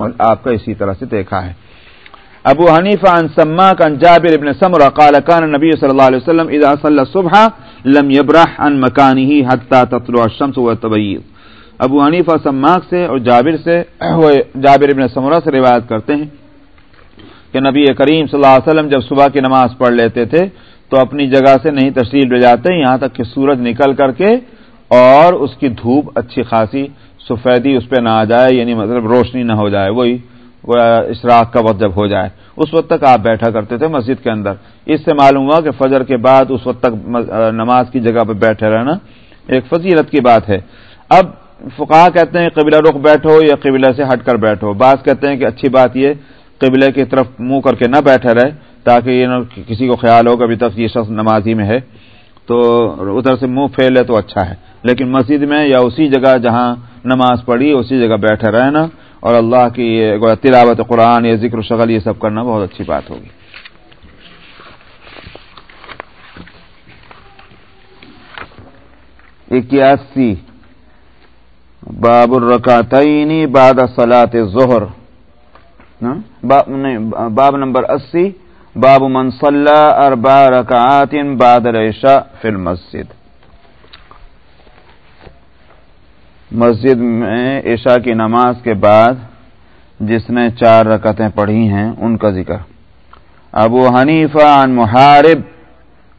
اور آپ کا اسی طرح سے دیکھا ہے۔ ابو حنیفہ ان سماک ان جابر ابن سمر قال كان نبی صلی اللہ علیہ وسلم اذا صلى الصبح لم يبرح عن مكانه حتى تطلع الشمس وتبيض ابو حنیفہ سماک سے اور جابر سے، وہ جابر ابن سمرہ سے روایت کرتے ہیں کہ نبی کریم صلی اللہ علیہ وسلم جب صبح کی نماز پڑھ لیتے تھے تو اپنی جگہ سے نہیں تشریف لے جاتے، یہاں تک کہ سورج نکل کر کے اور اس کی دھوپ اچھی خاصی سفیدی اس پہ نہ آ جائے یعنی مطلب روشنی نہ ہو جائے، وہی اشراق کا وقت جب ہو جائے۔ اس وقت تک آپ بیٹھا کرتے تھے مسجد کے اندر۔ اس سے معلوم ہوا کہ فجر کے بعد اس وقت تک نماز کی جگہ پہ بیٹھے رہنا ایک فضیلت کی بات ہے۔ اب فقہ کہتے ہیں قبلہ رخ بیٹھو یا قبلہ سے ہٹ کر بیٹھو۔ بعض کہتے ہیں کہ اچھی بات یہ قبلے کی طرف منہ کر کے نہ بیٹھے رہے تاکہ یہ نہ کسی کو خیال ہو کہ ابھی تک یہ شخص نمازی میں ہے۔ تو ادھر سے منہ پھیلے تو اچھا ہے۔ لیکن مسجد میں یا اسی جگہ جہاں نماز پڑھی، اسی جگہ بیٹھے رہنا اور اللہ کی تلاوت قرآن یا ذکر و شغل، یہ سب کرنا بہت اچھی بات ہوگی۔ اکیاسی۔ باب الرکاتینی بعد صلاة الظہر۔ باب نمبر اسی۔ باب من صلی اربع رکعات بعد العشاء فی المسجد۔ مسجد میں عشاء کی نماز کے بعد جس نے چار رکعتیں پڑھی ہیں، ان کا ذکر۔ ابو حنیفہ عن محارب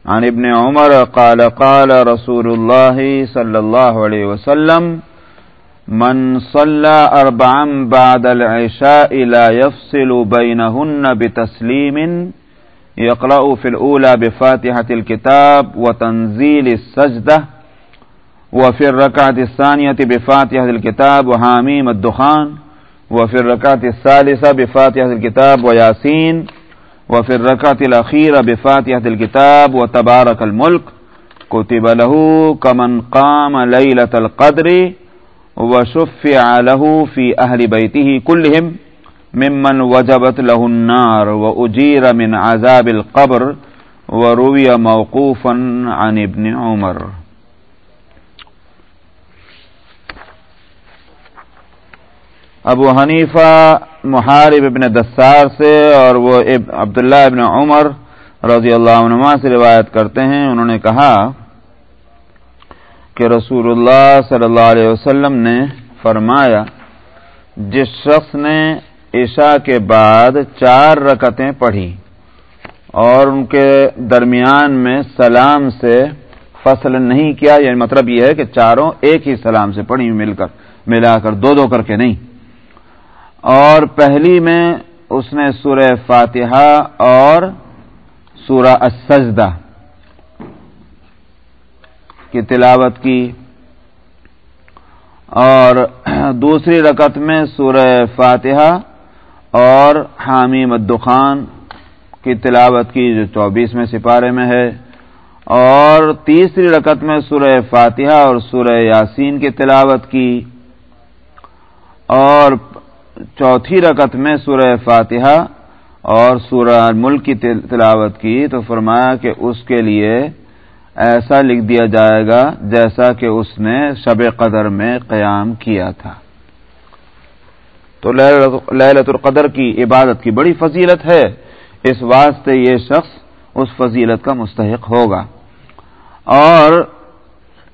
عن ابن عمر قال قال رسول اللہ صلی اللہ علیہ وسلم، من صلى أربعا بعد العشاء لا يفصل بينهن بتسليم يقرأ في الأولى بفاتحة الكتاب وتنزيل السجدة وفي الركعة الثانية بفاتحة الكتاب وحاميم الدخان. وفي الركعة الثالثة بفاتحة الكتاب وياسين. وفي الركعة الأخيرة بفاتحة الكتاب وتبارك الملك. كتب له كمن قام ليلة القدر وشفع له في أهل بيته كلهم ممن وجبت له النار وأجير من عذاب القبر وروي موقوفا عن ابن عمر. ابو حنیفہ محارب ابن دسار سے اور وہ عبداللہ ابن عمر رضی اللہ عنہ سے روایت کرتے ہیں۔ انہوں نے کہا کہ رسول اللہ صلی اللہ علیہ وسلم نے فرمایا، جس شخص نے عشاء کے بعد چار رکتیں پڑھی اور ان کے درمیان میں سلام سے فصل نہیں کیا یعنی مطلب یہ ہے کہ چاروں ایک ہی سلام سے پڑھی مل کر، ملا کر، دو دو کر کے نہیں۔ اور پہلی میں اس نے سورہ فاتحہ اور سورہ السجدہ کی تلاوت کی اور دوسری رکعت میں سورہ فاتحہ اور حامی مدخان کی تلاوت کی جو چوبیسویں سپارے میں ہے اور تیسری رکعت میں سورہ فاتحہ اور سورہ یاسین کی تلاوت کی اور چوتھی رکعت میں سورہ فاتحہ اور سورہ ملک کی تلاوت کی تو فرمایا کہ اس کے لیے ایسا لکھ دیا جائے گا جیسا کہ اس نے شب قدر میں قیام کیا تھا۔ تو للت القدر کی عبادت کی بڑی فضیلت ہے۔ اس واسطے یہ شخص اس فضیلت کا مستحق ہوگا۔ اور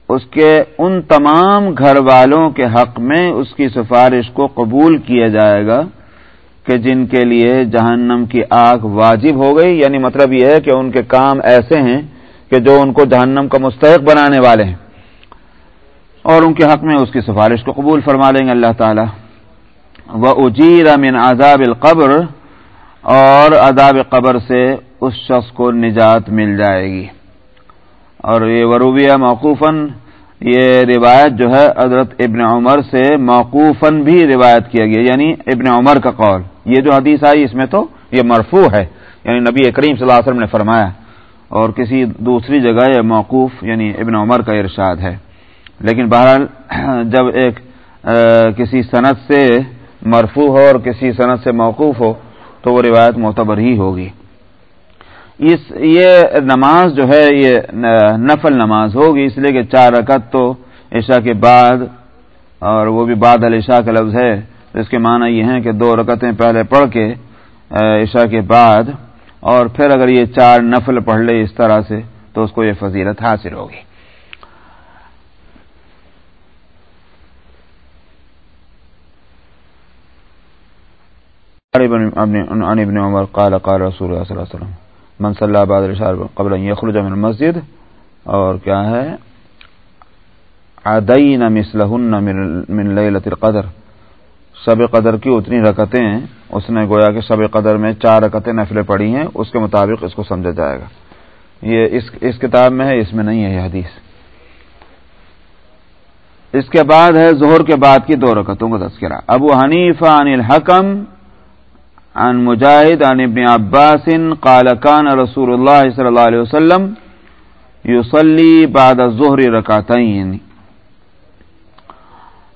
اس کے ان تمام گھر والوں کے حق میں اس کی سفارش کو قبول کیا جائے گا کہ جن کے لیے جہنم کی آگ واجب ہو گئی۔ یعنی مطلب یہ ہے کہ ان کے کام ایسے ہیں کہ جو ان کو جہنم کا مستحق بنانے والے ہیں۔ اور ان کے حق میں اس کی سفارش کو قبول فرما لیں گے اللہ تعالی۔ وہ اجیر امین عذاب القبر، اور عذاب قبر سے اس شخص کو نجات مل جائے گی۔ اور یہ وروبیہ موقوفاً یہ روایت جو ہے حضرت ابن عمر سے موقوفاً بھی روایت کیا گیا یعنی ابن عمر کا قول۔ یہ جو حدیث آئی، اس میں تو یہ مرفوع ہے۔ یعنی نبی کریم صلی اللہ علیہ وسلم نے فرمایا۔ اور کسی دوسری جگہ یہ موقوف یعنی ابن عمر کا ارشاد ہے۔ لیکن بہرحال جب ایک کسی صنعت سے مرفوع ہو اور کسی صنعت سے موقوف ہو، تو وہ روایت معتبر ہی ہوگی۔ اس یہ نماز جو ہے یہ نفل نماز ہوگی، اس لیے کہ چار رکعت تو عشاء کے بعد، اور وہ بھی بعد العشاء کا لفظ ہے اس کے معنی یہ ہیں کہ دو رکتیں پہلے پڑھ کے عشاء کے بعد، اور پھر اگر یہ چار نفل پڑھ لے اس طرح سے، تو اس کو یہ فضیلت حاصل ہوگی۔ عن ابن عمر قال قال رسول اللہ صلی اللہ علیہ وسلم من صلی بعد الاشار قبل ان يخرج من المسجد، اور کیا ہے؟ عدین مثلہن من لیلت القدر۔ شب قدر کی اتنی رکتیں، اس نے گویا کہ شب قدر میں چار رکتیں نفلیں پڑھی ہیں، اس کے مطابق اس کو سمجھا جائے گا۔ یہ اس اس کتاب میں ہے، اس میں نہیں ہے یہ حدیث۔ اس کے بعد ہے ظہر کے بعد کی دو رکتوں کا تذکرہ۔ ابو حنیفہ عن الحکم عن مجاہد عن ابن عباس قال كان رسول اللہ صلی اللہ علیہ وسلم یوسلی بعد الظہر رکعتین۔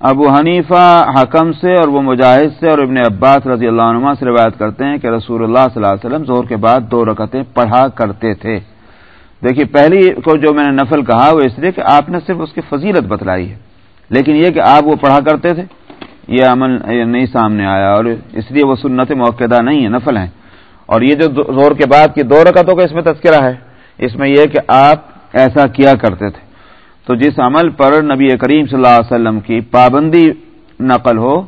ابو حنیفہ حکم سے اور وہ مجاہد سے اور ابن عباس رضی اللہ عنہ سے روایت کرتے ہیں کہ رسول اللہ صلی اللہ علیہ وسلم زور کے بعد دو رکعتیں پڑھا کرتے تھے۔ دیکھیے، پہلی کو جو میں نے نفل کہا وہ اس لیے کہ آپ نے صرف اس کی فضیلت بتلائی ہے، لیکن یہ کہ آپ وہ پڑھا کرتے تھے۔ یہ عمل نہیں سامنے آیا اور اس لیے وہ سنت موقع نہیں ہے، نفل ہیں۔ اور یہ جو زور کے بعد کی دو رکعتوں کا اس میں تذکرہ ہے، اس میں یہ کہ آپ ایسا کیا کرتے تھے۔ تو جس عمل پر نبی کریم صلی اللہ علیہ وسلم کی پابندی نقل ہو،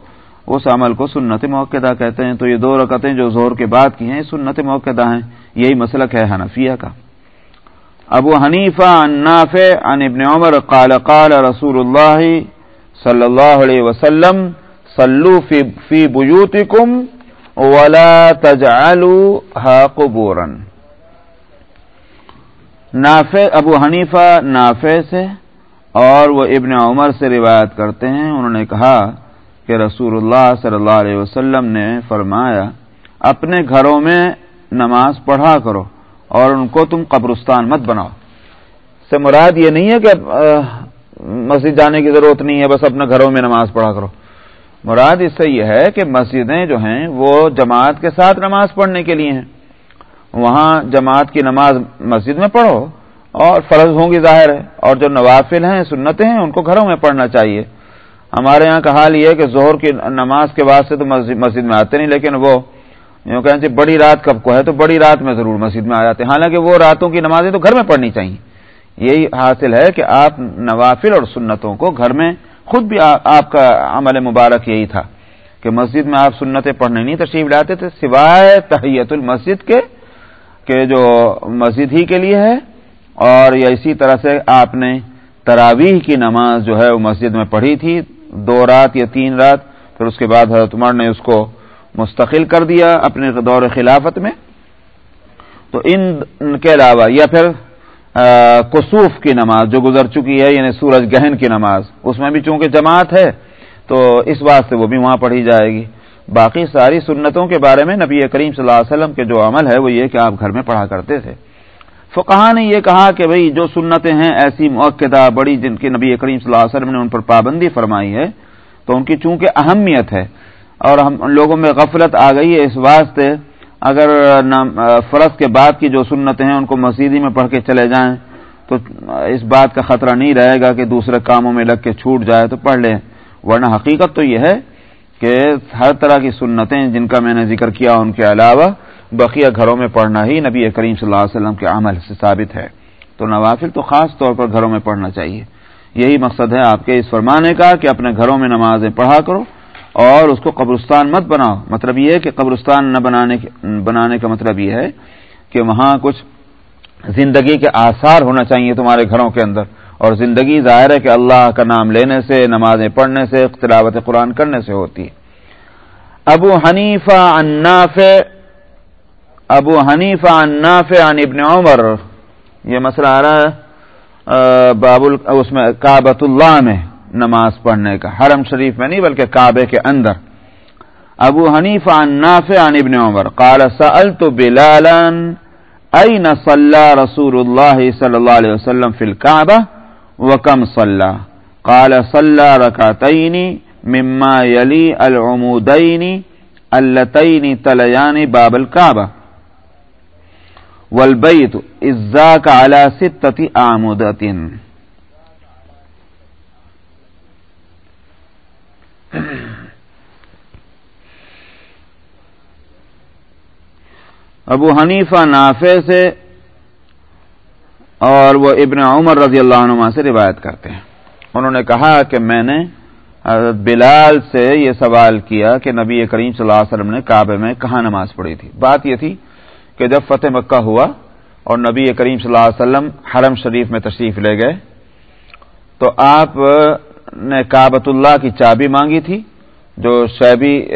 اس عمل کو سنت موقع کہتے ہیں۔ تو یہ دو رکعتیں جو زور کے بعد کی ہیں سنت موقع ہیں۔ یہی مسلک ہے حنفیہ کا۔ ابو حنیفہ عن ابن عمر قال قال رسول اللہ صلی اللہ علیہ وسلم صلو فی بیوتکم ولا تجعلوا قبورا. نافع، ابو حنیفہ نافع سے اور وہ ابن عمر سے روایت کرتے ہیں. انہوں نے کہا کہ رسول اللہ صلی اللہ علیہ وسلم نے فرمایا، اپنے گھروں میں نماز پڑھا کرو اور ان کو تم قبرستان مت بناؤ. سے مراد یہ نہیں ہے کہ مسجد جانے کی ضرورت نہیں ہے، بس اپنے گھروں میں نماز پڑھا کرو۔ مراد اس سے یہ ہے کہ مسجدیں جو ہیں وہ جماعت کے ساتھ نماز پڑھنے کے لیے ہیں۔ وہاں جماعت کی نماز مسجد میں پڑھو اور فرض ہوں گی ظاہر ہے۔ اور جو نوافل ہیں، سنتیں ہیں، ان کو گھروں میں پڑھنا چاہیے۔ ہمارے یہاں کا حال یہ ہے کہ زہر کی نماز کے بعد سے تو مسجد میں آتے نہیں، لیکن وہ یوں کہیں جی بڑی رات کب کو ہے تو بڑی رات میں ضرور مسجد میں آ جاتے ہیں۔ حالانکہ وہ راتوں کی نمازیں تو گھر میں پڑھنی چاہیے۔ یہی حاصل ہے کہ آپ نوافل اور سنتوں کو گھر میں خود بھی آپ کا عمل مبارک یہی تھا کہ مسجد میں آپ سنتیں پڑھنے نہیں تشریف لاتے تھے، سوائے تحیت المسجد کے، کہ جو مسجد ہی کے لیے ہے، اور یا اسی طرح سے آپ نے تراویح کی نماز جو ہے وہ مسجد میں پڑھی تھی، دو رات یا تین رات، پھر اس کے بعد حضرت عمر نے اس کو مستقل کر دیا اپنے دور خلافت میں۔ تو ان کے علاوہ، یا پھر کسوف کی نماز، جو گزر چکی ہے یعنی سورج گہن کی نماز، اس میں بھی چونکہ جماعت ہے، تو اس بات سے وہ بھی وہاں پڑھی جائے گی۔ باقی ساری سنتوں کے بارے میں نبی کریم صلی اللہ علیہ وسلم کے جو عمل ہے، وہ یہ کہ آپ گھر میں پڑھا کرتے تھے۔ فقہ نے یہ کہا کہ بھئی جو سنتیں ہیں ایسی موقع بڑی جن کی نبی کریم صلی اللہ علیہ وسلم نے ان پر پابندی فرمائی ہے، تو ان کی چونکہ اہمیت ہے، اور ہم لوگوں میں غفلت آ گئی ہے، اس واسطے اگر فرض کے بعد کی جو سنتیں ہیں ان کو مسیدی میں پڑھ کے چلے جائیں تو اس بات کا خطرہ نہیں رہے گا کہ دوسرے کاموں میں لگ کے چھوٹ جائے تو پڑھ لیں۔ ورنہ حقیقت تو یہ ہے کہ ہر طرح کی سنتیں جن کا میں نے ذکر کیا ان کے علاوہ بقیہ گھروں میں پڑھنا ہی نبی کریم صلی اللہ علیہ وسلم کے عمل سے ثابت ہے۔ تو نوافل تو خاص طور پر گھروں میں پڑھنا چاہیے۔ یہی مقصد ہے آپ کے اس فرمانے کا کہ اپنے گھروں میں نمازیں پڑھا کرو۔ اور اس کو قبرستان مت بناؤ۔ مطلب یہ ہے کہ قبرستان نہ بنانے بنانے کا مطلب یہ ہے کہ وہاں کچھ زندگی کے آثار ہونا چاہیے تمہارے گھروں کے اندر۔ اور زندگی ظاہر ہے کہ اللہ کا نام لینے سے، نمازیں پڑھنے سے، تلاوت قرآن کرنے سے ہوتی ہے۔ ابو حنیفہ اناف ابو حنیفہ نافع عن ابن عمر۔ یہ مسئلہ آ رہا ہے باب اس میں کابت اللہ میں۔ نماز پڑھنے کا، حرم شریف میں نہیں بلکہ کعبے کے اندر۔ ابو حنیفہ نافع عن ابن عمر قال، سألت بلالا این صلى رسول الله صلی اللہ علیہ وسلم فی الكعبہ وکم صلى؟ قال، صلى رکعتین مما یلی العمودین اللتین تلیان باب الكعبہ والبیت ازاک علی ستت آمدت ابو حنیفہ نافع سے اور وہ ابن عمر رضی اللہ عنہ سے روایت کرتے ہیں۔ انہوں نے کہا کہ میں نے حضرت بلال سے یہ سوال کیا کہ نبی کریم صلی اللہ علیہ وسلم نے کعبے میں کہاں نماز پڑھی تھی۔ بات یہ تھی کہ جب فتح مکہ ہوا اور نبی کریم صلی اللہ علیہ وسلم حرم شریف میں تشریف لے گئے تو آپ نے کابت اللہ کی چابی مانگی تھی، جو شیبی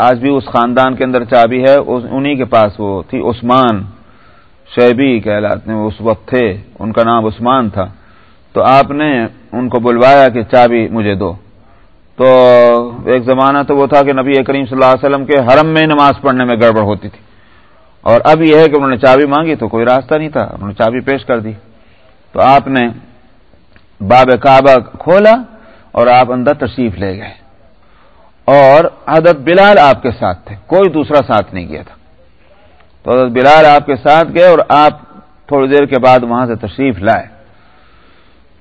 آج بھی اس خاندان کے اندر چابی ہے انہی کے پاس وہ تھی، عثمان شیبی کہلاتے ہیں اس وقت تھے، ان کا نام عثمان تھا۔ تو آپ نے ان کو بلوایا کہ چابی مجھے دو۔ تو ایک زمانہ تو وہ تھا کہ نبی کریم صلی اللہ علیہ وسلم کے حرم میں نماز پڑھنے میں گڑبڑ ہوتی تھی۔ اور اب یہ ہے کہ انہوں نے چابی مانگی تو کوئی راستہ نہیں تھا، انہوں نے چابی پیش کر دی۔ تو آپ نے باب کعبہ کھولا اور آپ اندر تشریف لے گئے۔ اور حضرت بلال آپ کے ساتھ تھے۔ کوئی دوسرا ساتھ نہیں گیا تھا۔ تو حضرت بلال آپ کے ساتھ گئے اور آپ تھوڑی دیر کے بعد وہاں سے تشریف لائے۔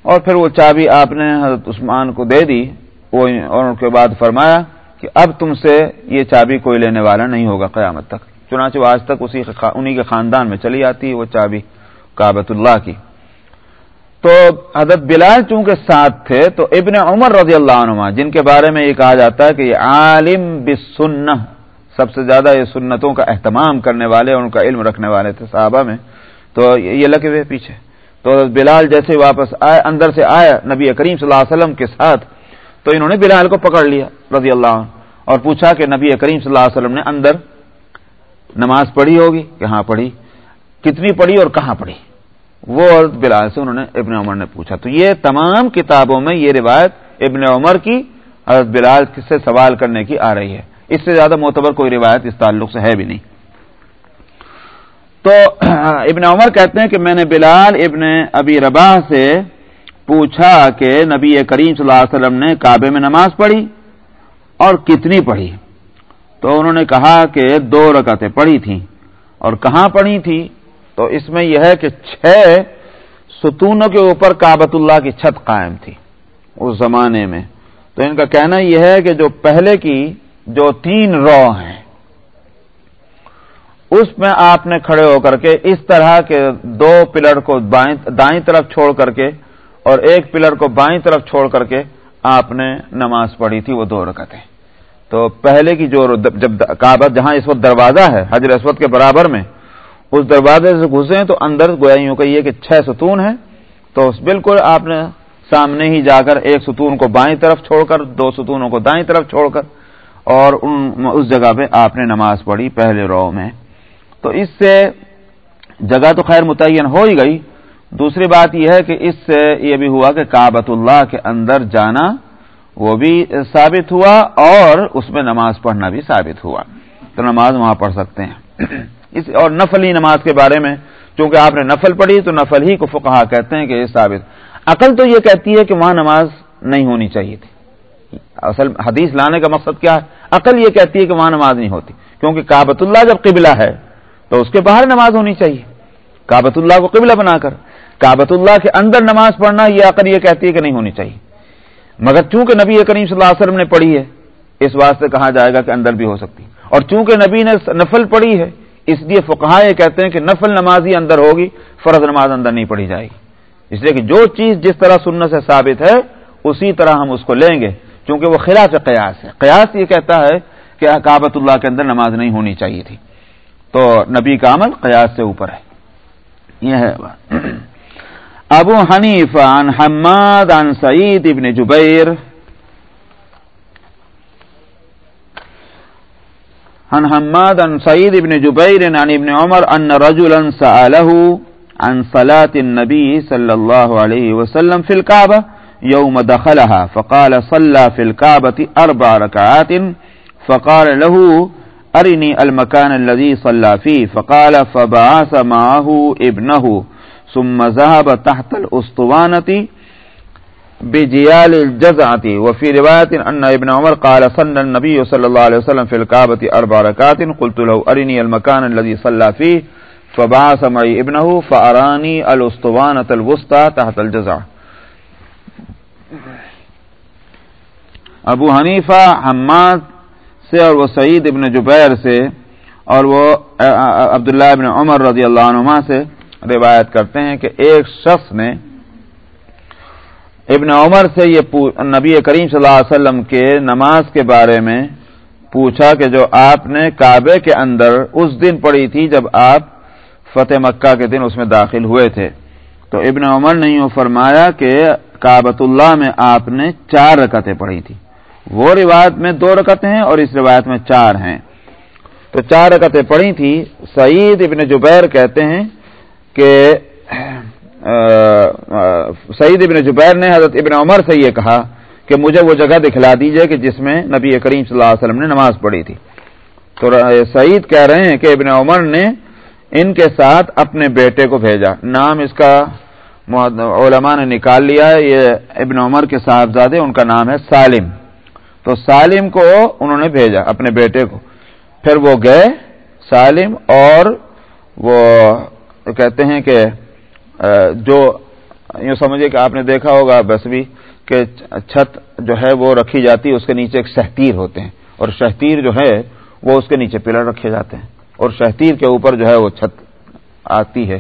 اور پھر وہ چابی آپ نے حضرت عثمان کو دے دی۔ وہ اور ان کے بعد فرمایا کہ اب تم سے یہ چابی کوئی لینے والا نہیں ہوگا قیامت تک۔ چنانچہ وہ آج تک اسی انہی کے خاندان میں چلی آتی ہے وہ چابی کابت اللہ کی۔ تو حضرت بلال چونکہ ساتھ تھے، تو ابن عمر رضی اللہ عنہ جن کے بارے میں یہ کہا جاتا ہے کہ یہ عالم بسنہ سب سے زیادہ یہ سنتوں کا اہتمام کرنے والے اور ان کا علم رکھنے والے تھے صحابہ میں۔ تو یہ لگے ہوئے پیچھے۔ تو بلال جیسے واپس آئے، اندر سے آیا نبی کریم صلی اللہ علیہ وسلم کے ساتھ، تو انہوں نے بلال کو پکڑ لیا رضی اللہ عنہ اور پوچھا کہ نبی کریم صلی اللہ علیہ وسلم نے اندر نماز پڑھی ہوگی؟ کہ ہاں پڑھی۔ کتنی پڑھی اور کہاں پڑھی؟ وہ بلال سے انہوں نے ابن عمر نے پوچھا۔ تو یہ تمام کتابوں میں یہ روایت ابن عمر کی حضرت بلال سے سوال کرنے کی آ رہی ہے۔ اس سے زیادہ معتبر کوئی روایت اس تعلق سے ہے بھی نہیں۔ تو ابن عمر کہتے ہیں کہ میں نے بلال ابن ابی ربا سے پوچھا کہ نبی کریم صلی اللہ علیہ وسلم نے کعبے میں نماز پڑھی اور کتنی پڑھی؟ تو انہوں نے کہا کہ دو رکعتیں پڑھی تھیں اور کہاں پڑھی تھی؟ تو اس میں یہ ہے کہ چھ ستونوں کے اوپر کابت اللہ کی چھت قائم تھی اس زمانے میں۔ تو ان کا کہنا یہ ہے کہ جو پہلے کی جو تین رو ہیں، اس میں آپ نے کھڑے ہو کر کے اس طرح کے دو پلر کو دائیں طرف چھوڑ کر کے اور ایک پلر کو بائیں طرف چھوڑ کر کے آپ نے نماز پڑھی تھی، وہ دو رکعتیں۔ تو پہلے کی جو جب کعبہ جہاں اس وقت دروازہ ہے حضر اسود کے برابر میں اس دروازے سے گھسے تو اندر گویا کہ یہ کہ چھ ستون ہیں۔ تو بالکل آپ نے سامنے ہی جا کر ایک ستون کو بائیں طرف چھوڑ کر، دو ستونوں کو دائیں طرف چھوڑ کر اور ان اس جگہ پہ آپ نے نماز پڑھی پہلے رو میں۔ تو اس سے جگہ تو خیر متعین ہو ہی گئی۔ دوسری بات یہ ہے کہ اس سے یہ بھی ہوا کہ کابت اللہ کے اندر جانا وہ بھی ثابت ہوا اور اس میں نماز پڑھنا بھی ثابت ہوا۔ تو نماز وہاں پڑھ سکتے ہیں۔ اس اور نفلی نماز کے بارے میں، چونکہ آپ نے نفل پڑھی تو نفل ہی کو فقہا کہتے ہیں کہ یہ ثابت۔ عقل تو یہ کہتی ہے کہ وہاں نماز نہیں ہونی چاہیے تھی۔ اصل حدیث لانے کا مقصد کیا ہے؟ عقل یہ کہتی ہے کہ وہاں نماز نہیں ہوتی، کیونکہ کابت اللہ جب قبلہ ہے تو اس کے باہر نماز ہونی چاہیے۔ کابت اللہ کو قبلہ بنا کر کابت اللہ کے اندر نماز پڑھنا یہ عقل یہ کہتی ہے کہ نہیں ہونی چاہیے۔ مگر چونکہ نبی کریم صلی اللہ علیہ وسلم نے پڑھی ہے، اس واسطے کہا جائے گا کہ اندر بھی ہو سکتی۔ اور چونکہ نبی نے نفل پڑھی ہے اس لیے فقہ یہ کہتے ہیں کہ نفل نماز ہی اندر ہوگی، فرض نماز اندر نہیں پڑھی جائے گی۔ اس لیے کہ جو چیز جس طرح سننے سے ثابت ہے، اسی طرح ہم اس کو لیں گے۔ کیونکہ وہ خلاف قیاس ہے۔ قیاس یہ کہتا ہے کہ کابت اللہ کے اندر نماز نہیں ہونی چاہیے تھی۔ تو نبی کا عمل قیاس سے اوپر ہے۔ یہ ہے ابو حنیف عن حماد عن سعید ابن جبیر عن حماد عن سعيد بن جبير عن ابن عمر أن رجلا سأله عن صلاة النبي صلى الله عليه وسلم في الكعبة يوم دخلها، فقال صلى في الكعبة أربع ركعات، فقال له أرني المكان الذي صلى فيه، فقال فبعث معه ابنه، ثم ذهب تحت الأسطوانة بجيال الجزعة، وفي رواية أن ابن عمر قال صلى النبي صلى الله عليه وسلم في الكعبة أربع ركات قلت له أرني المكان الذي صلى فيه، فبعث معي ابنه، فأراني الأسطوانة الوسطى تحت الجزعة. ابو حنیفہ، حماد سے اور وہ سعید ابن جبیر سے اور وہ عبداللہ ابن عمر رضی اللہ عنہ سے روایت کرتے ہیں کہ ایک شخص نے ابن عمر سے یہ نبی کریم صلی اللہ علیہ وسلم کے نماز کے بارے میں پوچھا کہ جو آپ نے کعبے کے اندر اس دن پڑھی تھی جب آپ فتح مکہ کے دن اس میں داخل ہوئے تھے۔ تو ابن عمر نے یوں فرمایا کہ کابت اللہ میں آپ نے چار رکتیں پڑھی تھی۔ وہ روایت میں دو رکتیں ہیں اور اس روایت میں چار ہیں۔ تو چار رکتیں پڑھی تھی۔ سعید ابن جبیر کہتے ہیں کہ سعید ابن جبیر نے حضرت ابن عمر سے یہ کہا کہ مجھے وہ جگہ دکھلا دیجیے کہ جس میں نبی کریم صلی اللہ علیہ وسلم نے نماز پڑھی تھی۔ تو سعید کہہ رہے ہیں کہ ابن عمر نے ان کے ساتھ اپنے بیٹے کو بھیجا۔ نام اس کا علماء نے نکال لیا ہے یہ ابن عمر کے صاحبزادے، ان کا نام ہے سالم۔ تو سالم کو انہوں نے بھیجا اپنے بیٹے کو۔ پھر وہ گئے سالم اور وہ کہتے ہیں کہ جو یوں سمجھے کہ آپ نے دیکھا ہوگا بس بھی کہ چھت جو ہے وہ رکھی جاتی ہے، اس کے نیچے ایک شہتیر ہوتے ہیں۔ اور شہتیر جو ہے، وہ اس کے نیچے پلر رکھے جاتے ہیں۔ اور شہتیر کے اوپر جو ہے وہ چھت آتی ہے۔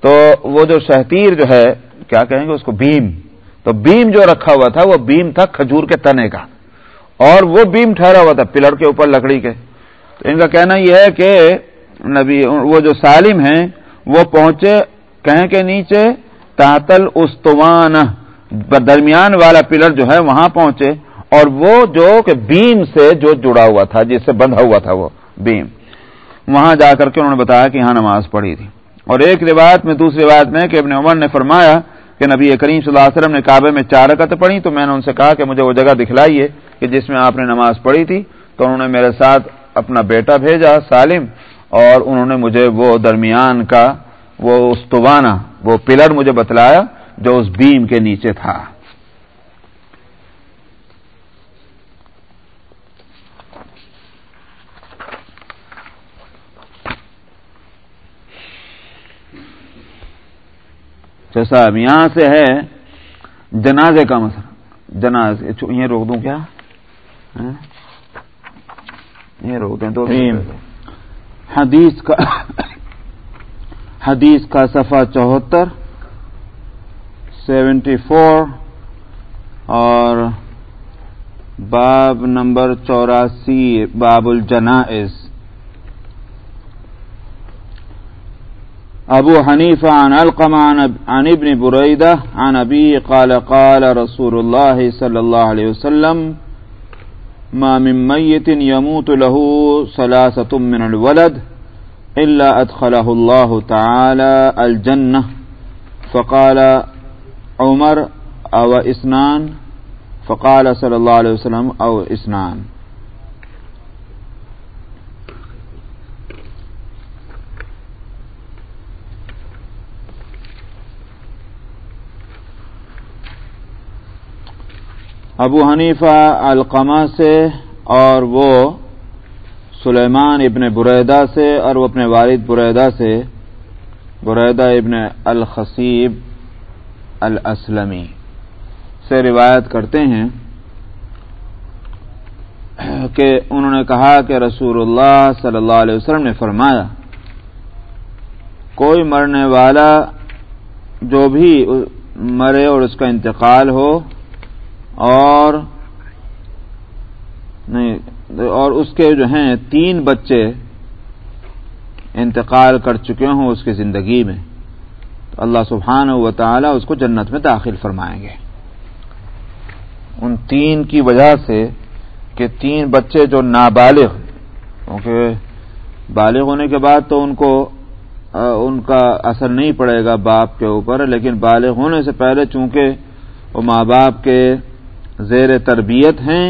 تو وہ جو شہتیر جو ہے، کیا کہیں گے اس کو؟ بیم۔ تو بیم جو رکھا ہوا تھا، وہ بیم تھا کھجور کے تنے کا۔ اور وہ بیم ٹھہرا ہوا تھا پلر کے اوپر لکڑی کے۔ تو ان کا کہنا یہ ہے کہ نبی، وہ جو سالم ہیں، وہ پہنچے کہیں کے نیچے، تاتل استوان، درمیان والا پلر جو ہے وہاں پہنچے اور وہ جو کہ بیم سے جو جڑا ہوا تھا، جس سے بندھا ہوا تھا وہ بیم، وہاں جا کر کے انہوں نے بتایا کہ یہاں نماز پڑھی تھی۔ اور ایک روایت میں، دوسری روایت میں کہ ابن عمر نے فرمایا کہ نبی کریم صلی اللہ علیہ وسلم نے کعبے میں چار رکعت پڑھی، تو میں نے ان سے کہا کہ مجھے وہ جگہ دکھلائیے کہ جس میں آپ نے نماز پڑھی تھی۔ تو انہوں نے میرے ساتھ اپنا بیٹا بھیجا، سالم، اور انہوں نے مجھے وہ درمیان کا وہ استوانہ وہ پلر مجھے بتلایا جو اس بیم کے نیچے تھا۔ جیسا اب یہاں سے ہے جنازے کا مسئلہ۔ جناز یہ روک دوں کیا؟ ہاں؟ یہ روک دیں تو حدیث کا حدیث کا صفحہ چوہتر، سیونٹی فور، اور باب نمبر چوراسی، باب الجنائز۔ ابو حنیف عن القم عن ابن بريدة عن ابي قال قال رسول الله صلى الله عليه وسلم، ما من ميت يموت له ثلاثة من الولد إلا أدخله الله تعالى الجنة. فقال عمر، أو إسنان؟ فقال صلى الله عليه وسلم، أو إسنان. ابو حنیفہ القمہ سے اور وہ سلیمان ابن بریدہ سے اور وہ اپنے والد بریدہ سے، بریدہ ابن الخصیب الاسلمی سے روایت کرتے ہیں کہ انہوں نے کہا کہ رسول اللہ صلی اللہ علیہ وسلم نے فرمایا، کوئی مرنے والا جو بھی مرے اور اس کا انتقال ہو اور نہیں اور اس کے جو ہیں تین بچے انتقال کر چکے ہوں اس کی زندگی میں، تو اللہ سبحانہ و تعالی اس کو جنت میں داخل فرمائیں گے۔ ان تین کی وجہ سے کہ تین بچے جو نابالغ، کیونکہ بالغ ہونے کے بعد تو ان کو ان کا اثر نہیں پڑے گا باپ کے اوپر، لیکن بالغ ہونے سے پہلے چونکہ وہ ماں باپ کے زیر تربیت ہیں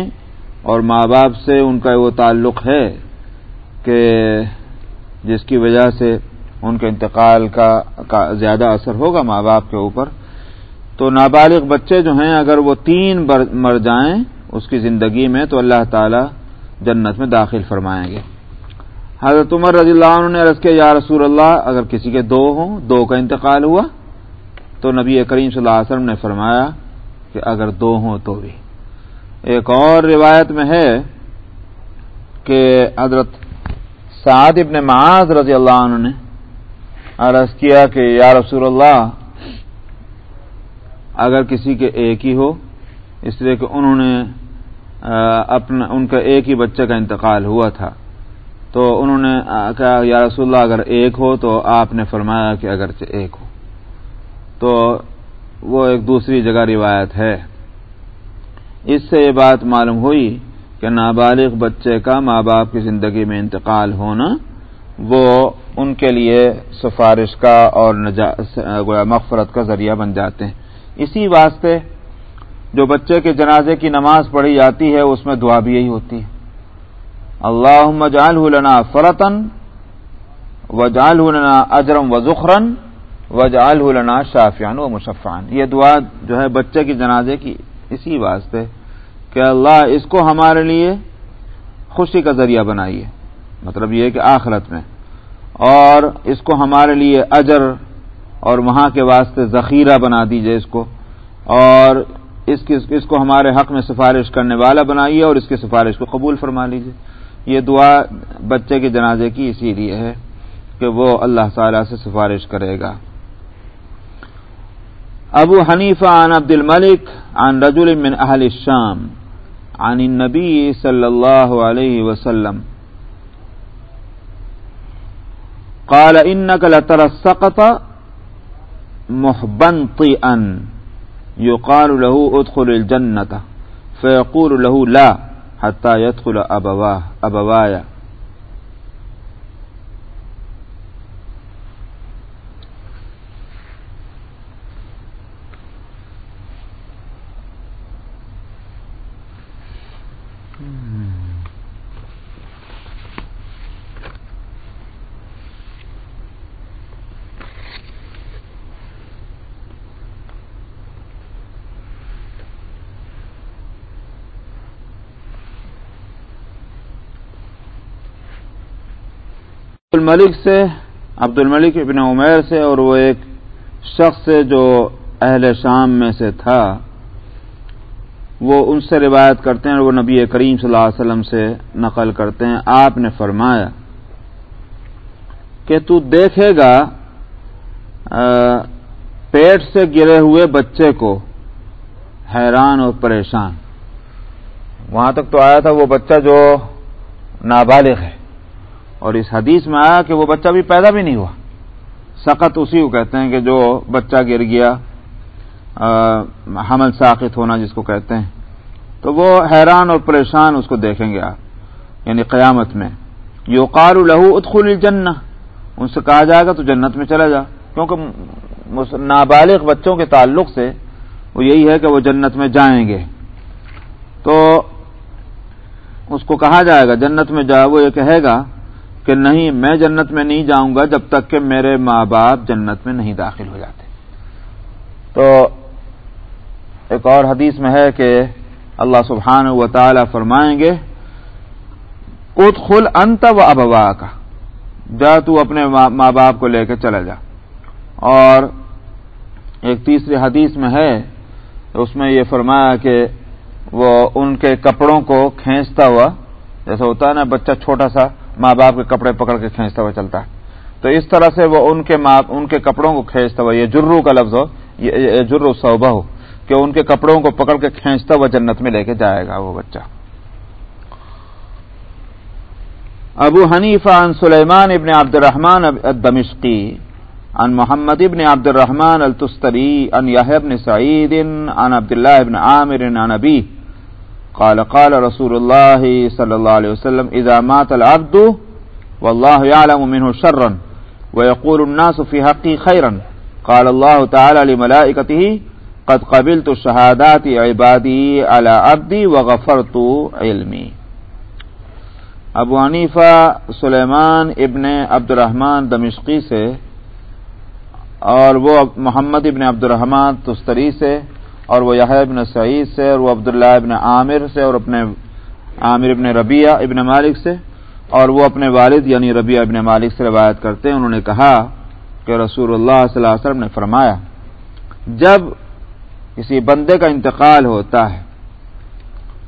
اور ماں باپ سے ان کا وہ تعلق ہے کہ جس کی وجہ سے ان کے انتقال کا زیادہ اثر ہوگا ماں باپ کے اوپر، تو نابالغ بچے جو ہیں، اگر وہ تین مر جائیں اس کی زندگی میں، تو اللہ تعالی جنت میں داخل فرمائیں گے۔ حضرت عمر رضی اللہ عنہ نے عرض کیا، یا رسول اللہ، اگر کسی کے دو ہوں، دو کا انتقال ہوا؟ تو نبی کریم صلی اللہ علیہ وسلم نے فرمایا کہ اگر دو ہوں تو بھی۔ ایک اور روایت میں ہے کہ حضرت سعد ابن معاذ رضی اللہ عنہ نے عرض کیا کہ یا رسول اللہ، اگر کسی کے ایک ہی ہو، اس لیے کہ انہوں نے اپنا، ان کا ایک ہی بچے کا انتقال ہوا تھا۔ تو انہوں نے کہا، یا رسول اللہ، اگر ایک ہو تو آپ نے فرمایا کہ اگرچہ ایک ہو۔ تو وہ ایک دوسری جگہ روایت ہے۔ اس سے یہ بات معلوم ہوئی کہ نابالغ بچے کا ماں باپ کی زندگی میں انتقال ہونا وہ ان کے لیے سفارش کا اور مغفرت کا ذریعہ بن جاتے ہیں۔ اسی واسطے جو بچے کے جنازے کی نماز پڑھی جاتی ہے، اس میں دعا بھی یہی ہوتی ہے۔ اللہ مجال لنا فرتن و جال لنا اجرم و ذخرن و جال لنا شافیان و مشفان یہ دعا جو ہے بچے کی جنازے کی اسی واسطے کہ اللہ اس کو ہمارے لیے خوشی کا ذریعہ بنائیے۔ مطلب یہ کہ آخرت میں۔ اور اس کو ہمارے لیے اجر اور وہاں کے واسطے ذخیرہ بنا دیجیے اس کو۔ اور اس کی اس کو ہمارے حق میں سفارش کرنے والا بنائیے اور اس کی سفارش کو قبول فرما لیجیے یہ دعا بچے کے جنازے کی اسی لیے ہے کہ وہ اللہ تعالی سے سفارش کرے گا۔ ابو حنیفہ عن عبد الملک عن رجل من اہل الشام عن النبی صلی اللہ علیہ وسلم قال انك لترى السقط محبنطئا يقال له ادخل الجنة فيقول له لا حتى يدخل أبواه أبوايا الملک سے عبد الملک ابن عمیر سے اور وہ ایک شخص سے جو اہل شام میں سے تھا۔ وہ ان سے روایت کرتے ہیں اور وہ نبی کریم صلی اللہ علیہ وسلم سے نقل کرتے ہیں۔ آپ نے فرمایا کہ تو دیکھے گا پیٹ سے گرے ہوئے بچے کو حیران اور پریشان۔ وہاں تک تو آیا تھا وہ بچہ جو نابالغ ہے۔ اور اس حدیث میں آیا کہ وہ بچہ بھی پیدا بھی نہیں ہوا۔ سخت اسی کو کہتے ہیں کہ جو بچہ گر گیا حمل ساخت ہونا جس کو کہتے ہیں۔ تو وہ حیران اور پریشان اس کو دیکھیں گے آپ۔ یعنی قیامت میں۔ یوقار لہو ادخل الجنہ۔ ان سے کہا جائے گا تو جنت میں چلا جا۔ کیونکہ نابالغ بچوں کے تعلق سے وہ یہی ہے کہ وہ جنت میں جائیں گے۔ تو اس کو کہا جائے گا، جنت میں جا، وہ یہ کہے گا کہ نہیں، میں جنت میں نہیں جاؤں گا جب تک کہ میرے ماں باپ جنت میں نہیں داخل ہو جاتے۔ تو ایک اور حدیث میں ہے کہ اللہ سبحان و تعالی فرمائیں گے خل انت و ابوا کا جا تو اپنے ماں باپ کو لے کے چلا جا۔ اور ایک تیسری حدیث میں ہے، اس میں یہ فرمایا کہ وہ ان کے کپڑوں کو کھینچتا ہوا، جیسا ہوتا ہے نا، بچہ چھوٹا سا ماں باپ کے کپڑے پکڑ کے کھینچتا ہوا چلتا ہے۔ تو اس طرح سے وہ ان کے ماں، ان کے کپڑوں کو کھینچتا ہوا، یہ جرو کا لفظ ہو، یہ جرو صوبہ ہو، کہ ان کے کپڑوں کو پکڑ کے کھینچتا ہوا جنت میں لے کے جائے گا وہ بچہ۔ ابو حنیفہ عن سلیمان ابن عبد الرحمن الدمشقی، عن محمد ابن عبد الرحمن التستری، عن ابن سعید، عن عبداللہ ابن عامر، عن ابی قال قال رسول الله صلى الله عليه وسلم إذا مات العبد والله يعلم منه شرا ويقول الناس في حقي خيرا قال الله تعالى لملائكته قد قبلت الشهادات عبادي على عبدي وغفرت علمي ابو عنیفہ سلیمان ابن عبد الرحمن دمشقی سے اور وہ محمد ابن عبد الرحمن تستری سے اور وہ یہ ابن سعید سے، اور وہ عبداللہ ابن عامر سے، اور اپنے عامر ابن ربیہ ابن مالک سے، اور وہ اپنے والد یعنی ربیہ ابن مالک سے روایت کرتے ہیں۔ انہوں نے کہا کہ رسول اللہ صلی اللہ علیہ وسلم نے فرمایا، جب کسی بندے کا انتقال ہوتا ہے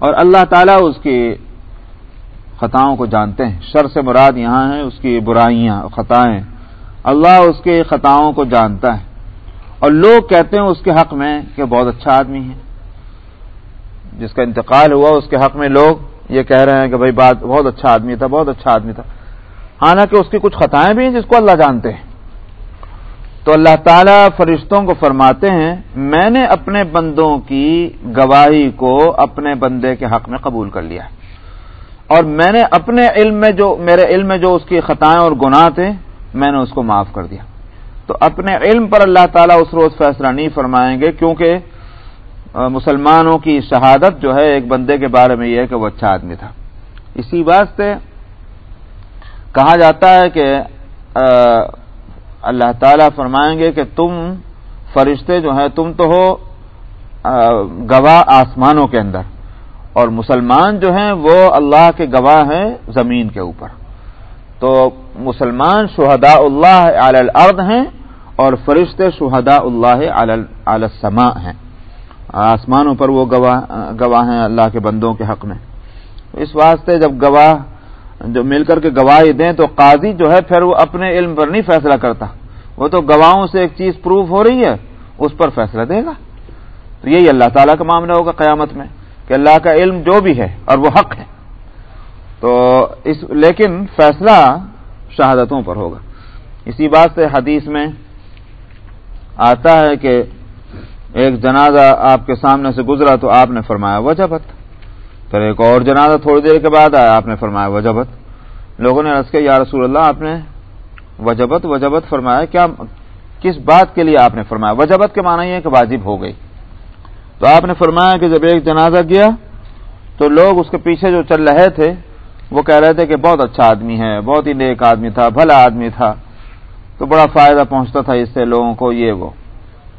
اور اللہ تعالیٰ اس کی خطاؤں کو جانتے ہیں، شر سے مراد یہاں ہے اس کی برائیاں، خطائیں، اللہ اس کے خطاؤں کو جانتا ہے۔ اور لوگ کہتے ہیں اس کے حق میں کہ بہت اچھا آدمی ہے۔ جس کا انتقال ہوا، اس کے حق میں لوگ یہ کہہ رہے ہیں کہ بھائی بات بہت اچھا آدمی تھا، بہت اچھا آدمی تھا۔ حالانکہ اس کی کچھ خطائیں بھی ہیں جس کو اللہ جانتے ہیں۔ تو اللہ تعالیٰ فرشتوں کو فرماتے ہیں، میں نے اپنے بندوں کی گواہی کو اپنے بندے کے حق میں قبول کر لیا۔ اور میں نے اپنے علم میں جو، میرے علم میں جو اس کی خطائیں اور گناہ تھے، میں نے اس کو معاف کر دیا۔ تو اپنے علم پر اللہ تعالیٰ اس روز فیصلہ نہیں فرمائیں گے، کیونکہ مسلمانوں کی شہادت جو ہے، ایک بندے کے بارے میں یہ ہے کہ وہ اچھا آدمی تھا۔ اسی واسطے کہا جاتا ہے کہ اللہ تعالیٰ فرمائیں گے کہ تم فرشتے جو ہیں، تم تو ہو گواہ آسمانوں کے اندر۔ اور مسلمان جو ہیں، وہ اللہ کے گواہ ہیں زمین کے اوپر۔ تو مسلمان شہداء اللہ علی الارض ہیں اور فرشتے شہداء اللہ علی السماء ہیں۔ آسمانوں پر وہ گواہ گواہ ہیں اللہ کے بندوں کے حق میں۔ اس واسطے جب گواہ جو مل کر کے گواہی دیں تو قاضی جو ہے پھر وہ اپنے علم پر نہیں فیصلہ کرتا۔ وہ تو گواہوں سے ایک چیز پروف ہو رہی ہے، اس پر فیصلہ دے گا۔ تو یہی اللہ تعالیٰ کا معاملہ ہوگا قیامت میں کہ اللہ کا علم جو بھی ہے اور وہ حق ہے۔ تو اس لیکن فیصلہ شہادتوں پر ہوگا۔ اسی بات سے حدیث میں آتا ہے کہ ایک جنازہ آپ کے سامنے سے گزرا تو آپ نے فرمایا وجبت۔ پھر ایک اور جنازہ تھوڑی دیر کے بعد آیا، آپ نے فرمایا وجبت۔ لوگوں نے رس کے یا رسول اللہ، آپ نے وجبت وجبت فرمایا، کیا کس بات کے لیے آپ نے فرمایا؟ وجبت کے معنی یہ کہ واجب ہو گئی۔ تو آپ نے فرمایا کہ جب ایک جنازہ گیا تو لوگ اس کے پیچھے جو چل رہے تھے وہ کہہ رہے تھے کہ بہت اچھا آدمی ہے، بہت ہی نیک آدمی تھا، بھلا آدمی تھا، تو بڑا فائدہ پہنچتا تھا اس سے لوگوں کو یہ وہ۔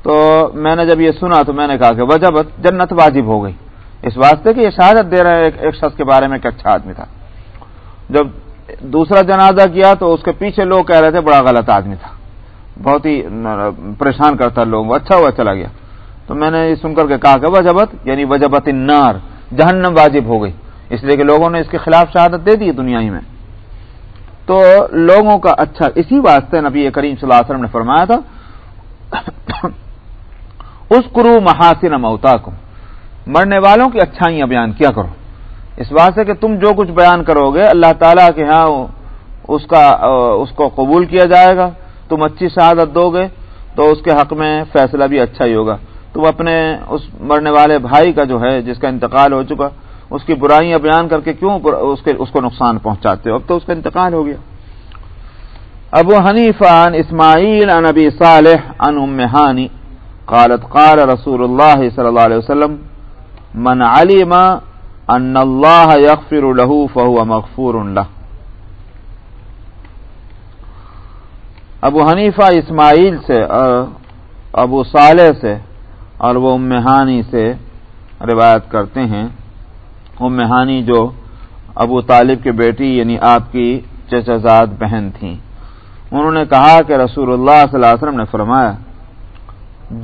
تو میں نے جب یہ سنا تو میں نے کہا کہ وجبت جنت واجب ہو گئی۔ اس واسطے کہ یہ شہادت دے رہے ہیں ایک شخص کے بارے میں کہ اچھا آدمی تھا۔ جب دوسرا جنازہ کیا تو اس کے پیچھے لوگ کہہ رہے تھے بڑا غلط آدمی تھا۔ بہت ہی پریشان کرتا لوگوں کو اچھا ہوا چلا گیا۔ تو میں نے یہ سن کر کے کہا کہ وجبت یعنی وجبت النار، جہنم واجب ہو گئی۔ اس لیے کہ لوگوں نے اس کے خلاف شہادت دے دی دنیا ہی میں۔ تو لوگوں کا اچھا اسی واسطے نبی کریم صلی اللہ علیہ وسلم نے فرمایا تھا اس کرو محاسن موتا کو مرنے والوں کی اچھائیاں بیان کیا کرو۔ اس واسطے کہ تم جو کچھ بیان کرو گے، اللہ تعالیٰ کے ہاں اس کا، اس کو قبول کیا جائے گا۔ تم اچھی شہادت دو گے، تو اس کے حق میں فیصلہ بھی اچھا ہی ہوگا۔ تم اپنے اس مرنے والے بھائی کا جو ہے، جس کا انتقال ہو چکا اس کی برائیاں بیان کر کے کیوں اس کے اس کو نقصان پہنچاتے ہو؟ اب تو اس کا انتقال ہو گیا۔ ابو حنیف عن اسماعیل عن ابی صالح عن امہانی قالت قال رسول اللہ صلی اللہ علیہ وسلم، من علم ان اللہ یغفر له فهو مغفور له. ابو حنیفہ اسماعیل سے ابو صالح سے اور وہ امہانی سے روایت کرتے ہیں۔ امہانی جو ابو طالب کی بیٹی یعنی آپ کی چچزاد بہن تھیں انہوں نے کہا کہ رسول اللہ صلی اللہ علیہ وسلم نے فرمایا،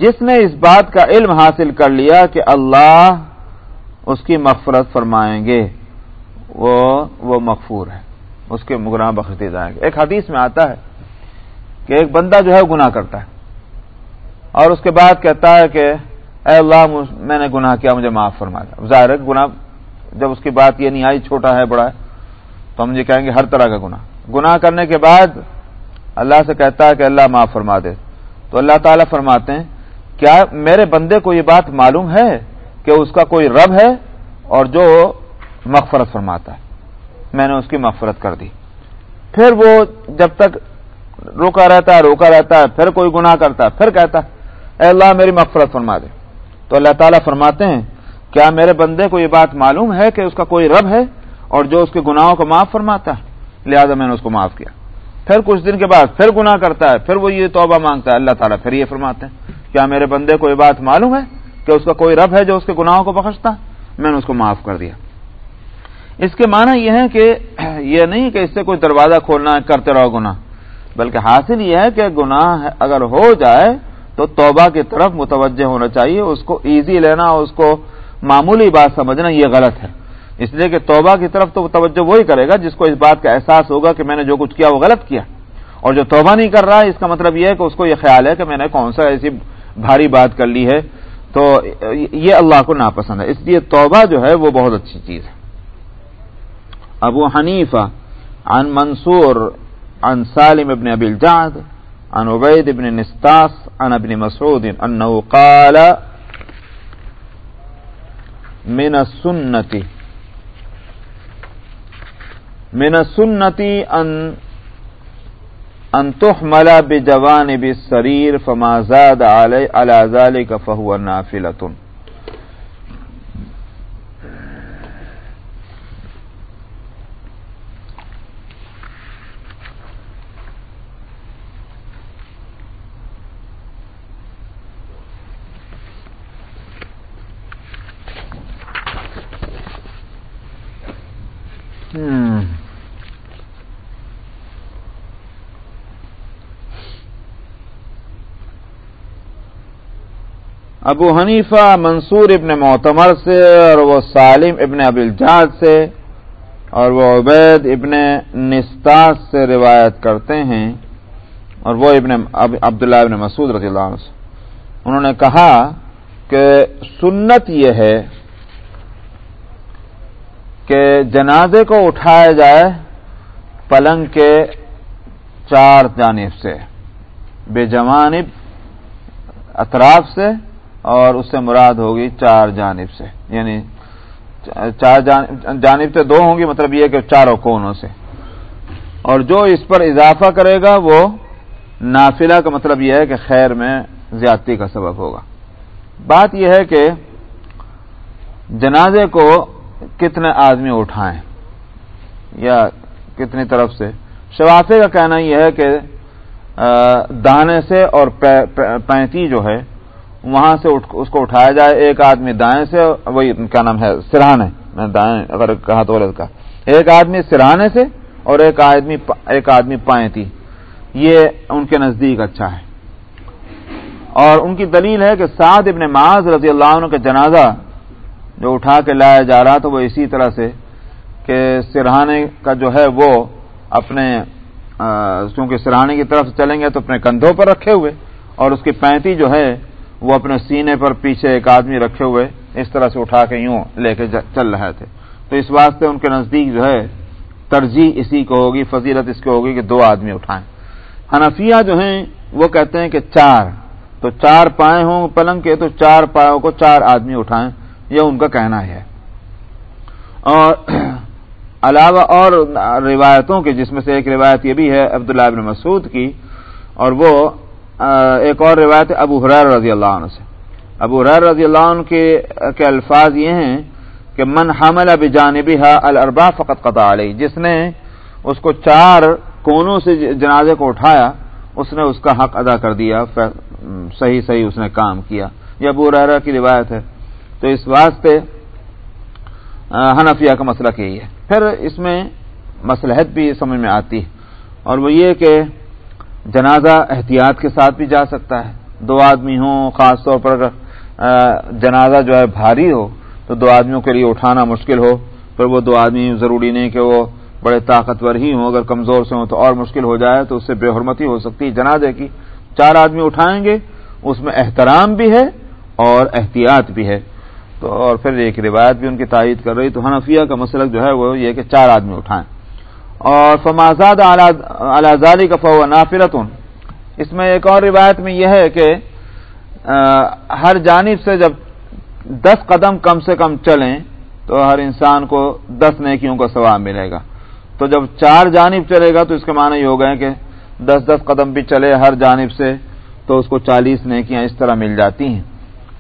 جس نے اس بات کا علم حاصل کر لیا کہ اللہ اس کی مغفرت فرمائیں گے، وہ وہ مغفور ہے، اس کے مگراں بخشتے جائیں گے۔ ایک حدیث میں آتا ہے کہ ایک بندہ جو ہے گناہ کرتا ہے، اور اس کے بعد کہتا ہے کہ، اے اللہ میں نے گناہ کیا، مجھے معاف فرما دیا ظاہر ہے گناہ جب اس کی بات یہ نہیں آئی چھوٹا ہے، بڑا ہے، تو ہم یہ کہیں گے ہر طرح کا گناہ۔ گناہ کرنے کے بعد اللہ سے کہتا ہے کہ اللہ معاف فرما دے۔ تو اللہ تعالیٰ فرماتے ہیں، کیا میرے بندے کو یہ بات معلوم ہے کہ اس کا کوئی رب ہے اور جو مغفرت فرماتا ہے؟ میں نے اس کی مغفرت کر دی۔ پھر وہ جب تک روکا رہتا ہے، روکا رہتا ہے، پھر کوئی گناہ کرتا ہے پھر کہتا ہے، اے اللہ میری مغفرت فرما دے۔ تو اللہ تعالیٰ فرماتے ہیں کیا میرے بندے کو یہ بات معلوم ہے کہ اس کا کوئی رب ہے اور جو اس کے گناہوں کو معاف فرماتا ہے؟ لہذا میں نے اس کو معاف کیا۔ پھر کچھ دن کے بعد پھر گناہ کرتا ہے، پھر وہ یہ توبہ مانگتا ہے۔ اللہ تعالیٰ پھر یہ فرماتے ہیں کیا میرے بندے کو یہ بات معلوم ہے کہ اس کا کوئی رب ہے جو اس کے گناہوں کو بخشتا؟ میں نے اس کو معاف کر دیا۔ اس کے معنی یہ ہے کہ یہ نہیں کہ اس سے کوئی دروازہ کھولنا ہے، کرتے رہو گناہ۔ بلکہ حاصل یہ ہے کہ گناہ اگر ہو جائے تو توبہ کی طرف متوجہ ہونا چاہیے، اس کو ایزی لینا، اس کو معمولی بات سمجھنا یہ غلط ہے۔ اس لیے کہ توبہ کی طرف تو توجہ وہی کرے گا جس کو اس بات کا احساس ہوگا کہ میں نے جو کچھ کیا وہ غلط کیا۔ اور جو توبہ نہیں کر رہا ہے، اس کا مطلب یہ ہے کہ اس کو یہ خیال ہے کہ میں نے کون سا ایسی بھاری بات کر لی ہے۔ تو یہ اللہ کو ناپسند ہے۔ اس لیے توبہ جو ہے وہ بہت اچھی چیز ہے۔ ابو حنیفہ عن منصور عن سالم ابن ابی الجعد عن عبید ابن نستاس عن ابن مسعود انه قال من السنة من السنة ان ان تحمل بجوانب السرير فما زاد علي على ذلك فهو نافله ابو حنیفہ منصور ابن معتمر سے، اور وہ سالم ابن اب الجاد سے، اور وہ عبید ابن نستاس سے روایت کرتے ہیں، اور وہ ابن عبداللہ ابن مسعود رضی اللہ عنہ سے۔ انہوں نے کہا کہ سنت یہ ہے کہ جنازے کو اٹھایا جائے پلنگ کے چار جانب سے، بے جوانب، اطراف سے، اور اس سے مراد ہوگی چار جانب سے۔ یعنی چار جانب سے دو ہوں گی مطلب یہ کہ چاروں کونوں سے۔ اور جو اس پر اضافہ کرے گا وہ نافلہ کا مطلب یہ ہے کہ خیر میں زیادتی کا سبب ہوگا۔ بات یہ ہے کہ جنازے کو کتنے آدمی اٹھائیں یا کتنی طرف سے؟ شوافے کا کہنا یہ ہے کہ دانے سے اور پینتی جو ہے، وہاں سے اس کو اٹھایا جائے، ایک آدمی دائیں سے، وہی کیا نام ہے سرہانے میں دائیں اگر کہا تو غلط کا۔ ایک آدمی سرہانے سے اور ایک آدمی ایک آدمی پائیں یہ ان کے نزدیک اچھا ہے۔ اور ان کی دلیل ہے کہ سعد ابن معاذ رضی اللہ عنہ کا جنازہ جو اٹھا کے لایا جا رہا تو وہ اسی طرح سے کہ سرہانے کا جو ہے وہ اپنے کیونکہ سرہانے کی طرف چلیں گے تو اپنے کندھوں پر رکھے ہوئے اور اس کی پینتی جو ہے وہ اپنے سینے پر پیچھے ایک آدمی رکھے ہوئے اس طرح سے اٹھا کے یوں لے کے چل رہے تھے۔ تو اس واسطے ان کے نزدیک جو ہے ترجیح اسی کو ہوگی، فضیلت اس کو ہوگی کہ دو آدمی اٹھائیں۔ حنفیہ جو ہیں وہ کہتے ہیں کہ چار، تو چار پائے ہوں پلنگ کے تو چار پایوں کو چار آدمی اٹھائیں۔ یہ ان کا کہنا ہے۔ اور علاوہ اور روایتوں کے، جس میں سے ایک روایت یہ بھی ہے عبداللہ ابن مسعود کی، اور وہ ایک اور روایت ابو حریر رضی اللہ عنہ سے۔ ابو حریر رضی اللہ عنہ کے الفاظ یہ ہیں کہ من حمل اب جانبی الربا فقط قطع علیہ، جس نے اس کو چار کونوں سے جنازے کو اٹھایا، اس نے اس کا حق ادا کر دیا صحیح صحیح اس نے کام کیا۔ یہ ابو ریرا کی روایت ہے۔ تو اس واسطے حنفیہ کا مسئلہ یہی ہے۔ پھر اس میں مسلحت بھی سمجھ میں آتی ہے۔ اور وہ یہ کہ جنازہ احتیاط کے ساتھ بھی جا سکتا ہے۔ دو آدمی ہوں، خاص طور پر اگر جنازہ جو ہے بھاری ہو، تو دو آدمیوں کے لیے اٹھانا مشکل ہو۔ پھر وہ دو آدمی، ضروری نہیں کہ وہ بڑے طاقتور ہی ہوں، اگر کمزور سے ہوں تو اور مشکل ہو جائے تو اس سے بے حرمتی ہو سکتی ہے۔ جنازے کی چار آدمی اٹھائیں گے، اس میں احترام بھی ہے اور احتیاط بھی ہے۔ تو اور پھر ایک روایت بھی ان کی تائید کر رہی تو حنفیہ کا مسلک جو ہے وہ یہ کہ چار آدمی اٹھائیں۔ اور فمازاد اعلی کا فو نافرت اس میں ایک اور روایت میں یہ ہے کہ ہر جانب سے جب دس قدم کم سے کم چلیں تو ہر انسان کو دس نیکیوں کا ثواب ملے گا۔ تو جب چار جانب چلے گا تو اس کے معنی یہ ہو گئے کہ دس دس قدم بھی چلے ہر جانب سے تو اس کو چالیس نیکیاں اس طرح مل جاتی ہیں۔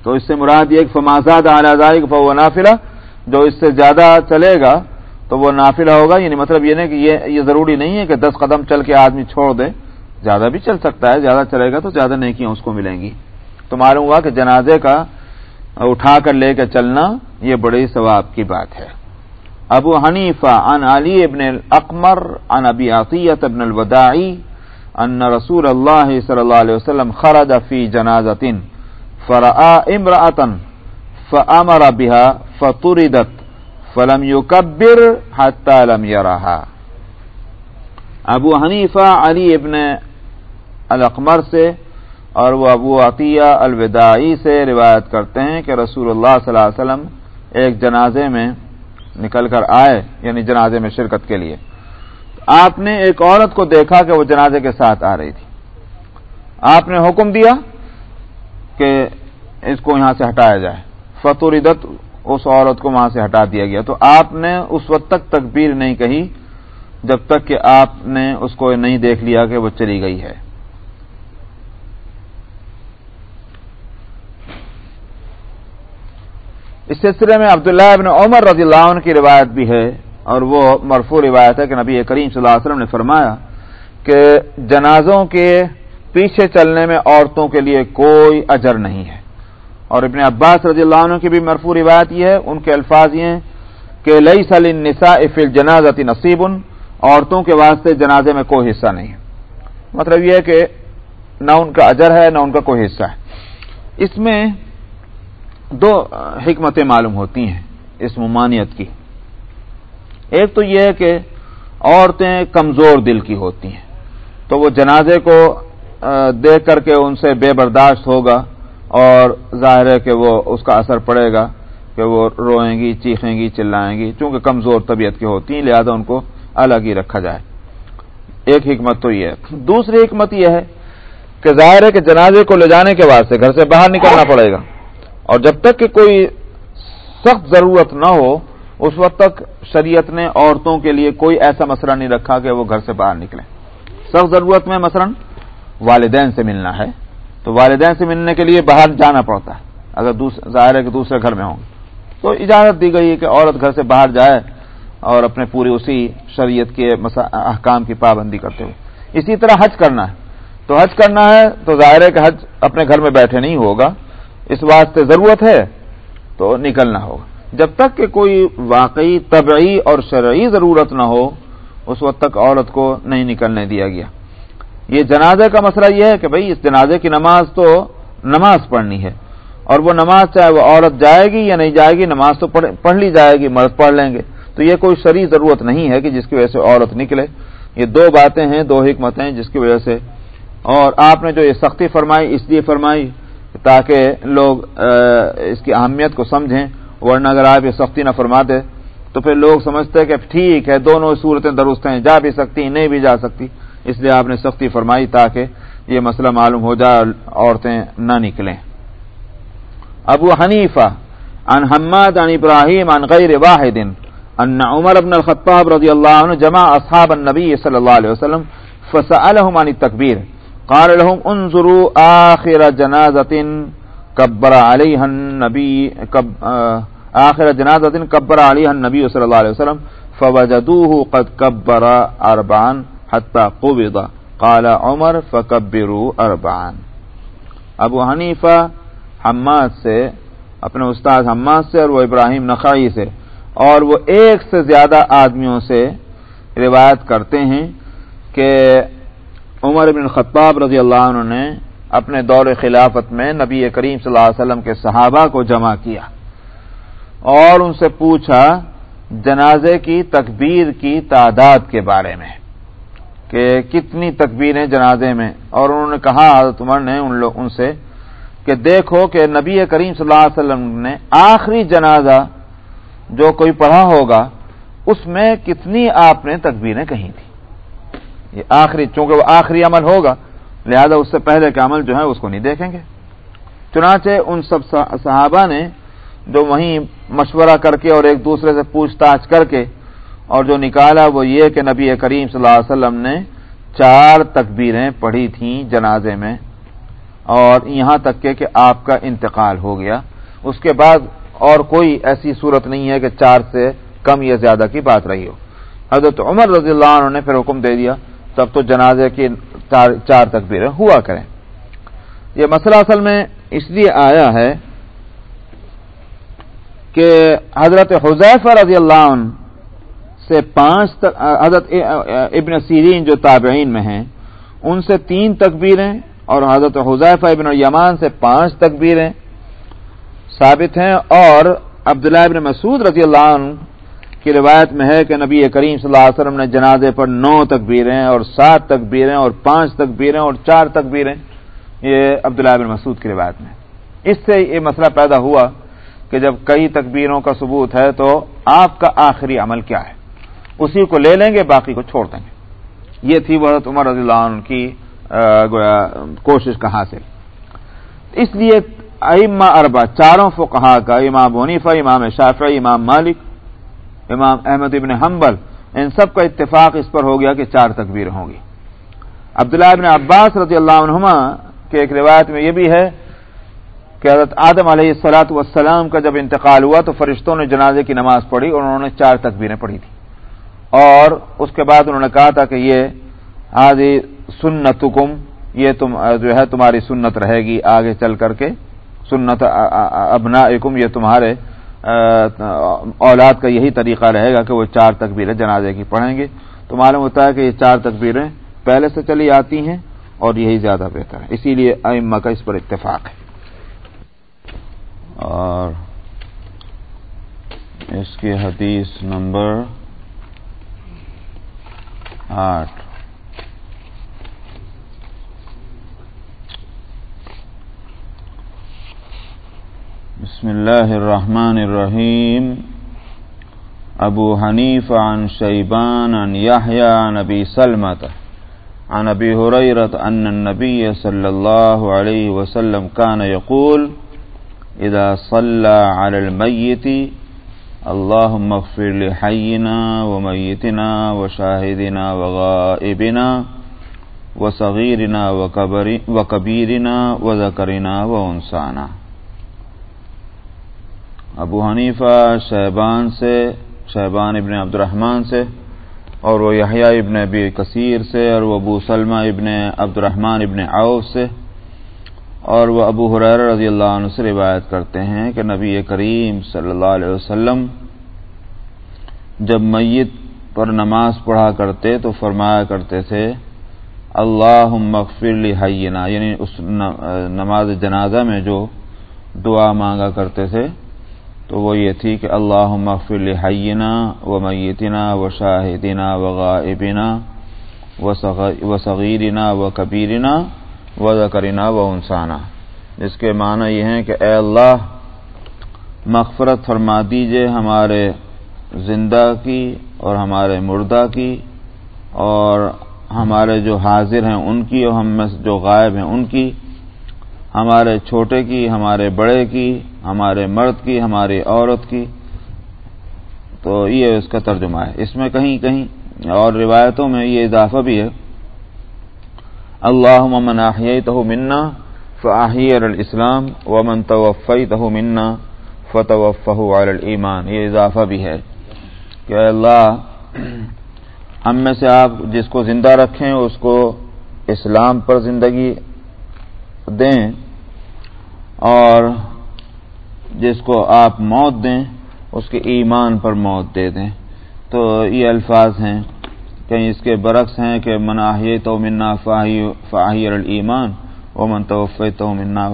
تو اس سے مراد یہ فمازاد اعلی فو نافلہ جو اس سے زیادہ چلے گا تو وہ نافلہ ہوگا یعنی مطلب یہ نہیں کہ یہ یہ ضروری نہیں ہے کہ دس قدم چل کے آدمی چھوڑ دے، زیادہ بھی چل سکتا ہے، زیادہ چلے گا تو زیادہ نیکیاں اس کو ملیں گی۔ تو معلوم ہوا کہ جنازے کا اٹھا کر لے کے چلنا یہ بڑی ثواب کی بات ہے۔ ابو حنیفہ ان علی ابن الاقمر ان ابی عطیت ابن الوداعی ان رسول اللہ صلی اللہ علیہ وسلم خرج فی جنازت فرآ امرأة فامر بها فطردت فلم یو کبر حتم یا ابو حنیفہ علی ابن القمر سے اور وہ ابو عطیہ الوداعی سے روایت کرتے ہیں کہ رسول اللہ صلی اللہ علیہ وسلم ایک جنازے میں نکل کر آئے یعنی جنازے میں شرکت کے لیے۔ آپ نے ایک عورت کو دیکھا کہ وہ جنازے کے ساتھ آ رہی تھی۔ آپ نے حکم دیا؟ کہ اس کو یہاں سے ہٹایا جائے۔ فتور اس عورت کو وہاں سے ہٹا دیا گیا۔ تو آپ نے اس وقت تک تکبیر نہیں کہی، جب تک کہ آپ نے اس کو نہیں دیکھ لیا کہ وہ چلی گئی ہے۔ اس سلسلے میں عبداللہ ابن عمر رضی اللہ عنہ کی روایت بھی ہے، اور وہ مرفوع روایت ہے کہ نبی کریم صلی اللہ علیہ وسلم نے فرمایا کہ جنازوں کے پیچھے چلنے میں عورتوں کے لیے کوئی اجر نہیں ہے۔ اور ابن عباس رضی اللہ عنہ کی بھی مرفوع روایت یہ ہے، ان کے الفاظ یہ ہیں کہ لئی سل نسا افل جنازتی نصیب، عورتوں کے واسطے جنازے میں کوئی حصہ نہیں ہے۔ مطلب یہ ہے کہ نہ ان کا اجر ہے، نہ ان کا کوئی حصہ ہے۔ اس میں دو حکمتیں معلوم ہوتی ہیں اس ممانعت کی۔ ایک تو یہ ہے کہ عورتیں کمزور دل کی ہوتی ہیں، تو وہ جنازے کو دیکھ کر کے ان سے بے برداشت ہوگا اور ظاہر ہے کہ وہ اس کا اثر پڑے گا کہ وہ روئیں گی، چیخیں گی، چلائیں گی، چونکہ کمزور طبیعت کی ہوتی ہیں، لہذا ان کو الگ ہی رکھا جائے۔ ایک حکمت تو یہ ہے۔ دوسری حکمت یہ ہے کہ ظاہر ہے کہ جنازے کو لے جانے کے واسطے گھر سے باہر نکلنا پڑے گا۔ اور جب تک کہ کوئی سخت ضرورت نہ ہو، اس وقت تک شریعت نے عورتوں کے لیے کوئی ایسا مسئلہ نہیں رکھا کہ وہ گھر سے باہر نکلیں۔ سخت ضرورت میں مثلا والدین سے ملنا ہے، تو والدین سے ملنے کے لیے باہر جانا پڑتا ہے، اگر ظاہر ہے کہ دوسرے گھر میں ہوں۔ تو اجازت دی گئی ہے کہ عورت گھر سے باہر جائے اور اپنے پوری اسی شریعت کے احکام کی پابندی کرتے ہوئے۔ اسی طرح حج کرنا ہے۔ تو حج کرنا ہے، تو ظاہر ہے کہ حج اپنے گھر میں بیٹھے نہیں ہوگا۔ اس واسطے ضرورت ہے، تو نکلنا ہوگا۔ جب تک کہ کوئی واقعی طبعی اور شرعی ضرورت نہ ہو، اس وقت تک عورت کو نہیں نکلنے دیا گیا۔ یہ جنازے کا مسئلہ یہ ہے کہ بھائی اس جنازے کی نماز تو نماز پڑھنی ہے۔ اور وہ نماز چاہے وہ عورت جائے گی یا نہیں جائے گی، نماز تو پڑھ لی جائے گی مرد پڑھ لیں گے۔ تو یہ کوئی شرعی ضرورت نہیں ہے کہ جس کی وجہ سے عورت نکلے۔ یہ دو باتیں ہیں، دو حکمتیں جس کی وجہ سے۔ اور آپ نے جو یہ سختی فرمائی، اس لیے فرمائی تاکہ لوگ اس کی اہمیت کو سمجھیں، ورنہ اگر آپ یہ سختی نہ فرماتے تو پھر لوگ سمجھتے کہ ٹھیک ہے، دونوں صورتیں درست ہیں، جا بھی سکتی، نہیں بھی جا سکتی۔ اس لیے آپ نے سختی فرمائی تاکہ یہ مسئلہ معلوم ہو جائے عورتیں نہ نکلیں۔ ابو حنیفہ ان حماد ان ابراہیم ان غیر واحد ان عمر ابن الخطاب رضی اللہ عنہ جمع اصحاب النبی صلی اللہ علیہ وسلم فسألهم عن التکبیر۔ قال لهم انظروا آخر جنازة كبر عليها النبي كب آخر جنازة كبر عليها النبي صلى الله عليه وسلم، فوجدوه قد كبر أربعا حتى قبض. قال عمر فكبروا أربعا. ابو حنیفہ حماد سے، اپنے استاد حماد سے اور وہ ابراہیم نخائی سے، اور وہ ایک سے زیادہ آدمیوں سے روایت کرتے ہیں کہ عمر بن خطاب رضی اللہ عنہ نے اپنے دور خلافت میں نبی کریم صلی اللہ علیہ وسلم کے صحابہ کو جمع کیا اور ان سے پوچھا جنازے کی تکبیر کی تعداد کے بارے میں۔ کہ کتنی تکبیریں جنازے میں اور انہوں نے کہا حضرت عمر نے ان لوگ ان سے کہ دیکھو کہ نبی کریم صلی اللہ علیہ وسلم نے آخری جنازہ جو کوئی پڑھا ہوگا، اس میں کتنی آپ نے تکبیریں کہی تھیں۔ یہ آخری چونکہ وہ آخری عمل ہوگا، لہذا اس سے پہلے کا عمل جو ہے اس کو نہیں دیکھیں گے۔ چنانچہ ان سب صحابہ نے جو وہیں مشورہ کر کے اور ایک دوسرے سے پوچھ تاچھ کر کے اور جو نکالا وہ یہ کہ نبی کریم صلی اللہ علیہ وسلم نے چار تکبیریں پڑھی تھیں جنازے میں اور یہاں تک کہ آپ کا انتقال ہو گیا۔ اس کے بعد اور کوئی ایسی صورت نہیں ہے کہ چار سے کم یا زیادہ کی بات رہی ہو۔ حضرت عمر رضی اللہ عنہ نے پھر حکم دے دیا، تب تو جنازے کی چار تکبیریں ہوا کریں۔ یہ مسئلہ اصل میں اس لیے آیا ہے کہ حضرت حضیف رضی اللہ عنہ سے پانچ حضرت ابن سیرین جو تابعین میں ہیں، ان سے تین تکبیریں اور حضرت حضیفہ ابن یمان سے پانچ تکبیریں ثابت ہیں اور عبداللہ ابن مسعود رضی اللہ عنہ کی روایت میں ہے کہ نبی کریم صلی اللہ علیہ وسلم نے جنازے پر نو تکبیریں اور سات تکبیریں اور پانچ تکبیریں اور چار تکبیریں، یہ عبداللہ بن مسعود کی روایت میں اس سے یہ مسئلہ پیدا ہوا کہ جب کئی تکبیروں کا ثبوت ہے تو آپ کا آخری عمل کیا ہے؟ اسی کو لے لیں گے، باقی کو چھوڑ دیں گے۔ یہ تھی حضرت عمر رضی اللہ عنہ کی کوشش کا حاصل۔ اس لیے ائمہ اربا چاروں فقہا کا، امام ونیفا امام شافعی، امام مالک، امام احمد ابن حنبل، ان سب کا اتفاق اس پر ہو گیا کہ چار تکبیر ہوں گی۔ عبداللہ ابن عباس رضی اللہ عنہما کے ایک روایت میں یہ بھی ہے کہ حضرت آدم علیہ السلاۃ والسلام کا جب انتقال ہوا تو فرشتوں نے جنازے کی نماز پڑھی اور انہوں نے چار تکبیریں پڑھی تھی اور اس کے بعد انہوں نے کہا تھا کہ یہ آج سنت یہ تم جو ہے تمہاری سنت رہے گی آگے چل کر کے۔ سنت ابنا یہ تمہارے اولاد کا یہی طریقہ رہے گا کہ وہ چار تکبیریں جنازے کی پڑھیں گے۔ تو معلوم ہوتا ہے کہ یہ چار تکبیریں پہلے سے چلی آتی ہیں اور یہی زیادہ بہتر ہے اسی لیے ائمہ کا اس پر اتفاق ہے۔ اور اس کی حدیث نمبر آٹھ۔ بسم الله الرحمن الرحيم أبو حنيف عن شيبان عن يحيى عن أبي سلمة عن أبي هريرة أن النبي صلى الله عليه وسلم كان يقول إذا صلى على الميت اللهم اغفر لحينا وميتنا وشاهدنا وغائبنا وصغيرنا وكبيرنا وذكرنا وانسانا ابو حنیفہ شہبان سے شہبان ابن عبد الرحمن سے اور وہ یحییٰ ابن ابی کثیر سے اور وہ ابو سلمہ ابن عبد الرحمن ابن عوف سے اور وہ ابو حریر رضی اللہ عنہ سے روایت کرتے ہیں کہ نبی کریم صلی اللہ علیہ وسلم جب میت پر نماز پڑھا کرتے تو فرمایا کرتے تھے اللہ مغفر حینا یعنی اس نماز جنازہ میں جو دعا مانگا کرتے تھے، تو وہ یہ تھی کہ اللہ مغفر حینا و میتنا و شاہدینہ و غائبنا و صغیرنا و کبیرنا و ذکرنا و انسانہ جس کے معنی یہ ہیں کہ اے اللہ، مغفرت فرما دیجیے ہمارے زندہ کی اور ہمارے مردہ کی اور ہمارے جو حاضر ہیں ان کی اور ہم میں جو غائب ہیں ان کی، ہمارے چھوٹے کی، ہمارے بڑے کی، ہمارے مرد کی، ہماری عورت کی۔ تو یہ اس کا ترجمہ ہے۔ اس میں کہیں کہیں اور روایتوں میں یہ اضافہ بھی ہے۔ اللہ من تو منا فاہیر الاسلام ومن توفی تو منا فتوفہ ایمان یہ اضافہ بھی ہے کہ اللہ، ہم میں سے آپ جس کو زندہ رکھیں، اس کو اسلام پر زندگی دیں اور جس کو آپ موت دیں، اس کے ایمان پر موت دے دیں۔ تو یہ الفاظ ہیں۔ کہیں اس کے برعکس ہیں کہ مناحی تو منا فاہی المان و من توف تو منا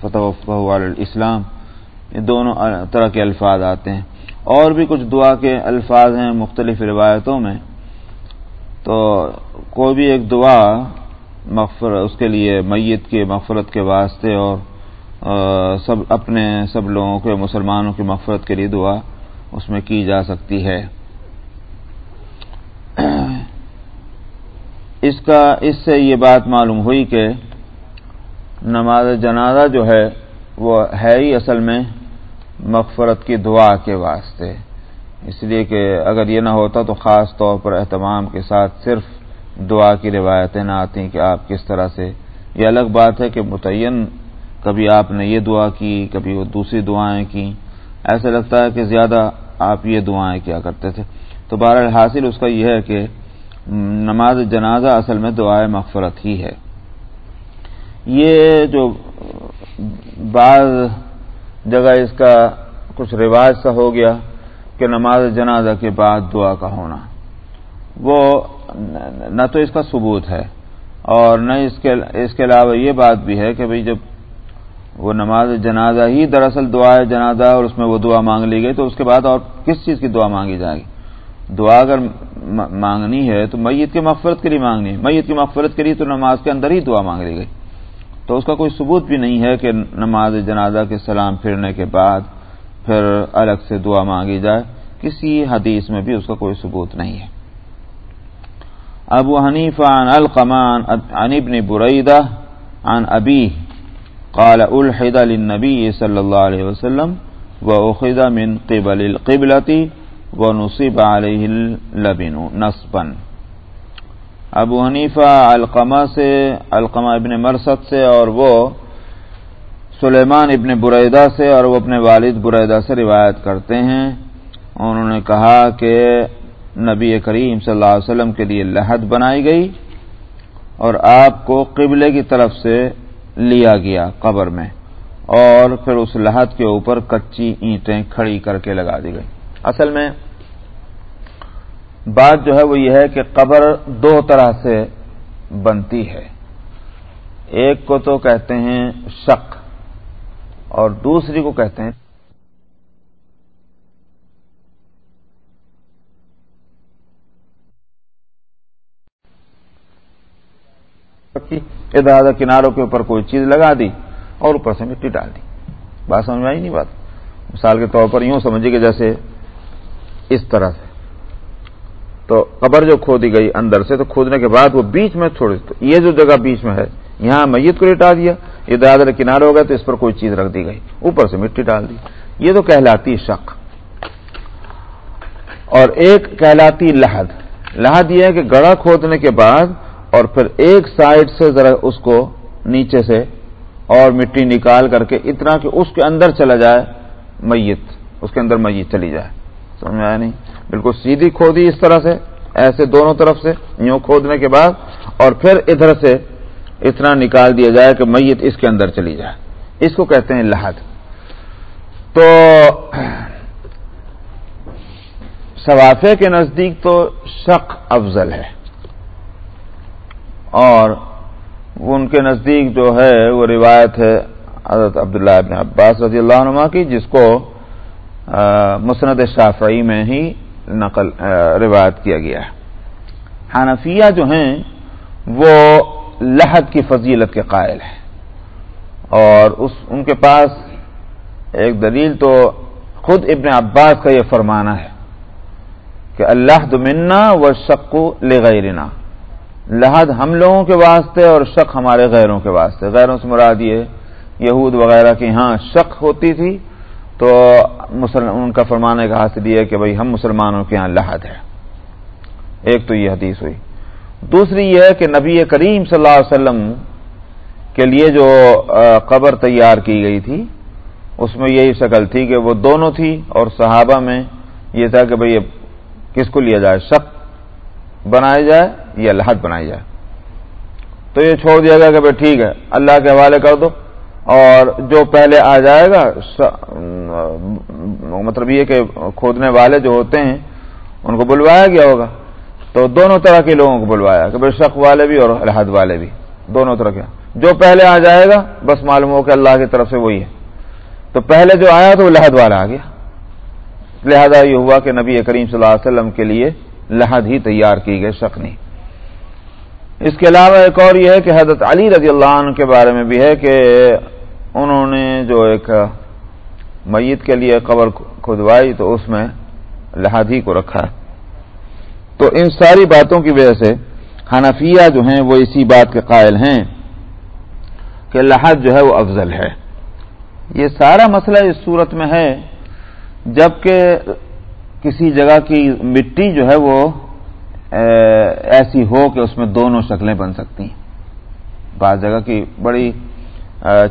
فتوف الاسلام، یہ دونوں طرح کے الفاظ آتے ہیں۔ اور بھی کچھ دعا کے الفاظ ہیں مختلف روایتوں میں، تو کوئی بھی ایک دعا مغفر اس کے لیے میت کے مغفرت کے واسطے اور سب اپنے سب لوگوں کے مسلمانوں کی مغفرت کے لیے دعا اس میں کی جا سکتی ہے۔ اس کا، اس سے یہ بات معلوم ہوئی کہ نماز جنازہ جو ہے وہ ہے ہی اصل میں مغفرت کی دعا کے واسطے۔ اس لیے کہ اگر یہ نہ ہوتا تو خاص طور پر اہتمام کے ساتھ صرف دعا کی روایتیں نہ آتی کہ آپ کس طرح سے۔ یہ الگ بات ہے کہ متعین کبھی آپ نے یہ دعا کی، کبھی وہ دوسری دعائیں کی۔ ایسا لگتا ہے کہ زیادہ آپ یہ دعائیں کیا کرتے تھے۔ تو بہر حاصل اس کا یہ ہے کہ نماز جنازہ اصل میں دعائیں مغفرت ہی ہے۔ یہ جو بعض جگہ اس کا کچھ رواج سا ہو گیا کہ نماز جنازہ کے بعد دعا کا ہونا، وہ نہ تو اس کا ثبوت ہے اور نہ اس کے اس کے علاوہ یہ بات بھی ہے کہ بھئی جب وہ نماز جنازہ ہی دراصل دعا ہے جنازہ اور اس میں وہ دعا مانگ لی گئی تو اس کے بعد اور کس چیز کی دعا مانگی جائے گی؟ دعا اگر مانگنی ہے تو میت کی مغفرت کے لیے مانگنی ہے۔ میت کی مغفرت کے لیے تو نماز کے اندر ہی دعا مانگ لی گئی۔ تو اس کا کوئی ثبوت بھی نہیں ہے کہ نماز جنازہ کے سلام پھرنے کے بعد پھر الگ سے دعا مانگی جائے۔ کسی حدیث میں بھی اس کا کوئی ثبوت نہیں ہے۔ ابو حنیف عن القمان عن ابن بریدہ عن ابی قال الحد للنبی صلی اللہ علیہ وسلم و من قبل القبلتی و نصیب علیہ اللبن نصبا۔ ابو حنیفہ القمہ سے القمہ ابن مرسد سے اور وہ سلیمان ابن بریدہ سے اور وہ اپنے والد بریدہ سے روایت کرتے ہیں۔ انہوں نے کہا کہ نبی کریم صلی اللہ علیہ وسلم کے لیے لحد بنائی گئی اور آپ کو قبلے کی طرف سے لیا گیا قبر میں اور پھر اس لحد کے اوپر کچی اینٹیں کھڑی کر کے لگا دی گئی اصل میں بات جو ہے وہ یہ ہے کہ قبر دو طرح سے بنتی ہے۔ ایک کو تو کہتے ہیں شک اور دوسری کو کہتے ہیں ادھر کناروں کے اوپر کوئی چیز لگا دی اور اوپر سے مٹی ڈال دی۔ بات سمجھ میں آئی نہیں بات؟ مثال کے طور پر یوں سمجھیے کہ جیسے اس طرح سے۔ تو قبر جو کھودی گئی اندر سے، تو کھودنے کے بعد وہ بیچ میں تھوڑی یہ جو جگہ بیچ میں ہے، یہاں میت کو لٹا دیا، یہ دادر کنارے ہو گئے تو اس پر کوئی چیز رکھ دی گئی۔ اوپر سے مٹی ڈال دی۔ یہ تو کہلاتی شک اور ایک کہلاتی لحد لحد یہ ہے کہ گڑا کھودنے کے بعد اور پھر ایک سائڈ سے ذرا اس کو نیچے سے اور مٹی نکال کر کے اتنا کہ اس کے اندر چلا جائے میت، اس کے اندر میت چلی جائے۔ سمجھ میں آیا نہیں؟ بالکل سیدھی کھودی اس طرح سے، ایسے دونوں طرف سے، یوں کھودنے کے بعد، اور پھر ادھر سے اتنا نکال دیا جائے کہ میت اس کے اندر چلی جائے۔ اس کو کہتے ہیں لحد تو ثوافے کے نزدیک تو شک افضل ہے۔ اور ان کے نزدیک جو ہے، وہ روایت ہے حضرت عبداللہ ابن عباس رضی اللہ عنہ کی، جس کو مسند شافعی میں ہی نقل روایت کیا گیا ہے۔ حنفیہ جو ہیں، وہ لحد کی فضیلت کے قائل ہیں۔ اور اس، ان کے پاس ایک دلیل تو خود ابن عباس کا یہ فرمانا ہے کہ اللہ دمنا و شکو لغیرنا۔ لحد ہم لوگوں کے واسطے اور شک ہمارے غیروں کے واسطے۔ غیروں سے مراد یہ، یہود وغیرہ کی ہاں شک ہوتی تھی تو ان کا فرمانے کا حاصل یہ ہے کہ بھائی ہم مسلمانوں کے ہاں لحد ہے ایک تو یہ حدیث ہوئی۔ دوسری یہ ہے کہ نبی کریم صلی اللہ علیہ وسلم کے لیے جو قبر تیار کی گئی تھی، اس میں یہی شکل تھی کہ وہ دونوں تھی اور صحابہ میں یہ تھا کہ بھئی کس کو لیا جائے؟ شک بنایا جائے یا لحد بنائی جائے؟ تو یہ چھوڑ دیا گیا کہ بھائی ٹھیک ہے، اللہ کے حوالے کر دو۔ اور جو پہلے آ جائے گا مطلب یہ کہ کھودنے والے جو ہوتے ہیں، ان کو بلوایا گیا ہوگا۔ تو دونوں طرح کے لوگوں کو بلوایا، کہ بھائی شک والے بھی اور الحد والے بھی، دونوں طرح کے۔ جو پہلے آ جائے گا، بس معلوم ہو کہ اللہ کی طرف سے وہی ہے۔ تو پہلے جو آیا تو وہ لحد والا آ گیا۔ لہذا یہ ہوا کہ نبی کریم صلی اللہ علیہ وسلم کے لیے لحد ہی تیار کی گئی شک نہیں۔ اس کے علاوہ ایک اور یہ ہے کہ حضرت علی رضی اللہ عنہ کے بارے میں بھی ہے کہ انہوں نے جو ایک میت کے لیے قبر کھدوائی تو اس میں لحد ہی کو رکھا۔ تو ان ساری باتوں کی وجہ سے حنفیہ جو ہیں وہ اسی بات کے قائل ہیں کہ لحد جو ہے وہ افضل ہے۔ یہ سارا مسئلہ اس صورت میں ہے، جبکہ کسی جگہ کی مٹی جو ہے وہ ایسی ہو کہ اس میں دونوں شکلیں بن سکتی ہیں۔ بعض جگہ کی بڑی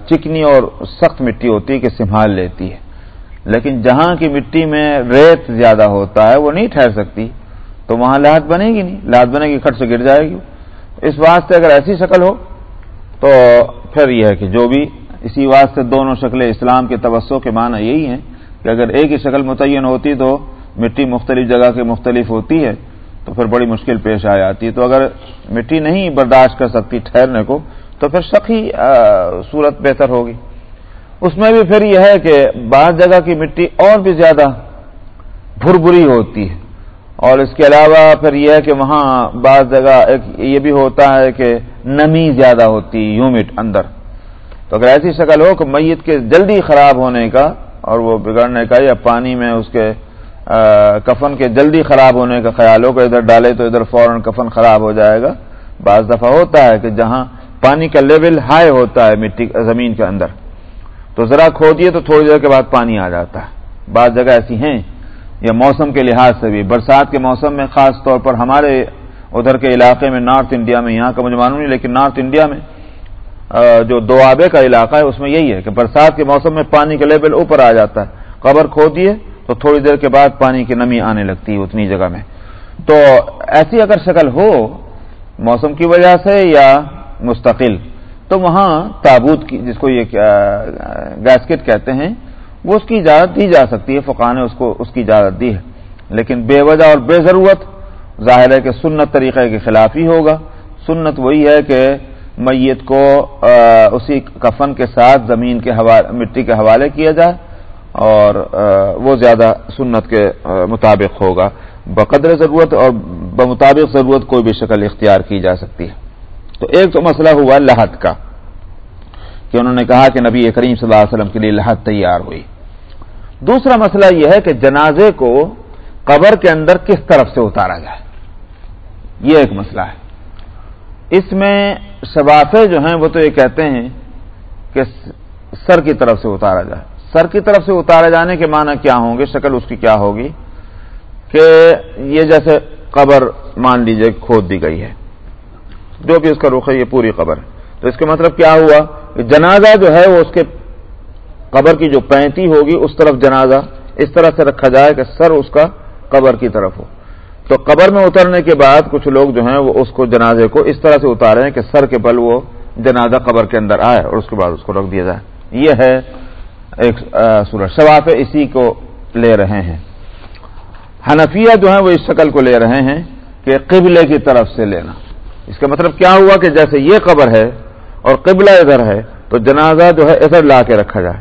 چکنی اور سخت مٹی ہوتی ہے کہ سنبھال لیتی ہے۔ لیکن جہاں کی مٹی میں ریت زیادہ ہوتا ہے، وہ نہیں ٹھہر سکتی۔ تو وہاں لاحت بنے گی نہیں۔ لاحت بنے گی، کھٹ سے گر جائے گی۔ اس واسطے اگر ایسی شکل ہو، تو پھر یہ ہے کہ جو بھی اسی واسطے دونوں شکلیں اسلام کے توسع کے معنی یہی ہیں کہ اگر ایک ہی شکل متعین ہوتی تو مٹی مختلف جگہ کے مختلف ہوتی ہے، تو پھر بڑی مشکل پیش آ جاتی۔ ہے تو اگر مٹی نہیں برداشت کر سکتی ٹھہرنے کو تو پھر شک ہی صورت بہتر ہوگی۔ اس میں بھی پھر یہ ہے کہ بعض جگہ کی مٹی اور بھی زیادہ بھر بری ہوتی ہے۔ اور اس کے علاوہ پھر یہ ہے کہ وہاں بعض جگہ ایک یہ بھی ہوتا ہے کہ نمی زیادہ ہوتی یومٹ اندر۔ تو اگر ایسی شکل ہو کہ میت کے جلدی خراب ہونے کا اور وہ بگڑنے کا یا پانی میں اس کے کفن کے جلدی خراب ہونے کا خیال ہو کہ ادھر ڈالے تو ادھر فوراً کفن خراب ہو جائے گا۔ بعض دفعہ ہوتا ہے کہ جہاں پانی کا لیول ہائی ہوتا ہے مٹی زمین کے اندر۔ تو ذرا کھودیے تو تھوڑی دیر کے بعد پانی آ جاتا ہے۔ بعض جگہ ایسی ہیں، یا موسم کے لحاظ سے بھی۔ برسات کے موسم میں خاص طور پر ہمارے ادھر کے علاقے میں نارتھ انڈیا میں، یہاں کا مجھے معلوم نہیں، لیکن نارتھ انڈیا میں جو دوآبے کا علاقہ ہے، اس میں یہی ہے کہ برسات کے موسم میں پانی کا لیول اوپر آ جاتا ہے۔ قبر کھو دیے تو تھوڑی دیر کے بعد پانی کی نمی آنے لگتی ہے اتنی جگہ میں۔ تو ایسی اگر شکل ہو موسم کی وجہ سے یا مستقل۔ تو وہاں تابوت کی، جس کو یہ گیسکٹ کہتے ہیں، وہ اس کی اجازت دی جا سکتی ہے، فقہ نے اس کو، اس کی اجازت دی ہے۔ لیکن بے وجہ اور بے ضرورت، ظاہر ہے کہ سنت طریقے کے خلاف ہی ہوگا۔ سنت وہی ہے کہ میت کو اسی کفن کے ساتھ زمین کے مٹی کے حوالے کیا جائے اور وہ زیادہ سنت کے مطابق ہوگا۔ بقدر ضرورت اور بمطابق ضرورت کوئی بھی شکل اختیار کی جا سکتی ہے۔ تو ایک تو مسئلہ ہوا لحت کا کہ انہوں نے کہا کہ نبی کریم صلی اللہ علیہ وسلم کے لیے لحد تیار ہوئی۔ دوسرا مسئلہ یہ ہے کہ جنازے کو قبر کے اندر کس طرف سے اتارا جائے؟ یہ ایک مسئلہ ہے۔ اس میں شبافے جو ہیں وہ تو یہ کہتے ہیں کہ سر کی طرف سے اتارا جائے۔ سر کی طرف سے اتارے جانے کے معنی کیا ہوں گے؟ شکل اس کی کیا ہوگی؟ کہ یہ جیسے قبر مان لیجیے کھود دی گئی ہے۔ جو بھی اس کا رخ ہے، یہ پوری قبر ہے۔ تو اس کا مطلب کیا ہوا؟ جنازہ جو ہے، وہ اس کے قبر کی جو پینتی ہوگی، اس طرف جنازہ، اس طرح سے رکھا جائے کہ سر اس کا قبر کی طرف ہو۔ تو قبر میں اترنے کے بعد کچھ لوگ جو ہیں، وہ اس کو جنازے کو اس طرح سے اتارے ہیں کہ سر کے بل وہ جنازہ قبر کے اندر آئے اور اس کے بعد اس کو رکھ دیا جائے۔ یہ ہے ایک سورج شواف، اسی کو لے رہے ہیں۔ حنفیہ جو ہیں، وہ اس شکل کو لے رہے ہیں کہ قبلے کی طرف سے لینا۔ اس کا مطلب کیا ہوا کہ جیسے یہ قبر ہے اور قبلہ ادھر ہے، تو جنازہ جو ہے ادھر لا کے رکھا جائے۔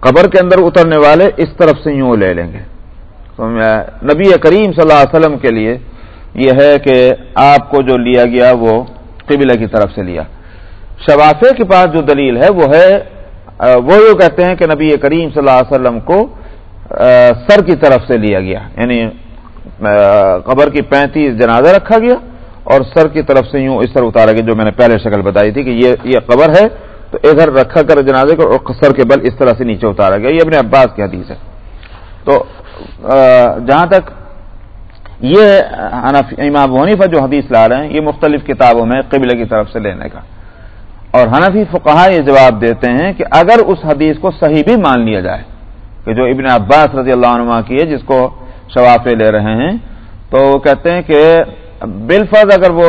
قبر کے اندر اترنے والے اس طرف سے یوں لے لیں گے۔ نبی کریم صلی اللہ علیہ وسلم کے لیے یہ ہے کہ آپ کو جو لیا گیا وہ قبلہ کی طرف سے لیا۔ شوافے کے پاس جو دلیل ہے وہ ہے، وہ یہ کہتے ہیں کہ نبی کریم صلی اللہ علیہ وسلم کو سر کی طرف سے لیا گیا۔ یعنی قبر کی پینتیس جنازہ رکھا گیا۔ اور سر کی طرف سے یوں اس طرح اتارا گیا جو میں نے پہلے شکل بتائی تھی کہ یہ یہ قبر ہے، تو ادھر رکھا کر جنازے کو اور سر کے بل اس طرح سے نیچے اتارا گیا۔ یہ اپنے عباس کی حدیث ہے۔ تو جہاں تک یہ امام ونیفا جو حدیث لا رہے ہیں، یہ مختلف کتابوں میں قبل کی طرف سے لینے کا۔ اور حنفی فقہ یہ جواب دیتے ہیں کہ اگر اس حدیث کو صحیح بھی مان لیا جائے، کہ جو ابن عباس رضی اللہ عنہ کی ہے، جس کو شوافے لے رہے ہیں، تو وہ کہتے ہیں کہ بالفظ اگر وہ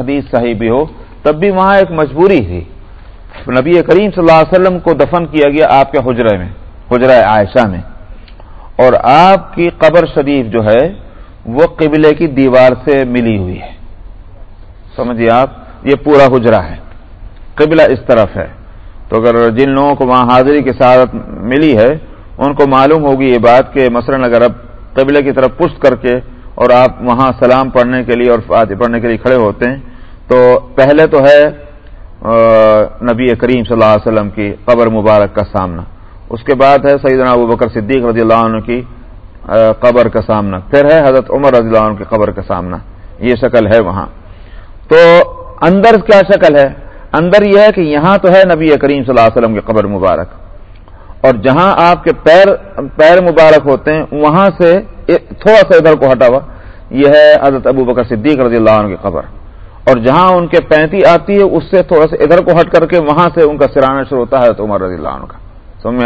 حدیث صحیح بھی ہو، تب بھی وہاں ایک مجبوری تھی۔ نبی کریم صلی اللہ علیہ وسلم کو دفن کیا گیا آپ کے حجرے میں، حجرہ عائشہ میں۔ اور آپ کی قبر شریف جو ہے، وہ قبلے کی دیوار سے ملی ہوئی ہے۔ سمجھیے آپ؟ یہ پورا حجرا ہے۔ قبلہ اس طرف ہے۔ تو اگر جن لوگوں کو وہاں حاضری کے ساتھ ملی ہے، ان کو معلوم ہوگی یہ بات کہ مثلاً اگر اب قبلے کی طرف پشت کر کے اور آپ وہاں سلام پڑھنے کے لیے اور فاتح پڑھنے کے لیے کھڑے ہوتے ہیں، تو پہلے تو ہے نبی کریم صلی اللہ علیہ وسلم کی قبر مبارک کا سامنا۔ اس کے بعد ہے سیدنا ابو بکر صدیق رضی اللہ عنہ کی قبر کا سامنا۔ پھر ہے حضرت عمر رضی اللہ عنہ کی قبر کا سامنا۔ یہ شکل ہے وہاں۔ تو اندر کیا شکل ہے؟ اندر یہ ہے کہ یہاں تو ہے نبی کریم صلی اللہ علیہ وسلم کی قبر مبارک۔ اور جہاں آپ کے پیر پیر مبارک ہوتے ہیں، وہاں سے تھوڑا سا ادھر کو ہٹا ہوا یہ ہے حضرت ابو بکر صدیق رضی اللہ عنہ کی قبر۔ اور جہاں ان کے پینتی آتی ہے، اس سے تھوڑا سا ادھر کو ہٹ کر کے وہاں سے ان کا سرانا شروع ہوتا ہے تو عمر رضی اللہ عنہ کا۔ سمجھ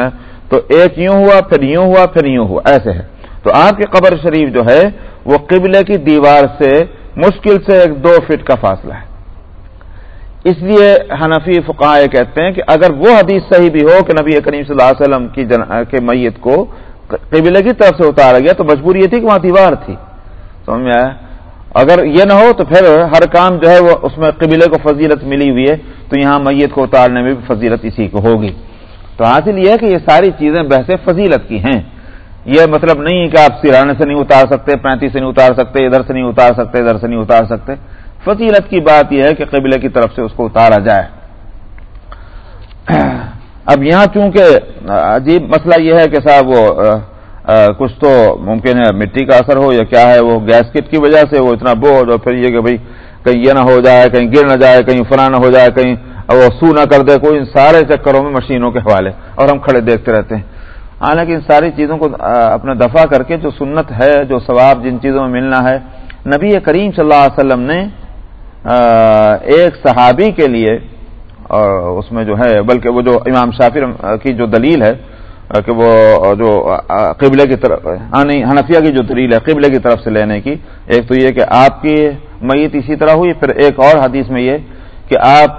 تو ایک یوں ہوا، پھر یوں ہوا، پھر یوں ہوا، ایسے ہے۔ تو آپ کی قبر شریف جو ہے، وہ قبلے کی دیوار سے مشکل سے ایک دو فٹ کا فاصلہ ہے۔ اس لیے حنفی فقائے کہتے ہیں کہ اگر وہ حدیث صحیح بھی ہو کہ نبی کریم صلی اللہ علیہ وسلم کی جن... کے میت کو قبلے کی طرف سے اتارا گیا تو مجبوری یہ تھی کہ وہاں دیوار تھی۔ سمجھ میں آیا؟ اگر یہ نہ ہو تو پھر ہر کام جو ہے وہ اس میں قبلے کو فضیلت ملی ہوئی ہے، تو یہاں میت کو اتارنے میں بھی فضیلت اسی کو ہوگی۔ تو حاصل یہ ہے کہ یہ ساری چیزیں بحث فضیلت کی ہیں۔ یہ مطلب نہیں کہ آپ سرانے سے نہیں اتار سکتے پینتیس سے نہیں اتار سکتے، ادھر سے نہیں اتار سکتے، ادھر سے نہیں اتار سکتے۔ فضیلت کی بات یہ ہے کہ قبلے کی طرف سے اس کو اتارا جائے۔ اب یہاں چونکہ عجیب مسئلہ یہ ہے کہ صاحب وہ کچھ تو ممکن ہے مٹی کا اثر ہو یا کیا ہے، وہ گیس کٹ کی وجہ سے وہ اتنا بوجھ اور پھر یہ کہ بھائی کہیں یہ نہ ہو جائے، کہیں گر نہ جائے، کہیں فنا نہ ہو جائے، کہیں وہ سو نہ کر دے، کوئی ان سارے چکروں میں مشینوں کے حوالے اور ہم کھڑے دیکھتے رہتے ہیں۔ حالانکہ ان ساری چیزوں کو اپنا دفاع کر کے جو سنت ہے، جو ثواب جن چیزوں میں ملنا ہے، نبی کریم صلی اللہ علیہ وسلم نے ایک صحابی کے لیے اس میں جو ہے، بلکہ وہ جو امام شافر کی جو دلیل ہے، کہ وہ جو قبلے کی طرف ہاں نہیں حنفیہ کی جو دلیل ہے قبلے کی طرف سے لینے کی، ایک تو یہ کہ آپ کی میت اسی طرح ہوئی، پھر ایک اور حدیث میں یہ کہ آپ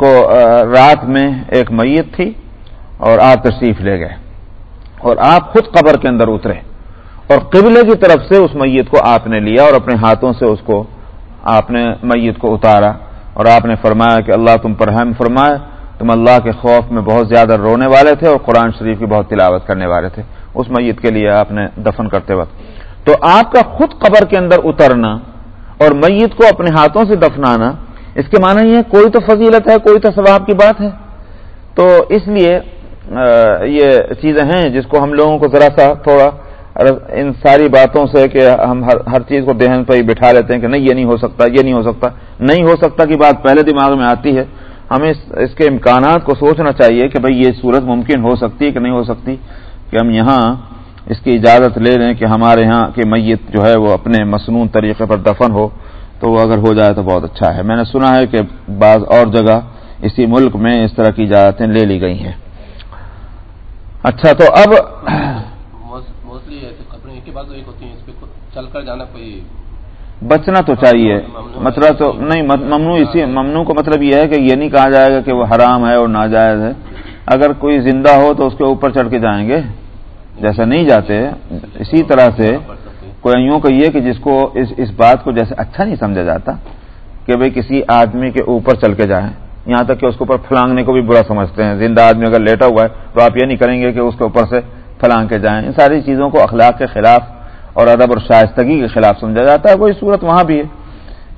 کو رات میں ایک میت تھی اور آپ تشریف لے گئے اور آپ خود قبر کے اندر اترے اور قبلے کی طرف سے اس میت کو آپ نے لیا اور اپنے ہاتھوں سے اس کو، آپ نے میت کو اتارا۔ اور آپ نے فرمایا کہ اللہ تم پر ہم فرمائے، تم اللہ کے خوف میں بہت زیادہ رونے والے تھے اور قرآن شریف کی بہت تلاوت کرنے والے تھے، اس میت کے لیے آپ نے دفن کرتے وقت۔ تو آپ کا خود قبر کے اندر اترنا اور میت کو اپنے ہاتھوں سے دفنانا، اس کے معنی یہ کوئی تو فضیلت ہے، کوئی تو ثواب کی بات ہے۔ تو اس لیے یہ چیزیں ہیں جس کو ہم لوگوں کو ذرا سا تھوڑا ان ساری باتوں سے کہ ہم ہر ہر چیز کو دہن پہ ہی بٹھا لیتے ہیں کہ نہیں، یہ نہیں ہو سکتا، یہ نہیں ہو سکتا۔ نہیں ہو سکتا کی بات پہلے دماغ میں آتی ہے۔ ہمیں اس کے امکانات کو سوچنا چاہیے کہ بھئی یہ صورت ممکن ہو سکتی ہے کہ نہیں ہو سکتی، کہ ہم یہاں اس کی اجازت لے لیں کہ ہمارے یہاں کی میت جو ہے وہ اپنے مصنون طریقے پر دفن ہو۔ تو وہ اگر ہو جائے تو بہت اچھا ہے۔ میں نے سنا ہے کہ بعض اور جگہ اسی ملک میں اس طرح کی اجازتیں لے لی گئی ہیں۔ اچھا تو اب چل کر جانا کوئی بچنا تو چاہیے۔ مطلب تو نہیں ممنوع اسی ممنوع کا مطلب یہ ہے کہ یہ نہیں کہا جائے گا کہ وہ حرام ہے اور ناجائز ہے۔ اگر کوئی زندہ ہو تو اس کے اوپر چڑھ کے جائیں گے۔ جیسا نہیں جاتے اسی طرح سے کوئی یوں کہیے کہ جس کو اس اس بات کو جیسے اچھا نہیں سمجھا جاتا کہ بھئی کسی آدمی کے اوپر چل کے جائیں۔ یہاں تک کہ اس کے اوپر پھلانگنے کو بھی برا سمجھتے ہیں۔ زندہ آدمی اگر لیٹا ہوا ہے تو آپ یہ نہیں کریں گے کہ اس کے اوپر سے پھلانگ کے جائیں ان ساری چیزوں کو اخلاق کے خلاف اور ادب اور شائستگی کے خلاف سمجھا جاتا ہے وہی صورت وہاں بھی ہے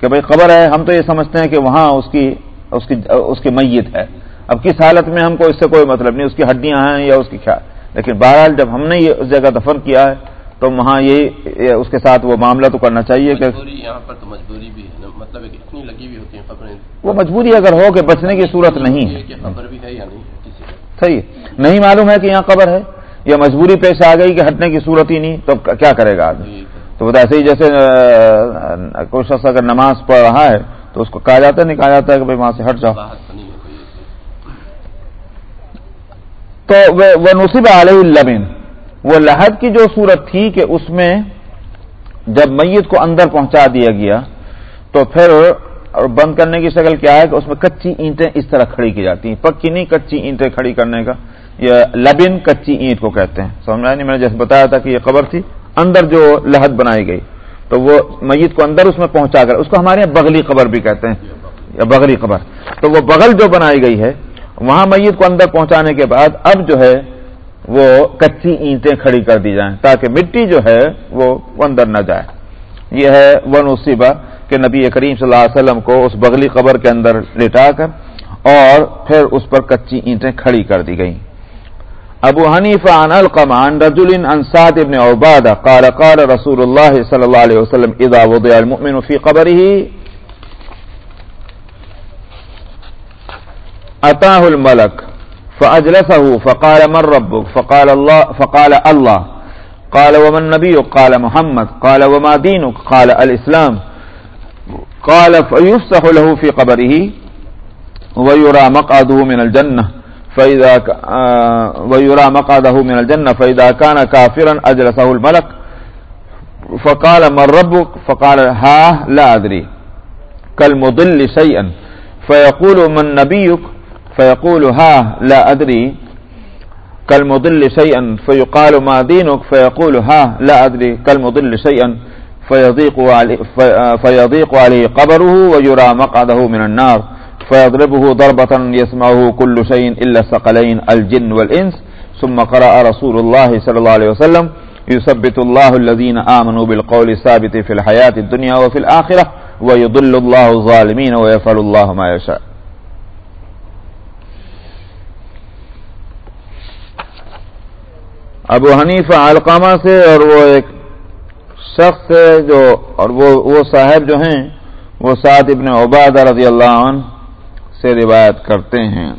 کہ بھائی خبر ہے ہم تو یہ سمجھتے ہیں کہ وہاں اس کی اس کی اس کی میت ہے۔ اب کس حالت میں ہم کو اس سے کوئی مطلب نہیں اس کی ہڈیاں ہیں یا اس کی خیال لیکن بہرحال جب ہم نے یہ اس جگہ دفن کیا ہے تو وہاں یہی اس کے ساتھ وہ معاملہ تو کرنا چاہیے کہ یہاں پر تو مجبوری بھی ہے مطلب اتنی لگی ہوئی ہوتی ہیں وہ مجبوری اگر ہو کہ بچنے کی صورت نہیں ہے۔ صحیح نہیں معلوم ہے کہ یہاں قبر ہے۔ یا مجبوری پیش آ گئی کہ ہٹنے کی صورت ہی نہیں تو کیا کرے گا آدمی؟ تو وہ ایسے ہی جیسے کوئی شخص اگر نماز پڑھ رہا ہے تو اس کو کہا جاتا ہے نہیں کہا جاتا ہے کہ بھائی وہاں سے ہٹ جاؤ۔ تو وہ نصیب علیہ البین وہ لہد کی جو صورت تھی کہ اس میں جب میت کو اندر پہنچا دیا گیا تو پھر بند کرنے کی شکل کیا ہے کہ اس میں کچی اینٹیں اس طرح کھڑی کی جاتی ہیں۔ پکی نہیں کچی اینٹیں کھڑی کرنے کا۔ یہ لبن کچی اینٹ کو کہتے ہیں۔ سمجھا نہیں؟ میں نے جیسے بتایا تھا کہ یہ قبر تھی، اندر جو لہد بنائی گئی، تو وہ میت کو اندر اس میں پہنچا کر، اس کو ہمارے یہاں بغلی قبر بھی کہتے ہیں، یا بغلی قبر۔ تو وہ بغل جو بنائی گئی ہے، وہاں میت کو اندر پہنچانے کے بعد اب جو ہے، وہ کچی اینٹیں کھڑی کر دی جائیں، تاکہ مٹی جو ہے، وہ اندر نہ جائے۔ یہ ہے وہ نصیبہ کہ نبی کریم صلی اللہ علیہ وسلم کو اس بغلی قبر کے اندر لٹا کر اور پھر اس پر کچی اینٹیں کھڑی کر دی گئیں۔ ابو حنیفہ عن القمان رجل عن سعد ابن عبادة قال قال رسول الله صلى الله عليه وسلم اذا وضع المؤمن في قبره اتاه الملك فاجلسه فقال من ربك فقال الله فقال الله قال ومن نبيك قال محمد قال وما دينك قال الاسلام قال فيفسح له في قبره ويرى مقعده من الجنه فإذا ويرى مقعده من الجنة فإذا كان كافرا أجلسه الملك. فقال من ربك؟ فقال ها لا أدري. كالمضل شيئا. فيقول من نبيك? فيقول ها لا أدري. كالمضل شيئا. فيقال ما دينك؟ فيقول ها لا أدري. كالمضل شيئا. فيضيق عليه, فيضيق عليه قبره ويرى مقعده من النار. فيضربه ضربة يسمعه كل شيء إلا الثقلين، الجن والإنس. ثم قرأ رسول الله صلى الله عليه وسلم، يثبت الله الذين آمنوا بالقول الثابت في الحياة الدنيا وفي الآخرة، ويضل الله الظالمين ويفعل الله ما يشاء. ابو حنیفہ علقامہ سے اور وہ ایک شخص ہے جو اور وہ وہ صاحب جو ہیں، وہ سعد ابن عباد رضی اللہ عنہ سے روایت کرتے ہیں۔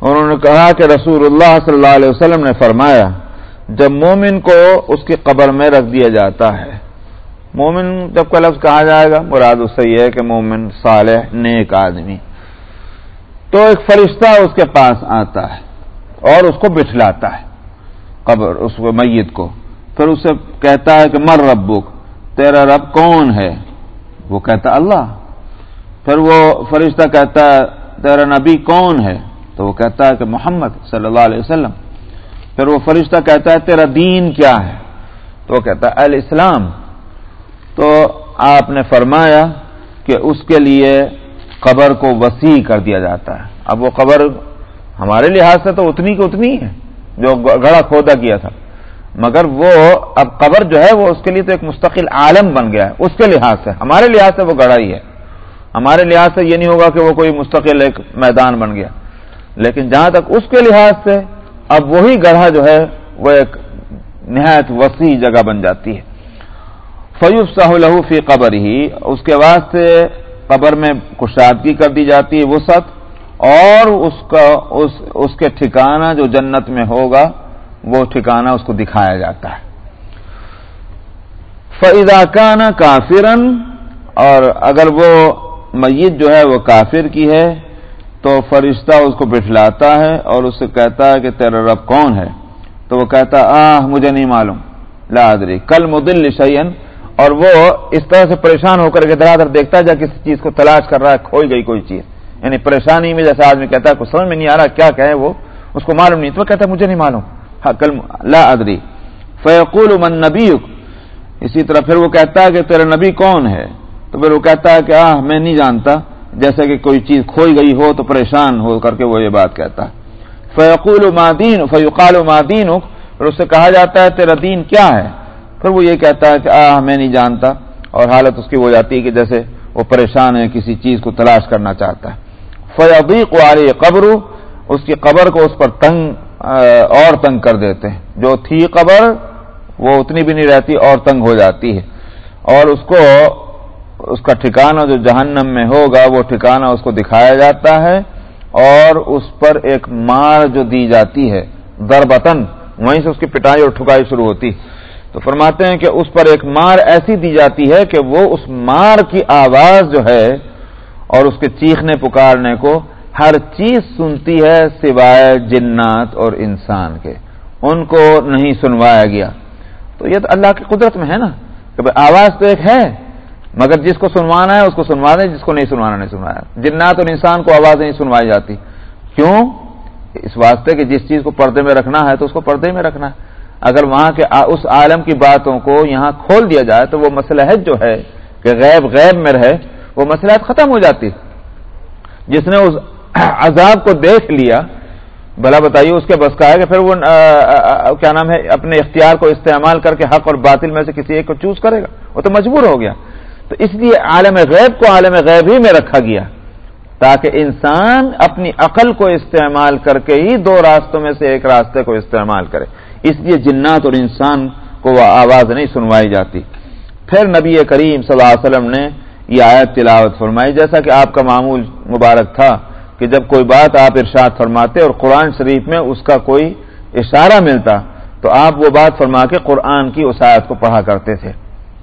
انہوں نے کہا کہ رسول اللہ صلی اللہ علیہ وسلم نے فرمایا، جب مومن کو اس کی قبر میں رکھ دیا جاتا ہے۔ مومن جب کا لفظ کہا جائے گا، مراد اس سے یہ ہے کہ مومن صالح، نیک آدمی۔ تو ایک فرشتہ اس کے پاس آتا ہے اور اس کو بٹھلاتا ہے قبر، اس میت کو۔ پھر اسے کہتا ہے کہ مر ربک، تیرا رب کون ہے؟ وہ کہتا اللہ۔ پھر وہ فرشتہ کہتا ہے، تیرا نبی کون ہے؟ تو وہ کہتا ہے کہ محمد صلی اللہ علیہ وسلم۔ پھر وہ فرشتہ کہتا ہے، تیرا دین کیا ہے؟ تو وہ کہتا ہے، الاسلام۔ تو آپ نے فرمایا کہ اس کے لیے قبر کو وسیع کر دیا جاتا ہے۔ اب وہ قبر ہمارے لحاظ سے تو اتنی کی اتنی ہے، جو گڑا کھودا کیا تھا۔ مگر وہ اب قبر جو ہے وہ اس کے لیے تو ایک مستقل عالم بن گیا ہے۔ اس کے لحاظ سے، ہمارے لحاظ سے وہ گڑا ہی ہے۔ ہمارے لحاظ سے یہ نہیں ہوگا کہ وہ کوئی مستقل ایک میدان بن گیا۔ لیکن جہاں تک اس کے لحاظ سے، اب وہی گڑھا جو ہے وہ ایک نہایت وسیع جگہ بن جاتی ہے۔ فیوب صاح لہو فی قبر ہی اس کے واسطے قبر میں کشادگی کر دی جاتی ہے وسعت اور اس کا، اس اس کے ٹھکانہ جو جنت میں ہوگا، وہ ٹھکانہ اس کو دکھایا جاتا ہے۔ فعدا کانہ کافرن اور اگر وہ میت جو ہے وہ کافر کی ہے، تو فرشتہ اس کو بٹھلاتا ہے اور اس سے کہتا ہے کہ تیرا رب کون ہے؟ تو وہ کہتا آہ، مجھے نہیں معلوم۔ لادری کل مدل شعین اور وہ اس طرح سے پریشان ہو کر کے درا در دیکھتا جا کسی چیز کو تلاش کر رہا ہے، کھوئی گئی کوئی چیز۔ یعنی پریشانی میں جیسا آدمی کہتا ہے کچھ سمجھ میں نہیں آ رہا کیا کہے وہ، اس کو معلوم نہیں۔ تو کہتا ہے، مجھے نہیں معلوم۔ ہاں کل لا ادری۔ فیقول من نبی اسی طرح پھر وہ کہتا ہے کہ تیرا نبی کون ہے؟ تو پھر وہ کہتا ہے کہ، آہ، میں نہیں جانتا۔ جیسے کہ کوئی چیز کھوئی گئی ہو تو پریشان ہو کر کے وہ یہ بات کہتا ہے۔ فیقول مادین فیقال مادین پھر اس سے کہا جاتا ہے، تیرا دین کیا ہے؟ پھر وہ یہ کہتا ہے کہ آ، میں نہیں جانتا، اور حالت اس کی وہ جاتی ہے کہ جیسے وہ پریشان ہے کسی چیز کو تلاش کرنا چاہتا ہے۔ فیبیق والی قبر، اس کی قبر کو اس پر تنگ اور تنگ کر دیتے ہیں۔ جو تھی قبر، وہ اتنی بھی نہیں رہتی، اور تنگ ہو جاتی ہے۔ اور اس کو، اس کا ٹھکانہ جو جہنم میں ہوگا، وہ ٹھکانہ اس کو دکھایا جاتا ہے، اور اس پر ایک مار جو دی جاتی ہے در بتن وہیں سے اس کی پٹائی اور ٹھکائی شروع ہوتی۔ تو فرماتے ہیں کہ اس پر ایک مار ایسی دی جاتی ہے کہ وہ اس مار کی آواز جو ہے اور اس کے چیخنے پکارنے کو ہر چیز سنتی ہے سوائے جنات اور انسان کے۔ ان کو نہیں سنوایا گیا۔ تو یہ تو اللہ کی قدرت میں ہے نا کہ آواز تو ایک ہے، مگر جس کو سنوانا ہے اس کو سنوا دیں، جس کو نہیں سنوانا نہیں سنوایا۔ جنات اور انسان کو آواز نہیں سنوائی جاتی۔ کیوں؟ اس واسطے کہ جس چیز کو پردے میں رکھنا ہے تو اس کو پردے میں رکھنا۔ ہے اگر وہاں کے اس عالم کی باتوں کو یہاں کھول دیا جائے تو وہ مسئلہ جو ہے کہ غیب غیب میں رہے، وہ مسئلہ ختم ہو جاتی۔ جس نے اس عذاب کو دیکھ لیا بھلا بتائیے اس کے بس کا ہے کہ پھر وہ کیا نام ہے، اپنے اختیار کو استعمال کر کے حق اور باطل میں سے کسی ایک کو چوز کرے گا۔ وہ تو مجبور ہو گیا۔ تو اس لیے عالم غیب کو عالم غیب ہی میں رکھا گیا۔ تاکہ انسان اپنی عقل کو استعمال کر کے ہی دو راستوں میں سے ایک راستے کو استعمال کرے۔ اس لیے جنات اور انسان کو وہ آواز نہیں سنوائی جاتی۔ پھر نبی کریم صلی اللہ علیہ وسلم نے یہ آیت تلاوت فرمائی، جیسا کہ آپ کا معمول مبارک تھا کہ جب کوئی بات آپ ارشاد فرماتے اور قرآن شریف میں اس کا کوئی اشارہ ملتا، تو آپ وہ بات فرما کے قرآن کی اس آیت کو پڑھا کرتے تھے۔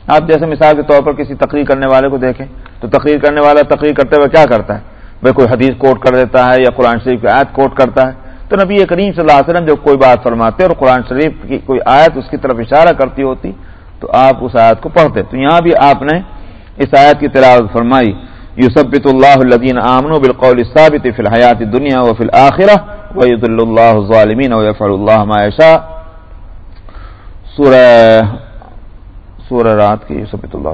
آپ جیسے مثال کے طور پر کسی تقریر کرنے والے کو دیکھیں، تو تقریر کرنے والا تقریر کرتے ہوئے کیا کرتا ہے؟ بھائی کوئی حدیث کوٹ کر دیتا ہے یا قرآن شریف کی آیت کوٹ کرتا ہے۔ تو نبی کریم صلی اللہ علیہ وسلم جب کوئی بات فرماتے اور قرآن شریف کی کوئی آیت اس کی طرف اشارہ کرتی ہوتی تو آپ اس آیت کو پڑھتے۔ تو یہاں بھی آپ نے اس آیت کی تلاوت فرمائی یوسبت اللہ الدین آمن و بالقول ثابت فی الحیات دنیا و فی الآخرہ وید اللہ ظالمین و اللہ معاشا سورہ سورہ رات کی یوسبت اللہ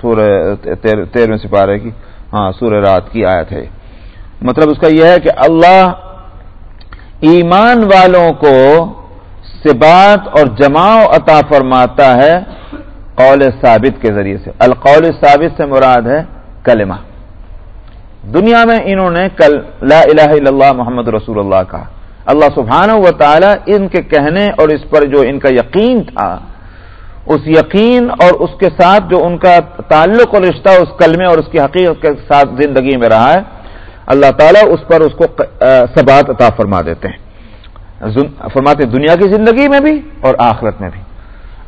سورہ تیرہویں سپارے کی۔ ہاں سورہ رات کی آیت ہے۔ مطلب اس کا یہ ہے کہ اللہ ایمان والوں کو سبات اور جماؤ عطا فرماتا ہے قول ثابت کے ذریعے سے۔ القول ثابت سے مراد ہے کلمہ۔ دنیا میں انہوں نے کل لا الہ الا اللہ محمد رسول اللہ کہا۔ اللہ سبحانہ و تعالی ان کے کہنے اور اس پر جو ان کا یقین تھا، اس یقین اور اس کے ساتھ جو ان کا تعلق اور رشتہ اس کلمے اور اس کی حقیقت کے ساتھ زندگی میں رہا ہے اللہ تعالیٰ اس پر اس کو سبات عطا فرما دیتے ہیں۔ فرماتے دنیا کی زندگی میں بھی اور آخرت میں بھی۔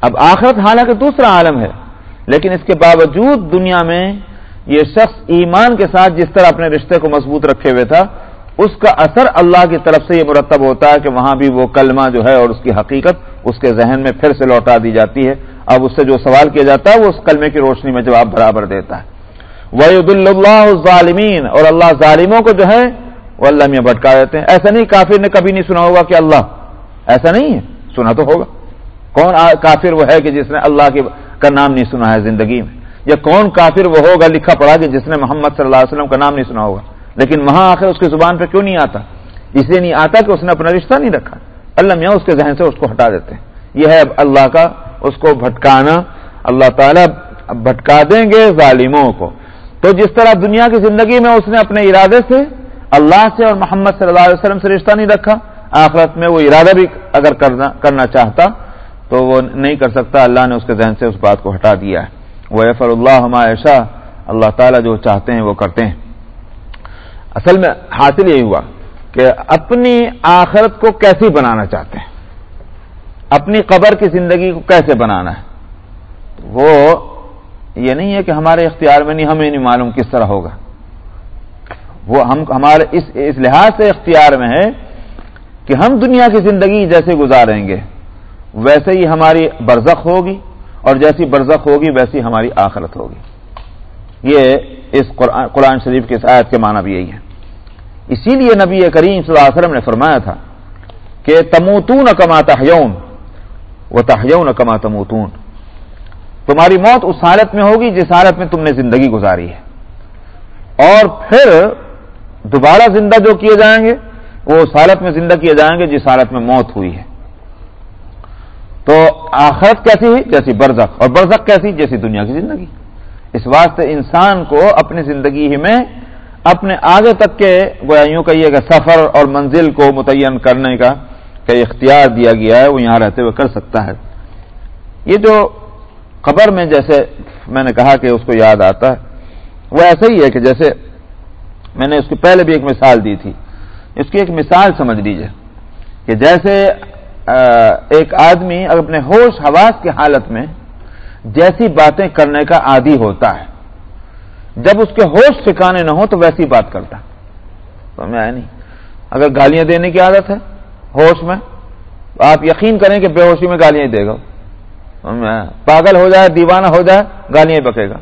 اب آخرت حالانکہ دوسرا عالم ہے، لیکن اس کے باوجود دنیا میں یہ شخص ایمان کے ساتھ جس طرح اپنے رشتے کو مضبوط رکھے ہوئے تھا، اس کا اثر اللہ کی طرف سے یہ مرتب ہوتا ہے کہ وہاں بھی وہ کلمہ جو ہے اور اس کی حقیقت اس کے ذہن میں پھر سے لوٹا دی جاتی ہے۔ اب اس سے جو سوال کیا جاتا ہے، وہ اس کلمے کی روشنی میں جواب برابر دیتا ہے۔ وحید اللہ ظالمین اور اللہ ظالموں کو جو ہے وہ اللہ میں بھٹکا دیتے ہیں۔ ایسا نہیں، کافر نے کبھی نہیں سنا ہوگا کہ اللہ۔ ایسا نہیں ہے، سنا تو ہوگا۔ کون کافر وہ ہے کہ جس نے اللہ کا نام نہیں سنا ہے زندگی میں؟ یا کون کافر وہ ہوگا لکھا پڑا کہ جس نے محمد صلی اللہ علیہ وسلم کا نام نہیں سنا ہوگا؟ لیکن وہاں آخر اس کی زبان پہ کیوں نہیں آتا؟ اس لیے نہیں آتا کہ اس نے اپنا رشتہ نہیں رکھا۔ اللہ میاں اس کے ذہن سے اس کو ہٹا دیتے ہیں۔ یہ ہے اللہ کا اس کو بھٹکانا۔ اللہ تعالیٰ بھٹکا دیں گے ظالموں کو۔ تو جس طرح دنیا کی زندگی میں اس نے اپنے ارادے سے اللہ سے اور محمد صلی اللہ علیہ وسلم سے رشتہ نہیں رکھا، آخرت میں وہ ارادہ بھی اگر کرنا کرنا چاہتا تو وہ نہیں کر سکتا، اللہ نے اس کے ذہن سے اس بات کو ہٹا دیا ہے۔ وہ فر اللہ عائشہ اللہ تعالیٰ جو چاہتے ہیں وہ کرتے ہیں۔ اصل میں حاصل یہی ہوا کہ اپنی آخرت کو کیسی بنانا چاہتے ہیں؟ اپنی قبر کی زندگی کو کیسے بنانا ہے؟ وہ یہ نہیں ہے کہ ہمارے اختیار میں نہیں، ہمیں نہیں معلوم کس طرح ہوگا۔ وہ ہم، ہمارے اس اس لحاظ سے اختیار میں ہے کہ ہم دنیا کی زندگی جیسے گزاریں گے، ویسے ہی ہماری برزخ ہوگی، اور جیسی برزخ ہوگی، ویسی ہماری آخرت ہوگی۔ یہ اس قرآن شریف کے آیت کے معنی بھی یہی ہے اسی لیے نبی کریم صلی اللہ علیہ وسلم نے فرمایا تھا کہ تموتون کما تحیون وہ تحیون کما تموتون۔ تمہاری موت اس حالت میں ہوگی جس حالت میں تم نے زندگی گزاری ہے۔ اور پھر دوبارہ زندہ جو کیے جائیں گے، وہ اس حالت میں زندہ کیے جائیں گے جس حالت میں موت ہوئی ہے۔ تو آخرت کیسی ہوئی؟ جیسی برزخ۔ اور برزخ کیسی؟ جیسی دنیا کی زندگی۔ اس واسطے انسان کو اپنی زندگی ہی میں اپنے آگے تک کے گویاوں کا یہ کہ سفر اور منزل کو متعین کرنے کا کہ اختیار دیا گیا ہے، وہ یہاں رہتے ہوئے کر سکتا ہے۔ یہ جو قبر میں جیسے میں نے کہا کہ اس کو یاد آتا ہے، وہ ایسا ہی ہے کہ جیسے میں نے اس کی پہلے بھی ایک مثال دی تھی۔ اس کی ایک مثال سمجھ لیجیے کہ جیسے ایک آدمی اپنے ہوش حواس کی حالت میں جیسی باتیں کرنے کا عادی ہوتا ہے۔ جب اس کے ہوش ٹھکانے نہ ہو تو ویسی بات کرتا میں نہیں اگر گالیاں دینے کی عادت ہے ہوش میں، آپ یقین کریں کہ بے ہوشی میں گالیاں دے گا۔ پاگل ہو جائے، دیوانہ ہو جائے، گالیاں بکے گا۔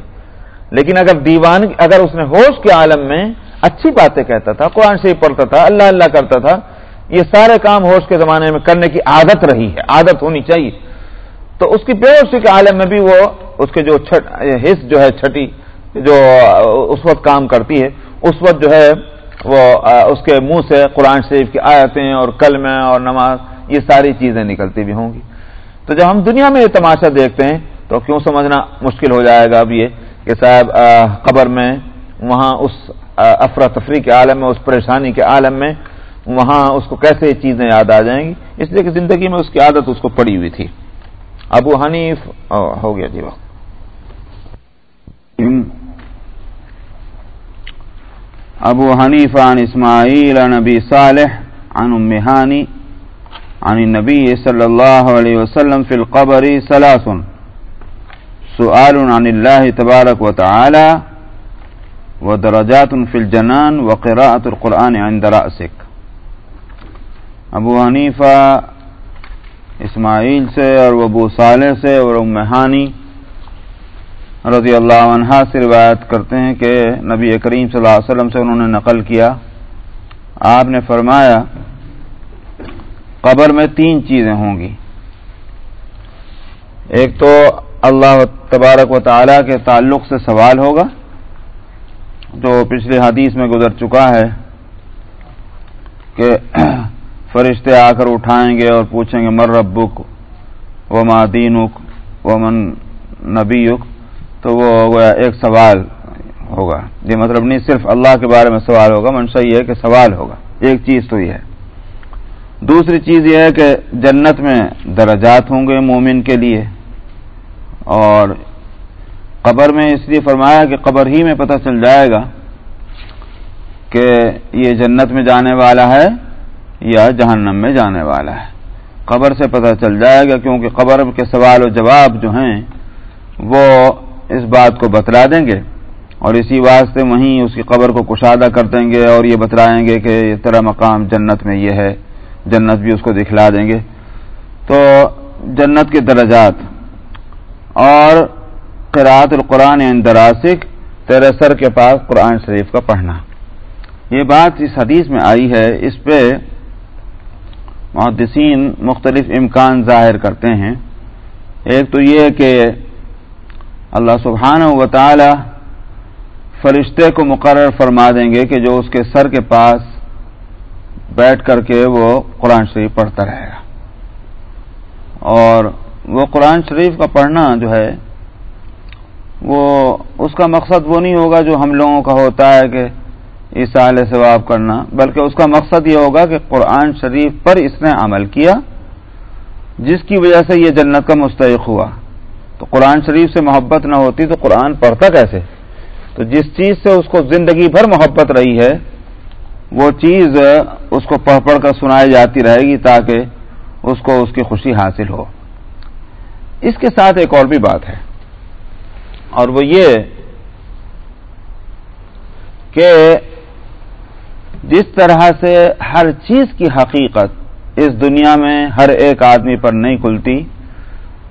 لیکن اگر دیوان، اگر اس نے ہوش کے عالم میں اچھی باتیں کہتا تھا، قرآن شریف پڑھتا تھا، اللہ اللہ کرتا تھا، یہ سارے کام ہوش کے زمانے میں کرنے کی عادت رہی ہے، عادت ہونی چاہیے۔ تو اس کی بے ہوشی کے عالم میں بھی وہ، اس کے جو حص جو ہے، چھٹی، جو اس وقت کام کرتی ہے، اس وقت جو ہے وہ اس کے منہ سے قرآن شریف کی آیتیں اور کلمیں اور نماز، یہ ساری چیزیں نکلتی بھی ہوں گی۔ تو جب ہم دنیا میں یہ تماشا دیکھتے ہیں تو کیوں سمجھنا مشکل ہو جائے گا اب یہ کہ صاحب قبر میں، وہاں اس افراتفری کے عالم میں، اس پریشانی کے عالم میں، وہاں اس کو کیسے چیزیں یاد آ جائیں گی؟ اس لیے کہ زندگی میں اس کی عادت اس کو پڑی ہوئی تھی۔ ابو حنیف ہو گیا جی وقت۔ ابو حنیف عن اسماعیل نبی صالح، عن امہانی عن النبي صلى الله عليه وسلم في القبر ثلاث. سؤال عن الله تبارك وتعالى ودرجات في الجنان وقراءة القرآن عند رأسك. ابو حنیفہ، اسماعیل سے اور ابو صالح سے اور امہانی رضی اللہ عنہ سے روایت کرتے ہیں کہ نبی کریم صلی اللہ علیہ وسلم سے انہوں نے نقل کیا۔ آپ نے فرمایا قبر میں تین چیزیں ہوں گی۔ ایک تو اللہ تبارک و تعالی کے تعلق سے سوال ہوگا، جو پچھلے حدیث میں گزر چکا ہے کہ فرشتے آ کر اٹھائیں گے اور پوچھیں گے مر ربک و مادینک و من نبیک؟ تو وہ ایک سوال ہوگا۔ یہ مطلب نہیں، صرف اللہ کے بارے میں سوال ہوگا، منشا یہ ہے کہ سوال ہوگا۔ ایک چیز تو یہ ہے۔ دوسری چیز یہ ہے کہ جنت میں درجات ہوں گے مومن کے لیے اور قبر میں اس لیے فرمایا کہ قبر ہی میں پتہ چل جائے گا کہ یہ جنت میں جانے والا ہے یا جہنم میں جانے والا ہے۔ قبر سے پتہ چل جائے گا کیونکہ قبر کے سوال و جواب جو ہیں وہ اس بات کو بتلا دیں گے اور اسی واسطے وہیں اس کی قبر کو کشادہ کر دیں گے اور یہ بتلائیں گے کہ تیرا مقام جنت میں یہ ہے۔ جنت بھی اس کو دکھلا دیں گے۔ تو جنت کے درجات اور قرآت القرآن یعنی اندراسک تیرے سر کے پاس قرآن شریف کا پڑھنا۔ یہ بات اس حدیث میں آئی ہے، اس پہ محدثین مختلف امکان ظاہر کرتے ہیں۔ ایک تو یہ کہ اللہ سبحانہ و تعالی فرشتے کو مقرر فرما دیں گے کہ جو اس کے سر کے پاس بیٹھ کر کے وہ قرآن شریف پڑھتا رہے گا۔ اور وہ قرآن شریف کا پڑھنا جو ہے، وہ اس کا مقصد وہ نہیں ہوگا جو ہم لوگوں کا ہوتا ہے کہ عیسال ثواب کرنا، بلکہ اس کا مقصد یہ ہوگا کہ قرآن شریف پر اس نے عمل کیا، جس کی وجہ سے یہ جنت کا مستحق ہوا۔ تو قرآن شریف سے محبت نہ ہوتی تو قرآن پڑھتا کیسے؟ تو جس چیز سے اس کو زندگی بھر محبت رہی ہے وہ چیز اس کو پڑھ پڑھ کر سنائی جاتی رہے گی تاکہ اس کو اس کی خوشی حاصل ہو۔ اس کے ساتھ ایک اور بھی بات ہے۔ اور وہ یہ کہ جس طرح سے ہر چیز کی حقیقت اس دنیا میں ہر ایک آدمی پر نہیں کھلتی،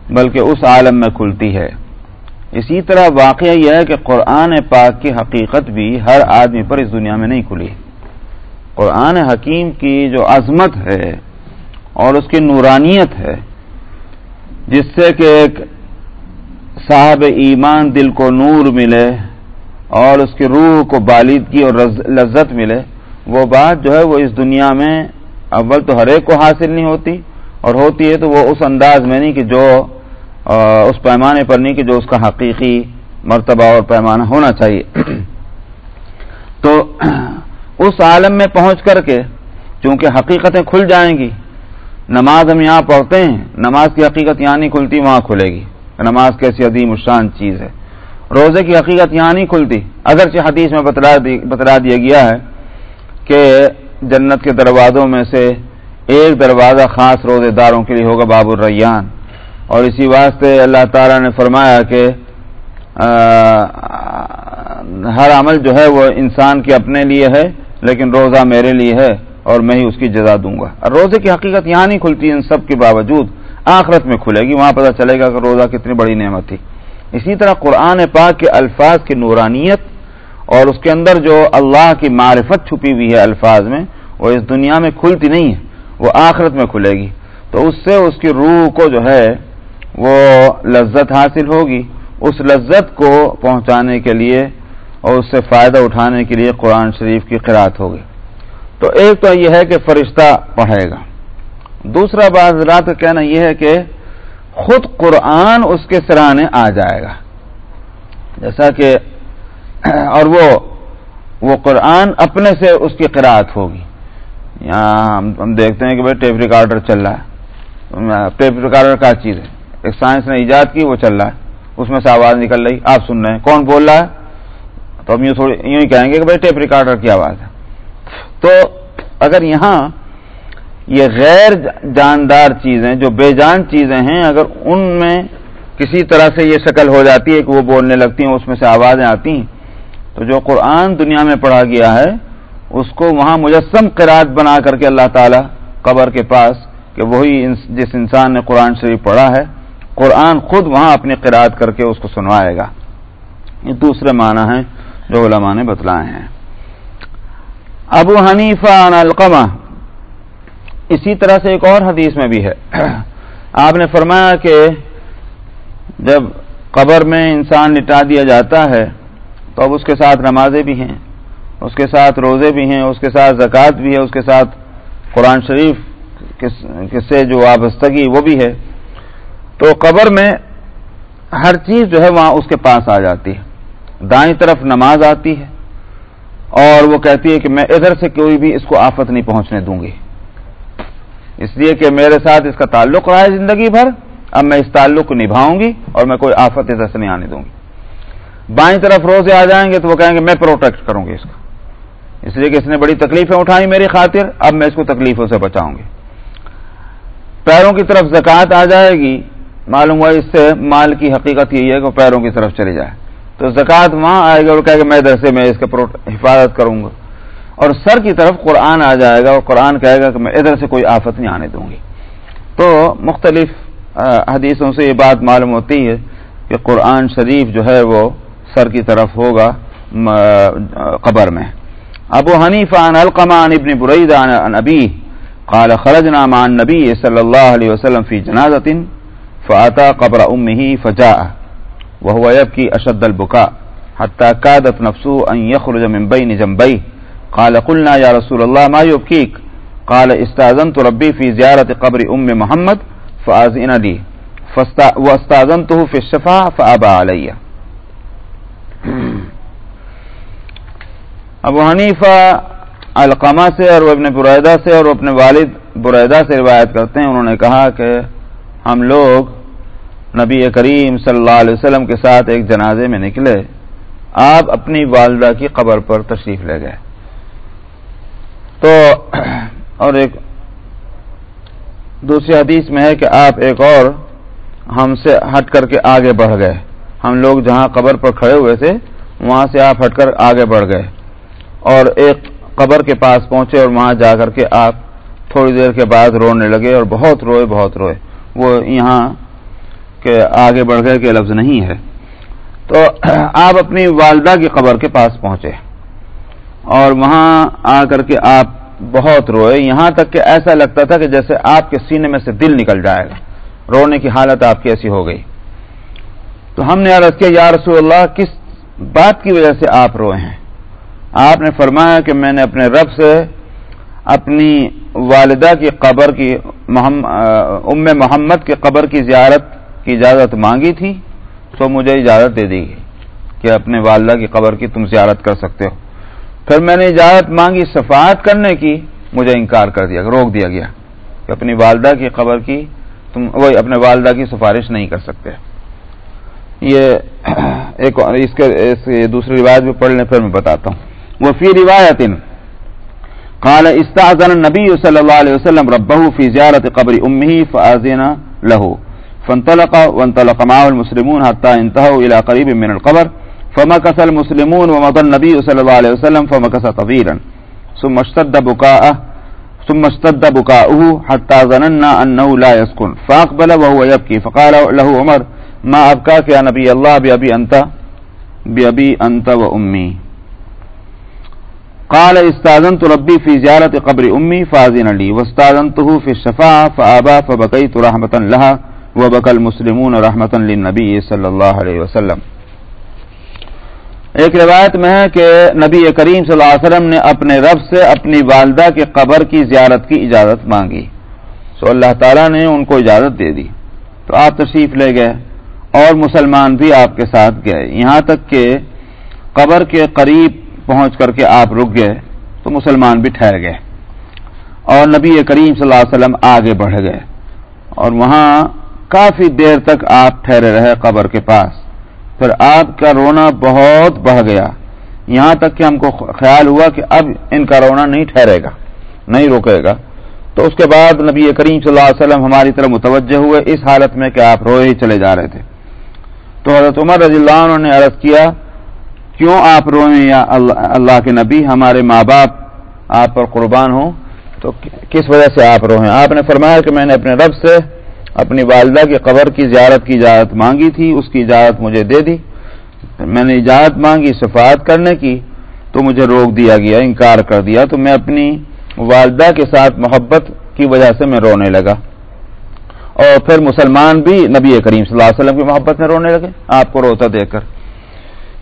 بلکہ اس عالم میں کھلتی ہے۔ اسی طرح واقعہ یہ ہے کہ قرآن پاک کی حقیقت بھی ہر آدمی پر اس دنیا میں نہیں کھلی۔ قرآن حکیم کی جو عظمت ہے اور اس کی نورانیت ہے، جس سے کہ ایک صاحب ایمان دل کو نور ملے اور اس کی روح کو بالدگی اور لذت ملے، وہ بات جو ہے وہ اس دنیا میں اول تو ہر ایک کو حاصل نہیں ہوتی اور ہوتی ہے تو وہ اس انداز میں نہیں کہ جو اس پیمانے پر نہیں کہ جو اس کا حقیقی مرتبہ اور پیمانہ ہونا چاہیے۔ تو اس عالم میں پہنچ کر کے چونکہ حقیقتیں کھل جائیں گی، نماز ہم یہاں پڑھتے ہیں، نماز کی حقیقت یہاں نہیں کھلتی، وہاں کھلے گی۔ نماز کیسی عظیم الشان چیز ہے۔ روزے کی حقیقت یہاں نہیں کھلتی۔ اگرچہ حدیث میں بتلا دیا گیا ہے کہ جنت کے دروازوں میں سے ایک دروازہ خاص روزے داروں کے لیے ہوگا باب الریان۔ اور اسی واسطے اللہ تعالیٰ نے فرمایا کہ ہر عمل جو ہے وہ انسان کے اپنے لیے ہے، لیکن روزہ میرے لیے ہے اور میں ہی اس کی جزا دوں گا۔ اور روزے کی حقیقت یہاں نہیں کھلتی، ان سب کے باوجود آخرت میں کھلے گی، وہاں پتہ چلے گا کہ روزہ کتنی بڑی نعمت تھی۔ اسی طرح قرآن پاک کے الفاظ کی نورانیت اور اس کے اندر جو اللہ کی معرفت چھپی ہوئی ہے الفاظ میں، وہ اس دنیا میں کھلتی نہیں ہے، وہ آخرت میں کھلے گی۔ تو اس سے اس کی روح کو جو ہے وہ لذت حاصل ہوگی۔ اس لذت کو پہنچانے کے لیے اور اس سے فائدہ اٹھانے کے لیے قرآن شریف کی قرآت ہوگی۔ تو ایک تو یہ ہے کہ فرشتہ پڑھے گا۔ دوسرا بات رات کا کہنا یہ ہے کہ خود قرآن اس کے سرانے آ جائے گا۔ جیسا کہ اور وہ وہ قرآن اپنے سے اس کی قرآت ہوگی۔ یہاں ہم دیکھتے ہیں کہ بھائی ٹیپ ریکارڈر چل رہا ہے۔ ٹیپ ریکارڈر کا چیز ہے؟ ایک سائنس نے ایجاد کی، وہ چل رہا ہے۔ اس میں سے آواز نکل رہی، آپ سن رہے ہیں۔ کون بول رہا ہے؟ تو ہم یوں تھوڑی یوں ہی کہیں گے کہ بھائی ٹیپ ریکارڈر کی آواز ہے۔ تو اگر یہاں یہ غیر جاندار چیزیں، جو بے جان چیزیں ہیں، اگر ان میں کسی طرح سے یہ شکل ہو جاتی ہے کہ وہ بولنے لگتی ہیں، اس میں سے آوازیں آتی ہیں، تو جو قرآن دنیا میں پڑھا گیا ہے، اس کو وہاں مجسم قرآد بنا کر کے اللہ تعالی قبر کے پاس کہ وہی جس انسان نے قرآن شریف پڑھا ہے قرآن خود وہاں اپنی قرآد کر کے اس کو سنوائے گا۔ یہ دوسرے معنی ہیں جو علماء نے بتلائے ہیں۔ ابو حنیفہ عن القمہ۔ اسی طرح سے ایک اور حدیث میں بھی ہے۔ آپ نے فرمایا کہ جب قبر میں انسان لٹا دیا جاتا ہے، تو اب اس کے ساتھ نمازیں بھی ہیں، اس کے ساتھ روزے بھی ہیں، اس کے ساتھ زکوٰۃ بھی ہے، اس کے ساتھ قرآن شریف سے جو وابستگی وہ بھی ہے۔ تو قبر میں ہر چیز جو ہے وہاں اس کے پاس آ جاتی ہے۔ دائیں طرف نماز آتی ہے اور وہ کہتی ہے کہ میں ادھر سے کوئی بھی اس کو آفت نہیں پہنچنے دوں گی۔ اس لیے کہ میرے ساتھ اس کا تعلق رہا ہے زندگی بھر۔ اب میں اس تعلق کو نبھاؤں گی اور میں کوئی آفت ادھر سے نہیں آنے دوں گی۔ بائیں طرف روزے آ جائیں گے تو وہ کہیں گے میں پروٹیکٹ کروں گی اس کا۔ اس لیے کہ اس نے بڑی تکلیفیں اٹھائی میری خاطر۔ اب میں اس کو تکلیفوں سے بچاؤں گی۔ پیروں کی طرف زکوٰۃ آ جائے گی۔ معلوم ہوا اس سے مال کی حقیقت یہی ہے کہ وہ پیروں کی طرف چلی جائے۔ تو زکوٰۃ وہاں آئے گا اور کہے گا، میں ادھر سے میں اس کے حفاظت کروں گا۔ اور سر کی طرف قرآن آ جائے گا اور قرآن کہے گا کہ میں ادھر سے کوئی آفت نہیں آنے دوں گی۔ تو مختلف حدیثوں سے یہ بات معلوم ہوتی ہے کہ قرآن شریف جو ہے وہ سر کی طرف ہوگا قبر میں۔ ابو حنیف عن القمہ عن ابن برید عن ابی قال خرجنا مع النبي صلى الله عليه وسلم في جنازة فأتى قبر ام أمه فجاء وهو يبكي أشد البكاء حتى كادت نفسه أن يخرج من بين جنبيه قال قلنا يا رسول الله ما يبكيك قال استاذنت ربي في زيارة قبر أم محمد، فآذن لي واستاذنته في الشفاعة فأبى علي ابو حنیفہ القامہ سے اور وہ اپنے برعیدہ سے اور وہ اپنے والد برعیدہ سے روایت کرتے ہیں، انہوں نے کہا کہ ہم لوگ نبی کریم صلی اللہ علیہ وسلم کے ساتھ ایک جنازے میں نکلے، آپ اپنی والدہ کی قبر پر تشریف لے گئے۔ تو، اور ایک دوسری حدیث میں ہے کہ آپ ایک اور ہم سے ہٹ کر کے آگے بڑھ گئے۔ ہم لوگ جہاں قبر پر کھڑے ہوئے تھے، وہاں سے آپ ہٹ کر آگے بڑھ گئے۔ اور ایک قبر کے پاس پہنچے اور وہاں جا کر کے آپ تھوڑی دیر کے بعد رونے لگے اور بہت روئے بہت روئے۔ وہ یہاں کے آگے بڑھ گئے کہ لفظ نہیں ہے۔ تو آپ اپنی والدہ کی قبر کے پاس پہنچے اور وہاں آ کر کے آپ بہت روئے۔ یہاں تک کہ ایسا لگتا تھا کہ جیسے آپ کے سینے میں سے دل نکل جائے۔ گا رونے کی حالت آپ کی ایسی ہو گئی۔ تو ہم نے عرض کیا، یا رسول اللہ، کس بات کی وجہ سے آپ روئے ہیں؟ آپ نے فرمایا کہ میں نے اپنے رب سے اپنی والدہ کی قبر کی ام محمد کے قبر کی زیارت کی اجازت مانگی تھی، تو مجھے اجازت دے دی گئی کہ اپنے والدہ کی قبر کی تم زیارت کر سکتے ہو۔ پھر میں نے اجازت مانگی صفات کرنے کی، مجھے انکار کر دیا، روک دیا گیا کہ اپنی والدہ کی قبر کی تم، وہ اپنے والدہ کی سفارش نہیں کر سکتے۔ یہ ایک اس کے دوسری روایت بھی پڑھ لیں، پھر میں بتاتا ہوں۔ وفي رواية قال استعذن النبي صلى الله عليه وسلم ربه في زيارة قبر أمه فآذن له فانطلق وانطلق معه المسلمون حتى انتهوا إلى قريب من القبر فمكث المسلمون ومضى النبي صلى الله عليه وسلم فمكث طويلا ثم اشتد بكاءه ثم اشتد بكاؤه حتى ظننا أنه لا يسكن فأقبل وهو يبكي فقال له عمر ما أبكاك يا نبي الله بأبي أنت بأبي أنت وأمي قال استاذنت ربي في زيارة قبر أمي فاذن لي واستاذنته في الشفاعة فأبى فبكيت رحمة لها وبكى المسلمون رحمة للنبي صلى الله عليه وسلم۔ ایک روایت میں ہے کہ نبی کریم صلی اللہ علیہ وسلم نے اپنے رب سے اپنی والدہ کے قبر کی زیارت کی اجازت مانگی۔ سو اللہ تعالیٰ نے ان کو اجازت دے دی۔ تو آپ تشریف لے گئے اور مسلمان بھی آپ کے ساتھ گئے۔ یہاں تک کہ قبر کے قریب پہنچ کر کے آپ رک گئے تو مسلمان بھی ٹھہر گئے اور نبی کریم صلی اللہ علیہ وسلم آگے بڑھ گئے اور وہاں کافی دیر تک آپ ٹھہرے رہے قبر کے پاس۔ پھر آپ کا رونا بہت بڑھ گیا۔ یہاں تک کہ ہم کو خیال ہوا کہ اب ان کا رونا نہیں ٹھہرے گا، نہیں روکے گا۔ تو اس کے بعد نبی کریم صلی اللہ علیہ وسلم ہماری طرف متوجہ ہوئے اس حالت میں کہ آپ روئے ہی چلے جا رہے تھے۔ تو حضرت عمر رضی اللہ عنہ نے عرض کیا کیوں آپ روئیں یا اللہ کے نبی ہمارے ماں باپ آپ پر قربان ہوں؟ تو کس وجہ سے آپ روئیں؟ آپ نے فرمایا کہ میں نے اپنے رب سے اپنی والدہ کی قبر کی زیارت کی اجازت مانگی تھی، اس کی اجازت مجھے دے دی۔ میں نے اجازت مانگی صفات کرنے کی، تو مجھے روک دیا گیا، انکار کر دیا۔ تو میں اپنی والدہ کے ساتھ محبت کی وجہ سے میں رونے لگا۔ اور پھر مسلمان بھی نبی کریم صلی اللہ علیہ وسلم کی محبت میں رونے لگے۔ آپ کو روتا دیکھ کر۔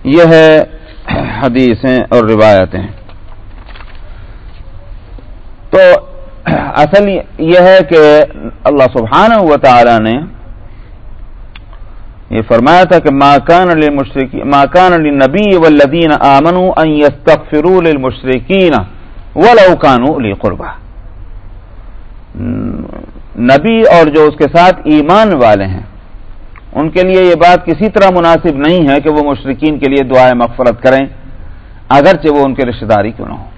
یہ ہے حدیثیں اور روایتیں۔ تو اصل یہ ہے کہ اللہ سبحانہ و تعالی نے یہ فرمایا تھا کہ ماکان علی مشرقی ماکان علی نبی ولدین آمن فرول مشرقین ولوکان علی قربا۔ نبی اور جو اس کے ساتھ ایمان والے ہیں ان کے لیے یہ بات کسی طرح مناسب نہیں ہے کہ وہ مشرقین کے لیے دعائیں مغفرت کریں، اگرچہ وہ ان کے رشتے داری کیوں نہ ہو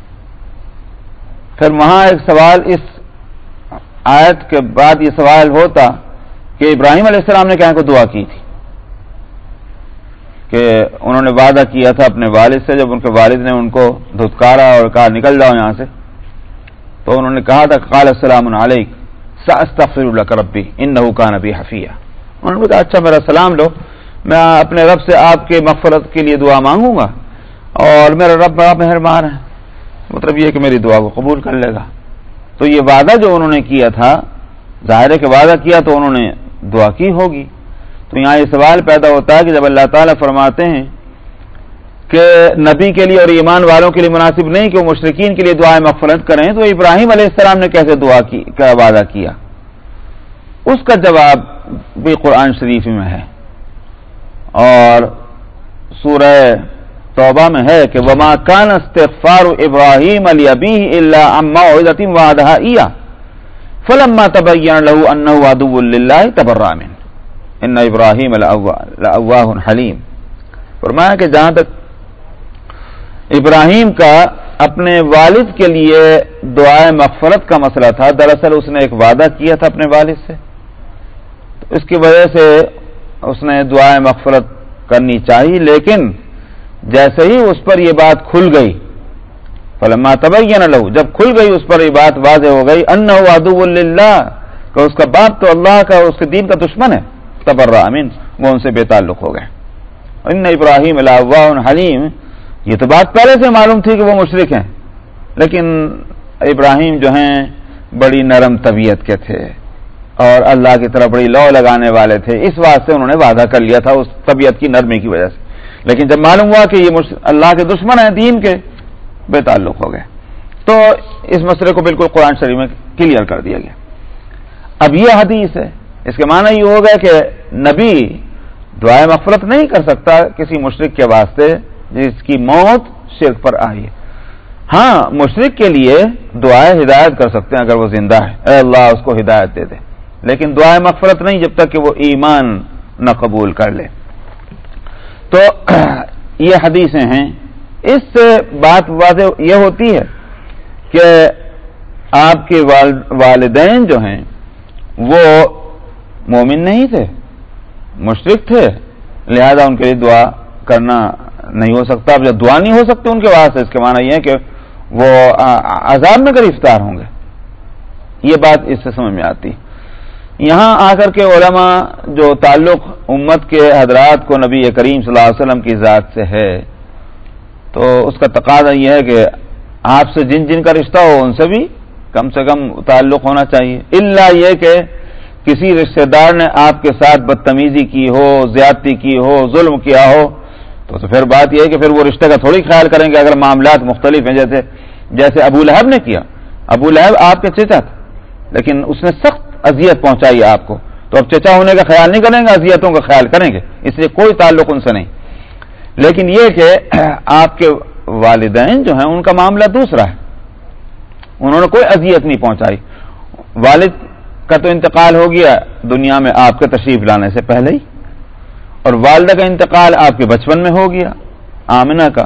پھر وہاں ایک سوال اس آیت کے بعد یہ سوال ہوتا کہ ابراہیم علیہ السلام نے کہاں کو دعا کی تھی؟ کہ انہوں نے وعدہ کیا تھا اپنے والد سے، جب ان کے والد نے ان کو دھتکارا اور کہا نکل جاؤ یہاں سے، تو انہوں نے کہا تھا قال السلام علیک ساستغفر لك ربی انه كان بي حفیہ۔ انہوں نے کہا اچھا میرا سلام لو، میں اپنے رب سے آپ کے مغفرت کے لیے دعا مانگوں گا اور میرا رب بڑا مہربان ہے مطلب یہ کہ میری دعا کو قبول کر لے گا۔ تو یہ وعدہ جو انہوں نے کیا تھا، ظاہر کے وعدہ کیا تو انہوں نے دعا کی ہوگی۔ تو یہاں یہ سوال پیدا ہوتا ہے کہ جب اللہ تعالیٰ فرماتے ہیں کہ نبی کے لیے اور ایمان والوں کے لیے مناسب نہیں کہ وہ مشرقین کے لیے دعائیں مغفرت کریں، تو ابراہیم علیہ السلام نے کیسے دعا کی کا وعدہ کیا؟ اس کا جواب بھی قرآن شریف میں ہے۔ اور سورہ توبہ میں ہے کہ وما کان استغفار ابراہیم علی ابی اللہ اما وعدہ فلما تبین له انه عدو للہ تبرا من ان ابراہیم الاواہ حلیم فرمایا کہ جہاں تک ابراہیم کا اپنے والد کے لیے دعائے مغفرت کا مسئلہ تھا، دراصل اس نے ایک وعدہ کیا تھا اپنے والد سے۔ اس کی وجہ سے اس نے دعائیں مغفرت کرنی چاہیے لیکن جیسے ہی اس پر یہ بات کھل گئی، فلما تبین لہو جب کھل گئی اس پر یہ بات واضح ہو گئی ان ادو اللہ کہ اس کا باپ تو اللہ کا، اس کے دین کا دشمن ہے۔ تبر امین وہ ان سے بے تعلق ہو گئے۔ ان ابراہیم اللہ حلیم، یہ تو بات پہلے سے معلوم تھی کہ وہ مشرق ہیں، لیکن ابراہیم جو ہیں، بڑی نرم طبیعت کے تھے۔ اور اللہ کی طرف بڑی لو لگانے والے تھے۔ اس واسطے انہوں نے وعدہ کر لیا تھا اس طبیعت کی نرمی کی وجہ سے۔ لیکن جب معلوم ہوا کہ یہ اللہ کے دشمن ہیں، دین کے بے تعلق ہو گئے۔ تو اس مسئلے کو بالکل قرآن شریف میں کلیئر کر دیا گیا۔ اب یہ حدیث ہے۔ اس کے معنی یہ ہوگا کہ نبی دعائیں مغفرت نہیں کر سکتا کسی مشرق کے واسطے جس کی موت شرک پر آئی ہے۔ ہاں مشرق کے لیے دعائیں ہدایت کر سکتے ہیں اگر وہ زندہ ہے۔ اے اللہ، اس کو ہدایت دے دے۔ لیکن دعائیں مغفرت نہیں جب تک کہ وہ ایمان نہ قبول کر لے۔ تو یہ حدیثیں ہیں۔ اس سے بات واضح یہ ہوتی ہے کہ آپ کے والدین جو ہیں، وہ مومن نہیں تھے مشرق تھے، لہذا ان کے لیے دعا کرنا نہیں ہو سکتا۔ اب جب دعا نہیں ہو سکتی، ان کے واسطے اس کے معنی یہ ہے کہ وہ عذاب میں گرفتار ہوں گے۔ یہ بات اس سے سمجھ میں آتی۔ یہاں آ کر کے علماء جو تعلق امت کے حضرات کو نبی کریم صلی اللہ علیہ وسلم کی ذات سے ہے، تو اس کا تقاضا یہ ہے کہ آپ سے جن جن کا رشتہ ہو، ان سے بھی کم سے کم تعلق ہونا چاہیے۔ اللہ یہ کہ کسی رشتہ دار نے آپ کے ساتھ بدتمیزی کی ہو، زیادتی کی ہو، ظلم کیا ہو، تو پھر بات یہ ہے کہ پھر وہ رشتے کا تھوڑی خیال کریں گے اگر معاملات مختلف ہیں، جیسے جیسے ابو لہب نے کیا۔ ابو لہب آپ کے چچا تھا، لیکن اس نے سخت اذیت پہنچائی آپ کو۔ تو اب چچا ہونے کا خیال نہیں کریں گے، اذیتوں کا خیال کریں گے۔ اس لیے کوئی تعلق ان سے نہیں۔ لیکن یہ کہ آپ کے والدین جو ہیں، ان کا معاملہ دوسرا ہے۔ انہوں نے کوئی اذیت نہیں پہنچائی۔ والد کا تو انتقال ہو گیا دنیا میں آپ کے تشریف لانے سے پہلے ہی۔ اور والدہ کا انتقال آپ کے بچپن میں ہو گیا، آمنہ کا۔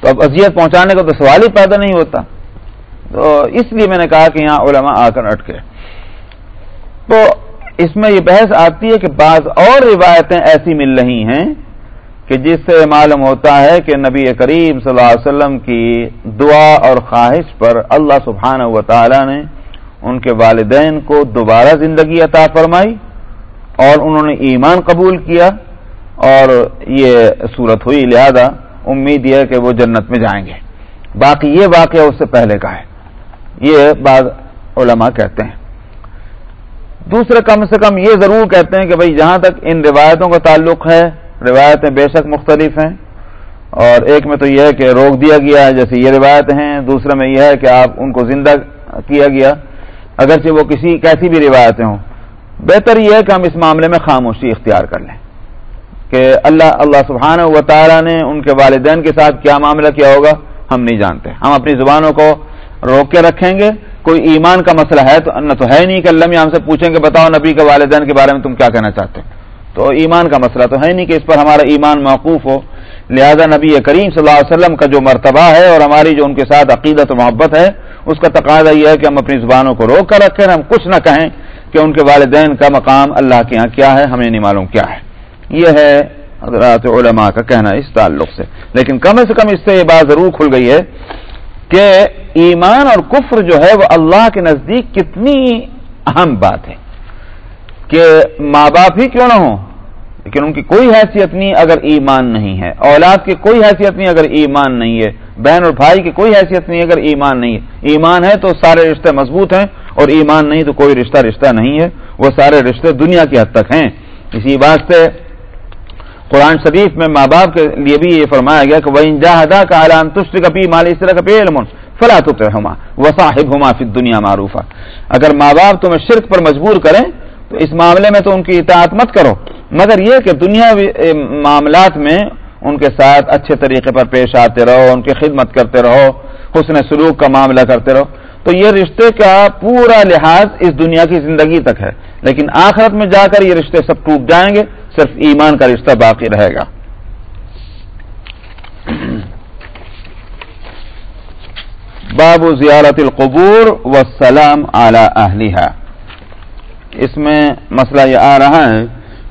تو اب اذیت پہنچانے کا تو سوال ہی پیدا نہیں ہوتا۔ تو اس لیے میں نے کہا کہ یہاں علماء آ کر اٹکے۔ تو اس میں یہ بحث آتی ہے کہ بعض اور روایتیں ایسی مل رہی ہیں کہ جس سے معلوم ہوتا ہے کہ نبی کریم صلی اللہ علیہ وسلم کی دعا اور خواہش پر اللہ سبحانہ و تعالی نے ان کے والدین کو دوبارہ زندگی عطا فرمائی اور انہوں نے ایمان قبول کیا اور یہ صورت ہوئی۔ لہذا امید یہ ہے کہ وہ جنت میں جائیں گے۔ باقی یہ واقعہ اس سے پہلے کا ہے۔ یہ بعض علماء کہتے ہیں۔ دوسرے کم سے کم یہ ضرور کہتے ہیں کہ بھئی جہاں تک ان روایتوں کا تعلق ہے، روایتیں بے شک مختلف ہیں۔ اور ایک میں تو یہ ہے کہ روک دیا گیا ہے، جیسے یہ روایت ہیں، دوسرے میں یہ ہے کہ آپ ان کو زندہ کیا گیا۔ اگرچہ وہ کسی کیسی بھی روایتیں ہوں۔ بہتر یہ ہے کہ ہم اس معاملے میں خاموشی اختیار کر لیں۔ کہ اللہ اللہ سبحانہ و تعالیٰ نے ان کے والدین کے ساتھ کیا معاملہ کیا ہوگا، ہم نہیں جانتے۔ ہم اپنی زبانوں کو روک کے رکھیں گے۔ کوئی ایمان کا مسئلہ ہے تو نہ تو ہے نہیں کہ اللہ ہم سے پوچھیں گے بتاؤ نبی کے والدین کے بارے میں تم کیا کہنا چاہتے تو ایمان کا مسئلہ تو ہے نہیں کہ اس پر ہمارا ایمان موقوف ہو۔ لہذا نبی کریم صلی اللہ علیہ وسلم کا جو مرتبہ ہے اور ہماری جو ان کے ساتھ عقیدت و محبت ہے، اس کا تقاضا یہ ہے کہ ہم اپنی زبانوں کو روک کر رکھیں، ہم کچھ نہ کہیں کہ ان کے والدین کا مقام اللہ کے یہاں کیا ہے، ہمیں نہیں معلوم کیا ہے۔ یہ ہے حضرات علماء کا کہنا اس تعلق سے۔ لیکن کم از کم اس سے یہ بات ضرور کھل گئی ہے کہ ایمان اور کفر جو ہے وہ اللہ کے نزدیک کتنی اہم بات ہے کہ ماں باپ ہی کیوں نہ ہوں؟ لیکن ان کی کوئی حیثیت نہیں اگر ایمان نہیں ہے۔ اولاد کی کوئی حیثیت نہیں اگر ایمان نہیں ہے۔ بہن اور بھائی کی کوئی حیثیت نہیں اگر ایمان نہیں ہے۔ ایمان ہے تو سارے رشتے مضبوط ہیں اور ایمان نہیں تو کوئی رشتہ رشتہ نہیں ہے۔ وہ سارے رشتے دنیا کی حد تک ہیں۔ اسی واسطے قرآن شریف میں ماں باپ کے لیے بھی یہ فرمایا گیا کہ وہ انجاہدہ کا اعلان تشت کپی مال اس طرح کا پی علم فلاط ہما وصاحب ہما فی دنیا معروف اگر ماں باپ تمہیں شرک پر مجبور کریں، تو اس معاملے میں تو ان کی اطاعت مت کرو۔ مگر یہ کہ دنیا معاملات میں ان کے ساتھ اچھے طریقے پر پیش آتے رہو، ان کی خدمت کرتے رہو، حسن سلوک کا معاملہ کرتے رہو۔ تو یہ رشتے کا پورا لحاظ اس دنیا کی زندگی تک ہے۔ لیکن آخرت میں جا کر یہ رشتے سب ٹوٹ جائیں گے، صرف ایمان کا رشتہ باقی رہے گا۔ باب زیارت القبور و سلام اعلی اہلیہ اس میں مسئلہ یہ آ رہا ہے،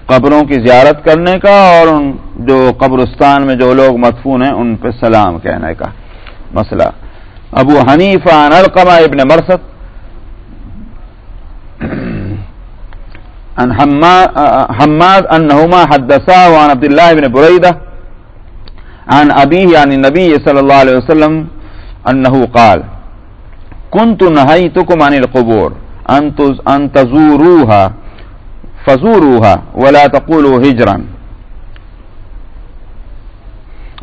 قبروں کی زیارت کرنے کا اور ان جو قبرستان میں جو لوگ مدفون ہیں، ان پہ سلام کہنے کا مسئلہ۔ ابو حنیف عن القمہ ابن مرسد عن حماد انہما حدثا وعن عبداللہ ابن بریدہ، عن ابیہ عن النبی صلی اللہ علیہ وسلم انہو قال كنت نهيتكم عن القبور ان تزوروها فزوروها، ولا تقولوا هجرا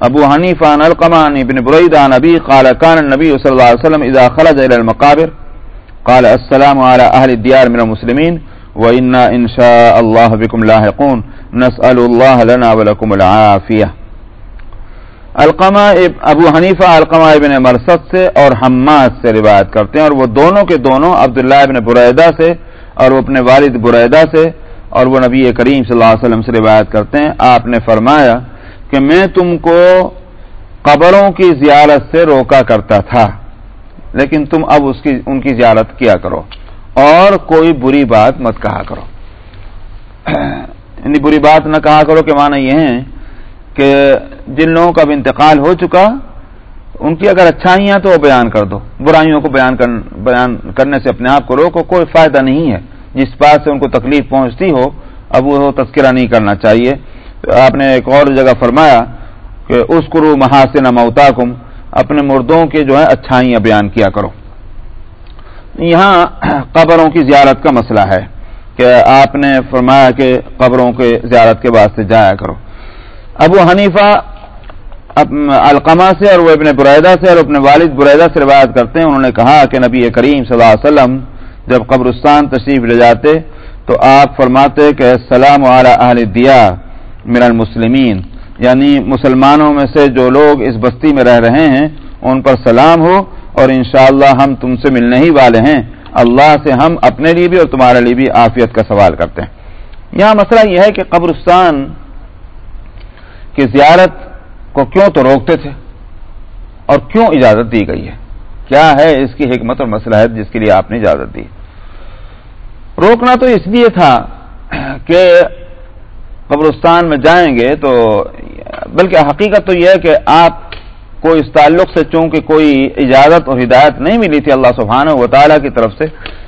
ابو حنیفہ عن القمان ابن برید عن ابی قال كان النبي صلى الله عليه وسلم اذا خرج الى المقابر؟ قال، السلام على اهل الديار من المسلمين وإنا إن شاء الله بكم لاحقون، نسأل الله لنا ولكم العافية القمہ ابو حنیفہ القمہ ابن مرسد سے اور حماد سے روایت کرتے ہیں اور وہ دونوں کے دونوں عبداللہ ابن بریدہ سے اور وہ اپنے والد بریدہ سے اور وہ نبی کریم صلی اللہ علیہ وسلم سے روایت کرتے ہیں۔ آپ نے فرمایا کہ میں تم کو قبروں کی زیارت سے روکا کرتا تھا، لیکن تم اب اس کی، ان کی زیارت کیا کرو اور کوئی بری بات مت کہا کرو۔ یعنی بری بات نہ کہا کرو کہ معنی یہ ہے کہ جن لوگوں کا بھی انتقال ہو چکا، ان کی اگر اچھائیاں تو وہ بیان کر دو۔ برائیوں کو بیان کر، بیان کرنے سے اپنے آپ کو روکو، کوئی فائدہ نہیں ہے۔ جس بات سے ان کو تکلیف پہنچتی ہو، اب وہ تذکرہ نہیں کرنا چاہیے۔ آپ نے ایک اور جگہ فرمایا کہ اس کرو محاسن موتا کم اپنے مردوں کے جو ہے اچھائیاں بیان کیا کرو۔ یہاں قبروں کی زیارت کا مسئلہ ہے کہ آپ نے فرمایا کہ قبروں کے زیارت کے واسطے جایا کرو۔ ابو حنیفہ القمہ سے اور وہ ابن برعیدہ سے اور اپنے والد برعیدہ سے روایت کرتے ہیں۔ انہوں نے کہا کہ نبی کریم صلی اللہ علیہ وسلم جب قبرستان تشریف لے جاتے تو آپ فرماتے کہ السلام علی اہل دیا من المسلمین۔ یعنی مسلمانوں میں سے جو لوگ اس بستی میں رہ رہے ہیں، ان پر سلام ہو اور انشاءاللہ ہم تم سے ملنے ہی والے ہیں۔ اللہ سے ہم اپنے لیے بھی اور تمہارے لیے بھی عافیت کا سوال کرتے ہیں۔ یہاں مسئلہ یہ ہے کہ قبرستان کہ زیارت کو کیوں تو روکتے تھے؟ اور کیوں اجازت دی گئی ہے؟ کیا ہے اس کی حکمت اور مسئلہ جس کے لیے آپ نے اجازت دی؟ روکنا تو اس لیے تھا کہ قبرستان میں جائیں گے تو بلکہ حقیقت تو یہ ہے کہ آپ کو اس تعلق سے چونکہ کوئی اجازت اور ہدایت نہیں ملی تھی اللہ سبحانہ و تعالیٰ کی طرف سے،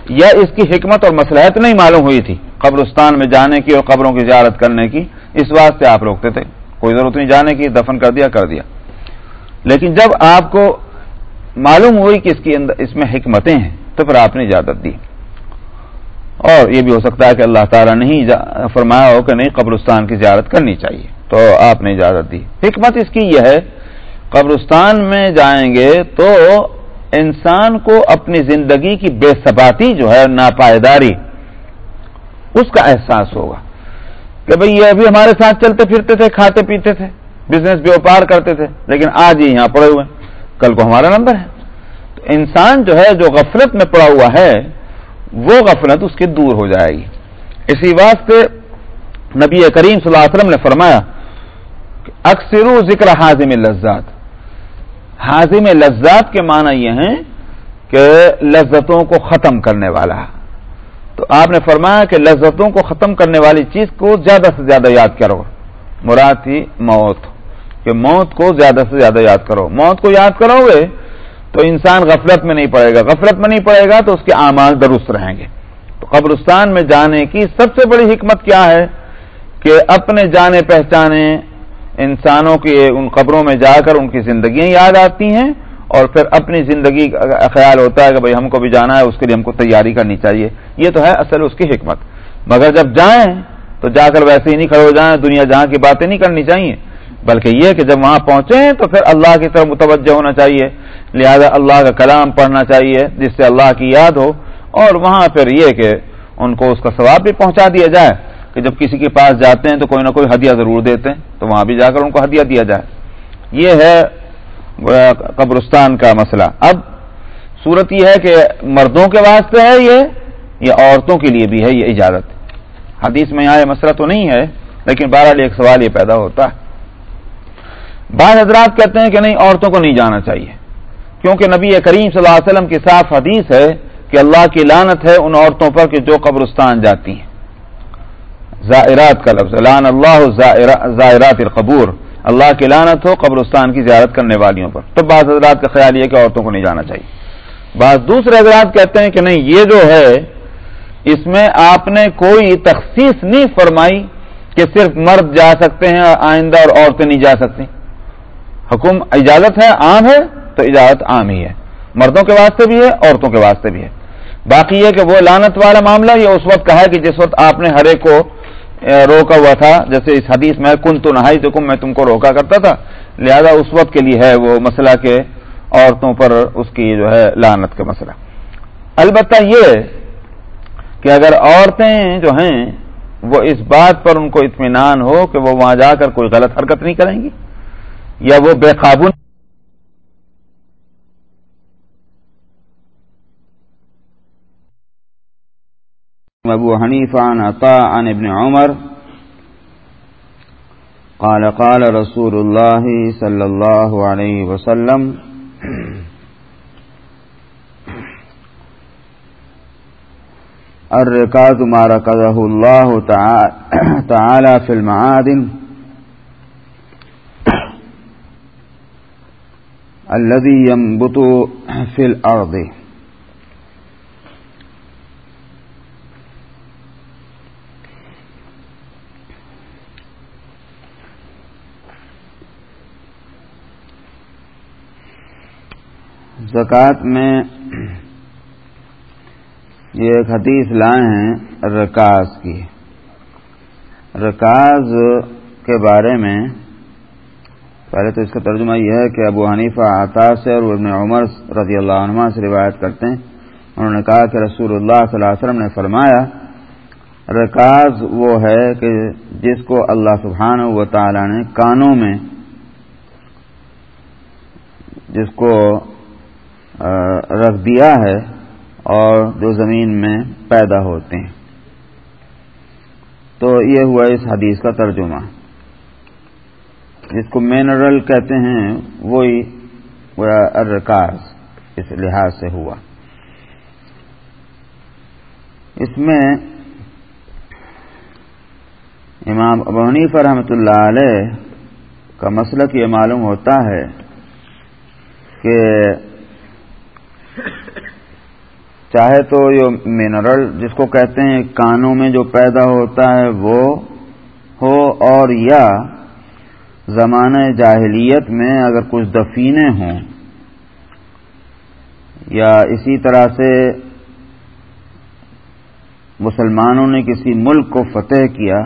یا اس کی حکمت اور مسلحت نہیں معلوم ہوئی تھی قبرستان میں جانے کی اور قبروں کی زیارت کرنے کی، اس واسطے آپ روکتے تھے۔ کوئی ضرورت نہیں، جانے کی، دفن کر دیا کر دیا۔ لیکن جب آپ کو معلوم ہوئی کہ اس کی اس میں حکمتیں ہیں، تو پھر آپ نے اجازت دی۔ اور یہ بھی ہو سکتا ہے کہ اللہ تعالیٰ نہیں فرمایا ہو کہ نہیں، قبرستان کی زیارت کرنی چاہیے۔ تو آپ نے اجازت دی۔ حکمت اس کی یہ ہے، قبرستان میں جائیں گے تو انسان کو اپنی زندگی کی بے ثباتی جو ہے، ناپائیداری، اس کا احساس ہوگا۔ کہ بھئی یہ ابھی ہمارے ساتھ چلتے پھرتے تھے، کھاتے پیتے تھے بزنس بیوپار کرتے تھے، لیکن آج ہی یہاں پڑے ہوئے کل کو ہمارا نمبر ہے۔ تو انسان جو ہے، جو غفلت میں پڑا ہوا ہے، وہ غفلت اس کی دور ہو جائے گی۔ اسی واسطے نبی کریم صلی اللہ علیہ وسلم نے فرمایا کہ اکثر ذکر حاضم لذات۔ حاضم لذات کے معنی یہ ہیں کہ لذتوں کو ختم کرنے والا۔ تو آپ نے فرمایا کہ لذتوں کو ختم کرنے والی چیز کو زیادہ سے زیادہ یاد کرو۔ مراد تھی موت، کہ موت کو زیادہ سے زیادہ یاد کرو۔ موت کو یاد کرو گے تو انسان غفلت میں نہیں پڑے گا۔ غفلت میں نہیں پڑے گا تو اس کے اعمال درست رہیں گے۔ تو قبرستان میں جانے کی سب سے بڑی حکمت کیا ہے؟ کہ اپنے جانے پہچانے انسانوں کے ان قبروں میں جا کر ان کی زندگیاں یاد آتی ہیں۔ اور پھر اپنی زندگی کا خیال ہوتا ہے کہ بھائی ہم کو بھی جانا ہے، اس کے لیے ہم کو تیاری کرنی چاہیے۔ یہ تو ہے اصل اس کی حکمت۔ مگر جب جائیں تو جا کر ویسے ہی نہیں کھڑے ہو جائیں، دنیا جہاں کی باتیں نہیں کرنی چاہیے۔ بلکہ یہ کہ جب وہاں پہنچے ہیں تو پھر اللہ کی طرف متوجہ ہونا چاہیے۔ لہذا اللہ کا کلام پڑھنا چاہیے جس سے اللہ کی یاد ہو۔ اور وہاں پھر یہ کہ ان کو اس کا ثواب بھی پہنچا دیا جائے۔ کہ جب کسی کے پاس جاتے ہیں تو کوئی نہ کوئی ہدیہ ضرور دیتے ہیں، تو وہاں بھی جا کر ان کو ہدیہ دیا جائے۔ یہ ہے قبرستان کا مسئلہ۔ اب صورت یہ ہے کہ مردوں کے واسطے ہے یہ، یا عورتوں کے لیے بھی ہے یہ اجازت۔ حدیث میں یہاں یہ مسئلہ تو نہیں ہے، لیکن بہرحال ایک سوال یہ پیدا ہوتا ہے۔ بعض حضرات کہتے ہیں کہ نہیں، عورتوں کو نہیں جانا چاہیے۔ کیونکہ نبی کریم صلی اللہ علیہ وسلم کی صاف حدیث ہے کہ اللہ کی لانت ہے ان عورتوں پر کہ جو قبرستان جاتی ہیں۔ زائرات کا لفظ لان اللہ زائرات القبور۔ اللہ کی لانت ہو قبرستان کی زیارت کرنے والیوں پر۔ تو بعض حضرات کا خیال یہ کہ عورتوں کو نہیں جانا چاہیے۔ بعض دوسرے حضرات کہتے ہیں کہ نہیں، یہ جو ہے، اس میں آپ نے کوئی تخصیص نہیں فرمائی کہ صرف مرد جا سکتے ہیں اور آئندہ اور عورتیں نہیں جا سکتی۔ حکم اجازت ہے، عام ہے، تو اجازت عام ہی ہے۔ مردوں کے واسطے بھی ہے، عورتوں کے واسطے بھی ہے۔ باقی یہ کہ وہ لانت والا معاملہ، یہ اس وقت کہا کہ جس وقت آپ نے ہر ایک کو روکا ہوا تھا، جیسے اس حدیث میں کن تو نہائی تو میں تم کو روکا کرتا تھا۔ لہذا اس وقت کے لیے ہے وہ مسئلہ کہ عورتوں پر اس کی جو ہے لانت کا مسئلہ۔ البتہ یہ کہ اگر عورتیں جو ہیں، وہ اس بات پر ان کو اطمینان ہو کہ وہ وہاں جا کر کوئی غلط حرکت نہیں کریں گی، یا وہ بے قابو ابو حنیفہ عن عطاء عن ابن عمر قال قال رسول الله صلى الله عليه وسلم الركاز ما ركضه الله تعالى في المعادن الذي ينبط في الأرض. زکوٰۃ میں یہ ایک حدیث لائے ہیں رکاز کی۔ رکاز کے بارے میں پہلے تو اس کا ترجمہ یہ ہے کہ ابو حنیفہ عطا سے اور ابن عمر رضی اللہ عنہ سے روایت کرتے ہیں۔ انہوں نے کہا کہ رسول اللہ صلی اللہ علیہ وسلم نے فرمایا، رکاز وہ ہے کہ جس کو اللہ سبحانہ و تعالی نے کانوں میں، جس کو رکھ دیا ہے اور جو زمین میں پیدا ہوتے ہیں۔ تو یہ ہوا اس حدیث کا ترجمہ۔ جس کو مینرل کہتے ہیں، وہی ارکاز اس لحاظ سے ہوا۔ اس میں امام ابونی پر رحمۃ اللہ علیہ کا مسلک یہ معلوم ہوتا ہے کہ چاہے تو یہ منرل جس کو کہتے ہیں کانوں میں جو پیدا ہوتا ہے وہ ہو اور یا زمانہ جاہلیت میں اگر کچھ دفینے ہوں یا اسی طرح سے مسلمانوں نے کسی ملک کو فتح کیا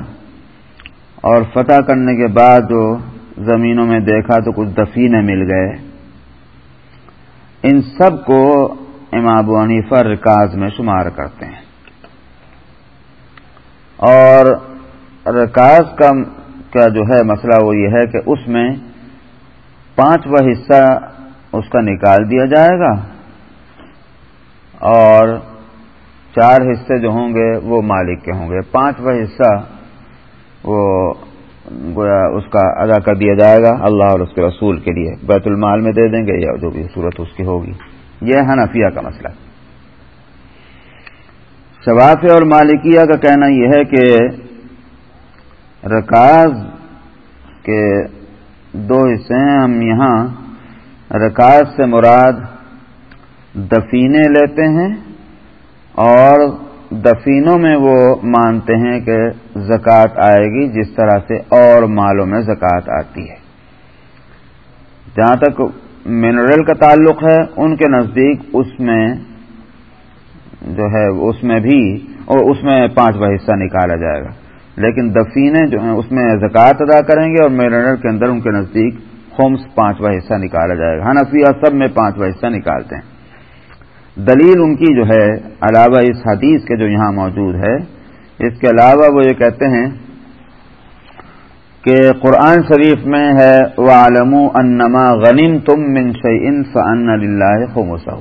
اور فتح کرنے کے بعد جو زمینوں میں دیکھا تو کچھ دفینے مل گئے ان سب کو امام ابو حنیفہ رکاز میں شمار کرتے ہیں۔ اور رکاز کا کا جو ہے مسئلہ وہ یہ ہے کہ اس میں پانچواں حصہ اس کا نکال دیا جائے گا اور چار حصے جو ہوں گے وہ مالک کے ہوں گے۔ پانچواں حصہ وہ اس کا ادا کر دیا جائے گا، اللہ اور اس کے رسول کے لیے۔ بیت المال میں دے دیں گے یا جو بھی صورت اس کی ہوگی۔ یہ حنفیہ کا مسئلہ۔ شواف اور مالکیہ کا کہنا یہ ہے کہ رکاز کے دو حصے ہیں۔ ہم یہاں رکاز سے مراد دفینے لیتے ہیں اور دفینوں میں وہ مانتے ہیں کہ زکوٰۃ آئے گی جس طرح سے اور مالوں میں زکوٰۃ آتی ہے۔ جہاں تک منرل کا تعلق ہے، ان کے نزدیک اس میں جو ہے، اس میں بھی اور اس میں پانچواں حصہ نکالا جائے گا۔ لیکن دفینے جو ہیں، اس میں زکوٰۃ ادا کریں گے اور منرل کے اندر ان کے نزدیک ہومس پانچواں حصہ نکالا جائے گا۔ حنفیہ سب میں پانچواں حصہ نکالتے ہیں۔ دلیل ان کی جو ہے، علاوہ اس حدیث کے جو یہاں موجود ہے، اس کے علاوہ وہ یہ کہتے ہیں کہ قرآن شریف میں ہے عالم انما غنیم تم ان فن اللہ خمسہ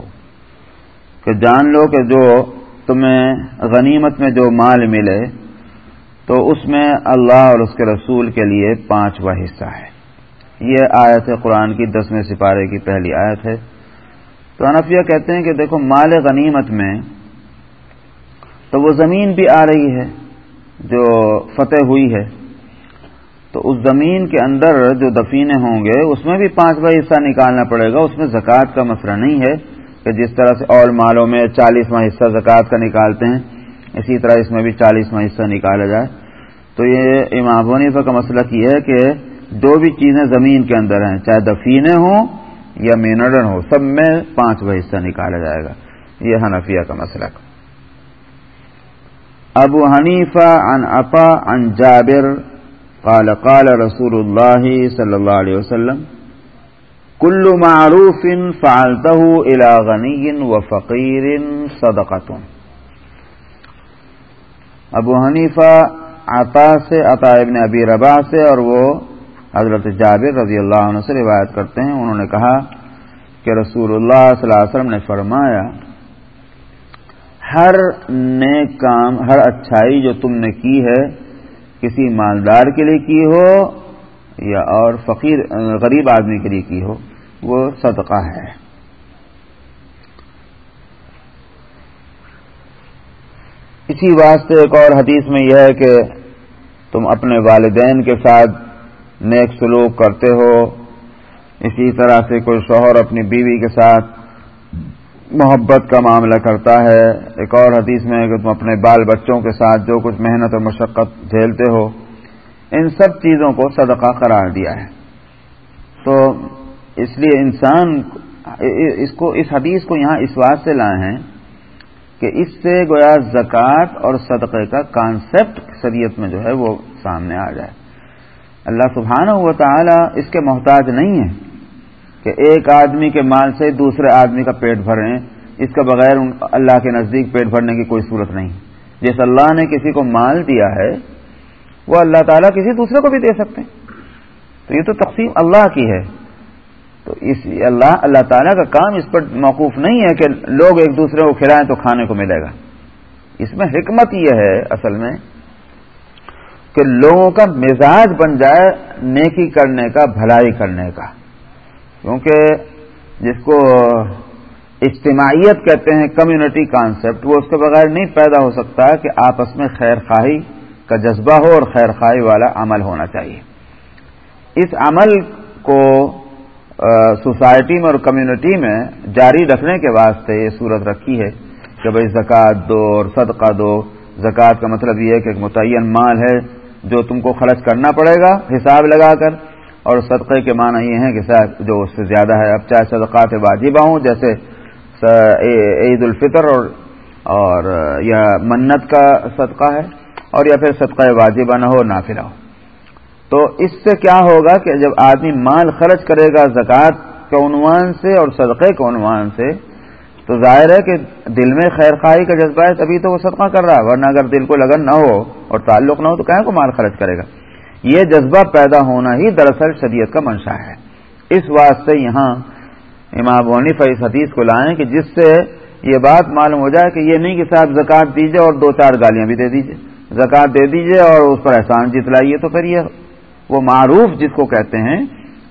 کہ جان لو کہ جو تمہیں غنیمت میں جو مال ملے، تو اس میں اللہ اور اس کے رسول کے لیے پانچواں حصہ ہے۔ یہ آیت ہے قرآن کی دسویں سپارے کی پہلی آیت ہے۔ تو انفیہ کہتے ہیں کہ دیکھو مال غنیمت میں تو وہ زمین بھی آ رہی ہے جو فتح ہوئی ہے تو اس زمین کے اندر جو دفینے ہوں گے، اس میں بھی پانچواں حصہ نکالنا پڑے گا، اس میں زکوٰۃ کا مسئلہ نہیں ہے کہ جس طرح سے اور مالوں میں چالیسواں حصہ زکوٰۃ کا نکالتے ہیں، اسی طرح اس میں بھی چالیسواں حصہ نکالا جائے۔ تو یہ امام ونیفا کا مسئلہ یہ ہے کہ جو بھی چیزیں زمین کے اندر ہیں، چاہے دفینے ہوں یا مینڈن ہو، سب میں پانچواں حصہ نکالا جائے گا۔ یہ حنفیہ کا مسئلہ۔ ابو حنیفہ ان اپا ان جابر قال قال رسول اللہ صلی اللہ علیہ وسلم، کل معروف فعلته الى غنی و فقیر صدقت ابو حنیفہ عطا سے، عطا ابن ابی ربا سے، اور وہ حضرت جابر رضی اللہ عنہ سے روایت کرتے ہیں، انہوں نے کہا کہ رسول اللہ صلی اللہ علیہ وسلم نے فرمایا، ہر نیک کام، ہر اچھائی جو تم نے کی ہے، کسی مالدار کے لیے کی ہو یا اور فقیر، غریب آدمی کے لیے کی ہو، وہ صدقہ ہے۔ اسی واسطے ایک اور حدیث میں یہ ہے کہ تم اپنے والدین کے ساتھ نیک سلوک کرتے ہو۔ اسی طرح سے کوئی شوہر اپنی بیوی کے ساتھ محبت کا معاملہ کرتا ہے۔ ایک اور حدیث میں کہ تم اپنے بال بچوں کے ساتھ جو کچھ محنت اور مشقت جھیلتے ہو، ان سب چیزوں کو صدقہ قرار دیا ہے۔ تو اس لیے انسان اس کو، اس حدیث کو یہاں اس بات سے لائے ہیں کہ اس سے گویا زکوٰۃ اور صدقے کا کانسیپٹ شریعت میں جو ہے وہ سامنے آ جائے۔ اللہ سبحانہ ہوا تعالی اس کے محتاج نہیں ہے کہ ایک آدمی کے مال سے دوسرے آدمی کا پیٹ بھریں، اس کا بغیر اللہ کے نزدیک پیٹ بھرنے کی کوئی صورت نہیں۔ جس اللہ نے کسی کو مال دیا ہے، وہ اللہ تعالیٰ کسی دوسرے کو بھی دے سکتے ہیں۔ تو یہ تو تقسیم اللہ کی ہے۔ تو اس اللہ اللہ تعالیٰ کا کام اس پر موقوف نہیں ہے کہ لوگ ایک دوسرے کو کھلائیں تو کھانے کو ملے گا۔ اس میں حکمت یہ ہے اصل میں کہ لوگوں کا مزاج بن جائے نیکی کرنے کا، بھلائی کرنے کا۔ کیونکہ جس کو اجتماعیت کہتے ہیں کمیونٹی کانسیپٹ وہ اس کے بغیر نہیں پیدا ہو سکتا کہ آپس میں خیر خواہی کا جذبہ ہو اور خیر خواہی والا عمل ہونا چاہیے۔ اس عمل کو سوسائٹی میں اور کمیونٹی میں جاری رکھنے کے واسطے یہ صورت رکھی ہے کہ بھائی زکوٰۃ دو اور صدقہ دو۔ زکوٰۃ کا مطلب یہ ہے کہ ایک متعین مال ہے۔ جو تم کو خرچ کرنا پڑے گا حساب لگا کر، اور صدقے کے معنی یہ ہے کہ جو اس سے زیادہ ہے۔ اب چاہے صدقات واجبہ ہوں، جیسے عید الفطر اور اور، یا منت کا صدقہ ہے، اور یا پھر صدقہ واجبہ نہ ہو، نافلہ ہو۔ تو اس سے کیا ہوگا کہ جب آدمی مال خرچ کرے گا زکوٰۃ کے عنوان سے اور صدقے کے عنوان سے تو ظاہر ہے کہ دل میں خیر خواہی کا جذبہ ہے، تبھی تو وہ صدقہ کر رہا ہے، ورنہ اگر دل کو لگن نہ ہو اور تعلق نہ ہو تو کہیں کو مال خرچ کرے گا۔ یہ جذبہ پیدا ہونا ہی دراصل شریعت کا منشا ہے۔ اس واسطے یہاں امام ونیف اس حدیث کو لائیں کہ جس سے یہ بات معلوم ہو جائے کہ یہ نہیں کہ صاحب زکوٰۃ دیجیے اور دو چار گالیاں بھی دے دیجیے زکوٰۃ دے دیجیے اور اس پر احسان جتلائیے تو پھر یہ وہ معروف جس کو کہتے ہیں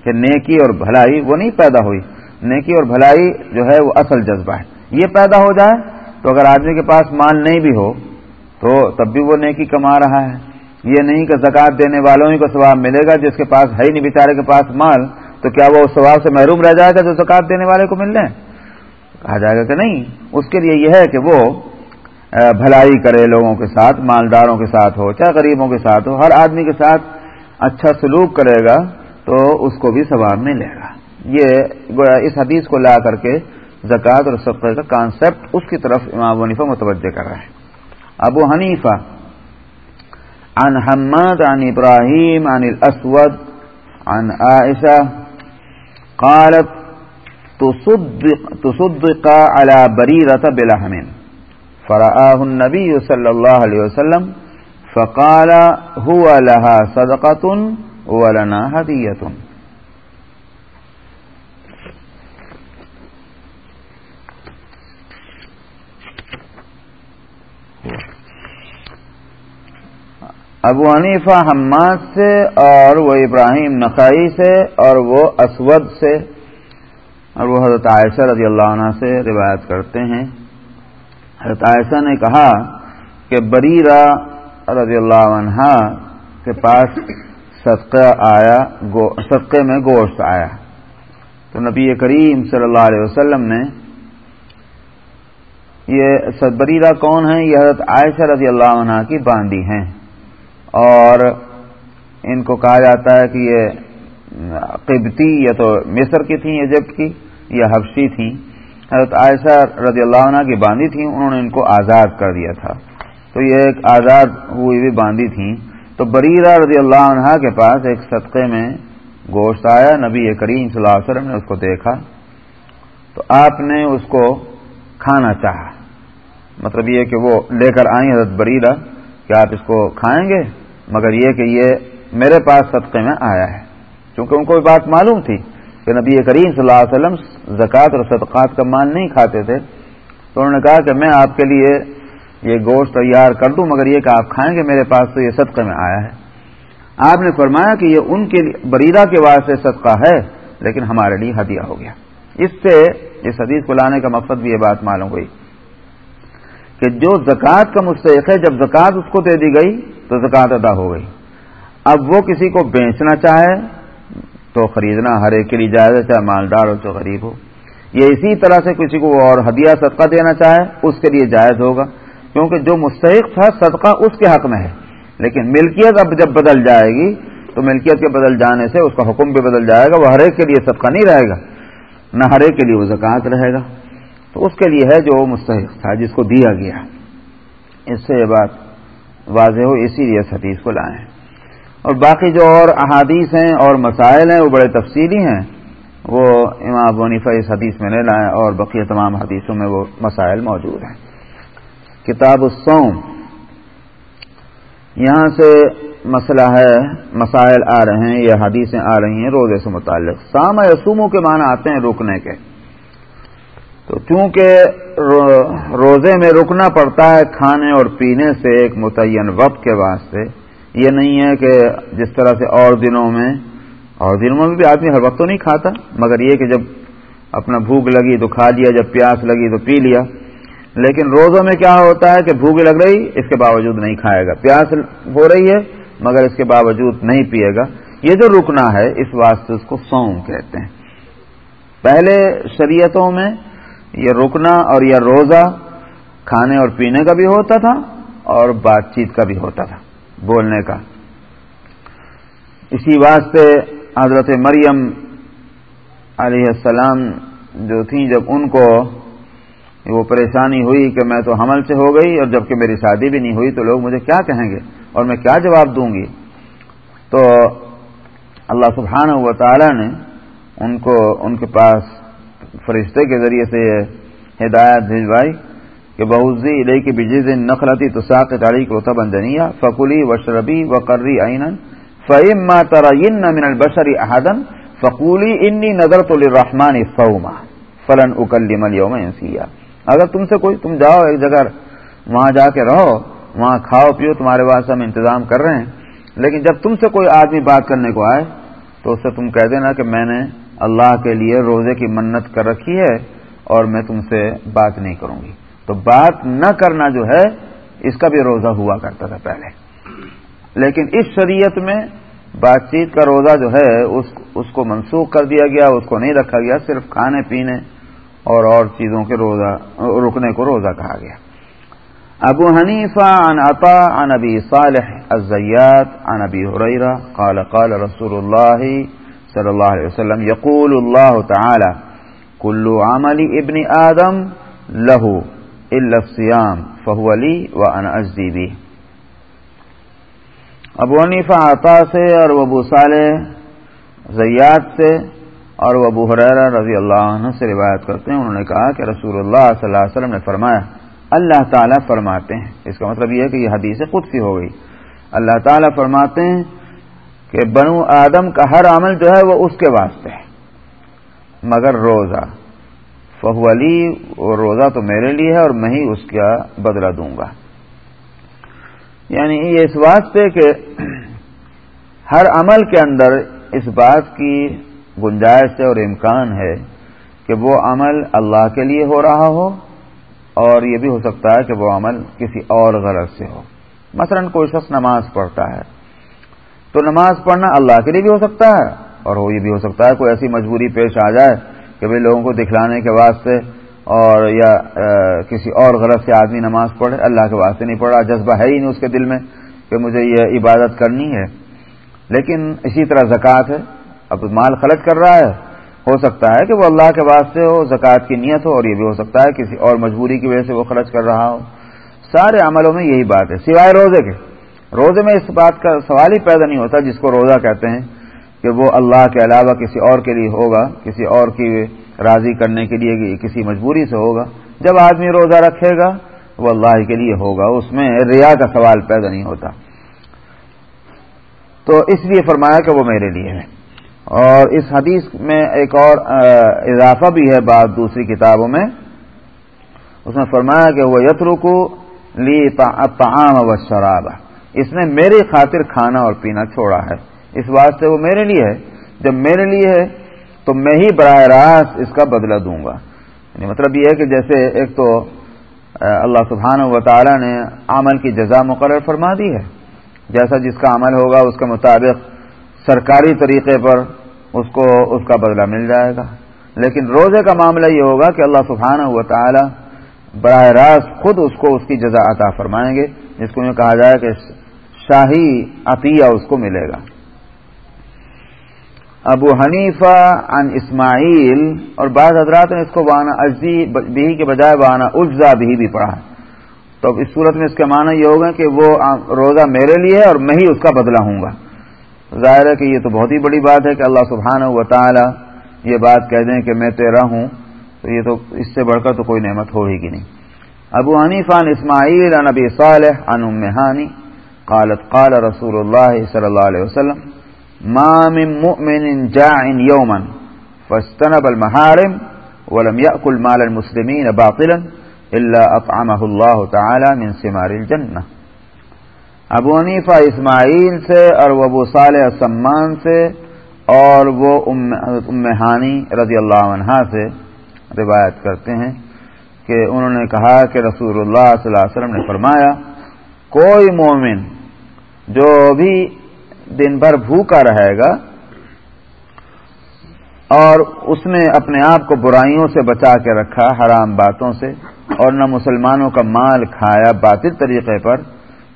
کہ نیکی اور بھلائی وہ نہیں پیدا ہوئی۔ نیکی اور بھلائی جو ہے وہ اصل جذبہ ہے۔ یہ پیدا ہو جائے تو اگر آدمی کے پاس مال نہیں بھی ہو تو تب بھی وہ نیکی کما رہا ہے۔ یہ نہیں کہ زکات دینے والوں ہی کو ثواب ملے گا جس کے پاس ہے ہی نہیں، بیچارے کے پاس مال، تو کیا وہ ثواب سے محروم رہ جائے گا جو زکات دینے والے کو مل جائے کہا جائے گا کہ نہیں۔ اس کے لیے یہ ہے کہ وہ بھلائی کرے لوگوں کے ساتھ، مالداروں کے ساتھ ہو، چاہے غریبوں کے ساتھ ہو، ہر آدمی کے ساتھ اچھا سلوک کرے گا تو اس کو بھی ثواب ملے گا۔ یہ اس حدیث کو لا کر کے زکوٰۃ اور صفحے کا کانسیپٹ اس کی طرف امام ونیفا متوجہ کر رہا ہے۔ ابو حنیفہ عن حماد عن ابراہیم عن الاسود عن عائشہ قالت تصدق, تصدق على بريرة بلحم فرآه النبي صلى الله عليه وسلم فقال هو لها صدقة ولنا هدية ابو حنیفہ حماد سے اور وہ ابراہیم نقائی سے اور وہ اسود سے اور وہ حضرت عائشہ رضی اللہ عنہ سے روایت کرتے ہیں۔ حضرت عائشہ نے کہا کہ بریرہ رضی اللہ عنہ کے پاس صدقہ آیا صدقے میں گوشت آیا۔ تو نبی کریم صلی اللہ علیہ وسلم نے یہ بریرہ کون ہیں؟ یہ حضرت عائشہ رضی اللہ عنہ کی باندی ہیں۔ اور ان کو کہا جاتا ہے کہ یہ قبطی یا تو مصر کی تھیں، ایجپٹ کی، یا حفشی تھیں۔ حضرت عائشہ رضی اللہ عنہ کی باندھی تھیں، انہوں نے ان کو آزاد کر دیا تھا۔ تو یہ ایک آزاد ہوئی بھی باندھی تھیں۔ تو بریرہ رضی اللہ عنہ کے پاس ایک صدقے میں گوشت آیا، نبی کریم صلی اللہ علیہ وسلم نے اس کو دیکھا۔ تو آپ نے اس کو کھانا چاہا۔ مطلب یہ کہ وہ لے کر آئیں حضرت بریرہ کہ آپ اس کو کھائیں گے؟ مگر یہ کہ یہ میرے پاس صدقے میں آیا ہے۔ چونکہ ان کو بھی بات معلوم تھی کہ نبی کریم صلی اللہ علیہ وسلم زکوٰۃ اور صدقات کا مال نہیں کھاتے تھے۔ تو انہوں نے کہا کہ میں آپ کے لیے یہ گوشت تیار کر دوں، مگر یہ کہ آپ کھائیں گے میرے پاس تو یہ صدقے میں آیا ہے۔ آپ نے فرمایا کہ یہ ان کے لیے بریرہ کے واسطے صدقہ ہے، لیکن ہمارے لیے ہدیہ ہو گیا۔ اس سے اس حدیث کو لانے کا مقصد بھی یہ بات معلوم ہوئی۔ کہ جو زکوٰۃ کا مستحق ہے، جب زکوٰۃ اس کو دے دی گئی تو زکوٰۃ ادا ہو گئی۔ اب وہ کسی کو بیچنا چاہے تو خریدنا ہر ایک کے لیے جائز ہے، چاہے مالدار ہو، چاہے غریب ہو۔ یہ اسی طرح سے کسی کو اور ہدیہ، صدقہ دینا چاہے، اس کے لیے جائز ہوگا۔ کیونکہ جو مستحق تھا، صدقہ اس کے حق میں ہے۔ لیکن ملکیت اب جب بدل جائے گی، تو ملکیت کے بدل جانے سے اس کا حکم بھی بدل جائے گا۔ وہ ہر ایک کے لیے صدقہ نہیں رہے گا۔ نہ ہر ایک کے لیے وہ زکوٰۃ رہے گا۔ تو اس کے لیے ہے جو مستحق تھا، جس کو دیا گیا۔ اس سے یہ بات واضح ہو اسی لیے اس حدیث کو لائیں۔ اور باقی جو اور احادیث ہیں اور مسائل ہیں، وہ بڑے تفصیلی ہیں۔ وہ امام ونیفا اس حدیث میں لے لائیں اور بقیہ تمام حدیثوں میں وہ مسائل موجود ہیں۔ کتاب السوم یہاں سے مسئلہ ہے، مسائل آ رہے ہیں یا حدیثیں آ رہی ہیں روزے سے متعلق۔ سام یسوموں کے معنی آتے ہیں رکنے کے۔ تو چونکہ روزے میں رکنا پڑتا ہے کھانے اور پینے سے ایک متعین وقت کے واسطے، یہ نہیں ہے کہ جس طرح سے اور دنوں میں، اور دنوں میں بھی آدمی ہر وقت تو نہیں کھاتا، مگر یہ کہ جب اپنا بھوک لگی تو کھا لیا، جب پیاس لگی تو پی لیا۔ لیکن روزوں میں کیا ہوتا ہے کہ بھوک لگ رہی، اس کے باوجود نہیں کھائے گا۔ پیاس ہو رہی ہے، مگر اس کے باوجود نہیں پیے گا۔ یہ جو رکنا ہے، اس واسطے اس کو سوم کہتے ہیں۔ پہلے شریعتوں میں یہ رکنا اور یہ روزہ کھانے اور پینے کا بھی ہوتا تھا اور بات چیت کا بھی ہوتا تھا بولنے کا۔ اسی واسطے حضرت مریم علیہ السلام جو تھیں جب ان کو وہ پریشانی ہوئی کہ میں تو حمل سے ہو گئی اور جبکہ میری شادی بھی نہیں ہوئی تو لوگ مجھے کیا کہیں گے اور میں کیا جواب دوں گی؟ تو اللہ سبحانہ و تعالی نے ان کو ان کے پاس فرشتے کے ذریعے سے یہ ہدایت بھجوائی کہ بہوزی علیہ کی بجز نخلتی تو ساق تاریخ و تبندنیا فکلی و شربی و عین فعم ترین من البشری احدن فقولی انی نظر تو الرحمان فوما فلن اکلم اليوم انسیا۔ اگر تم سے کوئی تم جاؤ ایک جگہ وہاں جا کے رہو، وہاں کھاؤ پیو، تمہارے واسطے ہم انتظام کر رہے ہیں، لیکن جب تم سے کوئی آدمی بات کرنے کو آئے تو اس سے تم کہہ دینا کہ میں نے اللہ کے لیے روزے کی منت کر رکھی ہے اور میں تم سے بات نہیں کروں گی۔ تو بات نہ کرنا جو ہے، اس کا بھی روزہ ہوا کرتا تھا پہلے۔ لیکن اس شریعت میں بات چیت کا روزہ جو ہے، اس اس کو منسوخ کر دیا گیا، اس کو نہیں رکھا گیا، صرف کھانے پینے اور اور چیزوں کے روزہ، رکنے کو روزہ کہا گیا۔ ابو حنیفہ، عن عطا، عن ابی صالح، الزیات، عن ابی حریرہ قال قال رسول اللہ صلی اللہ علیہ وسلم، یقول اللہ تعالی کلو عمل ابن آدم لہو السیام فہو علی و ان ابو حنیفہ عطا سے اور ابو صالح زیات سے اور وہ ابو حریر رضی اللہ عنہ سے روایت کرتے ہیں، انہوں نے کہا کہ رسول اللہ صلی اللہ علیہ وسلم نے فرمایا، اللہ تعالیٰ فرماتے ہیں۔ اس کا مطلب یہ ہے کہ یہ حدیث خود سی ہو گئی۔ اللہ تعالیٰ فرماتے ہیں کہ بنو آدم کا ہر عمل جو ہے وہ اس کے واسطے ہے۔ مگر روزہ، فہو علی وہ روزہ تو میرے لیے ہے اور میں ہی اس کا بدلہ دوں گا۔ یعنی یہ اس واسطے کہ ہر عمل کے اندر اس بات کی گنجائش ہے اور امکان ہے کہ وہ عمل اللہ کے لیے ہو رہا ہو اور یہ بھی ہو سکتا ہے کہ وہ عمل کسی اور غرض سے ہو۔ مثلا کوئی شخص نماز پڑھتا ہے۔ تو نماز پڑھنا اللہ کے لیے بھی ہو سکتا ہے اور وہ یہ بھی ہو سکتا ہے کوئی ایسی مجبوری پیش آ جائے کہ بھائی لوگوں کو دکھلانے کے واسطے اور یا کسی اور غرض سے آدمی نماز پڑھے، اللہ کے واسطے نہیں پڑھ رہا جذبہ ہے ہی نہیں اس کے دل میں کہ مجھے یہ عبادت کرنی ہے۔ لیکن اسی طرح زکوٰۃ ہے۔ اب مال خرچ کر رہا ہے۔ ہو سکتا ہے کہ وہ اللہ کے واسطے ہو، زکوٰۃ کی نیت ہو اور یہ بھی ہو سکتا ہے، کسی اور مجبوری کی وجہ سے وہ خرچ کر رہا ہو۔ سارے عملوں میں یہی بات ہے، سوائے روزے کے۔ روزے میں اس بات کا سوال ہی پیدا نہیں ہوتا جس کو روزہ کہتے ہیں کہ وہ اللہ کے علاوہ کسی اور کے لیے ہوگا، کسی اور کی راضی کرنے کے لیے کسی مجبوری سے ہوگا۔ جب آدمی روزہ رکھے گا، وہ اللہ کے لیے ہوگا، اس میں ریا کا سوال پیدا نہیں ہوتا۔ تو اس لیے فرمایا کہ وہ میرے لیے ہے۔ اور اس حدیث میں ایک اور اضافہ بھی ہے بات دوسری کتابوں میں۔ اس میں فرمایا کہ وہ یترکو لی تعام و شراب اس نے میری خاطر کھانا اور پینا چھوڑا ہے۔ اس واسطے وہ میرے لیے ہے۔ جب میرے لیے ہے تو میں ہی براہ راست اس کا بدلہ دوں گا۔ یعنی مطلب یہ ہے کہ جیسے ایک تو اللہ سبحانہ و تعالی نے عمل کی جزا مقرر فرما دی ہے۔ جیسا جس کا عمل ہوگا، اس کے مطابق سرکاری طریقے پر اس کو، اس کا بدلہ مل جائے گا۔ لیکن روزے کا معاملہ یہ ہوگا کہ اللہ سبحانہ و تعالی براہ راست خود اس کو اس کی جزا عطا فرمائیں گے، جس کو یہ کہا جائے کہ شاہی عطیہ اس کو ملے گا۔ ابو حنیفہ ان اسماعیل، اور بعض حضرات نے اس کو وانا اجزی بھی کے بجائے وانا اجزا بھی بھی پڑھا۔ تو اس صورت میں اس کے معنی یہ ہوگا کہ وہ روزہ میرے لیے ہے اور میں ہی اس کا بدلہ ہوں گا۔ ظاہر ہے کہ یہ تو بہت ہی بڑی بات ہے کہ اللہ سبحانہ و تعالی یہ بات کہہ دیں کہ میں تیرا ہوں، تو یہ تو اس سے بڑھ کر تو کوئی نعمت ہوگی گی نہیں۔ ابو حنیف عن اسماعیل، عن ابی صالح، عن ام ہانی قالت، قال رسول اللہ صلی اللہ علیہ وسلم، ما من مؤمن جاع يوما فاستنب المحارم ولم يأكل مال المسلمين باطلا إلا أطعمه الله تعالى من سمار الجنة ابو حنیفہ اسماعیل سے اور وہ ابو صالح سمان سے اور وہ امہانی رضی اللہ عنہ سے روایت کرتے ہیں کہ انہوں نے کہا کہ رسول اللہ صلی اللہ علیہ وسلم نے فرمایا کوئی مومن جو بھی دن بھر بھوکا رہے گا اور اس نے اپنے آپ کو برائیوں سے بچا کے رکھا، حرام باتوں سے، اور نہ مسلمانوں کا مال کھایا باطل طریقے پر،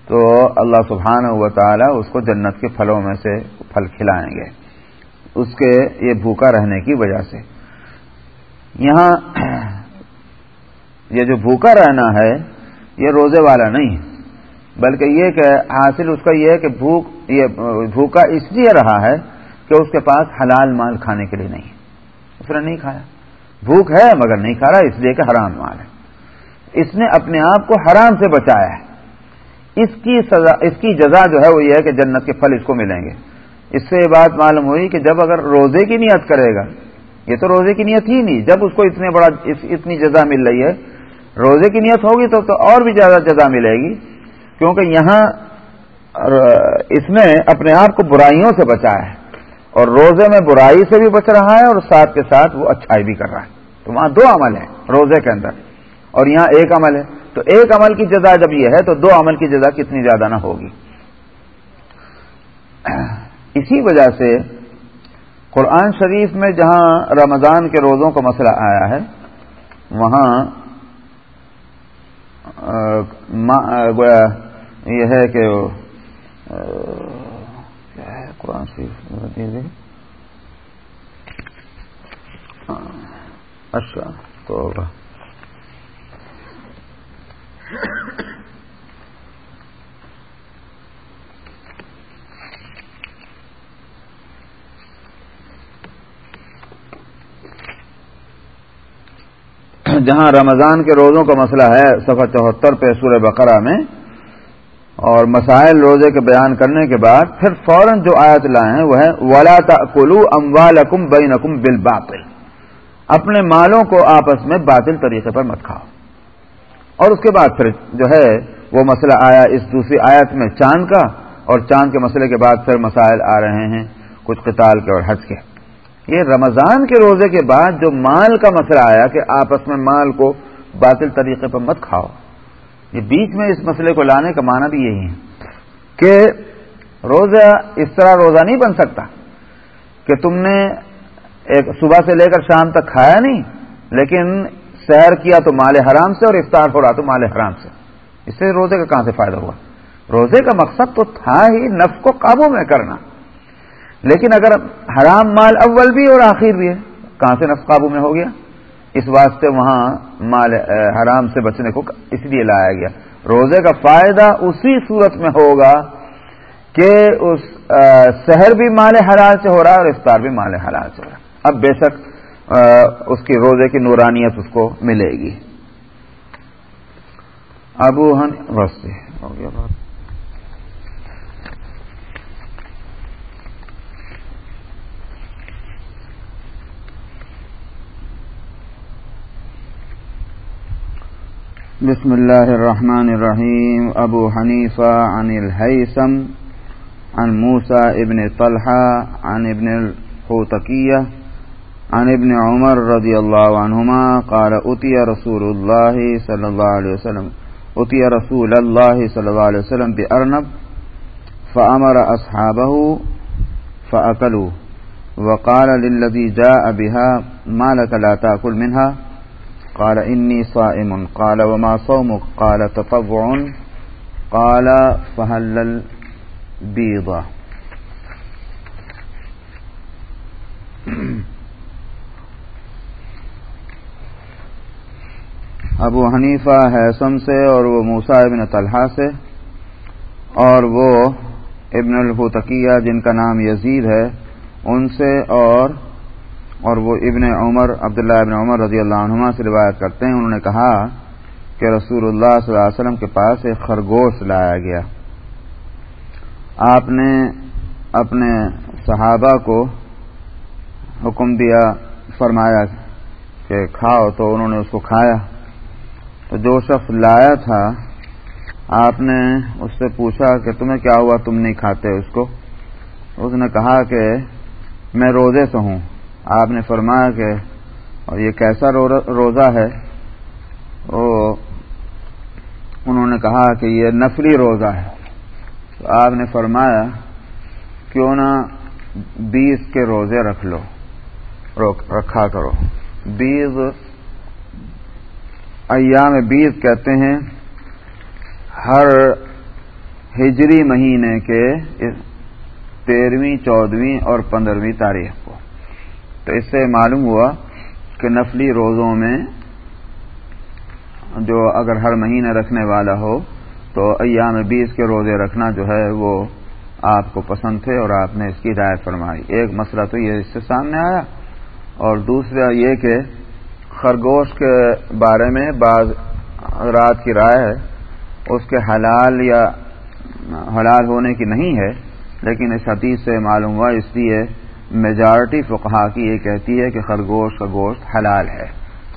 تو اللہ سبحانہ و تعالی اس کو جنت کے پھلوں میں سے پھل کھلائیں گے۔ اس کے یہ بھوکا رہنے کی وجہ سے۔ یہاں یہ جو بھوکا رہنا ہے، یہ روزے والا نہیں۔ بلکہ یہ کہ حاصل اس کا یہ ہے کہ بھوک یہ بھوکا اس لیے رہا ہے کہ اس کے پاس حلال مال کھانے کے لیے نہیں اس نے نہیں کھایا۔ بھوک ہے مگر نہیں کھا رہا اس لیے کہ حرام مال ہے۔ اس نے اپنے آپ کو حرام سے بچایا ہے۔ اس کی سزا اس کی جزا جو ہے وہ یہ ہے کہ جنت کے پھل اس کو ملیں گے۔ اس سے یہ بات معلوم ہوئی کہ جب اگر روزے کی نیت کرے گا یہ تو روزے کی نیت ہی نہیں جب اس کو اتنے بڑا اتنی جزا مل رہی ہے روزے کی نیت ہوگی تو, تو اور بھی زیادہ جزا ملے گی۔ کیونکہ یہاں اس نے اپنے آپ کو برائیوں سے بچایا ہے اور روزے میں برائی سے بھی بچ رہا ہے اور ساتھ کے ساتھ وہ اچھائی بھی کر رہا ہے تو وہاں دو عمل ہیں روزے کے اندر اور یہاں ایک عمل ہے تو ایک عمل کی جزا جب یہ ہے تو دو عمل کی جزا کتنی زیادہ نہ ہوگی اسی وجہ سے قرآن شریف میں جہاں رمضان کے روزوں کا مسئلہ آیا ہے، وہاں یہ ہے کہ قرآن شریف؟ اچھا تو جہاں رمضان کے روزوں کا مسئلہ ہے سفر چوہتر پہ سورہ بقرہ میں اور مسائل روزے کے بیان کرنے کے بعد پھر فوراً جو آیت لائے ہیں وہ ہے ولا کلو اموال اکم بین اکم بل اپنے مالوں کو آپس میں باطل طریقے پر مت کھاؤ۔ اور اس کے بعد پھر جو ہے، وہ مسئلہ آیا اس دوسری آیت میں چاند کا، اور چاند کے مسئلے کے بعد پھر مسائل آ رہے ہیں کچھ قتال کے اور حج کے۔ یہ رمضان کے روزے کے بعد جو مال کا مسئلہ آیا کہ آپس میں مال کو باطل طریقے پر مت کھاؤ۔ یہ بیچ میں اس مسئلے کو لانے کا معنی بھی یہی ہے کہ روزہ اس طرح روزہ نہیں بن سکتا کہ تم نے ایک صبح سے لے کر شام تک کھایا نہیں، لیکن سیر کیا تو مال حرام سے اور افطار ہو رہا تو مال حرام سے۔ اس سے روزے کا کہاں سے فائدہ ہوا؟ روزے کا مقصد تو تھا ہی نفس کو قابو میں کرنا۔ لیکن اگر حرام مال اول بھی اور آخر بھی ہے، کہاں سے نفس قابو میں ہو گیا؟ اس واسطے وہاں مال حرام سے بچنے کو اس لیے لایا گیا۔ روزے کا فائدہ اسی صورت میں ہوگا کہ اس شہر بھی مال حلال سے ہو رہا ہے اور افطار بھی مال حلال سے ہو رہا ہے۔ اب بے شک اس کی روزے کی نورانیت اس کو ملے گی۔ ابو ہن بس جی، ہو گیا بات۔ بسم الله الرحمن الرحيم أبو حنيفة عن الهيثم عن موسى ابن طلحة عن ابن الحوتكية عن ابن عمر رضي الله عنهما قال أتي رسول الله صلى الله عليه وسلم أتي رسول الله صلى الله عليه وسلم بأرنب فأمر أصحابه فأكلوا وقال للذي جاء بها ما لك لا تأكل منها قال انی صائم. قال وما صومك؟ قال تطوع. قال فهل البيضة ابو حنیفہ حیثم سے اور وہ موسا ابن طلحہ سے اور وہ ابن الحتقیہ جن کا نام یزید ہے، ان سے اور اور وہ ابن عمر، عبداللہ ابن عمر رضی اللہ عنہما سے روایت کرتے ہیں۔ انہوں نے کہا کہ رسول اللہ صلی اللہ علیہ وسلم کے پاس ایک خرگوش لایا گیا۔ آپ نے اپنے صحابہ کو حکم دیا، فرمایا کہ کھاؤ تو انہوں نے اس کو کھایا۔ تو جو شخص لایا تھا، آپ نے اس سے پوچھا کہ تمہیں کیا ہوا، تم نہیں کھاتے اس کو؟ اس نے کہا کہ میں روزے سے ہوں۔ آپ نے فرمایا کہ اور یہ کیسا روزہ ہے؟ وہ انہوں نے کہا کہ یہ نفلی روزہ ہے۔ تو آپ نے فرمایا، کیوں نہ بیس کے روزے رکھ لو رکھا کرو۔ بیس ایام بیس کہتے ہیں، ہر ہجری مہینے کے تیرہویں چودہویں اور پندرہویں تاریخ۔ تو اس سے معلوم ہوا کہ نفلی روزوں میں جو اگر ہر مہینے رکھنے والا ہو، تو ایام بیس کے روزے رکھنا جو ہے وہ آپ کو پسند تھے اور آپ نے اس کی رائے فرمائی۔ ایک مسئلہ تو یہ اس سے سامنے آیا۔ اور دوسرا یہ کہ خرگوش کے بارے میں بعض رات کی رائے ہے، اس کے حلال یا حلال ہونے کی نہیں ہے، لیکن اس حدیث سے معلوم ہوا، اس لیے میجارٹی فقہا کی یہ کہتی ہے کہ خرگوش کا گوشت حلال ہے۔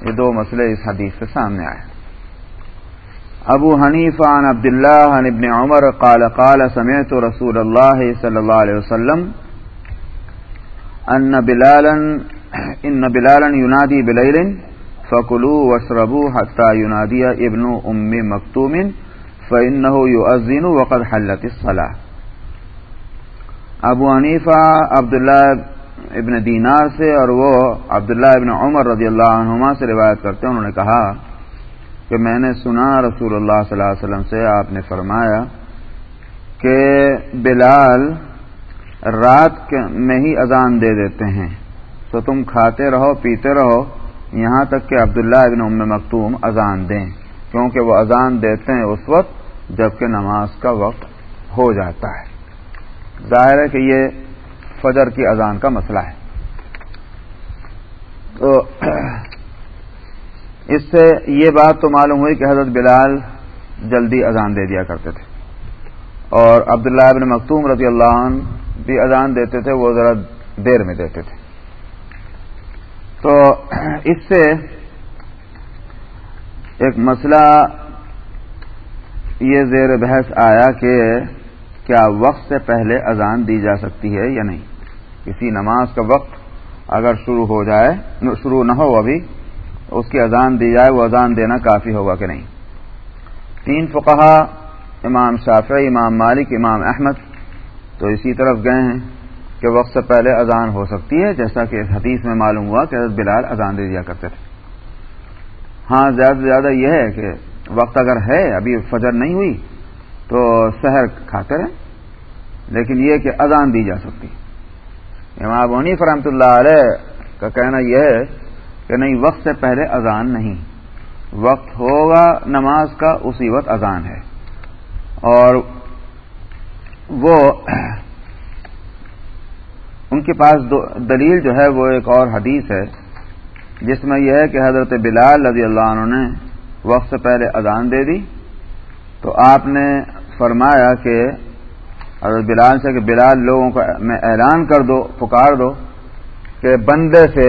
یہ دو مسئلے اس حدیث سے سامنے آئے۔ ابو حنیف عن عبداللہ عن ابن عمر قال قال، سمعت رسول الله صلى الله عليه وسلم ان بلالا ان بلالا ينادي بليل فكلوا واشربوا حتى ينادي ابن ام مكتوم فانه يؤذن وقد حلت الصلاه ابو حنیفہ عبداللہ ابن دینار سے اور وہ عبداللہ ابن عمر رضی اللہ عنہما سے روایت کرتے ہیں، انہوں نے کہا کہ میں نے سنا رسول اللہ صلی اللہ علیہ وسلم سے، آپ نے فرمایا کہ بلال رات میں ہی اذان دے دیتے ہیں۔ تو تم کھاتے رہو، پیتے رہو، یہاں تک کہ عبداللہ ابن ام مکتوم اذان دیں۔ کیونکہ وہ اذان دیتے ہیں اس وقت، جبکہ نماز کا وقت ہو جاتا ہے۔ ظاہر ہے کہ یہ فجر کی اذان کا مسئلہ ہے۔ تو اس سے یہ بات تو معلوم ہوئی کہ حضرت بلال جلدی اذان دے دیا کرتے تھے۔ اور عبداللہ ابن مختوم رضی اللہ عنہ بھی اذان دیتے تھے، وہ ذرا دیر میں دیتے تھے۔ تو اس سے ایک مسئلہ یہ زیر بحث آیا کہ کیا وقت سے پہلے اذان دی جا سکتی ہے یا نہیں؟ کسی نماز کا وقت اگر شروع ہو جائے، شروع نہ ہو ابھی، اس کی اذان دی جائے، وہ اذان دینا کافی ہوگا کہ نہیں؟ تین فقہا، امام شافعی، امام مالک، امام احمد تو اسی طرف گئے ہیں کہ وقت سے پہلے اذان ہو سکتی ہے، جیسا کہ اس حدیث میں معلوم ہوا کہ حضرت بلال اذان دے دیا کرتے تھے۔ ہاں زیادہ سے زیادہ یہ ہے کہ وقت اگر ہے، ابھی فجر نہیں ہوئی تو شہر کھاتے رہیں لیکن یہ کہ اذان دی جا سکتی۔ امام ونی فرحمۃ اللہ علیہ کا کہنا یہ ہے کہ نہیں، وقت سے پہلے اذان نہیں۔ وقت ہوگا، نماز کا اسی وقت اذان ہے۔ اور وہ ان کے پاس دلیل جو ہے، وہ ایک اور حدیث ہے، جس میں یہ ہے کہ حضرت بلال رضی اللہ عنہ نے وقت سے پہلے اذان دے دی۔ تو آپ نے فرمایا کہ حضرت بلال سے کہ بلال لوگوں کا میں اعلان کر دو، پکار دو کہ بندے سے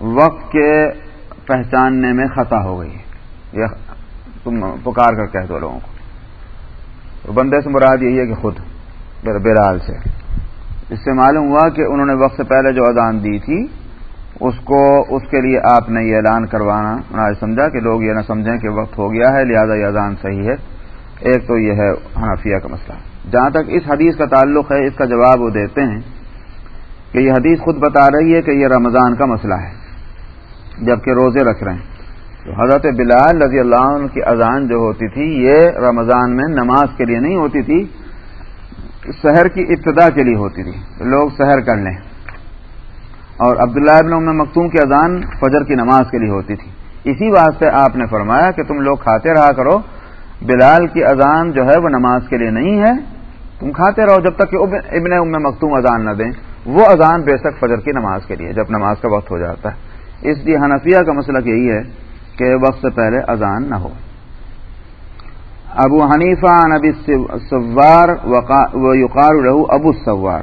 وقت کے پہچاننے میں خطا ہو گئی یہ تم پکار کر کہہ دو لوگوں کو۔ بندے سے مراد یہی ہے کہ خود بلال سے۔ اس سے معلوم ہوا کہ انہوں نے وقت سے پہلے جو اذان دی تھی، اس کو، اس کے لیے آپ نے یہ اعلان کروانا۔ سمجھا کہ لوگ یہ نہ سمجھیں کہ وقت ہو گیا ہے، لہذا یہ اذان صحیح ہے۔ ایک تو یہ ہے حنفیہ کا مسئلہ۔ جہاں تک اس حدیث کا تعلق ہے، اس کا جواب وہ دیتے ہیں کہ یہ حدیث خود بتا رہی ہے کہ یہ رمضان کا مسئلہ ہے، جبکہ روزے رکھ رہے ہیں۔ تو حضرت بلال رضی اللہ عنہ کی اذان جو ہوتی تھی، یہ رمضان میں نماز کے لیے نہیں ہوتی تھی شہر کی ابتدا کے لیے ہوتی تھی۔ لوگ شہر کر لیں۔ اور عبداللہ ابن ام مختوم کی اذان فجر کی نماز کے لیے ہوتی تھی۔ اسی واسطے آپ نے فرمایا کہ تم لوگ کھاتے رہا کرو۔ بلال کی اذان جو ہے وہ نماز کے لیے نہیں ہے۔ تم کھاتے رہو جب تک کہ ابن ام مختوم اذان نہ دیں۔ وہ اذان بے شک فجر کی نماز کے لیے، جب نماز کا وقت ہو جاتا ہے۔ اس لیے حنفیہ کا مسئلہ یہی ہے کہ وقت سے پہلے اذان نہ ہو۔ ابو حنیفہ نبی سوار و یقار رہو ابو سوار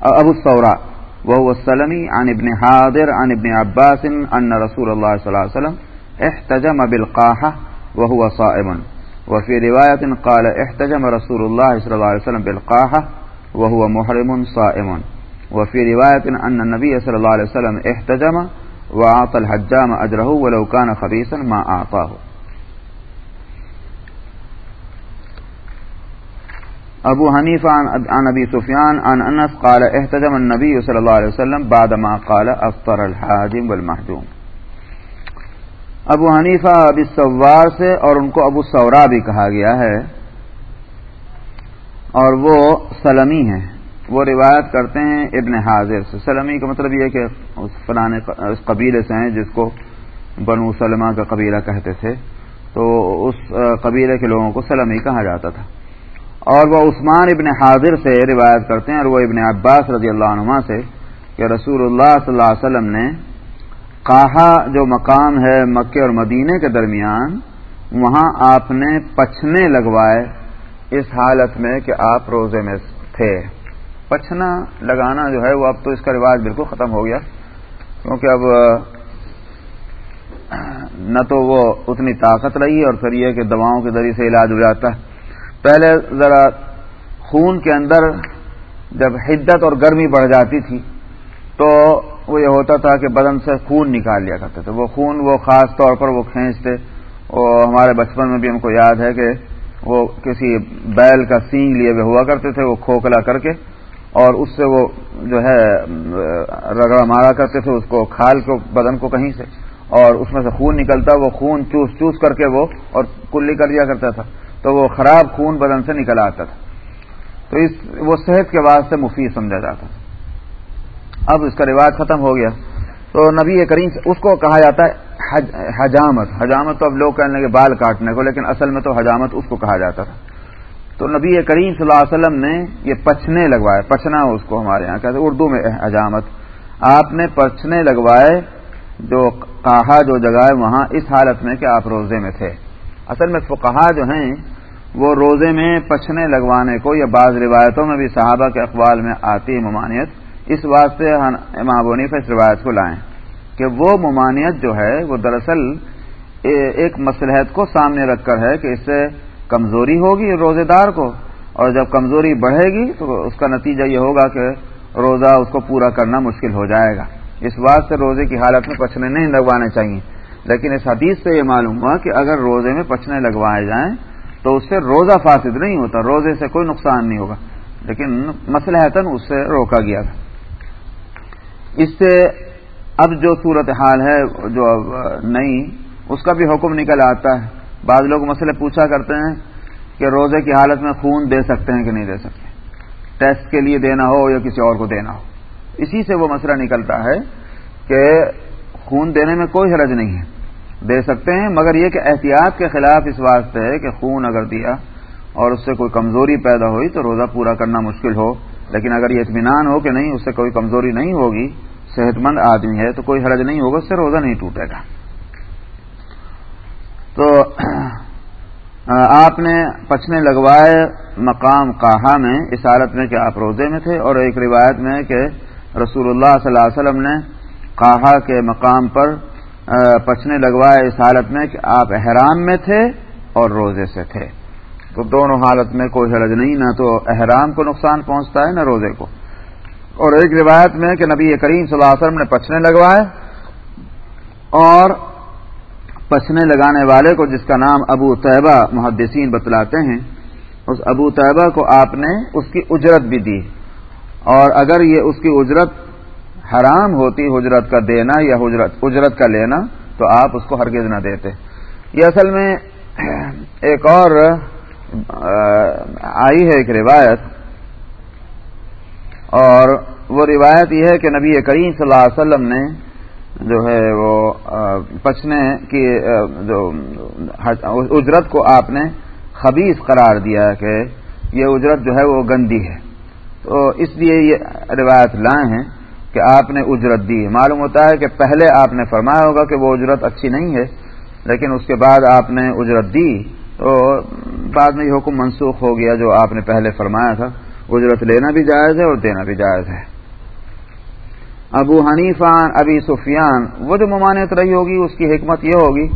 ابو سورا وہ سلمی عن ابن حاضر، عن ابن عباس، ان رسول اللہ صلی اللہ علیہ وسلم احتجم بالقاحة وهو صائم۔ وفي رواية قال احتجم رسول الله صلى الله عليه وسلم بالقاحة وهو محرم صائم. وفي رواية أن النبي صلى الله عليه وسلم احتجم وآط الحجام أجره ولو كان خبيثا ما أعطاه. ابو حنیفہ عن ابی سفیان عن انس قال احتجم النبی صلی اللہ علیہ وسلم بعدما قال افطر الحاجم والمحجوم. ابو حنیفہ ابی سوار سے اور ان کو ابو سورا بھی کہا گیا ہے اور وہ سلمی ہیں۔ وہ روایت کرتے ہیں ابن حاضر سے۔ سلمی کا مطلب یہ کہ اس فلانے اس قبیلے سے ہیں جس کو بنو سلمہ کا قبیلہ کہتے تھے۔ تو اس قبیلے کے لوگوں کو سلمی کہا جاتا تھا۔ اور وہ عثمان ابن حاضر سے روایت کرتے ہیں اور وہ ابن عباس رضی اللہ عنہ سے کہ رسول اللہ صلی اللہ علیہ وسلم نے کہا جو مقام ہے مکے اور مدینے کے درمیان، وہاں آپ نے پچھنے لگوائے اس حالت میں کہ آپ روزے میں تھے۔ پچھنا لگانا جو ہے وہ اب تو اس کا رواج بالکل ختم ہو گیا۔ کیونکہ اب، نہ تو وہ اتنی طاقت رہی اور پھر یہ کہ دواؤں کے ذریعے سے علاج ہو جاتا۔ ہے پہلے ذرا خون کے اندر جب حدت اور گرمی بڑھ جاتی تھی، تو وہ یہ ہوتا تھا کہ بدن سے خون نکال لیا کرتے تھے۔ وہ خون وہ خاص طور پر وہ کھینچتے۔ وہ ہمارے بچپن میں بھی ہم کو یاد ہے کہ وہ کسی بیل کا سینگ لیے ہوئے ہوا کرتے تھے، وہ کھوکھلا کر کے، اور اس سے وہ جو ہے، رگڑا مارا کرتے تھے، اس کو کھال کو، بدن کو کہیں سے۔ اور اس میں سے خون نکلتا، وہ خون چوس چوس کر کے وہ، اور کلی کر دیا کرتا تھا۔ تو وہ خراب خون بدن سے نکل آتا تھا۔ تو اس، وہ صحت کے واسطے مفید سمجھا جاتا تھا۔ اب اس کا رواج ختم ہو گیا۔ تو نبی کریم اس کو کہا جاتا ہے حجامت۔ حجامت تو اب لوگ کہنے لگے بال کاٹنے کو، لیکن اصل میں تو حجامت اس کو کہا جاتا تھا۔ تو نبی کریم صلی اللہ علیہ وسلم نے یہ پچھنے لگوائے، پچھنا اس کو ہمارے یہاں، کہتے اردو میں حجامت۔ آپ نے پچھنے لگوائے جو کہا جو جگہ ہے، وہاں اس حالت میں کہ آپ روزے میں تھے۔ اصل میں فقہا جو ہیں، وہ روزے میں پچھنے لگوانے کو یا بعض روایتوں میں بھی صحابہ کے اقوال میں آتی ممانعت۔ اس واسطے امام ونیف اس روایت کو لائیں کہ وہ ممانعت جو ہے، وہ دراصل ایک مسلحت کو سامنے رکھ کر ہے کہ اس سے کمزوری ہوگی روزے دار کو اور جب کمزوری بڑھے گی تو اس کا نتیجہ یہ ہوگا کہ روزہ اس کو پورا کرنا مشکل ہو جائے گا۔ اس بات سے روزے کی حالت میں پچھنے نہیں لگوانے چاہیے۔ لیکن اس حدیث سے یہ معلوم ہوا کہ اگر روزے میں پچھنے لگوائے جائیں تو اس سے روزہ فاسد نہیں ہوتا، روزے سے کوئی نقصان نہیں ہوگا۔ لیکن مسلحتاً اس سے روکا گیا تھا۔ اس سے اب جو صورت حال ہے، جو اب نئی اس کا بھی حکم نکل آتا ہے۔ بعض لوگ مسئلے پوچھا کرتے ہیں کہ روزے کی حالت میں خون دے سکتے ہیں کہ نہیں دے سکتے۔ ٹیسٹ کے لیے دینا ہو یا کسی اور کو دینا ہو۔ اسی سے وہ مسئلہ نکلتا ہے کہ خون دینے میں کوئی حرج نہیں ہے۔ دے سکتے ہیں، مگر یہ کہ احتیاط کے خلاف اس واسطے ہے کہ خون اگر دیا اور اس سے کوئی کمزوری پیدا ہوئی تو روزہ پورا کرنا مشکل ہو۔ لیکن اگر یہ اطمینان ہو کہ نہیں، اس سے کوئی کمزوری نہیں ہوگی صحت مند آدمی ہے، تو کوئی حرج نہیں ہوگا، اس سے روزہ نہیں ٹوٹے گا۔ تو آپ نے پچھنے لگوائے مقام کہا میں، اس حالت میں کہ آپ روزے میں تھے، اور ایک روایت میں کہ رسول اللہ صلی اللہ علیہ وسلم نے کہا کے مقام پر پچھنے لگوائے اس حالت میں کہ آپ احرام میں تھے اور روزے سے تھے۔ تو دونوں حالت میں کوئی حرج نہیں، نہ تو احرام کو نقصان پہنچتا ہے، نہ روزے کو۔ اور ایک روایت میں کہ نبی کریم صلی اللہ علیہ وسلم نے پچھنے لگوائے اور پچھنے لگانے والے کو جس کا نام ابو طیبہ محدثین بتلاتے ہیں، اس ابو طیبہ کو آپ نے اس کی اجرت بھی دی۔ اور اگر یہ اس کی اجرت حرام ہوتی حجرت کا دینا یا اجرت کا لینا، تو آپ اس کو ہرگز نہ دیتے۔ یہ اصل میں ایک اور آئی ہے ایک روایت اور وہ روایت یہ ہے کہ نبی کریم صلی اللہ علیہ وسلم نے جو ہے وہ پچنے کی جو اجرت کو آپ نے خبیص قرار دیا کہ یہ اجرت جو ہے وہ گندی ہے۔ تو اس لیے یہ روایت لائے ہیں کہ آپ نے اجرت دی۔ معلوم ہوتا ہے کہ پہلے آپ نے فرمایا ہوگا کہ وہ اجرت اچھی نہیں ہے، لیکن اس کے بعد آپ نے اجرت دی۔ تو بعد میں یہ حکم منسوخ ہو گیا جو آپ نے پہلے فرمایا تھا، اجرت لینا بھی جائز ہے اور دینا بھی جائز ہے۔ ابو حنیفان ابی سفیان، وہ جو ممانعت رہی ہوگی، اس کی حکمت یہ ہوگی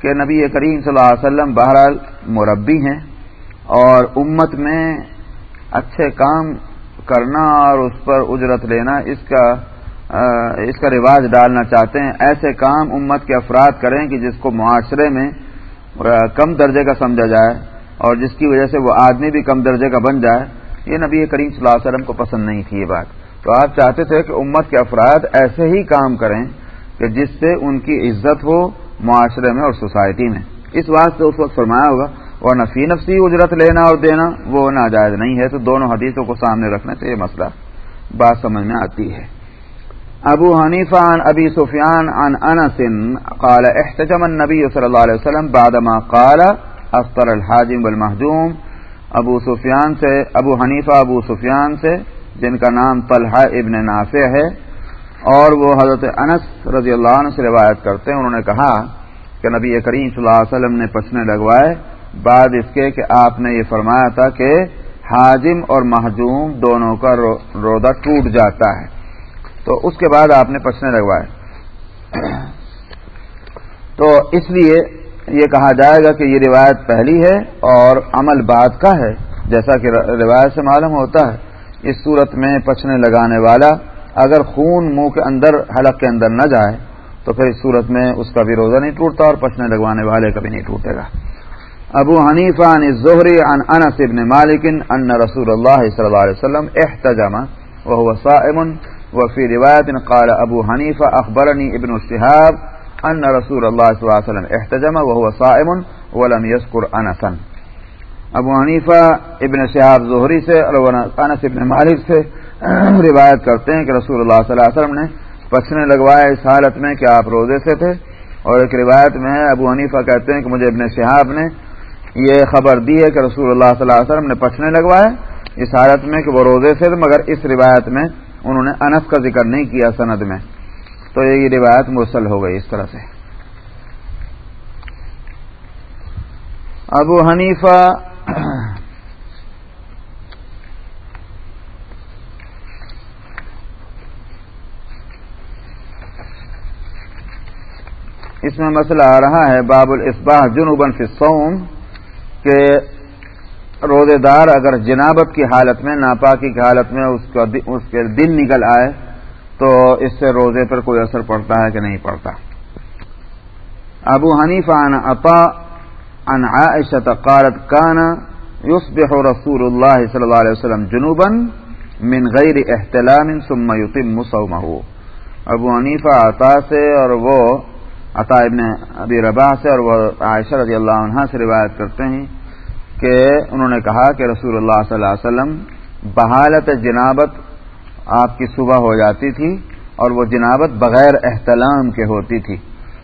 کہ نبی کریم صلی اللہ علیہ وسلم بہرحال مربی ہیں اور امت میں اچھے کام کرنا اور اس پر اجرت لینا، اس کا اس کا رواج ڈالنا چاہتے ہیں۔ ایسے کام امت کے افراد کریں کہ جس کو معاشرے میں کم درجے کا سمجھا جائے اور جس کی وجہ سے وہ آدمی بھی کم درجے کا بن جائے، یہ نبی کریم صلی اللہ علیہ وسلم کو پسند نہیں تھی یہ بات۔ تو آپ چاہتے تھے کہ امت کے افراد ایسے ہی کام کریں کہ جس سے ان کی عزت ہو معاشرے میں اور سوسائٹی میں۔ اس واسطے اس وقت فرمایا ہوگا اور نفی نفسی اجرت لینا اور دینا وہ ناجائز نہیں ہے۔ تو دونوں حدیثوں کو سامنے رکھنے سے یہ مسئلہ بات سمجھ میں آتی ہے۔ ابو حنیفہ عن ابی سفیان عن انس قال احتجم النبی صلی اللہ علیہ وسلم بعدما قال افطر الحاجم والمحجوم. ابو سفیان سے، ابو حنیفہ، ابو سفیان سے، جن کا نام طلحہ ابن نافع ہے، اور وہ حضرت انس رضی اللہ عنہ سے روایت کرتے ہیں۔ انہوں نے کہا کہ نبی کریم صلی اللہ علیہ وسلم نے پچنے لگوائے، بعد اس کے کہ آپ نے یہ فرمایا تھا کہ حاجم اور محجوم دونوں کا رودا ٹوٹ جاتا ہے۔ تو اس کے بعد آپ نے پچنے لگوائے۔ تو اس لیے یہ کہا جائے گا کہ یہ روایت پہلی ہے اور عمل بعد کا ہے، جیسا کہ روایت سے معلوم ہوتا ہے۔ اس صورت میں پچنے لگانے والا اگر خون منہ کے اندر، حلق کے اندر نہ جائے، تو پھر اس صورت میں اس کا بھی روزہ نہیں ٹوٹتا اور پچنے لگوانے والے کا بھی نہیں ٹوٹے گا۔ ابو حنیفہ عن ظہری عن انس ابن مالک ان رسول اللہ صلی اللہ علیہ وسلم احتجم وهو صائم وفي رواية قال أبو حنيفة أخبرني ابن الشهاب أن رسول الله صلى الله عليه وسلم احتجم وهو صائم ولم يذكر أنسا ابو حنیفہ ابن شہاب ظہری سے اور انس ابن مالک سے روایت کرتے ہیں کہ رسول اللہ صلی اللہ علیہ وسلم نے پچنے لگوائے اس حالت میں کہ آپ روزے سے تھے اور ایک روایت میں ہے ابو حنیفہ کہتے ہیں کہ مجھے ابن شہاب نے یہ خبر دی ہے کہ رسول اللہ صلی اللہ علیہ وسلم نے پچنے لگوائے اس حالت میں کہ وہ روزے سے تھے مگر اس روایت میں انہوں نے انس کا ذکر نہیں کیا سند میں، تو یہ روایت مرسل ہو گئی اس طرح سے۔ ابو حنیفہ اس میں مسئلہ آ رہا ہے، باب الاسباح جنوبن فی الصوم، کہ روزے دار اگر جنابت کی حالت میں، ناپاکی کی حالت میں اس کا اس کے دن نکل آئے، تو اس سے روزے پر کوئی اثر پڑتا ہے کہ نہیں پڑتا۔ ابو حنیف عن عطا عن عائشة قالت كان يصبح رسول الله صلى الله عليه وسلم جنوبا من غیر احتلام ثم يتم صومه ابو حنیفہ عطا سے اور وہ عطا ابن ابی ربا سے اور وہ عائشہ رضی اللہ عنہ سے روایت کرتے ہیں۔ کہ انہوں نے کہا کہ رسول اللہ صلی اللہ علیہ وسلم بحالت جنابت آپ کی صبح ہو جاتی تھی اور وہ جنابت بغیر احتلام کے ہوتی تھی۔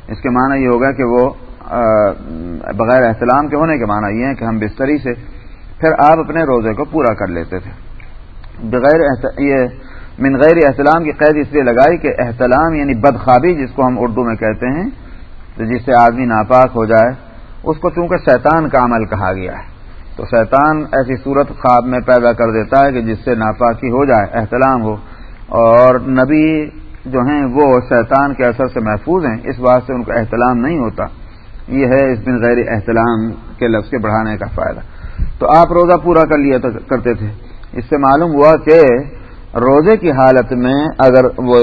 اس کے معنی یہ ہوگا کہ وہ بغیر احتلام کے ہونے کے معنی یہ ہے کہ ہم بستری سے پھر آپ اپنے روزے کو پورا کر لیتے تھے۔ بغیر یہ من غیر احتلام کی قید اس لیے لگائی کہ احتلام یعنی بدخوابی جس کو ہم اردو میں کہتے ہیں، جس سے آدمی ناپاک ہو جائے، اس کو چونکہ شیطان کا عمل کہا گیا ہے۔ تو شیطان ایسی صورت خواب میں پیدا کر دیتا ہے کہ جس سے ناپاکی ہو جائے، احتلام ہو۔ اور نبی جو ہیں، وہ شیطان کے اثر سے محفوظ ہیں۔ اس بات سے ان کا احتلام نہیں ہوتا۔ یہ ہے اس دن غیر احتلام کے لفظ کے بڑھانے کا فائدہ۔ تو آپ روزہ پورا کر لیا کرتے تھے۔ اس سے معلوم ہوا کہ روزے کی حالت میں اگر وہ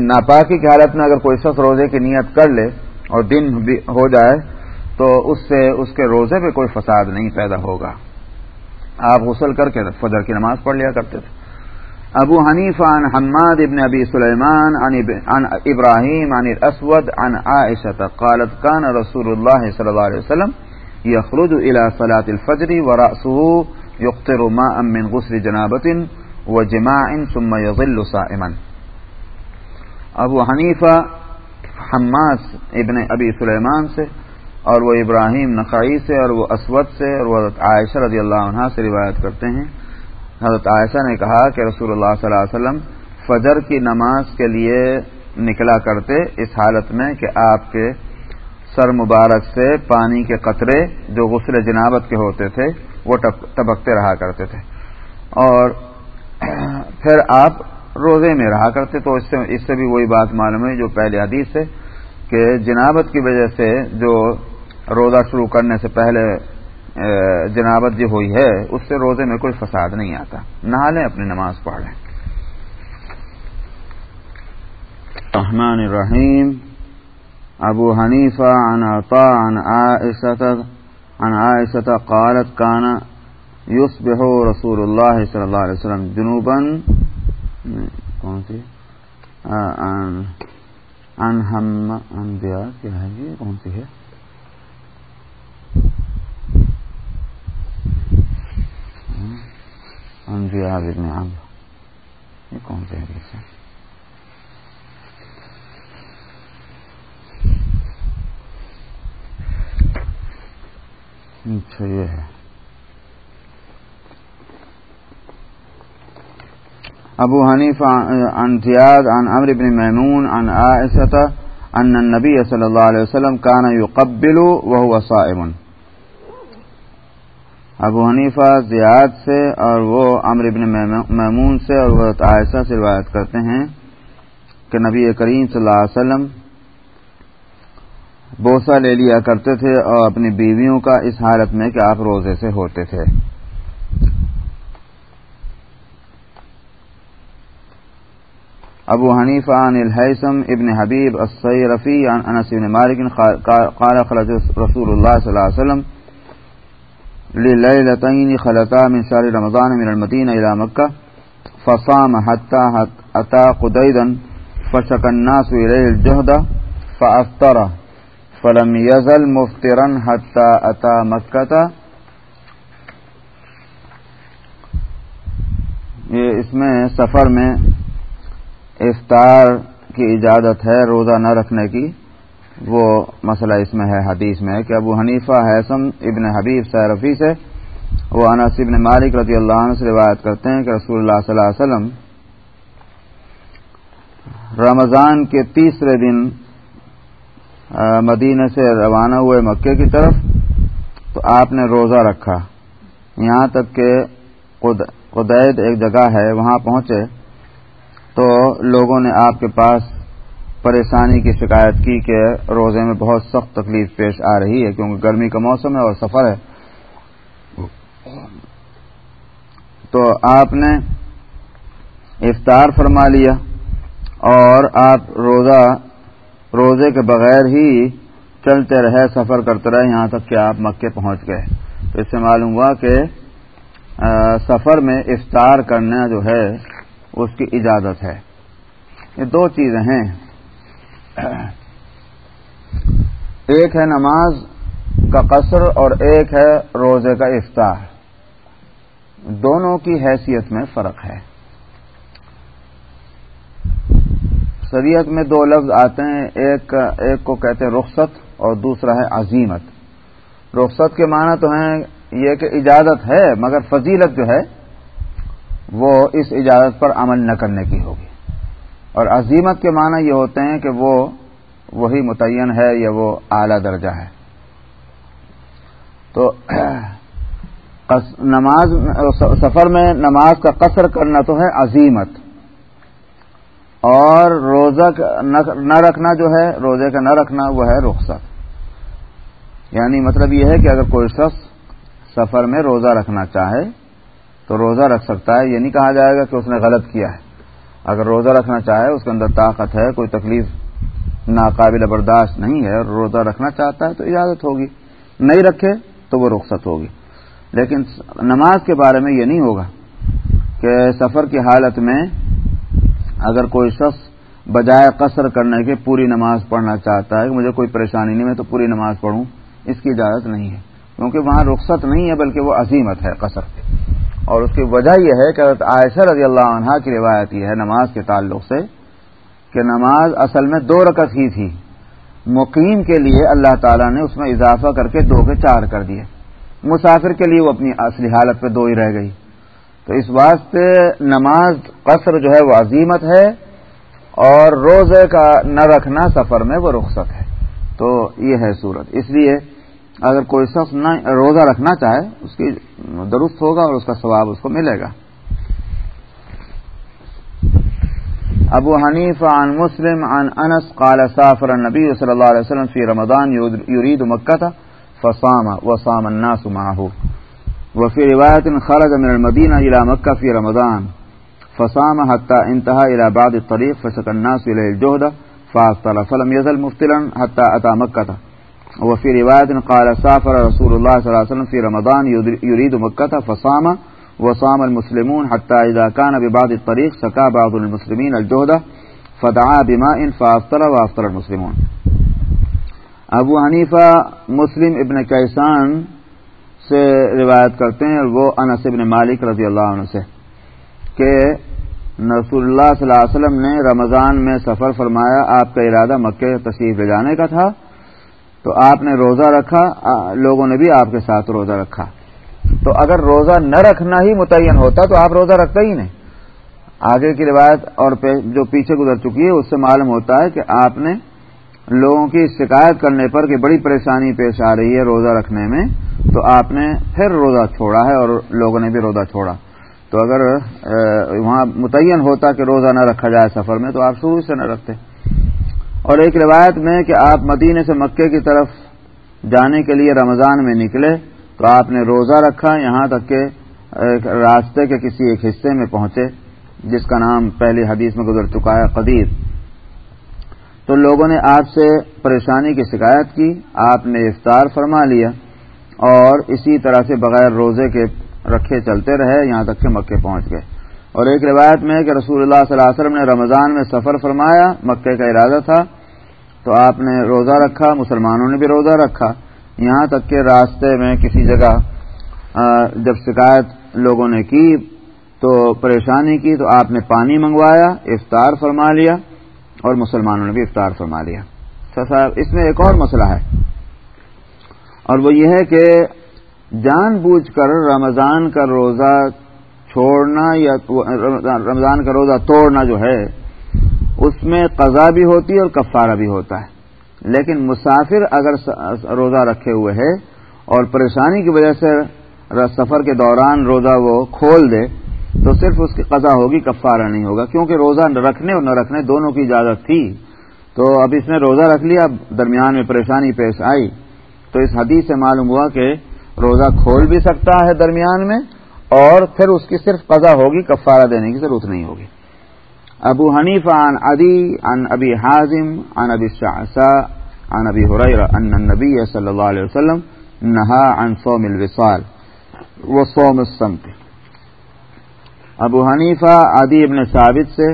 ناپاکی کی حالت میں اگر کوئی شخص روزے کی نیت کر لے اور دن ہو جائے تو اس سے اس کے روزے پہ کوئی فساد نہیں پیدا ہوگا۔ آپ غسل کر کے فجر کی نماز پڑھ لیا کرتے تھے۔ ابو حنیف عن حماد ابن ابی سلیمان عن ابراہیم عن الاسود عن عائشة قالت كان رسول الله صلی اللہ علیہ وسلم يخرج الى صلاة الفجر ورأسه يقطر ماء من غسل جنابة وجماع ثم يظل صائما۔ ابو حنیفہ حماس ابن ابی سلیمان سے اور وہ ابراہیم نقائی سے اور وہ اسود سے اور وہ حضرت عائشہ رضی اللہ عنہ سے روایت کرتے ہیں۔ حضرت عائشہ نے کہا کہ رسول اللہ صلی اللہ علیہ وسلم فجر کی نماز کے لیے نکلا کرتے اس حالت میں کہ آپ کے سر مبارک سے پانی کے قطرے جو غسل جنابت کے ہوتے تھے وہ ٹبکتے رہا کرتے تھے۔ اور پھر آپ روزے میں رہا کرتے تو اس سے اس سے بھی وہی بات معلوم ہے جو پہلے حدیث ہے کہ جنابت کی وجہ سے جو روزہ شروع کرنے سے پہلے جنابت جو ہوئی ہے، اس سے روزے میں کوئی فساد نہیں آتا۔ نہا لیں اپنی نماز پڑھ لیں رحمان الرحیم۔ ابو حنیفہ عن عطا عن عائشة عن عائشة قالت كان يصبح رسول الله صلی اللہ علیہ وسلم جنوبا۔ کون سی؟ انہم انبیاء کیا ہے یہ؟ کون سی ہے؟ انبیاء ابن عمر یہ کون سی حدیث ہے اچھا یہ ہے۔ ابو حنیف عن زیاد، عن عمر بن میمون، عن عائشة ان النبی صلی اللہ علیہ وسلم كان يقبل وهو صائم۔ ابو حنیفہ زیاد سے اور وہ عمر بن میمون سے اور وہ عائشہ سے روایت کرتے ہیں کہ نبی کریم صلی اللہ علیہ وسلم بوسا لے لیا کرتے تھے اور اپنی بیویوں کا اس حالت میں کہ آپ روزے سے ہوتے تھے۔ ابو حنیفہ عن الحیثم ابن حبیب السیرفی عن انس بن مالک قال خرج رسول اللہ صلی اللہ علیہ وسلم للیلتین خلطا من شهر رمضان من المدینہ الى مکہ فصام حتى اتا قدیدا فشک الناس الیہ الجہد فافطر فلم يزل مفترا حتى اتا مکہ یہ اس میں سفر میں افطار کی اجازت ہے، روزہ نہ رکھنے کی۔ وہ مسئلہ اس میں ہے، حدیث میں کہ ابو حنیفہ حیثم ابن حبیب سیرفی سے وہ انس ابن مالک رضی اللہ عنہ سے روایت کرتے ہیں کہ رسول اللہ صلی اللہ علیہ وسلم رمضان کے تیسرے دن مدینہ سے روانہ ہوئے مکے کی طرف تو آپ نے روزہ رکھا۔ یہاں تک کہ قدید ایک جگہ ہے، وہاں پہنچے تو لوگوں نے آپ کے پاس پریشانی کی شکایت کی کہ روزے میں بہت سخت تکلیف پیش آ رہی ہے کیونکہ گرمی کا موسم ہے اور سفر ہے۔ تو آپ نے افطار فرما لیا اور آپ روزہ، روزے کے بغیر ہی چلتے رہے، سفر کرتے رہے، یہاں تک کہ آپ مکے پہنچ گئے۔ تو اس سے معلوم ہوا کہ سفر میں افطار کرنا جو ہے، اس کی اجازت ہے۔ یہ دو چیزیں ہیں۔ ایک ہے نماز کا قصر اور ایک ہے روزے کا افطار۔ دونوں کی حیثیت میں فرق ہے۔ شریعت میں دو لفظ آتے ہیں، ایک ایک کو کہتے ہیں رخصت اور دوسرا ہے عظیمت رخصت کے معنی تو ہیں یہ کہ اجازت ہے، مگر فضیلت جو ہے وہ اس اجازت پر عمل نہ کرنے کی ہوگی۔ اور عظیمت کے معنی یہ ہوتے ہیں کہ وہ وہی متعین ہے یا وہ اعلی درجہ ہے۔ تو نماز، سفر میں نماز کا قصر کرنا تو ہے عظیمت۔ اور روزہ نہ رکھنا جو ہے، روزے کا نہ رکھنا وہ ہے رخصت۔ یعنی مطلب یہ ہے کہ اگر کوئی شخص سفر میں روزہ رکھنا چاہے تو روزہ رکھ سکتا ہے، یہ نہیں کہا جائے گا کہ اس نے غلط کیا ہے۔ اگر روزہ رکھنا چاہے، اس کے اندر طاقت ہے، کوئی تکلیف ناقابل برداشت نہیں ہے اور روزہ رکھنا چاہتا ہے تو اجازت ہوگی۔ نہیں رکھے تو وہ رخصت ہوگی۔ لیکن نماز کے بارے میں یہ نہیں ہوگا کہ سفر کی حالت میں اگر کوئی شخص بجائے قصر کرنے کے پوری نماز پڑھنا چاہتا ہے، کہ مجھے کوئی پریشانی نہیں، میں تو پوری نماز پڑھوں، اس کی اجازت نہیں ہے۔ کیونکہ وہاں رخصت نہیں ہے، بلکہ وہ عظیمت ہے قصر۔ اور اس کی وجہ یہ ہے کہ حضرت عائشہ رضی اللہ عنہ کی روایت یہ ہے نماز کے تعلق سے کہ نماز اصل میں دو رکت ہی تھی۔ مقیم کے لیے اللہ تعالیٰ نے اس میں اضافہ کر کے دو کے چار کر دیے۔ مسافر کے لیے وہ اپنی اصلی حالت پہ دو ہی رہ گئی۔ تو اس واسطے نماز قصر جو ہے وہ عظیمت ہے اور روزے کا نہ رکھنا سفر میں وہ رخصت ہے۔ تو یہ ہے صورت۔ اس لیے اگر کوئی شخص نہ روزہ رکھنا چاہے، اس کی درست ہوگا اور اس کا ثواب اس کو ملے گا۔ ابو حنیف عن مسلم عن انس قال سافر النبي صلى الله عليه وسلم في رمضان يريد مكة فصام وصام الناس معه۔ وفي رواية خرج من المدينة إلى مكة في رمضان۔ فصام حتى انتهى إلى بعض الطريق فشك الناس إليه الجهد فأفطر فلم يزل مفتلا حتى أتى مكة وفي رواية قال سافر رسول الله صلى الله عليه وسلم في رمضان يريد مكة فصام وصام المسلمون حتى إذا كان ببعض الطريق سكى بعض المسلمين الجهد فدا بما ان فافتر و ابو حنیفہ مسلم ابن کیسان سے روایت کرتے ہیں، وہ انس ابن مالک رضی اللہ عنہ سے، کہ رسول اللہ صلی اللہ علیہ وسلم نے رمضان میں سفر فرمایا، آپ کا ارادہ مکے تشریف لے جانے کا تھا تو آپ نے روزہ رکھا لوگوں نے بھی آپ کے ساتھ روزہ رکھا۔ تو اگر روزہ نہ رکھنا ہی متعین ہوتا تو آپ روزہ رکھتا ہی نہیں۔ آگے کی روایت اور جو پیچھے گزر چکی ہے، اس سے معلوم ہوتا ہے کہ آپ نے لوگوں کی شکایت کرنے پر کہ بڑی پریشانی پیش آ رہی ہے روزہ رکھنے میں، تو آپ نے پھر روزہ چھوڑا ہے اور لوگوں نے بھی روزہ چھوڑا۔ تو اگر وہاں متعین ہوتا کہ روزہ نہ رکھا جائے سفر میں، تو آپ شروع سے نہ رکھتے۔ اور ایک روایت میں کہ آپ مدینے سے مکے کی طرف جانے کے لیے رمضان میں نکلے تو آپ نے روزہ رکھا یہاں تک کہ راستے کے کسی ایک حصے میں پہنچے، جس کا نام پہلی حدیث میں گزر چکا ہے قدیر۔ تو لوگوں نے آپ سے پریشانی کی شکایت کی، آپ نے افطار فرما لیا اور اسی طرح سے بغیر روزے کے رکھے چلتے رہے، یہاں تک کہ مکے پہنچ گئے۔ اور ایک روایت میں کہ رسول اللہ صلی اللہ علیہ وسلم نے رمضان میں سفر فرمایا، مکے کا ارادہ تھا، تو آپ نے روزہ رکھا، مسلمانوں نے بھی روزہ رکھا۔ یہاں تک کہ راستے میں کسی جگہ جب شکایت لوگوں نے کی، تو پریشانی کی، تو آپ نے پانی منگوایا، افطار فرما لیا اور مسلمانوں نے بھی افطار فرما لیا۔ صاحب، اس میں ایک اور مسئلہ ہے۔ اور وہ یہ ہے کہ جان بوجھ کر رمضان کا روزہ چھوڑنا یا رمضان کا روزہ توڑنا جو ہے، اس میں قضا بھی ہوتی ہے اور کفارہ بھی ہوتا ہے۔ لیکن مسافر اگر روزہ رکھے ہوئے ہے اور پریشانی کی وجہ سے سفر کے دوران روزہ وہ کھول دے، تو صرف اس کی قضا ہوگی، کفارہ نہیں ہوگا۔ کیونکہ روزہ رکھنے اور نہ رکھنے دونوں کی اجازت تھی۔ تو اب اس نے روزہ رکھ لیا، اب درمیان میں پریشانی پیش آئی۔ تو اس حدیث سے معلوم ہوا کہ روزہ کھول بھی سکتا ہے درمیان میں اور پھر اس کی صرف قضا ہوگی، کفارہ دینے کی ضرورت نہیں ہوگی۔ ابو حنیف عن عدی، عن ابی حازم، عن ابی شعصا عن ابی حریر ان النبی صلی اللہ علیہ وسلم نہا عن صوم الوصال و صوم السمت ابو حنیفہ عدی ابن ثابت سے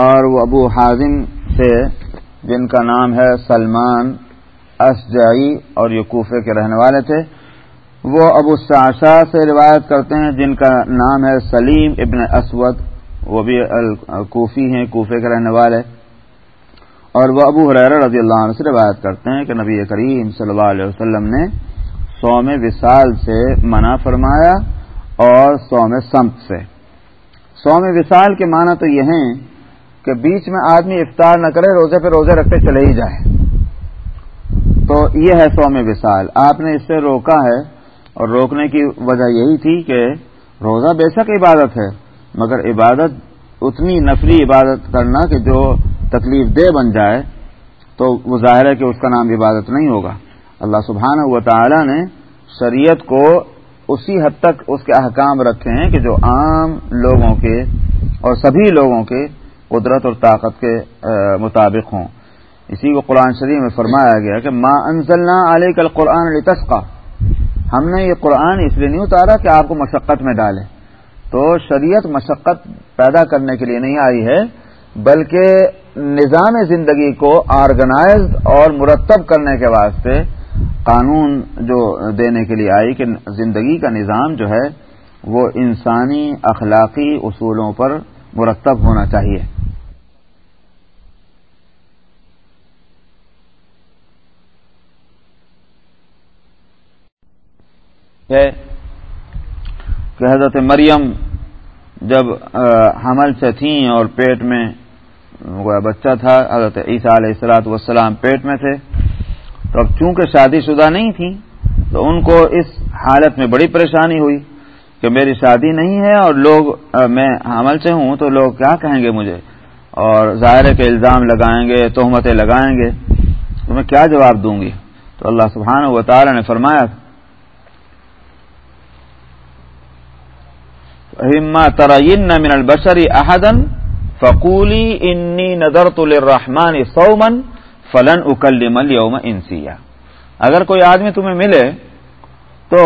اور وہ ابو حازم سے، جن کا نام ہے سلمان اسجائی اور یہ کوفے کے رہنے والے تھے۔ وہ ابو ساشا سے روایت کرتے ہیں، جن کا نام ہے سلیم ابن اسود۔ وہ بھی کوفی ہیں، کوفے کے رہنے والے۔ اور وہ ابو حریر رضی اللہ عنہ سے روایت کرتے ہیں کہ نبی کریم صلی اللہ علیہ وسلم نے سوم وصال سے منع فرمایا اور سوم سمت سے۔ سوم وصال کے معنی تو یہ ہیں کہ بیچ میں آدمی افطار نہ کرے، روزے پہ روزے رکھتے چلے ہی جائے۔ تو یہ ہے سوم وصال۔ آپ نے اس سے روکا ہے اور روکنے کی وجہ یہی تھی کہ روزہ بے شک عبادت ہے، مگر عبادت اتنی نفری عبادت کرنا کہ جو تکلیف دہ بن جائے تو وہ ظاہر ہے کہ اس کا نام عبادت نہیں ہوگا۔ اللہ سبحانہ و تعالی نے شریعت کو اسی حد تک اس کے احکام رکھے ہیں کہ جو عام لوگوں کے اور سبھی لوگوں کے قدرت اور طاقت کے مطابق ہوں۔ اسی کو قرآن شریف میں فرمایا گیا کہ ما انزلنا علیہ کل قرآن علی ہم نے یہ قرآن اس لیے نہیں اتارا کہ آپ کو مشقت میں ڈالے تو شریعت مشقت پیدا کرنے کے لیے نہیں آئی ہے، بلکہ نظام زندگی کو آرگنائز اور مرتب کرنے کے واسطے قانون جو دینے کے لیے آئی کہ زندگی کا نظام جو ہے، وہ انسانی اخلاقی اصولوں پر مرتب ہونا چاہیے۔ ہے کہ حضرت مریم جب حمل سے تھیں اور پیٹ میں بچہ تھا، حضرت عیسیٰ علیہ السلاۃ والسلام پیٹ میں تھے، تو اب چونکہ شادی شدہ نہیں تھی، تو ان کو اس حالت میں بڑی پریشانی ہوئی کہ میری شادی نہیں ہے اور لوگ میں حمل سے ہوں تو لوگ کیا کہیں گے مجھے؟ اور ظاہر کے الزام لگائیں گے، تہمتیں لگائیں گے، تو میں کیا جواب دوں گی؟ تو اللہ سبحانہ و تعالی نے فرمایا ترین من البشری احدن فقولی انی نظر الرحمان سومن فلن اکلم اليوم انسیا اگر کوئی آدمی تمہیں ملے تو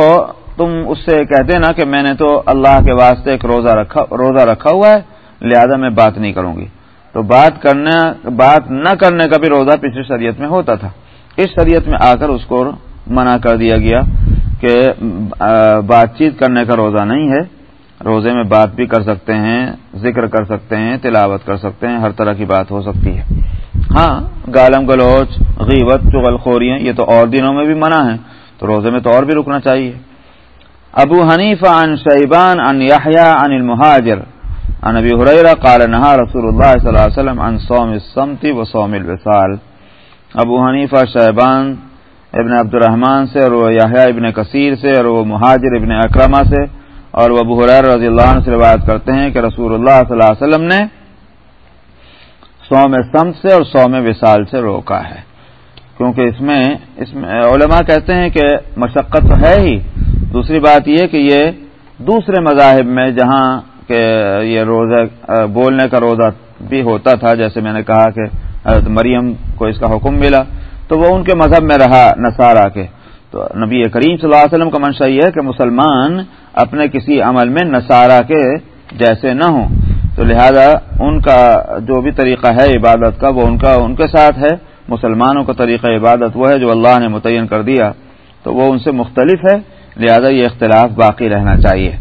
تم اس سے کہہ دینا کہ میں نے تو اللہ کے واسطے ایک روزہ رکھا روزہ رکھا ہوا ہے، لہذا میں بات نہیں کروں گی۔ تو بات کرنے بات نہ کرنے کا بھی روزہ پچھلی شریعت میں ہوتا تھا۔ اس شریعت میں آ کر اس کو منع کر دیا گیا کہ بات چیت کرنے کا روزہ نہیں ہے۔ روزے میں بات بھی کر سکتے ہیں، ذکر کر سکتے ہیں، تلاوت کر سکتے ہیں، ہر طرح کی بات ہو سکتی ہے۔ ہاں گالم گلوچ، غیبت، چغل خوریاں، یہ تو اور دنوں میں بھی منع ہے تو روزے میں تو اور بھی رکنا چاہیے۔ ابو حنیف عن شیبان عن یحییٰ عن المہاجر، عن ابی حریرہ قال، نہا رسول اللہ صلی اللہ علیہ وسلم عن صوم السمت و صوم الوصال۔ ابو حنیفہ شیبان ابن عبد الرحمن سے، اور وہ یحییٰ ابن کثیر سے، اور وہ مہاجر ابن اکرمہ سے اور وہ ابو رضی اللہ عنہ سے روایت کرتے ہیں کہ رسول اللہ صلی اللہ علیہ وسلم نے سوم سمت سے اور سوم وصال سے روکا ہے۔ کیونکہ اس میں اس میں علماء کہتے ہیں کہ مشقت تو ہے ہی۔ دوسری بات یہ کہ یہ دوسرے مذاہب میں جہاں کہ یہ روزہ، بولنے کا روزہ بھی ہوتا تھا، جیسے میں نے کہا کہ حضرت مریم کو اس کا حکم ملا، تو وہ ان کے مذہب میں رہا نصارہ کے۔ تو نبی کریم صلی اللہ علیہ وسلم کا منشا یہ ہے کہ مسلمان اپنے کسی عمل میں نصارہ کے جیسے نہ ہوں۔ تو لہذا ان کا جو بھی طریقہ ہے عبادت کا، وہ ان کا، ان کے ساتھ ہے۔ مسلمانوں کا طریقہ عبادت وہ ہے جو اللہ نے متعین کر دیا۔ تو وہ ان سے مختلف ہے، لہذا یہ اختلاف باقی رہنا چاہیے۔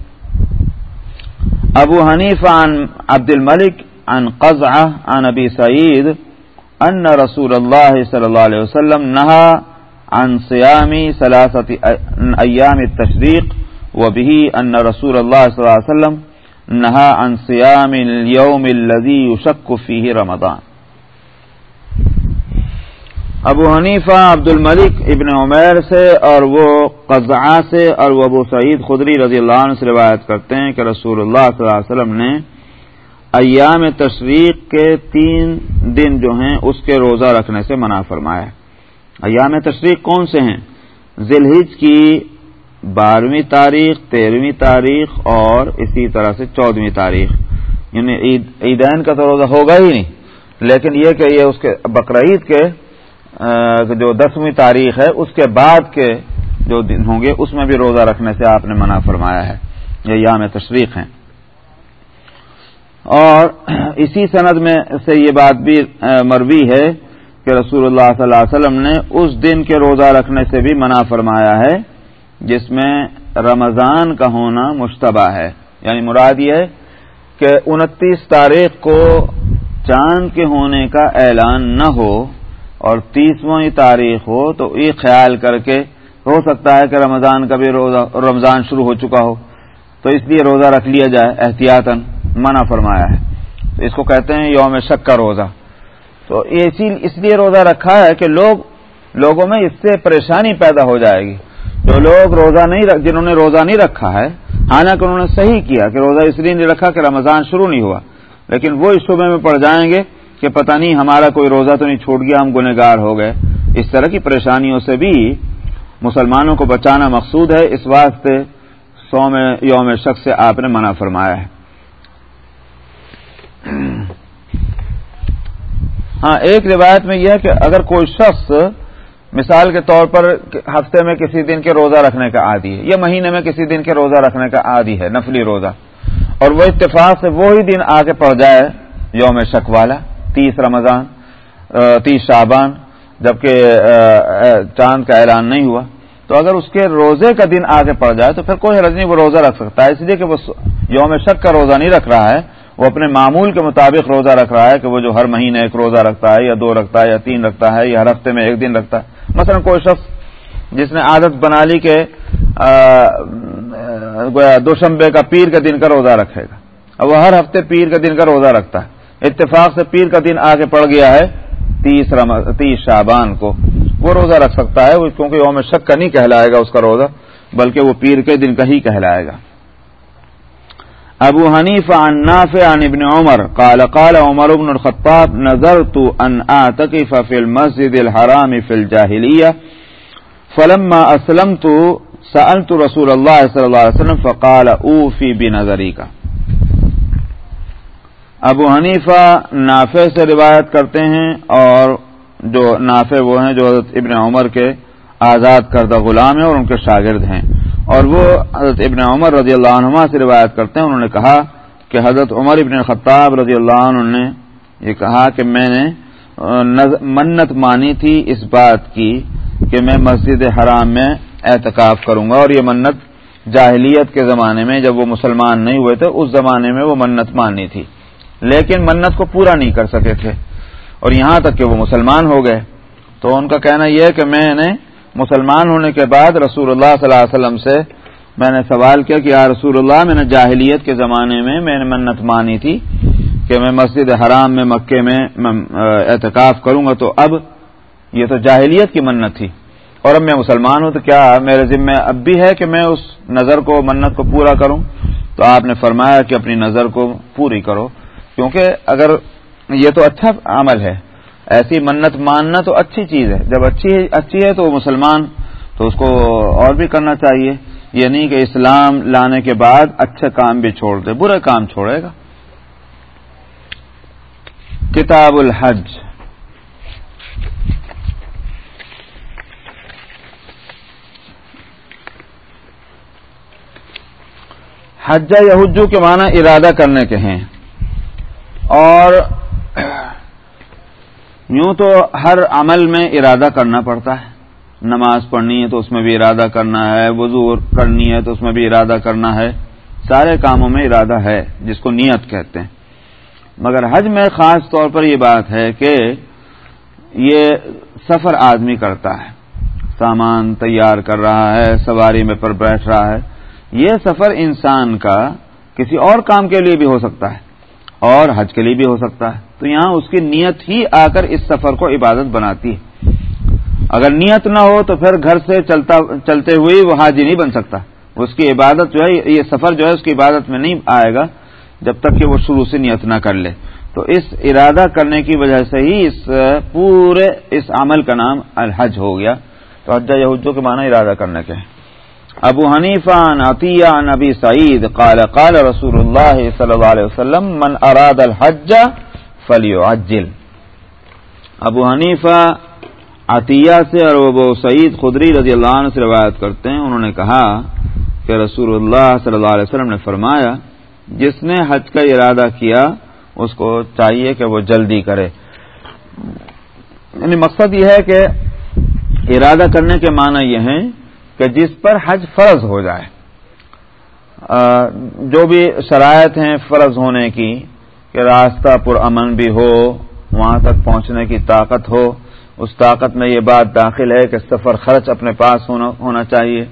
ابو حنیف عن عبد الملک عن قزعہ عن ابی سعید ان رسول اللہ صلی اللہ علیہ وسلم نہا عن سیامی سلاست ایام التشریق وبه ان رسول اللہ صلی اللہ علیہ وسلم نہا عن سیام اليوم الذي يشك فيه رمضان. ابو حنیفہ، عبد الملک، ابن عمیر سے اور وہ قزعہ سے اور وہ ابو سعید خدری رضی اللہ عنہ سے روایت کرتے ہیں کہ رسول اللہ صلی اللہ علیہ وسلم نے ایام تشریق کے تین دن جو ہیں اس کے روزہ رکھنے سے منع فرمایا ایام تشریق کون سے ہیں؟ ذلحج کی بارہویں تاریخ، تیرہویں تاریخ اور اسی طرح سے چودہویں تاریخ۔ یعنی عیدین کا تو روزہ ہوگا ہی نہیں۔ لیکن یہ کہ یہ اس کے بقرعید کے جو دسویں تاریخ ہے، اس کے بعد کے جو دن ہوں گے، اس میں بھی روزہ رکھنے سے آپ نے منع فرمایا ہے۔ یہ یام تشریق ہیں۔ اور اسی سند میں سے یہ بات بھی مروی ہے کہ رسول اللہ صلی اللہ علیہ وسلم نے اس دن کے روزہ رکھنے سے بھی منع فرمایا ہے۔ جس میں رمضان کا ہونا مشتبہ ہے۔ یعنی مراد یہ ہے کہ انتیس تاریخ کو چاند کے ہونے کا اعلان نہ ہو اور تیسویں تاریخ ہو تو یہ خیال کر کے ہو سکتا ہے کہ رمضان کا بھی روزہ رمضان شروع ہو چکا ہو۔ تو اس لیے روزہ رکھ لیا جائے، احتیاطاً منع فرمایا ہے۔ تو اس کو کہتے ہیں یوم شک کا روزہ۔ تو اس لیے روزہ رکھا ہے کہ لوگ، لوگوں میں اس سے پریشانی پیدا ہو جائے گی۔ جو لوگ روزہ نہیں جنہوں نے روزہ نہیں رکھا ہے، حالانکہ انہوں نے صحیح کیا کہ روزہ اس لیے نہیں رکھا کہ رمضان شروع نہیں ہوا۔ لیکن وہ اس صوبے میں پڑ جائیں گے کہ پتہ نہیں ہمارا کوئی روزہ تو نہیں چھوٹ گیا، ہم گنےگار ہو گئے۔ اس طرح کی پریشانیوں سے بھی مسلمانوں کو بچانا مقصود ہے۔ اس واسطے سو میں یوم شخص سے آپ نے منع فرمایا ہے۔ ہاں ایک روایت میں یہ ہے کہ اگر کوئی شخص مثال کے طور پر ہفتے میں کسی دن کے روزہ رکھنے کا عادی ہے، یا مہینے میں کسی دن کے روزہ رکھنے کا عادی ہے، نفلی روزہ۔ اور وہ اتفاق سے وہی دن آگے پڑ جائے یوم شک والا تیس رمضان تیس شابان جبکہ چاند کا اعلان نہیں ہوا۔ تو اگر اس کے روزے کا دن آگے پڑ جائے تو پھر کوئی حرج نہیں، وہ روزہ رکھ سکتا ہے۔ اس لیے کہ وہ یوم شک کا روزہ نہیں رکھ رہا ہے، وہ اپنے معمول کے مطابق روزہ رکھ رہا ہے کہ وہ جو ہر مہینے ایک روزہ رکھتا ہے، یا دو رکھتا ہے، یا تین رکھتا ہے، یا ہر ہفتے میں ایک دن رکھتا ہے۔ مثلا کوئی شخص جس نے عادت بنا لی کہ دوشمبے کا پیر کا دن کا روزہ رکھے گا۔ اب وہ ہر ہفتے پیر کا دن کا روزہ رکھتا ہے۔ اتفاق سے پیر کا دن آگے پڑ گیا ہے تیس تیس شابان کو۔ وہ روزہ رکھ سکتا ہے کیونکہ یوم شک کا نہیں کہلائے گا اس کا روزہ، بلکہ وہ پیر کے دن کا ہی کہلائے گا۔ ابو حنیف عن نافع عن ابن عمر قال قال عمر بن الخطاب، نظرت ان اعتقف في المسجد الحرام في الجاهلية فلما اسلمت سألت رسول الله صلى الله عليه وسلم فقال اوفي بنظرك ابو حنیفہ نافع سے روایت کرتے ہیں اور جو نافع وہ ہیں جو حضرت ابن عمر کے آزاد کردہ غلام ہیں اور ان کے شاگرد ہیں۔ اور وہ حضرت ابن عمر رضی اللہ عنہ سے روایت کرتے ہیں، انہوں نے کہا کہ حضرت عمر ابن خطاب رضی اللہ عنہ نے یہ کہا کہ میں نے منت مانی تھی اس بات کی کہ میں مسجد حرام میں اعتکاف کروں گا اور یہ منت جاہلیت کے زمانے میں جب وہ مسلمان نہیں ہوئے تھے اس زمانے میں وہ منت مانی تھی۔ لیکن منت کو پورا نہیں کر سکے تھے اور یہاں تک کہ وہ مسلمان ہو گئے۔ تو ان کا کہنا یہ ہے کہ میں نے مسلمان ہونے کے بعد رسول اللہ صلی اللہ علیہ وسلم سے میں نے سوال کیا کہ یا رسول اللہ، میں نے جاہلیت کے زمانے میں میں نے منت مانی تھی کہ میں مسجد حرام میں مکے میں اعتکاف کروں گا تو اب یہ تو جاہلیت کی منت تھی۔ اور اب میں مسلمان ہوں تو کیا میرے ذمہ اب بھی ہے کہ میں اس نظر کو، منت کو پورا کروں؟ تو آپ نے فرمایا کہ اپنی نظر کو پوری کرو، کیونکہ اگر یہ تو اچھا عمل ہے۔ ایسی منت ماننا تو اچھی چیز ہے۔ جب اچھی اچھی ہے تو مسلمان، تو اس کو اور بھی کرنا چاہیے۔ یہ نہیں کہ اسلام لانے کے بعد اچھے کام بھی چھوڑ دے برے کام چھوڑے گا۔ کتاب الحج۔ حج یہجو کے معنی ارادہ کرنے کے ہیں۔ اور یوں تو ہر عمل میں ارادہ کرنا پڑتا ہے۔ نماز پڑھنی ہے تو اس میں بھی ارادہ کرنا ہے، وضو کرنی ہے تو اس میں بھی ارادہ کرنا ہے۔ سارے کاموں میں ارادہ ہے، جس کو نیت کہتے ہیں۔ مگر حج میں خاص طور پر یہ بات ہے کہ یہ سفر آدمی کرتا ہے۔ سامان تیار کر رہا ہے، سواری میں پر بیٹھ رہا ہے۔ یہ سفر انسان کا کسی اور کام کے لیے بھی ہو سکتا ہے اور حج کے لیے بھی ہو سکتا ہے۔ تو یہاں اس کی نیت ہی آ کر اس سفر کو عبادت بناتی ہے۔ اگر نیت نہ ہو تو پھر گھر سے چلتا، چلتے ہوئے وہ حاجی نہیں بن سکتا۔ اس کی عبادت جو ہے، یہ سفر جو ہے، اس کی عبادت میں نہیں آئے گا جب تک کہ وہ شروع سے نیت نہ کر لے۔ تو اس ارادہ کرنے کی وجہ سے ہی اس پورے اس عمل کا نام الحج ہو گیا۔ تو حجہ یہودوں کے معنی ارادہ کرنے کے ابو حنیفہ، عطیہ، نبی سعید، قال قال رسول اللہ صلی اللہ علیہ وسلم، من اراد الحج فلیو ابو حنیفہ عطیہ سے اور ابو سعید خدری رضی اللہ عنہ سے روایت کرتے ہیں۔ انہوں نے کہا کہ رسول اللہ صلی اللہ علیہ وسلم نے فرمایا، جس نے حج کا ارادہ کیا، اس کو چاہیے کہ وہ جلدی کرے۔ یعنی مقصد یہ ہے کہ ارادہ کرنے کے معنی یہ ہے کہ جس پر حج فرض ہو جائے۔ جو بھی شرائط ہیں فرض ہونے کی کہ راستہ پر امن بھی ہو، وہاں تک پہنچنے کی طاقت ہو، اس طاقت میں یہ بات داخل ہے کہ سفر خرچ اپنے پاس ہونا ہونا چاہیے۔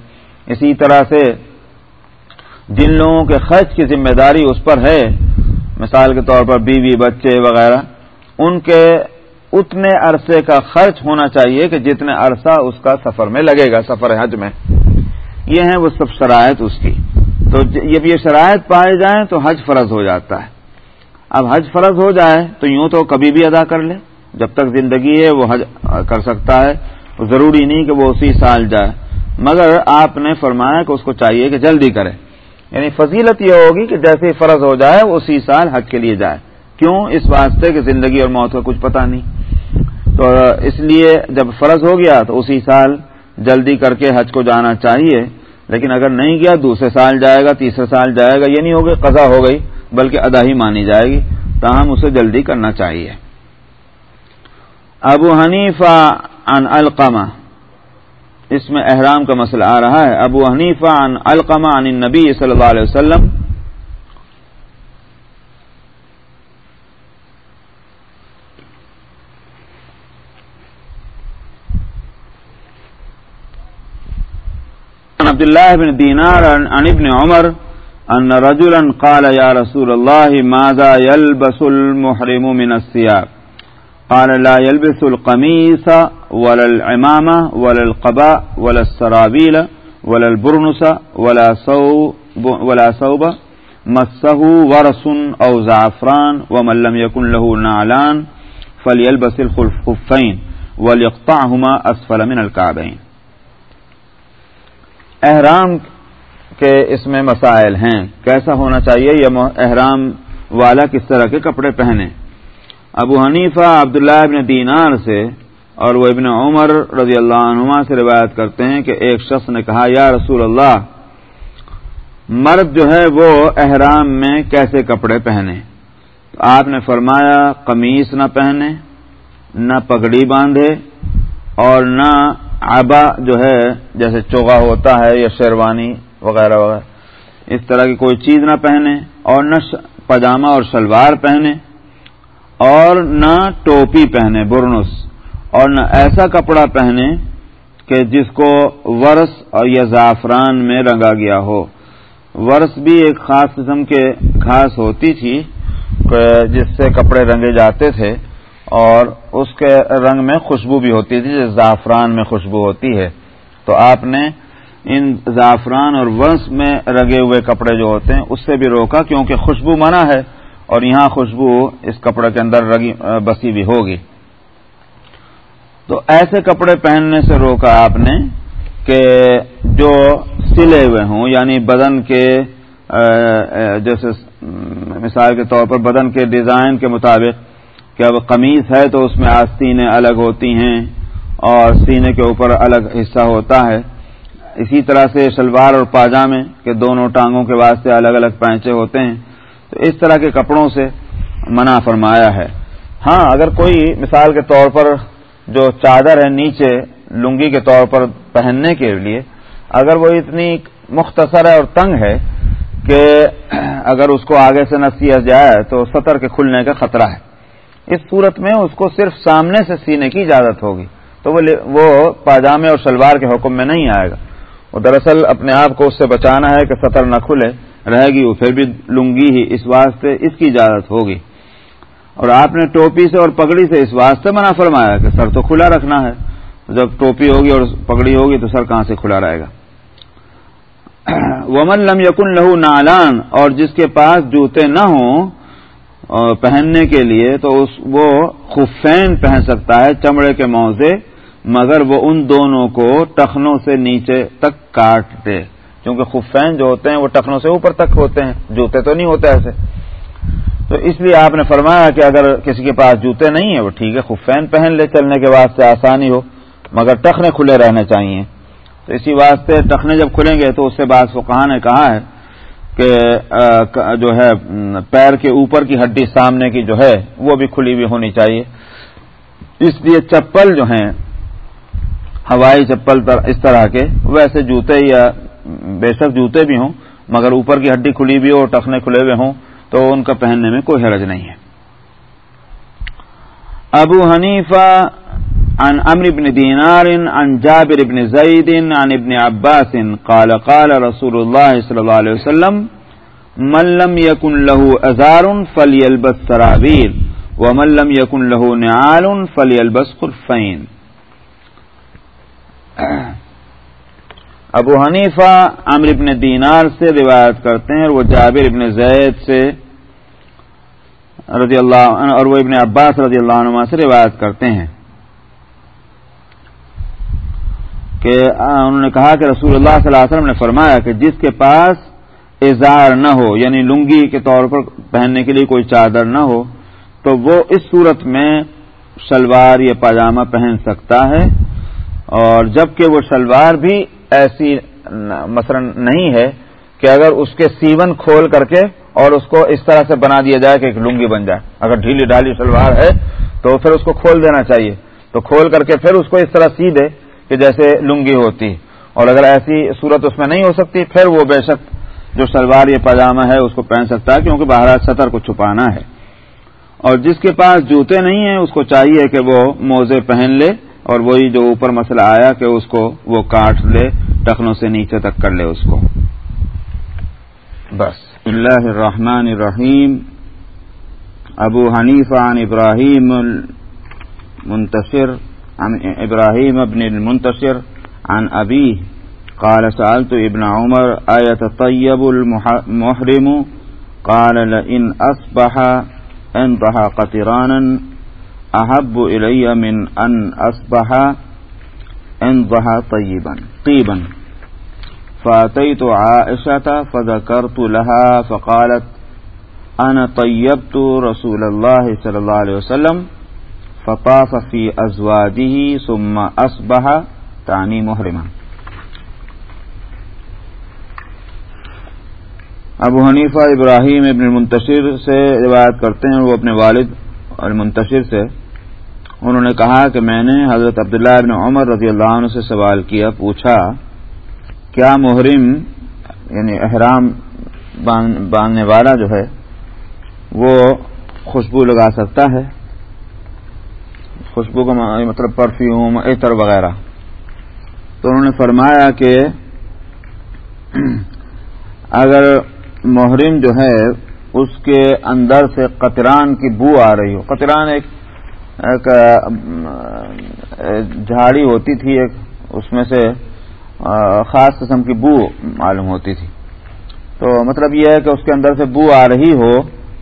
اسی طرح سے جن لوگوں کے خرچ کی ذمہ داری اس پر ہے، مثال کے طور پر بیوی، بچے وغیرہ، ان کے اتنے عرصے کا خرچ ہونا چاہیے کہ جتنے عرصہ اس کا سفر میں لگے گا، سفر حج میں۔ یہ ہیں وہ سب شرائط اس کی۔ تو جب یہ شرائط پائے جائیں تو حج فرض ہو جاتا ہے۔ اب حج فرض ہو جائے تو یوں تو کبھی بھی ادا کر لے۔ جب تک زندگی ہے وہ حج کر سکتا ہے ضروری نہیں کہ وہ اسی سال جائے۔ مگر آپ نے فرمایا کہ اس کو چاہیے کہ جلدی کرے۔ یعنی فضیلت یہ ہوگی کہ جیسے فرض ہو جائے، وہ اسی سال حج کے لیے جائے۔ کیوں؟ اس واسطے کہ زندگی اور موت کا کچھ پتہ نہیں۔ تو اس لیے جب فرض ہو گیا تو اسی سال جلدی کر کے حج کو جانا چاہیے۔ لیکن اگر نہیں گیا دوسرے سال جائے گا، تیسرے سال جائے گا، یہ نہیں ہوگی قضا ہو گئی، بلکہ ادا ہی مانی جائے گی۔ تاہم اسے جلدی کرنا چاہیے۔ ابو حنیفہ ان القمہ۔ اس میں احرام کا مسئلہ آ رہا ہے۔ ابو حنیفہ ان القمہ عن النبی صلی اللہ علیہ وسلم عبد الله بن دينار عن ابن عمر أن رجلا قال يا رسول الله ماذا يلبس المحرم من الثياب؟ قال، لا يلبس القميص ولا العمامة ولا القباء ولا السرابيل ولا البرنس ولا صوب ولا صوب مسه ورس أو زعفران ومن لم يكن له نعلان، فليلبس الخفين وليقطعهما أسفل من الكعبين. احرام کے اس میں مسائل ہیں۔ کیسا ہونا چاہیے؟ یہ احرام والا کس طرح کے کپڑے پہنے؟ ابو حنیفہ عبداللہ ابن دینار سے اور وہ ابن عمر رضی اللہ عنما سے روایت کرتے ہیں کہ ایک شخص نے کہا، یا رسول اللہ، مرد جو ہے وہ احرام میں کیسے کپڑے پہنے؟ تو آپ نے فرمایا، قمیص نہ پہنے، نہ پگڑی باندھے اور نہ آبا جو ہے، جیسے چوگا ہوتا ہے یا شیروانی وغیرہ وغیرہ، اس طرح کی کوئی چیز نہ پہنے اور نہ پاجامہ اور شلوار پہنے اور نہ ٹوپی پہنے، برنس، اور نہ ایسا کپڑا پہنے کہ جس کو ورس اور یا زعفران میں رنگا گیا ہو۔ ورس بھی ایک خاص قسم کے گھاس ہوتی تھی جس سے کپڑے رنگے جاتے تھے۔ اور اس کے رنگ میں خوشبو بھی ہوتی تھی جس زعفران میں خوشبو ہوتی ہے۔ تو آپ نے ان زعفران اور ونس میں رگے ہوئے کپڑے جو ہوتے ہیں، اس سے بھی روکا، کیونکہ خوشبو منع ہے اور یہاں خوشبو اس کپڑے کے اندر رگی، بسی بھی ہوگی۔ تو ایسے کپڑے پہننے سے روکا آپ نے کہ جو سلے ہوئے ہوں یعنی بدن کے جیسے مثال کے طور پر بدن کے ڈیزائن کے مطابق کہ اب قمیص ہے تو اس میں آستینیں الگ ہوتی ہیں اور سینے کے اوپر الگ حصہ ہوتا ہے۔ اسی طرح سے شلوار اور پاجامے کے دونوں ٹانگوں کے واسطے الگ الگ پینچے ہوتے ہیں۔ تو اس طرح کے کپڑوں سے منع فرمایا ہے۔ ہاں اگر کوئی مثال کے طور پر جو چادر ہے نیچے لنگی کے طور پر پہننے کے لیے، اگر وہ اتنی مختصر ہے اور تنگ ہے کہ اگر اس کو آگے سے نہ سیا جائے تو سطر کے کھلنے کا خطرہ ہے۔ اس صورت میں اس کو صرف سامنے سے سینے کی اجازت ہوگی تو وہ پاجامے اور شلوار کے حکم میں نہیں آئے گا۔ وہ دراصل اپنے آپ کو اس سے بچانا ہے کہ سطر نہ کھلے رہے گی وہ، پھر بھی لنگی ہی اس واسطے اس کی اجازت ہوگی۔ اور آپ نے ٹوپی سے اور پگڑی سے اس واسطے منع فرمایا کہ سر تو کھلا رکھنا ہے۔ جب ٹوپی ہوگی اور پگڑی ہوگی تو سر کہاں سے کھلا رہے گا؟ ومن لم یکن لہو نالان اور جس کے پاس جوتے نہ ہوں پہننے کے لیے تو اس وہ خفین پہن سکتا ہے چمڑے کے موزے، مگر وہ ان دونوں کو ٹخنوں سے نیچے تک کاٹ دے۔ کیونکہ خفین جو ہوتے ہیں وہ ٹخنوں سے اوپر تک ہوتے ہیں، جوتے تو نہیں ہوتے ایسے۔ تو اس لیے آپ نے فرمایا کہ اگر کسی کے پاس جوتے نہیں ہیں، وہ ٹھیک ہے، خفین پہن لے، چلنے کے واسطے آسانی ہو، مگر ٹخنے کھلے رہنے چاہیے۔ تو اسی واسطے ٹخنے جب کھلیں گے تو اس سے بعض کہاں نے کہا ہے کہ جو ہے پیر کے اوپر کی ہڈی سامنے کی جو ہے، وہ بھی کھلی ہوئی ہونی چاہیے۔ اس لیے چپل جو ہیں، ہوائی چپل اس طرح کے، ویسے جوتے یا بے شک جوتے بھی ہوں، مگر اوپر کی ہڈی کھلی بھی ہو اور ٹخنے کھلے ہوئے ہوں، تو ان کا پہننے میں کوئی حرج نہیں ہے۔ ابو حنیفہ عن امر بن دینار عن جابر بن زید عن ابن عباس قال قال رسول الله صلى الله عليه وسلم، من لم يكن له ازار فليلبس سراويل ومن لم يكن له نعال فليلبس خفين ابو حنیفہ عمر ابن دینار سے روایت کرتے ہیں اور وہ جابر ابن زید سے رضی اللہ اور وہ ابن عباس رضی اللہ عنہ سے روایت کرتے ہیں۔ کہ انہوں نے کہا کہ رسول اللہ صلی اللہ علیہ وسلم نے فرمایا کہ جس کے پاس اظہار نہ ہو یعنی لنگی کے طور پر پہننے کے لیے کوئی چادر نہ ہو، تو وہ اس صورت میں شلوار یا پاجامہ پہن سکتا ہے۔ اور جبکہ وہ شلوار بھی ایسی مثلا نہیں ہے کہ اگر اس کے سیون کھول کر کے اور اس کو اس طرح سے بنا دیا جائے کہ ایک لنگی بن جائے۔ اگر ڈھیلی ڈھالی شلوار ہے تو پھر اس کو کھول دینا چاہیے۔ تو کھول کر کے پھر اس کو اس طرح سی دے کہ جیسے لنگی ہوتی اور اگر ایسی صورت اس میں نہیں ہو سکتی، پھر وہ بے شک جو شلوار یا پاجامہ ہے، اس کو پہن سکتا ہے، کیونکہ باہر سطر کو چھپانا ہے۔ اور جس کے پاس جوتے نہیں ہیں، اس کو چاہیے کہ وہ موزے پہن لے اور وہی جو اوپر مسئلہ آیا کہ اس کو وہ کاٹ لے، ٹخنوں سے نیچے تک کر لے اس کو۔ بس۔ اللہ الرحمن الرحیم۔ ابو حنیف عن ابراہیم المنتصر۔ عن ابراہیم ابن المنتصر عن ابی قال سألت ابن عمر آیت طیب المحرم؟ قال لئن اصبح انتہا قطرانا احب الی من ان اصبح انضح طیبا طیبا فاتیت عائشة فذكرت لها فقالت انا طیبت رسول الله صلی اللہ علیہ وسلم فطاف في ازواجه ثم اصبح تعني محرما۔ ابو حنیفہ ابراہیم ابن منتشر سے روایت کرتے ہیں، وہ اپنے والد المنتشر سے۔ انہوں نے کہا کہ میں نے حضرت عبداللہ ابن عمر رضی اللہ عنہ سے سوال کیا، پوچھا، کیا محرم یعنی احرام باندھنے والا جو ہے، وہ خوشبو لگا سکتا ہے؟ خوشبو کا مطلب پرفیوم عطر وغیرہ۔ تو انہوں نے فرمایا کہ اگر محرم جو ہے، اس کے اندر سے قطران کی بو آ رہی ہو۔ قطران ایک ایک جھاڑی ہوتی تھی، ایک اس میں سے خاص قسم کی بو معلوم ہوتی تھی۔ تو مطلب یہ ہے کہ اس کے اندر سے بو آ رہی ہو،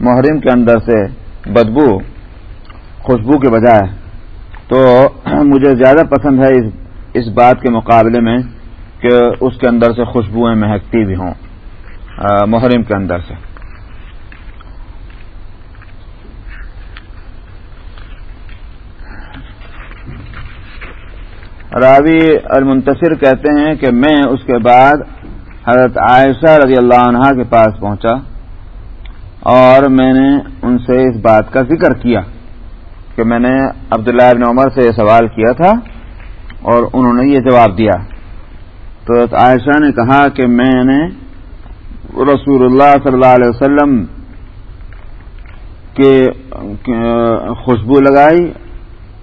محرم کے اندر سے بدبو، خوشبو کے بجائے۔ تو مجھے زیادہ پسند ہے اس اس بات کے مقابلے میں کہ اس کے اندر سے خوشبوئیں مہکتی بھی ہوں محرم کے اندر سے۔ راوی المنتصر کہتے ہیں کہ میں اس کے بعد حضرت عائشہ رضی اللہ عنہ کے پاس پہنچا اور میں نے ان سے اس بات کا ذکر کیا۔ کہ میں نے عبداللہ ابن عمر سے یہ سوال کیا تھا اور انہوں نے یہ جواب دیا۔ تو عائشہ نے کہا کہ میں نے رسول اللہ صلی اللہ علیہ وسلم کے خوشبو لگائی،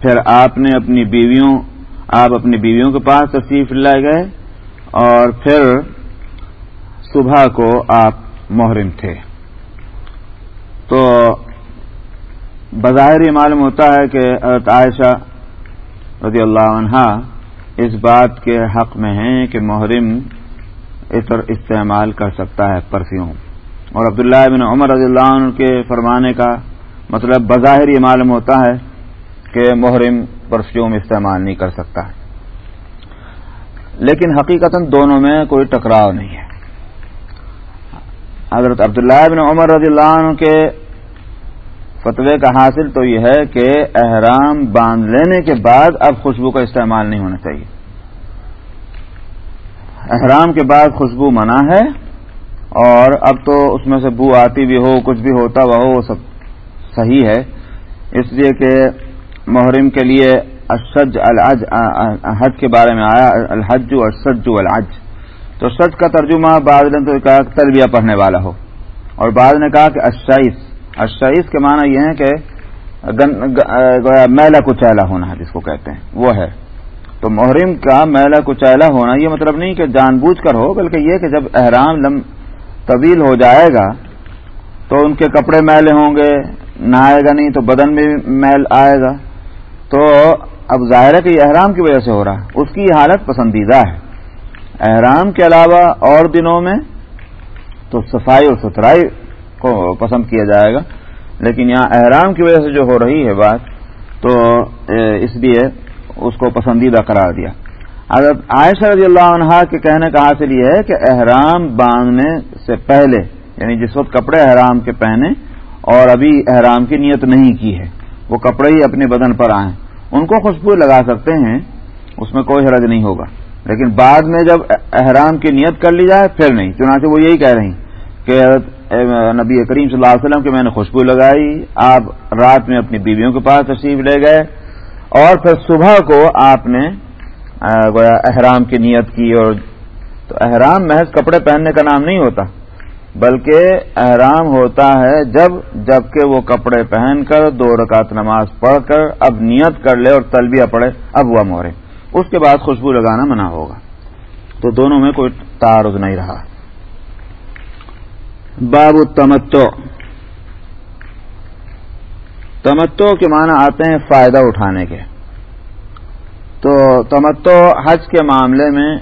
پھر آپ نے اپنی بیویوں، آپ اپنی بیویوں کے پاس تشریف لائے گئے اور پھر صبح کو آپ محرم تھے۔ تو بظاہر یہ معلوم ہوتا ہے کہ عائشہ رضی اللہ عنہ اس بات کے حق میں ہیں کہ محرم عطر استعمال کر سکتا ہے پرفیوم۔ اور عبداللہ بن عمر رضی اللہ عنہ کے فرمانے کا مطلب بظاہر یہ معلوم ہوتا ہے کہ محرم پرفیوم استعمال نہیں کر سکتا۔ لیکن حقیقت دونوں میں کوئی ٹکراؤ نہیں ہے۔ حضرت عبداللہ بن عمر رضی اللہ عنہ کے فتوے کا حاصل تو یہ ہے کہ احرام باندھ لینے کے بعد اب خوشبو کا استعمال نہیں ہونا چاہیے۔ احرام کے بعد خوشبو منع ہے اور اب تو اس میں سے بو آتی بھی ہو، کچھ بھی ہوتا وہ ہو، وہ سب صحیح ہے۔ اس لیے کہ محرم کے لیے اشج الحج حج کے بارے میں آیا، الحج اشج الحج تو سچ کا ترجمہ بعد نے تو کہا تلبیہ پڑھنے والا ہو۔ اور بعد نے کہا کہ اشائش اشائش کے معنی یہ ہے کہ میلا کچیلا ہونا جس کو کہتے ہیں، وہ ہے۔ تو محرم کا میلا کچیلا ہونا یہ مطلب نہیں کہ جان بوجھ کر ہو، بلکہ یہ کہ جب احرام لم طویل ہو جائے گا تو ان کے کپڑے میلے ہوں گے، نہائے گا نہیں تو بدن میں میل آئے گا۔ تو اب ظاہر ہے کہ یہ احرام کی وجہ سے ہو رہا ہے۔ اس کی حالت پسندیدہ ہے۔ احرام کے علاوہ اور دنوں میں تو صفائی اور ستھرائی کو پسند کیا جائے گا۔ لیکن یہاں احرام کی وجہ سے جو ہو رہی ہے بات، تو اس لیے اس کو پسندیدہ قرار دیا۔ حضرت عائشہ رضی اللہ عنہ کے کہنے کا حاصل یہ ہے کہ احرام باندھنے سے پہلے یعنی جس وقت کپڑے احرام کے پہنے، اور ابھی احرام کی نیت نہیں کی ہے، وہ کپڑے ہی اپنے بدن پر آئیں۔ ان کو خوشبو لگا سکتے ہیں، اس میں کوئی حرج نہیں ہوگا۔ لیکن بعد میں جب احرام کی نیت کر لی جائے، پھر نہیں۔ چنانچہ وہ یہی کہہ رہی کہ نبی کریم صلی اللہ علیہ وسلم کے میں نے خوشبو لگائی، آپ رات میں اپنی بیویوں کے پاس تشریف لے گئے اور پھر صبح کو آپ نے احرام کی نیت کی اور تو احرام محض کپڑے پہننے کا نام نہیں ہوتا، بلکہ احرام ہوتا ہے جب جبکہ وہ کپڑے پہن کر دو رکعت نماز پڑھ کر اب نیت کر لے اور تلبیہ پڑے اب وہ مورے۔ اس کے بعد خوشبو لگانا منع ہوگا۔ تو دونوں میں کوئی تعارض نہیں رہا۔ باب تمتو تمتو کے معنی آتے ہیں فائدہ اٹھانے کے۔ تو تمتو حج کے معاملے میں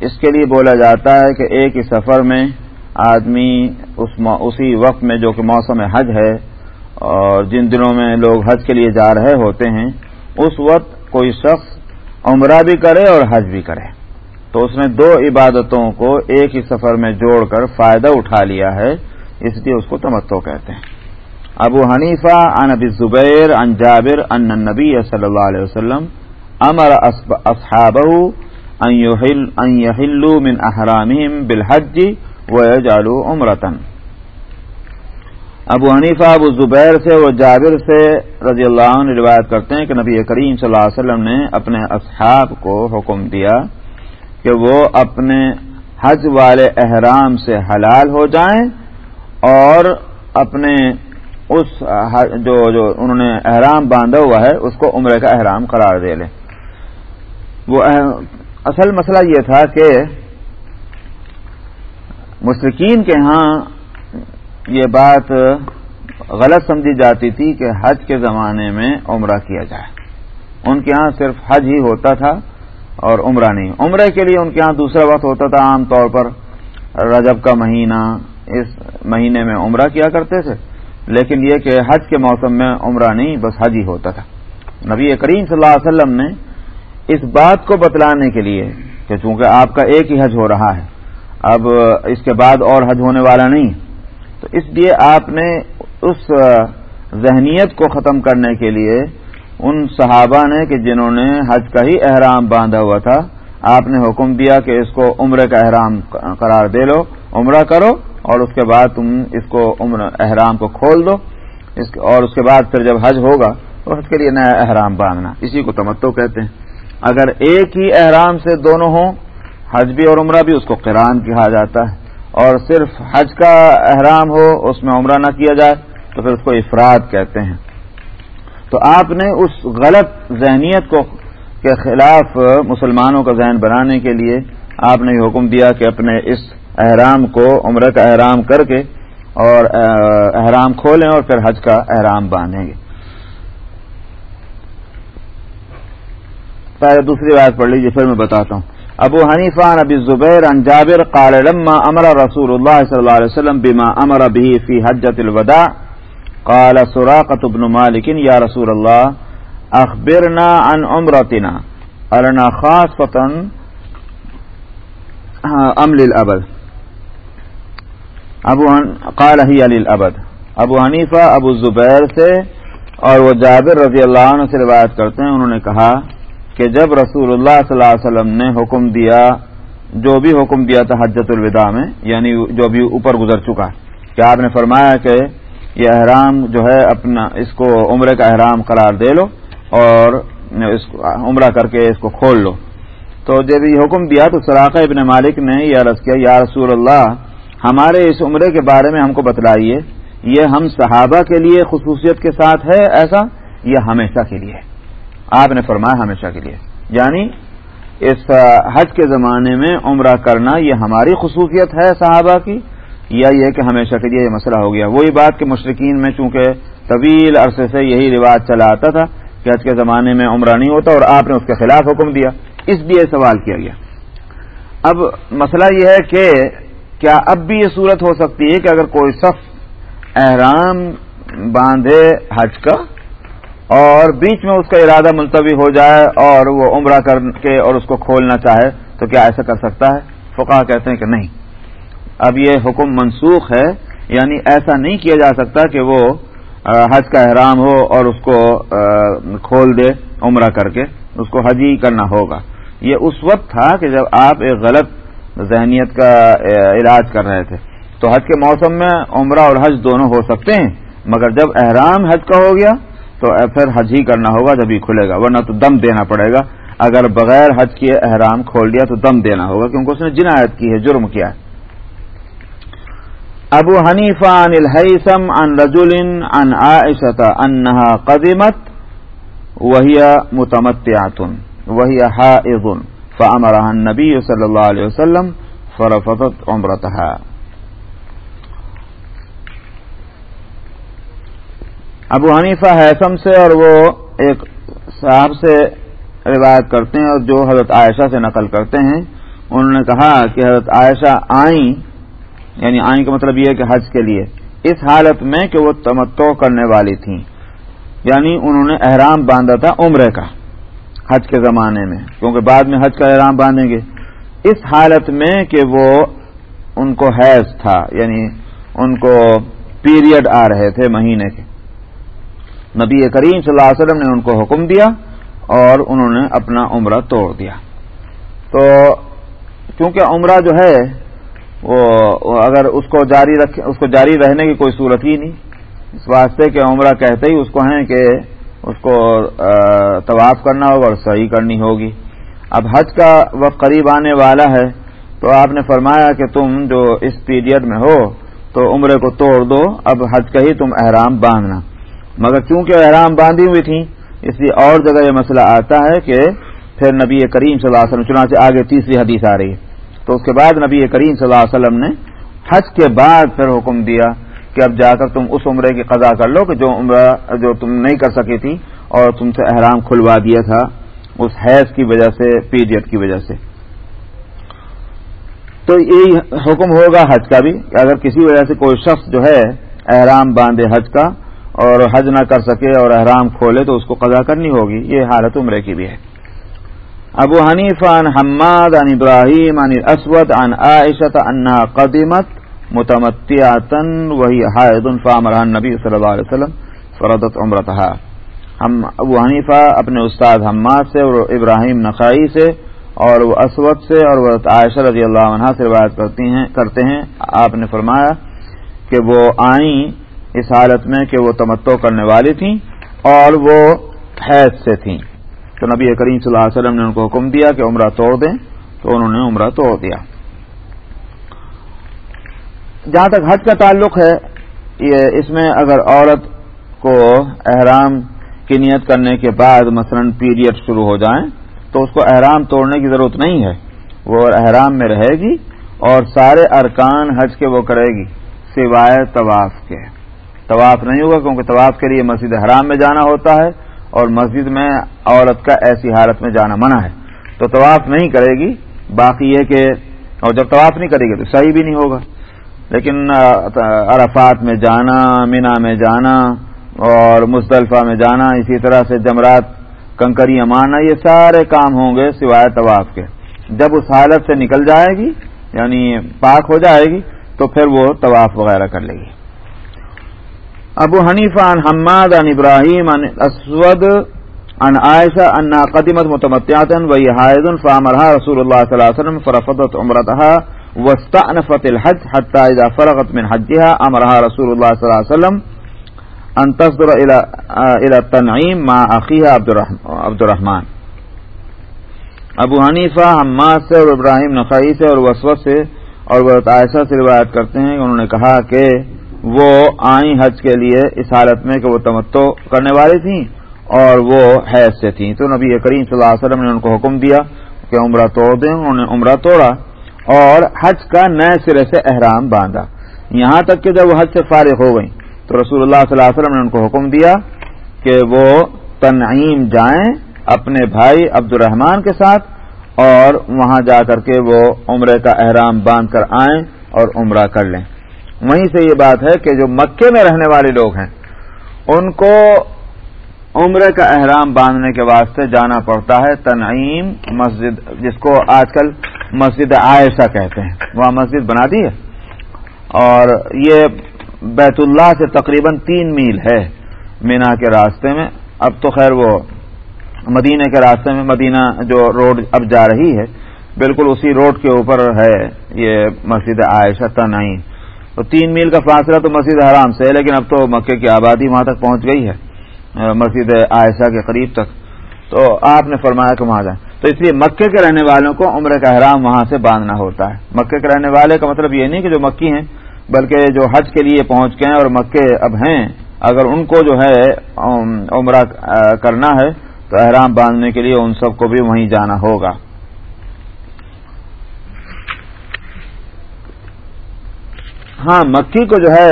اس کے لیے بولا جاتا ہے کہ ایک ہی سفر میں آدمی اس اسی وقت میں جو کہ موسم حج ہے اور جن دنوں میں لوگ حج کے لیے جا رہے ہوتے ہیں، اس وقت کوئی شخص عمرہ بھی کرے اور حج بھی کرے۔ تو اس نے دو عبادتوں کو ایک ہی سفر میں جوڑ کر فائدہ اٹھا لیا ہے، اس لیے اس کو تمتو کہتے ہیں۔ ابو حنیفہ ان ابی زبیر ان جابر، ان نبی صلی اللہ علیہ وسلم امر اصحاب ان يحلوا من احرامهم بالحج وہ جالو ابو حنیفہ، ابو زبیر سے وہ جابر سے رضی اللہ عنہ روایت کرتے ہیں کہ نبی کریم صلی اللہ علیہ وسلم نے اپنے اصحاب کو حکم دیا۔ کہ وہ اپنے حج والے احرام سے حلال ہو جائیں اور اپنے اس جو جو انہوں نے احرام باندھا ہوا ہے، اس کو عمرے کا احرام قرار دے لیں۔ وہ اصل مسئلہ یہ تھا کہ مشرقین کے ہاں یہ بات غلط سمجھی جاتی تھی کہ حج کے زمانے میں عمرہ کیا جائے۔ ان کے ہاں صرف حج ہی ہوتا تھا۔ اور عمرہ نہیں۔ عمرے کے لیے ان کے ہاں دوسرا وقت ہوتا تھا عام طور پر رجب کا مہینہ۔ اس مہینے میں عمرہ کیا کرتے تھے۔ لیکن یہ کہ حج کے موسم میں عمرہ نہیں، بس حج ہی ہوتا تھا۔ نبی کریم صلی اللہ علیہ وسلم نے اس بات کو بتلانے کے لیے کہ چونکہ آپ کا ایک ہی حج ہو رہا ہے، اب اس کے بعد اور حج ہونے والا نہیں۔ تو اس لیے آپ نے اس ذہنیت کو ختم کرنے کے لیے ان صحابہ نے کہ جنہوں نے حج کا ہی احرام باندھا ہوا تھا، آپ نے حکم دیا کہ اس کو عمرے کا احرام قرار دے لو، عمرہ کرو اور اس کے بعد تم اس کو عمر احرام کو کھول دو۔ اور اس کے بعد پھر جب حج ہوگا تو حج کے لیے نیا احرام باندھنا۔ اسی کو تمتو کہتے ہیں۔ اگر ایک ہی احرام سے دونوں ہوں، حج بھی اور عمرہ بھی، اس کو قرآن کہا جاتا ہے۔ اور صرف حج کا احرام ہو، اس میں عمرہ نہ کیا جائے، تو پھر اس کو افراد کہتے ہیں۔ تو آپ نے اس غلط ذہنیت کو کے خلاف مسلمانوں کا ذہن بنانے کے لیے آپ نے یہ حکم دیا کہ اپنے اس احرام کو عمرہ کا احرام کر کے اور احرام کھولیں اور پھر حج کا احرام باندھیں گے۔ پہلے دوسری بات پڑھ لیجیے پھر میں بتاتا ہوں۔ ابو حنیفہ ابی زبیر ان جابر قال لما امر رسول اللہ صلی اللہ علیہ وسلم بما امر به فی حجت الوداع۔ قال سراقة بن مالك يا رسول الله أخبرنا عن عمرتنا. ألنا خاصة أم للأبد ابو قال هي للأبد ابو حنیفہ، ابو زبیر سے اور وہ جابر رضی اللہ عنہ سے روایت کرتے ہیں، انہوں نے کہا کہ جب رسول اللہ صلی اللہ علیہ وسلم نے حکم دیا، جو بھی حکم دیا تھا حجت الوداع میں یعنی جو بھی اوپر گزر چکا کہ آپ نے فرمایا کہ یہ احرام جو ہے اپنا اس کو عمرے کا احرام قرار دے لو اور اس کو عمرہ کر کے اس کو کھول لو۔ تو جب یہ حکم دیا تو سراقہ ابن مالک نے یہ عرض کیا، یا رسول اللہ، ہمارے اس عمرے کے بارے میں ہم کو بتلائیے، یہ ہم صحابہ کے لیے خصوصیت کے ساتھ ہے ایسا؟ یہ ہمیشہ کے لیے۔ آپ نے فرمایا ہمیشہ کے لیے۔ یعنی اس حج کے زمانے میں عمرہ کرنا یہ ہماری خصوصیت ہے صحابہ کی یا یہ کہ ہمیشہ کے لیے یہ مسئلہ ہو گیا۔ وہی بات کہ مشرقین میں چونکہ طویل عرصے سے یہی رواج چلا آتا تھا کہ آج کے زمانے میں عمرہ نہیں ہوتا اور آپ نے اس کے خلاف حکم دیا۔ اس لیے سوال کیا گیا۔ اب مسئلہ یہ ہے کہ کیا اب بھی یہ صورت ہو سکتی ہے کہ اگر کوئی شخص احرام باندھے حج کا اور بیچ میں اس کا ارادہ ملتوی ہو جائے اور وہ عمرہ کر کے اور اس کو کھولنا چاہے تو کیا ایسا کر سکتا ہے؟ فقہ کہتے ہیں کہ نہیں۔ اب یہ حکم منسوخ ہے یعنی ایسا نہیں کیا جا سکتا کہ وہ حج کا احرام ہو اور اس کو کھول دے، عمرہ کر کے، اس کو حج ہی کرنا ہوگا۔ یہ اس وقت تھا کہ جب آپ ایک غلط ذہنیت کا علاج کر رہے تھے۔ تو حج کے موسم میں عمرہ اور حج دونوں ہو سکتے ہیں، مگر جب احرام حج کا ہو گیا، تو پھر حج ہی کرنا ہوگا جب ہی کھلے گا، ورنہ تو دم دینا پڑے گا۔ اگر بغیر حج کیے احرام کھول دیا تو دم دینا ہوگا، کیونکہ اس نے جنایت کی ہے، جرم کیا ہے۔ ابو حنیفہ عن الحیثم عن رجل عن عائشة انها قدمت وهي متمتعة وهي حائض فامرها النبي صلی اللہ علیہ وسلم فرفضت عمرتها ابو حنیفہ حیثم سے اور وہ ایک صاحب سے روایت کرتے ہیں اور جو حضرت عائشہ سے نقل کرتے ہیں انہوں نے کہا کہ حضرت عائشہ آئیں یعنی آئیں کا مطلب یہ ہے کہ حج کے لیے اس حالت میں کہ وہ تمتو کرنے والی تھیں۔ یعنی انہوں نے احرام باندھا تھا عمرے کا حج کے زمانے میں، کیونکہ بعد میں حج کا احرام باندھیں گے۔ اس حالت میں کہ وہ ان کو حیض تھا یعنی ان کو پیریڈ آ رہے تھے مہینے کے۔ نبی کریم صلی اللہ علیہ وسلم نے ان کو حکم دیا اور انہوں نے اپنا عمرہ توڑ دیا۔ تو کیونکہ عمرہ جو ہے وہ اگر اس کو جاری رکھ اس کو جاری رہنے کی کوئی صورت ہی نہیں۔ اس واسطے کہ عمرہ کہتے ہی اس کو ہیں کہ اس کو طواف کرنا ہوگا اور صحیح کرنی ہوگی۔ اب حج کا وقت قریب آنے والا ہے تو آپ نے فرمایا کہ تم جو اس پیریڈ میں ہو تو عمرے کو توڑ دو۔ اب حج کا ہی تم احرام باندھنا۔ مگر چونکہ احرام باندھی ہوئی تھیں، اس لیے اور جگہ یہ مسئلہ آتا ہے کہ پھر نبی کریم صلی اللہ علیہ وسلم چنانچہ آگے تیسری حدیث آ رہی ہے۔ تو اس کے بعد نبی کریم صلی اللہ علیہ وسلم نے حج کے بعد پھر حکم دیا کہ اب جا کر تم اس عمرے کی قضا کر لو کہ جو عمرہ جو تم نہیں کر سکی تھی اور تم سے احرام کھلوا دیا تھا اس حیض کی وجہ سے، پیریڈ کی وجہ سے۔ تو یہی حکم ہوگا حج کا بھی کہ اگر کسی وجہ سے کوئی شخص جو ہے احرام باندھے حج کا اور حج نہ کر سکے اور احرام کھولے تو اس کو قضا کرنی ہوگی۔ یہ حالت عمرے کی بھی ہے۔ ابو حنیف عن حماد عن ابراہیم عن اسود عن عائشة انها قدمت متمتعتا وهي حائض فامرها النبی صلی اللہ علیہ وسلم فردت عمرتها ہم ابو حنیفہ اپنے استاد حماد سے اور ابراہیم نقائی سے اور وہ اسود سے اور وہ عائشہ رضی اللہ عنہ سے روایت کرتی ہیں، کرتے ہیں۔ آپ نے فرمایا کہ وہ آئیں اس حالت میں کہ وہ تمتو کرنے والی تھیں اور وہ حیض سے تھیں۔ تو نبی کریم صلی اللہ علیہ وسلم نے ان کو حکم دیا کہ عمرہ توڑ دیں تو انہوں نے عمرہ توڑ دیا۔ جہاں تک حج کا تعلق ہے، یہ اس میں اگر عورت کو احرام کی نیت کرنے کے بعد مثلا پیریڈ شروع ہو جائیں تو اس کو احرام توڑنے کی ضرورت نہیں ہے۔ وہ احرام میں رہے گی اور سارے ارکان حج کے وہ کرے گی، سوائے طواف کے۔ طواف نہیں ہوگا کیونکہ طواف کے لیے مسجد حرام میں جانا ہوتا ہے۔ اور مسجد میں عورت کا ایسی حالت میں جانا منع ہے۔ تو طواف نہیں کرے گی، باقی یہ کہ، اور جب طواف نہیں کرے گی تو صحیح بھی نہیں ہوگا۔ لیکن عرفات میں جانا، مینا میں جانا، اور مصطلفہ میں جانا، اسی طرح سے جمرات، کنکریاں مارنا، یہ سارے کام ہوں گے سوائے طواف کے۔ جب اس حالت سے نکل جائے گی یعنی پاک ہو جائے گی، تو پھر وہ طواف وغیرہ کر لے گی۔ ابو حنیفہ عن حماد عن ابراہیم عن اسود عن عائشہ ان قدمت متمتعتا وهي حائض فامرها رسول الله صلى الله عليه وسلم فرفضت عمرتها واستأنفت الحج حتى اذا فرغت من حجها امرها رسول الله صلى الله عليه وسلم ان تصدر الى الى التنعيم مع اخيها عبد الرحمن ابو حنیفہ، حماد سے اور ابراہیم نقائی سے اور وسوت سے اور عائشہ سے روایت کرتے ہیں انہوں نے کہا کہ وہ آئیں حج کے لیے اس حالت میں کہ وہ تمتو کرنے والی تھیں اور وہ حیض سے تھیں۔ تو نبی کریم صلی اللہ علیہ وسلم نے ان کو حکم دیا کہ عمرہ توڑ دیں، انہوں نے عمرہ توڑا اور حج کا نئے سرے سے احرام باندھا۔ یہاں تک کہ جب وہ حج سے فارغ ہو گئیں، تو رسول اللہ صلی اللہ علیہ وسلم نے ان کو حکم دیا کہ وہ تنعیم جائیں اپنے بھائی عبد الرحمان کے ساتھ اور وہاں جا کر کے وہ عمرے کا احرام باندھ کر آئیں اور عمرہ کر لیں۔ وہیں سے یہ بات ہے کہ جو مکے میں رہنے والے لوگ ہیں، ان کو عمرے کا احرام باندھنے کے واسطے جانا پڑتا ہے، تنعیم مسجد، جس کو آج کل مسجد عائشہ کہتے ہیں۔ وہاں مسجد بنا دی ہے۔ اور یہ بیت اللہ سے تقریباً تین میل ہے مینا کے راستے میں۔ اب تو خیر وہ مدینہ کے راستے میں، مدینہ جو روڈ اب جا رہی ہے، بالکل اسی روڈ کے اوپر ہے یہ مسجد عائشہ تنعیم۔ تو تین میل کا فاصلہ تو مسجد حرام سے ہے، لیکن اب تو مکے کی آبادی وہاں تک پہنچ گئی ہے مسجد عائشہ کے قریب تک۔ تو آپ نے فرمایا کہ وہاں جائیں۔ تو اس لیے مکے کے رہنے والوں کو عمر کا حرام وہاں سے باندھنا ہوتا ہے۔ مکے کے رہنے والے کا مطلب یہ نہیں کہ جو مکی ہیں، بلکہ جو حج کے لیے پہنچ گئے ہیں اور مکے اب ہیں۔ اگر ان کو جو ہے عمرہ کرنا ہے، تو احرام باندھنے کے لیے ان سب کو بھی وہیں جانا ہوگا۔ ہاں مکی کو جو ہے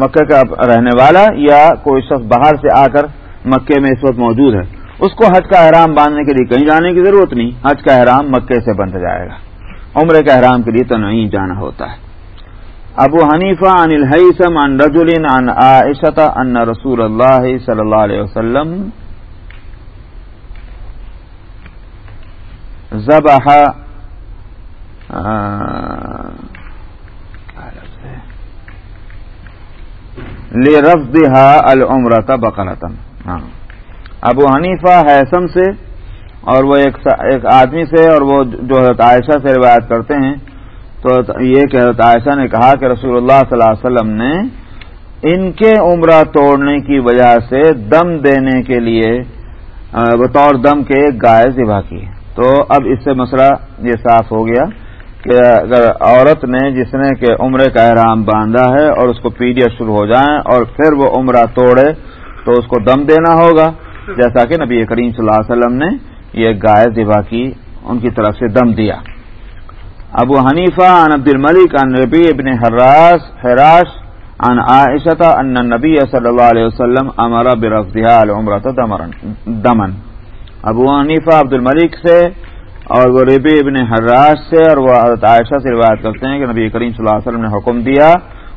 مکے کا رہنے والا یا کوئی شخص باہر سے آ کر مکے میں اس وقت موجود ہے، اس کو حج کا احرام باندھنے کے لیے کہیں جانے کی ضرورت نہیں، حج کا احرام مکے سے بند جائے گا۔ عمرے کا احرام کے لیے تو نہیں جانا ہوتا ہے۔ ابو حنیفہ عن الحیثم عن رجل عن عائشت ان رسول اللہ صلی اللہ علیہ وسلم ذبح لے رف دہا العمر کا بقرتن ہاں۔ ابو حنیفہ حیثم سے اور وہ ایک ایک آدمی سے اور وہ جو حضرت عائشہ سے روایت کرتے ہیں، تو یہ کہ حضرت عائشہ نے کہا کہ رسول اللہ صلی اللہ علیہ وسلم نے ان کے عمرہ توڑنے کی وجہ سے دم دینے کے لیے بطور دم کے ایک گائے ذبح کی۔ تو اب اس سے مسئلہ یہ صاف ہو گیا۔ کہ اگر عورت نے جس نے کہ عمرے کا احرام باندھا ہے اور اس کو پیریڈ شروع ہو جائیں اور پھر وہ عمرہ توڑے تو اس کو دم دینا ہوگا، جیسا کہ نبی کریم صلی اللہ علیہ وسلم نے یہ گائے ذبح کی، ان کی طرف سے دم دیا۔ ابو حنیفہ عن عبد الملک عن ربی ابن حراس حراش عن عائشة ان نبی صلی اللہ علیہ وسلم امر برفضها العمرة دمن۔ ابو حنیفہ عبد الملک سے اور وہ ربی ابن حراش سے اور وہ حضرت عائشہ سے روایت کرتے ہیں کہ نبی کریم صلی اللہ علیہ وسلم نے حکم دیا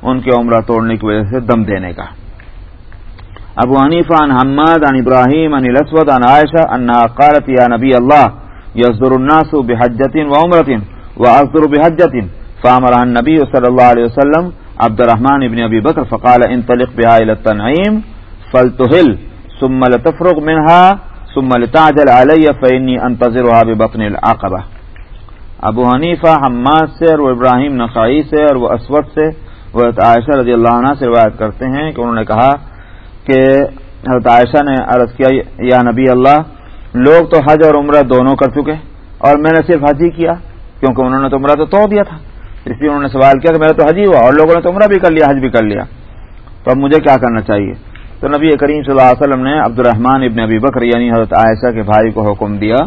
ان کے عمرہ توڑنے کی وجہ سے دم دینے کا۔ ابو حنیفہ عن حماد عن ابراہیم عن الاسود عن عائشہ ان قالت یا نبی اللہ، یصدر الناس بحجت و عمرت وأصدر بحجة فأمرها النبي صلى الله عليه وسلم عبد الرحمن بن أبي بكر فقال انطلق بها إلى التنعيم فلتهل ثم لتفرغ منها ثم لتعجل علي فإني أنتظرها ببطن العقبة. ابو حنیفہ حماد سے اور ابراہیم نقائی سے اور وہ اسود سے وہ حضرت عائشہ رضی اللہ عنہ سے روایت کرتے ہیں کہ انہوں نے کہا کہ حضرت عائشہ نے عرض کیا، یا نبی اللہ، لوگ تو حج اور عمرہ دونوں کر چکے، اور میں نے صرف حج ہی کیا، کیونکہ انہوں نے تو عمرہ تو توڑ دیا تھا۔ اس لیے انہوں نے سوال کیا کہ میرا تو حج ہی ہوا اور لوگوں نے تو عمرہ بھی کر لیا، حج بھی کر لیا۔ تو اب مجھے کیا کرنا چاہیے؟ تو نبی کریم صلی اللہ علیہ وسلم نے عبد الرحمان ابن ابی بکر یعنی حضرت عائشہ کے بھائی کو حکم دیا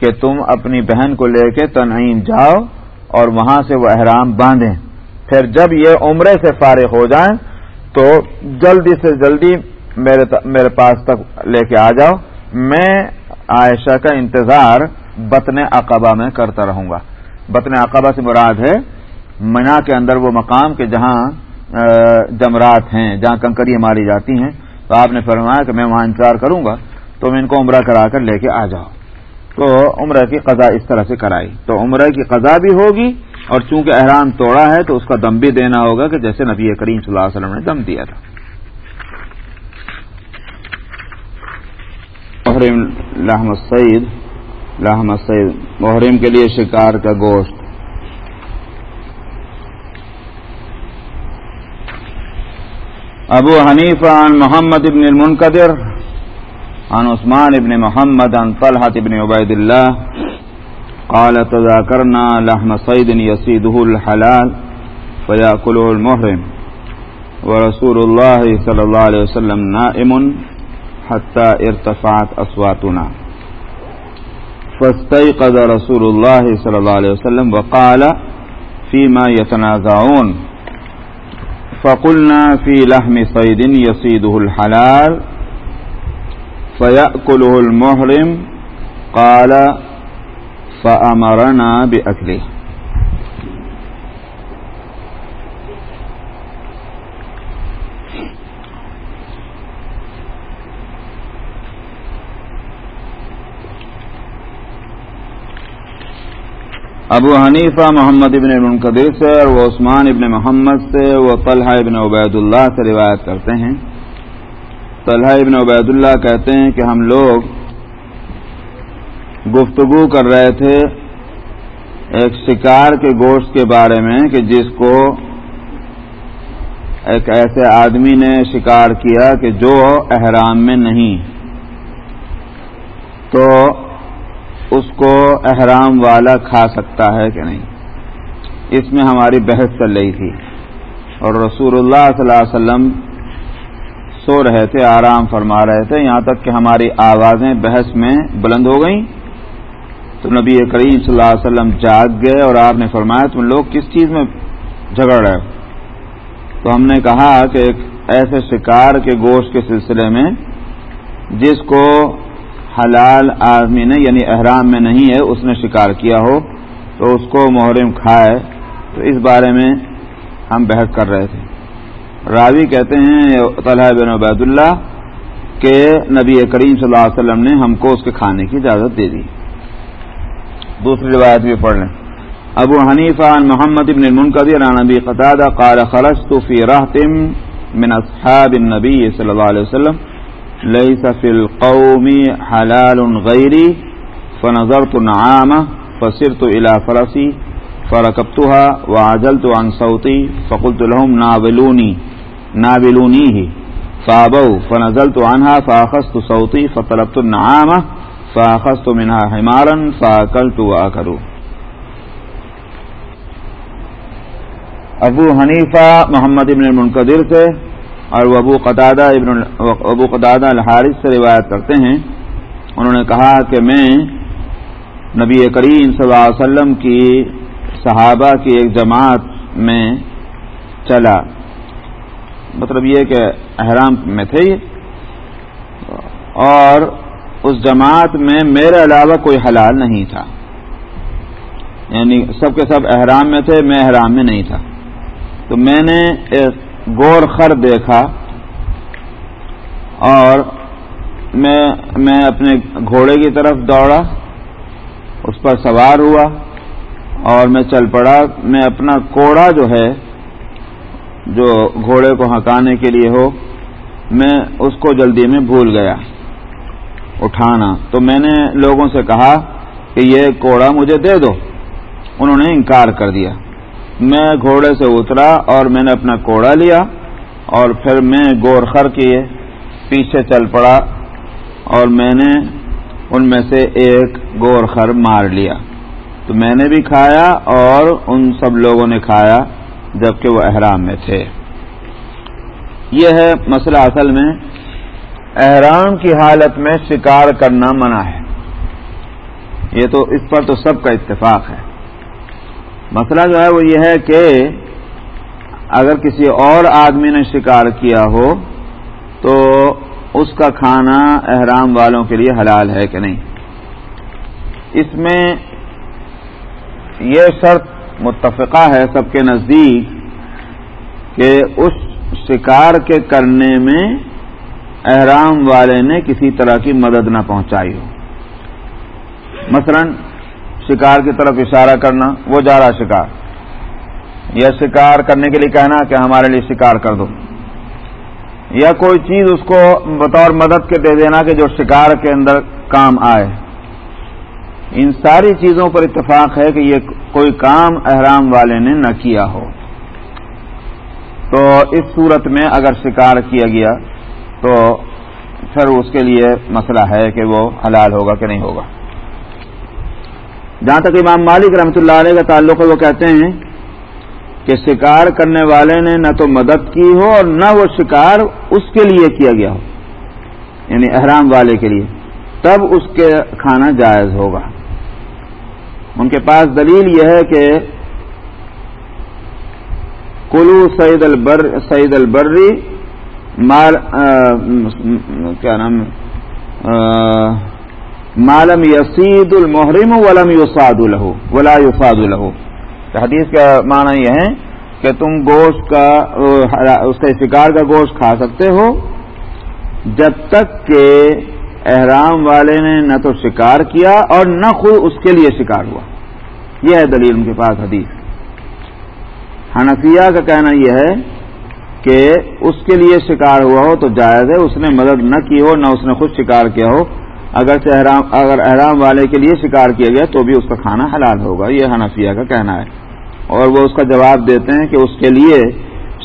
کہ تم اپنی بہن کو لے کے تنعیم جاؤ اور وہاں سے وہ احرام باندھیں۔ پھر جب یہ عمرے سے فارغ ہو جائیں تو جلدی سے جلدی میرے میرے پاس تک لے کے آ جاؤ۔ میں عائشہ کا انتظار بطن عقبہ میں کرتا رہوں گا۔ بطن عقبہ سے مراد ہے منا کے اندر وہ مقام کے جہاں جمرات ہیں، جہاں کنکریاں ماری جاتی ہیں۔ تو آپ نے فرمایا کہ میں وہاں انتظار کروں گا، تو میں ان کو عمرہ کرا کر لے کے آ جاؤ تو عمرہ کی قضا اس طرح سے کرائی۔ تو عمرہ کی قضا بھی ہوگی، اور چونکہ احرام توڑا ہے، تو اس کا دم بھی دینا ہوگا کہ جیسے نبی کریم صلی اللہ علیہ وسلم نے دم دیا تھا۔ سعید لحم سید محرم کے لیے شکار کا گوشت۔ ابو حنیف عن محمد ابن المنقدر عن عثمان ابن محمد، عن طلحة ابن عبید اللہ قال تذاكرنا لحم صيد يصيده الحلال فيأكله المحرم. ورسول الله صلى الله عليه وسلم نائم حتى ارتفعت أصواتنا فاستيقظ رسول الله صلى الله عليه وسلم وقال فيما يتنازعون فقلنا في لحم صيد يصيده الحلال فيأكله المحرم قال فأمرنا بأكله ابو حنیفہ محمد ابن منقدر سے اور وہ عثمان ابن محمد سے وہ طلحہ ابن عبید اللہ سے روایت کرتے ہیں۔ طلحہ ابن عبید اللہ کہتے ہیں کہ ہم لوگ گفتگو کر رہے تھے ایک شکار کے گوشت کے بارے میں کہ جس کو ایک ایسے آدمی نے شکار کیا کہ جو احرام میں نہیں۔ تو اس کو احرام والا کھا سکتا ہے کہ نہیں؟ اس میں ہماری بحث چل رہی تھی۔ اور رسول اللہ صلی اللہ علیہ وسلم سو رہے تھے، آرام فرما رہے تھے۔ یہاں تک کہ ہماری آوازیں بحث میں بلند ہو گئیں۔ تو نبی کریم صلی اللہ علیہ وسلم جاگ گئے اور آپ نے فرمایا، تم لوگ کس چیز میں جھگڑ رہے ہو؟ تو ہم نے کہا کہ ایک ایسے شکار کے گوشت کے سلسلے میں جس کو حلال آدمی نے یعنی احرام میں نہیں ہے، اس نے شکار کیا ہو تو اس کو محرم کھائے۔ تو اس بارے میں ہم بحث کر رہے تھے۔ راوی کہتے ہیں طلحہ بن عبید اللہ کہ نبی کریم صلی اللہ علیہ وسلم نے ہم کو اس کے کھانے کی اجازت دے دی۔ دوسری روایت بھی پڑھ لیں۔ ابو حنیفہ عن محمد ابن المنقدر عن نبی قطادہ قال، خرجت في رهط من اصحاب النبي صلی اللہ علیہ وسلم ليس في القوم حلال غيري فنظر تو نعام فصر تو الا فرسی فرکبتها وعجلت عن صوتي، فقلت لهم ناولوني ناولونيه فابوا فنزلت عنها فاخذت صوتي، فطلبت النعامة فاخذت منها حمارا فاكلت واكلوا ابو حنیفہ محمد ابن المنقدر سے اور ابو قطادہ ابن ابو قطادہ الحارث سے روایت کرتے ہیں۔ انہوں نے کہا کہ میں نبی کریم صلی اللہ علیہ وسلم کی صحابہ کی ایک جماعت میں چلا۔ مطلب یہ کہ احرام میں تھے اور اس جماعت میں میرے علاوہ کوئی حلال نہیں تھا۔ یعنی سب کے سب احرام میں تھے، میں احرام میں نہیں تھا۔ تو میں نے ایک گور خر دیکھا اور میں میں اپنے گھوڑے کی طرف دوڑا، اس پر سوار ہوا اور میں چل پڑا۔ میں اپنا کوڑا جو ہے، جو گھوڑے کو ہکانے کے لیے ہو، میں اس کو جلدی میں بھول گیا، اٹھانا۔ تو میں نے لوگوں سے کہا کہ یہ کوڑا مجھے دے دو۔ انہوں نے انکار کر دیا۔ میں گھوڑے سے اترا اور میں نے اپنا کوڑا لیا اور پھر میں گورخر کیے پیچھے چل پڑا اور میں نے ان میں سے ایک گورخر مار لیا۔ تو میں نے بھی کھایا اور ان سب لوگوں نے کھایا جبکہ وہ احرام میں تھے۔ یہ ہے مسئلہ اصل میں۔ احرام کی حالت میں شکار کرنا منع ہے۔ یہ تو اس پر تو سب کا اتفاق ہے۔ مسئلہ جو ہے وہ یہ ہے کہ اگر کسی اور آدمی نے شکار کیا ہو تو اس کا کھانا احرام والوں کے لیے حلال ہے کہ نہیں؟ اس میں یہ شرط متفقہ ہے سب کے نزدیک کہ اس شکار کے کرنے میں احرام والے نے کسی طرح کی مدد نہ پہنچائی ہو۔ مثلا شکار کی طرف اشارہ کرنا، وہ جا رہا شکار۔ یا شکار کرنے کے لیے کہنا کہ ہمارے لیے شکار کر دو۔ یا کوئی چیز اس کو بطور مدد کے دے دینا کہ جو شکار کے اندر کام آئے۔ ان ساری چیزوں پر اتفاق ہے کہ یہ کوئی کام احرام والے نے نہ کیا ہو۔ تو اس صورت میں اگر شکار کیا گیا، تو پھر اس کے لیے مسئلہ ہے کہ وہ حلال ہوگا کہ نہیں ہوگا۔ جہاں تک امام مالک رحمۃ اللہ علیہ کا تعلق ہے، وہ کہتے ہیں کہ شکار کرنے والے نے نہ تو مدد کی ہو اور نہ وہ شکار اس کے لیے کیا گیا ہو یعنی احرام والے کے لیے۔ تب اس کے کھانا جائز ہوگا۔ ان کے پاس دلیل یہ ہے کہ کلو سعید البر سعید البری مال کیا نام مالم یسید المحرم ولم یوساد الہو ولا یوساد الہو حدیث کا معنی یہ ہے کہ تم گوشت کا، اس کے شکار کا گوشت کھا سکتے ہو، جب تک کہ احرام والے نے نہ تو شکار کیا اور نہ خود اس کے لیے شکار ہوا۔ یہ ہے دلیل ان کے پاس حدیث۔ حنفیہ کا کہنا یہ ہے کہ اس کے لیے شکار ہوا ہو تو جائز ہے، اس نے مدد نہ کی ہو، نہ اس نے خود شکار کیا ہو۔ اگر احرام اگر احرام والے کے لیے شکار کیا گیا تو بھی اس کا کھانا حلال ہوگا، یہ حنفیہ کا کہنا ہے۔ اور وہ اس کا جواب دیتے ہیں کہ اس کے لیے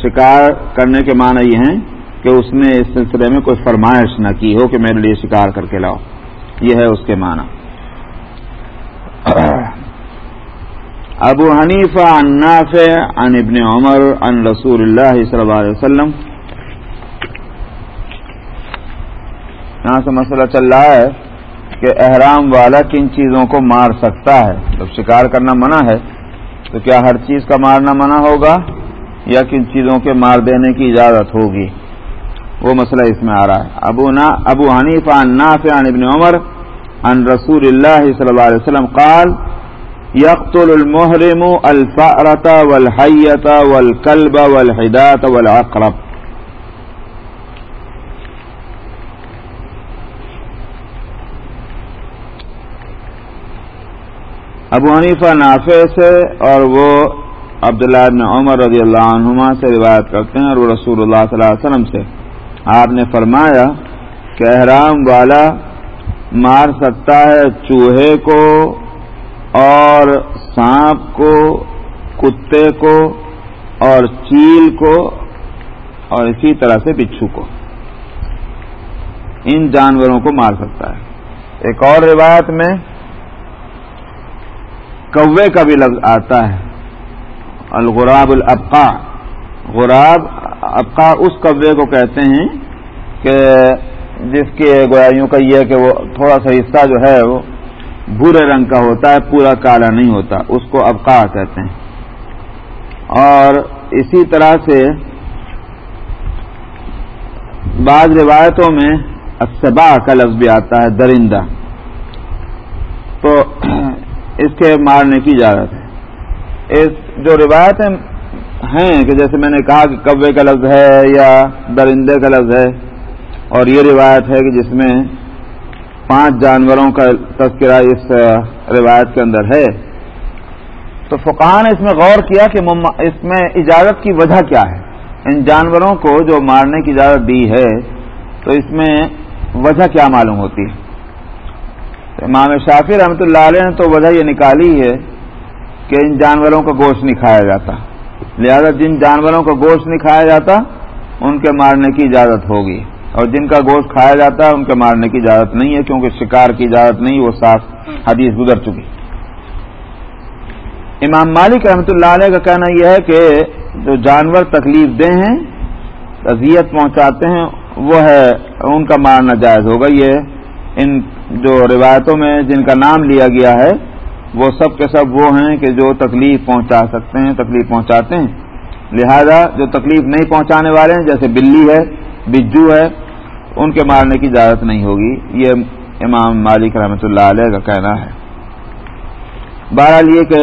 شکار کرنے کے معنی یہ ہیں کہ اس نے اس سلسلے میں کوئی فرمائش نہ کی ہو کہ میرے لیے شکار کر کے لاؤ۔ یہ ہے اس کے معنی۔ ابو حنیفہ عن نافع عن ابن عمر عن رسول اللہ صلی اللہ علیہ وسلم یہاں سے مسئلہ چل رہا ہے کہ احرام والا کن چیزوں کو مار سکتا ہے۔ جب شکار کرنا منع ہے، تو کیا ہر چیز کا مارنا منع ہوگا؟ یا کن چیزوں کے مار دینے کی اجازت ہوگی؟ وہ مسئلہ اس میں آ رہا ہے۔ ابو نا، ابو حنیف عن نافع عن ابن عمر عن رسول اللہ صلی اللہ علیہ وسلم قال يقتل المحرم الفأرة والحية والكلب والحداة والعقرب۔ ابو حنیفہ نافع سے اور وہ عبداللہ ابن عمر رضی اللہ عنہما سے روایت کرتے ہیں اور وہ رسول اللہ صلی اللہ علیہ وسلم سے۔ آپ نے فرمایا کہ احرام والا مار سکتا ہے چوہے کو اور سانپ کو، کتے کو اور چیل کو اور اسی طرح سے بچھو کو۔ ان جانوروں کو مار سکتا ہے۔ ایک اور روایت میں کوے کا بھی لفظ آتا ہے۔ الغراب الابقا غراب ابقا اس کوے کو کہتے ہیں کہ جس کے گوائیوں کا یہ ہے کہ وہ تھوڑا سا حصہ جو ہے وہ برے رنگ کا ہوتا ہے، پورا کالا نہیں ہوتا، اس کو ابقا کہتے ہیں۔ اور اسی طرح سے بعض روایتوں میں اسبا کا لفظ بھی آتا ہے، درندہ۔ تو اس کے مارنے کی اجازت ہے۔ اس جو روایتیں ہیں کہ جیسے میں نے کہا کہ کبے کا لفظ ہے یا درندے کا لفظ ہے، اور یہ روایت ہے کہ جس میں پانچ جانوروں کا تذکرہ اس روایت کے اندر ہے۔ تو فقان نے اس میں غور کیا کہ اس میں اجازت کی وجہ کیا ہے۔ ان جانوروں کو جو مارنے کی اجازت دی ہے، تو اس میں وجہ کیا معلوم ہوتی ہے؟ امام شافی رحمۃ اللہ علیہ نے تو وجہ یہ نکالی ہے کہ ان جانوروں کا گوشت نہیں کھایا جاتا۔ لہذا جن جانوروں کا گوشت نہیں کھایا جاتا، ان کے مارنے کی اجازت ہوگی۔ اور جن کا گوشت کھایا جاتا ہے ان کے مارنے کی اجازت نہیں ہے، کیونکہ شکار کی اجازت نہیں، وہ صاف حدیث گزر چکی۔ امام مالک رحمۃ اللہ علیہ کا کہنا یہ ہے کہ جو جانور تکلیف دہ ہیں، اذیت پہنچاتے ہیں، وہ ہے، ان کا مارنا جائز ہوگا۔ یہ ان جو روایتوں میں جن کا نام لیا گیا ہے، وہ سب کے سب وہ ہیں کہ جو تکلیف پہنچا سکتے ہیں، تکلیف پہنچاتے ہیں۔ لہذا جو تکلیف نہیں پہنچانے والے ہیں، جیسے بلی ہے، بجو ہے، ان کے مارنے کی اجازت نہیں ہوگی۔ یہ امام مالک رحمۃ اللہ علیہ کا کہنا ہے۔ بہرحال یہ کہ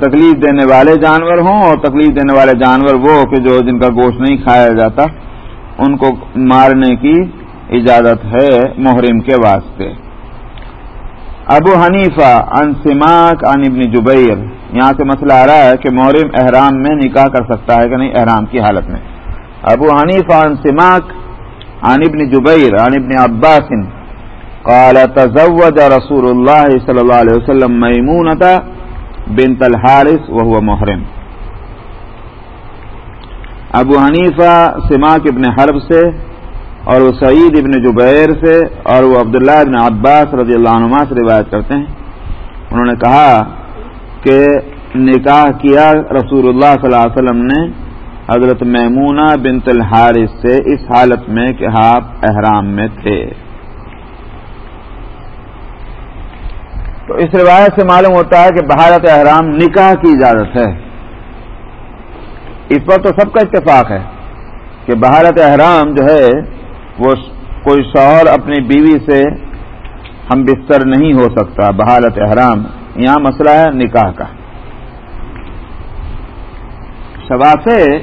تکلیف دینے والے جانور ہوں اور تکلیف دینے والے جانور وہ کہ جو جن کا گوشت نہیں کھایا جاتا، ان کو مارنے کی اجازت ہے محرم کے واسطے۔ ابو حنیفہ ان سماک ان ابن جبیر، یہاں سے مسئلہ آ رہا ہے کہ محرم احرام میں نکاح کر سکتا ہے کہ نہیں احرام کی حالت میں۔ ابو حنیفہ ان سماک عن ابن جبیر عن ابن عباس، قال تزوج رسول اللہ صلی اللہ علیہ وسلم میمونتا بنت الحارث وهو محرم۔ ابو حنیفہ سماک ابن حرب سے اور وہ سعید ابن جبیر سے اور وہ عبداللہ ابن عباس رضی اللہ عنہ سے روایت کرتے ہیں۔ انہوں نے کہا کہ نکاح کیا رسول اللہ صلی اللہ علیہ وسلم نے حضرت میمونہ بنت الحارث سے اس حالت میں کہ آپ احرام میں تھے۔ تو اس روایت سے معلوم ہوتا ہے کہ بھارت احرام نکاح کی اجازت ہے۔ اس پر تو سب کا اتفاق ہے کہ بھارت احرام جو ہے وہ کوئی شوہر اپنی بیوی سے ہم بستر نہیں ہو سکتا، بحالت احرام۔ یہاں مسئلہ ہے نکاح کا۔ شباسے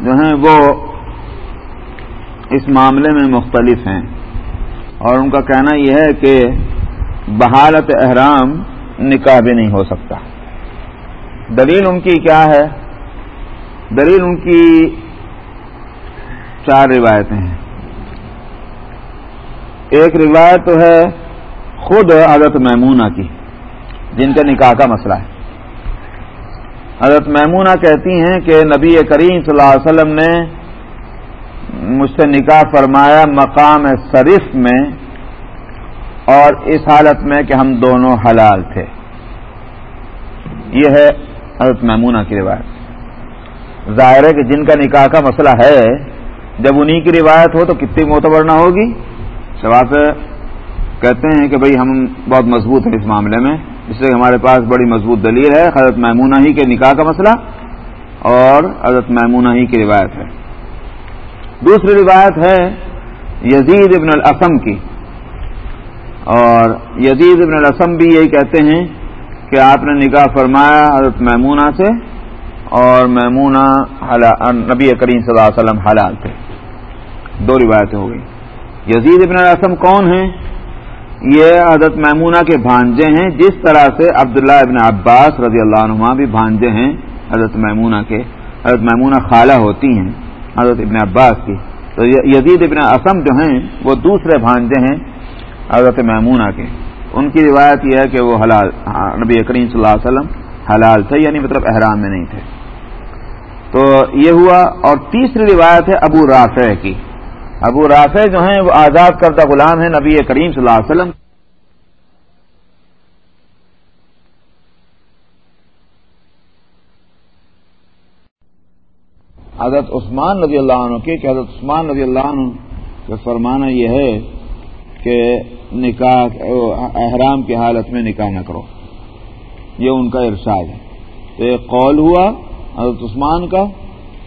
جو ہیں وہ اس معاملے میں مختلف ہیں۔ اور ان کا کہنا یہ ہے کہ بحالت احرام نکاح بھی نہیں ہو سکتا۔ دلیل ان کی کیا ہے؟ دلیل ان کی چار روایتیں ہیں۔ ایک روایت تو ہے خود حضرت میمونہ کی، جن کا نکاح کا مسئلہ ہے۔ حضرت میمونہ کہتی ہیں کہ نبی کریم صلی اللہ علیہ وسلم نے مجھ سے نکاح فرمایا مقام شریف میں اور اس حالت میں کہ ہم دونوں حلال تھے۔ یہ ہے حضرت میمونہ کی روایت۔ ظاہر ہے کہ جن کا نکاح کا مسئلہ ہے، جب انہی کی روایت ہو تو کتنی معتبر نہ ہوگی۔ شباب کہتے ہیں کہ بھئی ہم بہت مضبوط ہیں اس معاملے میں، اس لیے ہمارے پاس بڑی مضبوط دلیل ہے، حضرت میمونہ ہی کے نکاح کا مسئلہ اور حضرت میمونہ ہی کی روایت ہے۔ دوسری روایت ہے یزید ابن الاسم کی۔ اور یزید ابن الاسم بھی یہی کہتے ہیں کہ آپ نے نکاح فرمایا حضرت میمونہ سے اور میمونہ نبی کریم صلی اللہ علیہ وسلم حلال تھے۔ دو روایتیں ہو گئی یزید ابن الاسم کون ہیں؟ یہ حضرت میمونہ کے بھانجے ہیں، جس طرح سے عبداللہ ابن عباس رضی اللہ عنہ بھی بھانجے ہیں، حضرت میمونہ کے، حضرت میمونہ خالہ ہوتی ہیں، حضرت ابن عباس کی۔ تو یزید ابن اسم جو ہیں، وہ دوسرے بھانجے ہیں حضرت میمونہ کے۔ ان کی روایت یہ ہے کہ وہ حلال، نبی کریم صلی اللہ علیہ وسلم حلال تھے یعنی مطلب احرام میں نہیں تھے۔ تو یہ ہوا، اور تیسری روایت ہے ابو رافع کی۔ ابو رافع جو ہیں وہ آزاد کردہ غلام ہیں نبی کریم صلی اللہ علیہ وسلم۔ حضرت عثمان رضی اللہ عنہ کی کہ حضرت عثمان رضی اللہ عنہ کا فرمانا یہ ہے کہ نکاح احرام کی حالت میں نکاح نہ کرو۔ یہ ان کا ارشاد ہے۔ تو ایک قول ہوا حضرت عثمان کا۔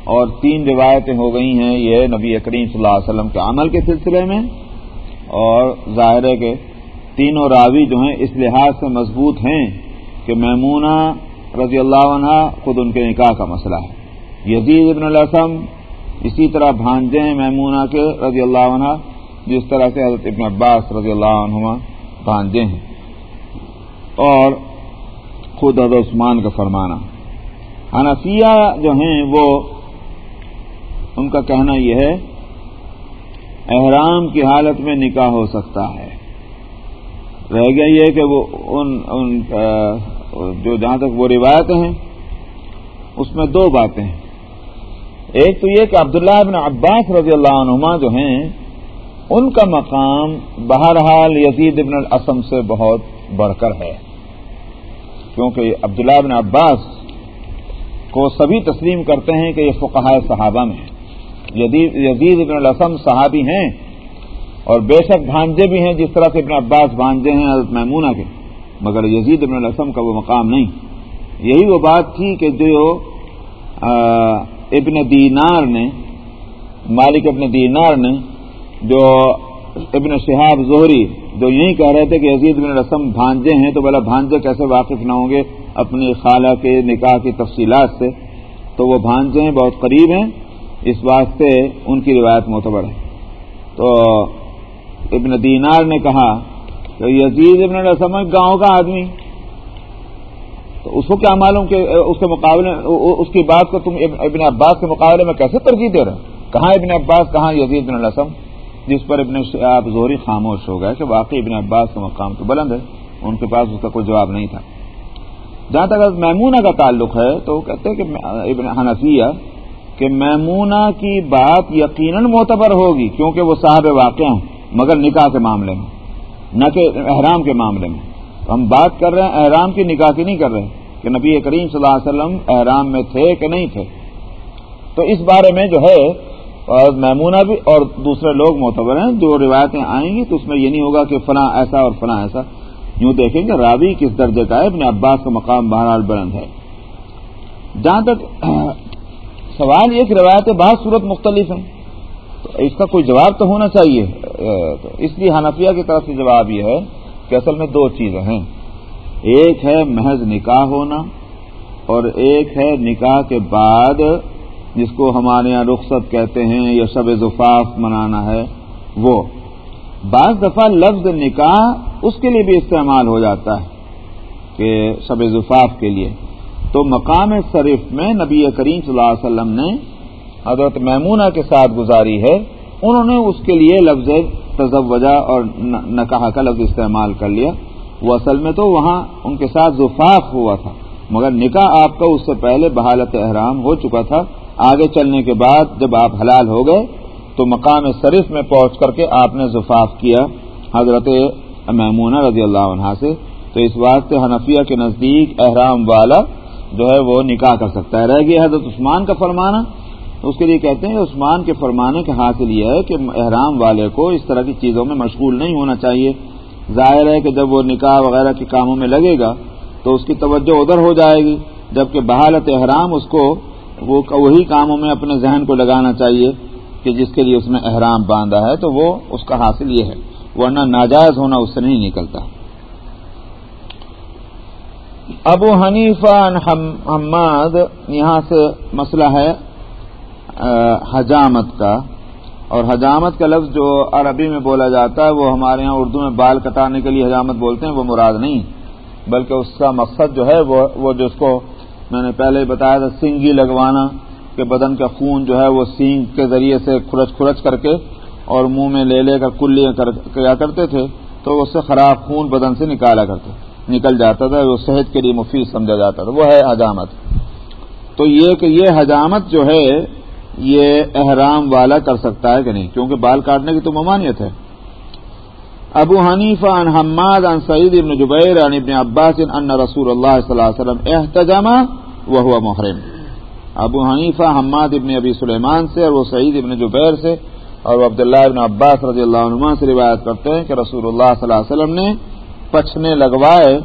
اور تین روایتیں ہو گئی ہیں، یہ نبی کریم صلی اللہ علیہ وسلم کے عمل کے سلسلے میں اور ظاہر ہے کہ تینوں راوی جو ہیں اس لحاظ سے مضبوط ہیں کہ میمونہ رضی اللہ عنہ خود ان کے نکاح کا مسئلہ ہے۔ یزید ابن الاسم اسی طرح بھانجے ہیں میمونہ کے رضی اللہ عنہ، جس طرح سے حضرت ابن عباس رضی اللہ عنہ بھانجے ہیں۔ اور خود حضرت عثمان کا فرمانا۔ حنفیہ جو ہیں وہ ان کا کہنا یہ ہے، احرام کی حالت میں نکاح ہو سکتا ہے۔ رہ گیا یہ کہ وہ ان ان جو جہاں تک وہ روایتیں ہیں، اس میں دو باتیں ہیں۔ ایک تو یہ کہ عبداللہ ابن عباس رضی اللہ عنہما جو ہیں، ان کا مقام بہرحال یزید ابن الاسم سے بہت بڑھ کر ہے۔ کیونکہ عبداللہ ابن عباس کو سبھی تسلیم کرتے ہیں کہ یہ فقہ صحابہ میں یزید ابن الاسم صحابی ہیں اور بے شک بھانجے بھی ہیں جس طرح سے ابن عباس بھانجے ہیں حضرت محمونہ کے، مگر یزید ابن الاسم کا وہ مقام نہیں۔ یہی وہ بات تھی کہ جو ابن دینار نے، مالک ابن دینار نے جو ابن شہاب زہری جو یہی کہہ رہے تھے کہ عزیز بن رسم بھانجے ہیں تو بلا بھانجے کیسے واقف نہ ہوں گے اپنی خالہ کے نکاح کی تفصیلات سے؟ تو وہ بھانجے ہیں، بہت قریب ہیں۔ اس واسطے ان کی روایت معتبر ہے۔ تو ابن دینار نے کہا کہ یزید ابن رسم گاؤں کا آدمی۔ تو اس کو کیا معلوم کہ اس کے مقابلے اس کی بات کو تم ابن عباس کے مقابلے میں کیسے ترجیح دے رہے کہاں ابن عباس، کہاں یزید بن الاسم جس پر ابن آپ زہری خاموش ہو گئے کہ واقعی ابن عباس کا مقام تو بلند ہے۔ ان کے پاس اس کا کوئی جواب نہیں تھا۔ جہاں تک میمونہ کا تعلق ہے تو وہ کہتے ہیں کہ ابن حنفیہ کہ میمونہ کی بات یقیناً معتبر ہوگی کیونکہ وہ صاحب واقع ہیں، مگر نکاح کے معاملے میں، نہ کہ احرام کے معاملے میں۔ ہم بات کر رہے ہیں، احرام کی نکاح کی نہیں کر رہے کہ نبی کریم صلی اللہ علیہ وسلم احرام میں تھے کہ نہیں تھے۔ تو اس بارے میں جو ہے، اور میمونہ بھی اور دوسرے لوگ معتبر ہیں، جو روایتیں آئیں گی تو اس میں یہ نہیں ہوگا کہ فلاں ایسا اور فلاں ایسا۔ یوں دیکھیں گے راوی کس درجے کا ہے اپنے عباس کا مقام بہرحال بلند ہے۔ جہاں تک سوال یہ کہ روایتیں بہت صورت مختلف ہیں۔ تو اس کا کوئی جواب تو ہونا چاہیے۔ اس لیے حنفیہ کی طرف سے جواب یہ ہے کہ اصل میں دو چیزیں ہیں۔ ایک ہے محض نکاح ہونا اور ایک ہے نکاح کے بعد جس کو ہمارے یہاں رخصت کہتے ہیں یا شب زفاف منانا ہے، وہ۔ بعض دفعہ لفظ نکاح اس کے لیے بھی استعمال ہو جاتا ہے کہ شب زفاف کے لیے۔ تو مقام شریف میں نبی کریم صلی اللہ علیہ وسلم نے حضرت میمونہ کے ساتھ گزاری ہے، انہوں نے اس کے لیے لفظ تزوجہ اور نکاح کا لفظ استعمال کر لیا۔ وہ اصل میں تو وہاں ان کے ساتھ زفاف ہوا تھا، مگر نکاح آپ کا اس سے پہلے بحالت احرام ہو چکا تھا۔ آگے چلنے کے بعد جب آپ حلال ہو گئے، تو مقام شریف میں پہنچ کر کے آپ نے زفاف کیا حضرت محمونہ رضی اللہ عنہ سے۔ تو اس واسطے حنفیہ کے نزدیک احرام والا جو ہے وہ نکاح کر سکتا ہے۔ رہ گیا حضرت عثمان کا فرمانا اس کے لیے کہتے ہیں، عثمان کے فرمانے کا حاصل یہ ہے کہ احرام والے کو اس طرح کی چیزوں میں مشغول نہیں ہونا چاہیے۔ ظاہر ہے کہ جب وہ نکاح وغیرہ کے کاموں میں لگے گا، تو اس کی توجہ ادھر ہو جائے گی، جبکہ بحالت احرام اس کو، وہ وہی کاموں میں اپنے ذہن کو لگانا چاہیے کہ جس کے لیے اس نے احرام باندھا ہے، تو وہ اس کا حاصل یہ ہے۔ ورنہ ناجائز ہونا اس سے نہیں نکلتا۔ ابو حنیفہ حماد، یہاں سے مسئلہ ہے حجامت کا۔ اور حجامت کا لفظ جو عربی میں بولا جاتا ہے، وہ ہمارے یہاں اردو میں بال کٹانے کے لیے حجامت بولتے ہیں، وہ مراد نہیں۔ بلکہ اس کا مقصد جو ہے، وہ جس کو میں نے پہلے بتایا تھا، سینگی لگوانا، کہ بدن کا خون جو ہے، وہ سینگ کے ذریعے سے کھرچ کھرچ کر کے اور منہ میں لے لے کر کلیاں کیا کرتے تھے، تو اس سے خراب خون بدن سے نکالا کرتے نکل جاتا تھا وہ صحت کے لیے مفید سمجھا جاتا تھا، وہ ہے حجامت تو یہ کہ یہ حجامت جو ہے، یہ احرام والا کر سکتا ہے کہ نہیں؟ کیونکہ بال کاٹنے کی تو ممانعت ہے۔ ابو حنیفہ ان حماد ان سعید ابن جبیر ان ابن عباس ان رسول اللہ صلی اللہ علیہ وسلم احتجامہ وہ ہوا محرم۔ ابو حنیفہ حماد ابن ابی سلیمان سے اور وہ سعید ابن جبیر سے اور وہ عبداللہ ابن عباس رضی اللہ عنہ سے روایت کرتے ہیں کہ رسول اللہ صلی اللہ علیہ وسلم نے پچھنے لگوائے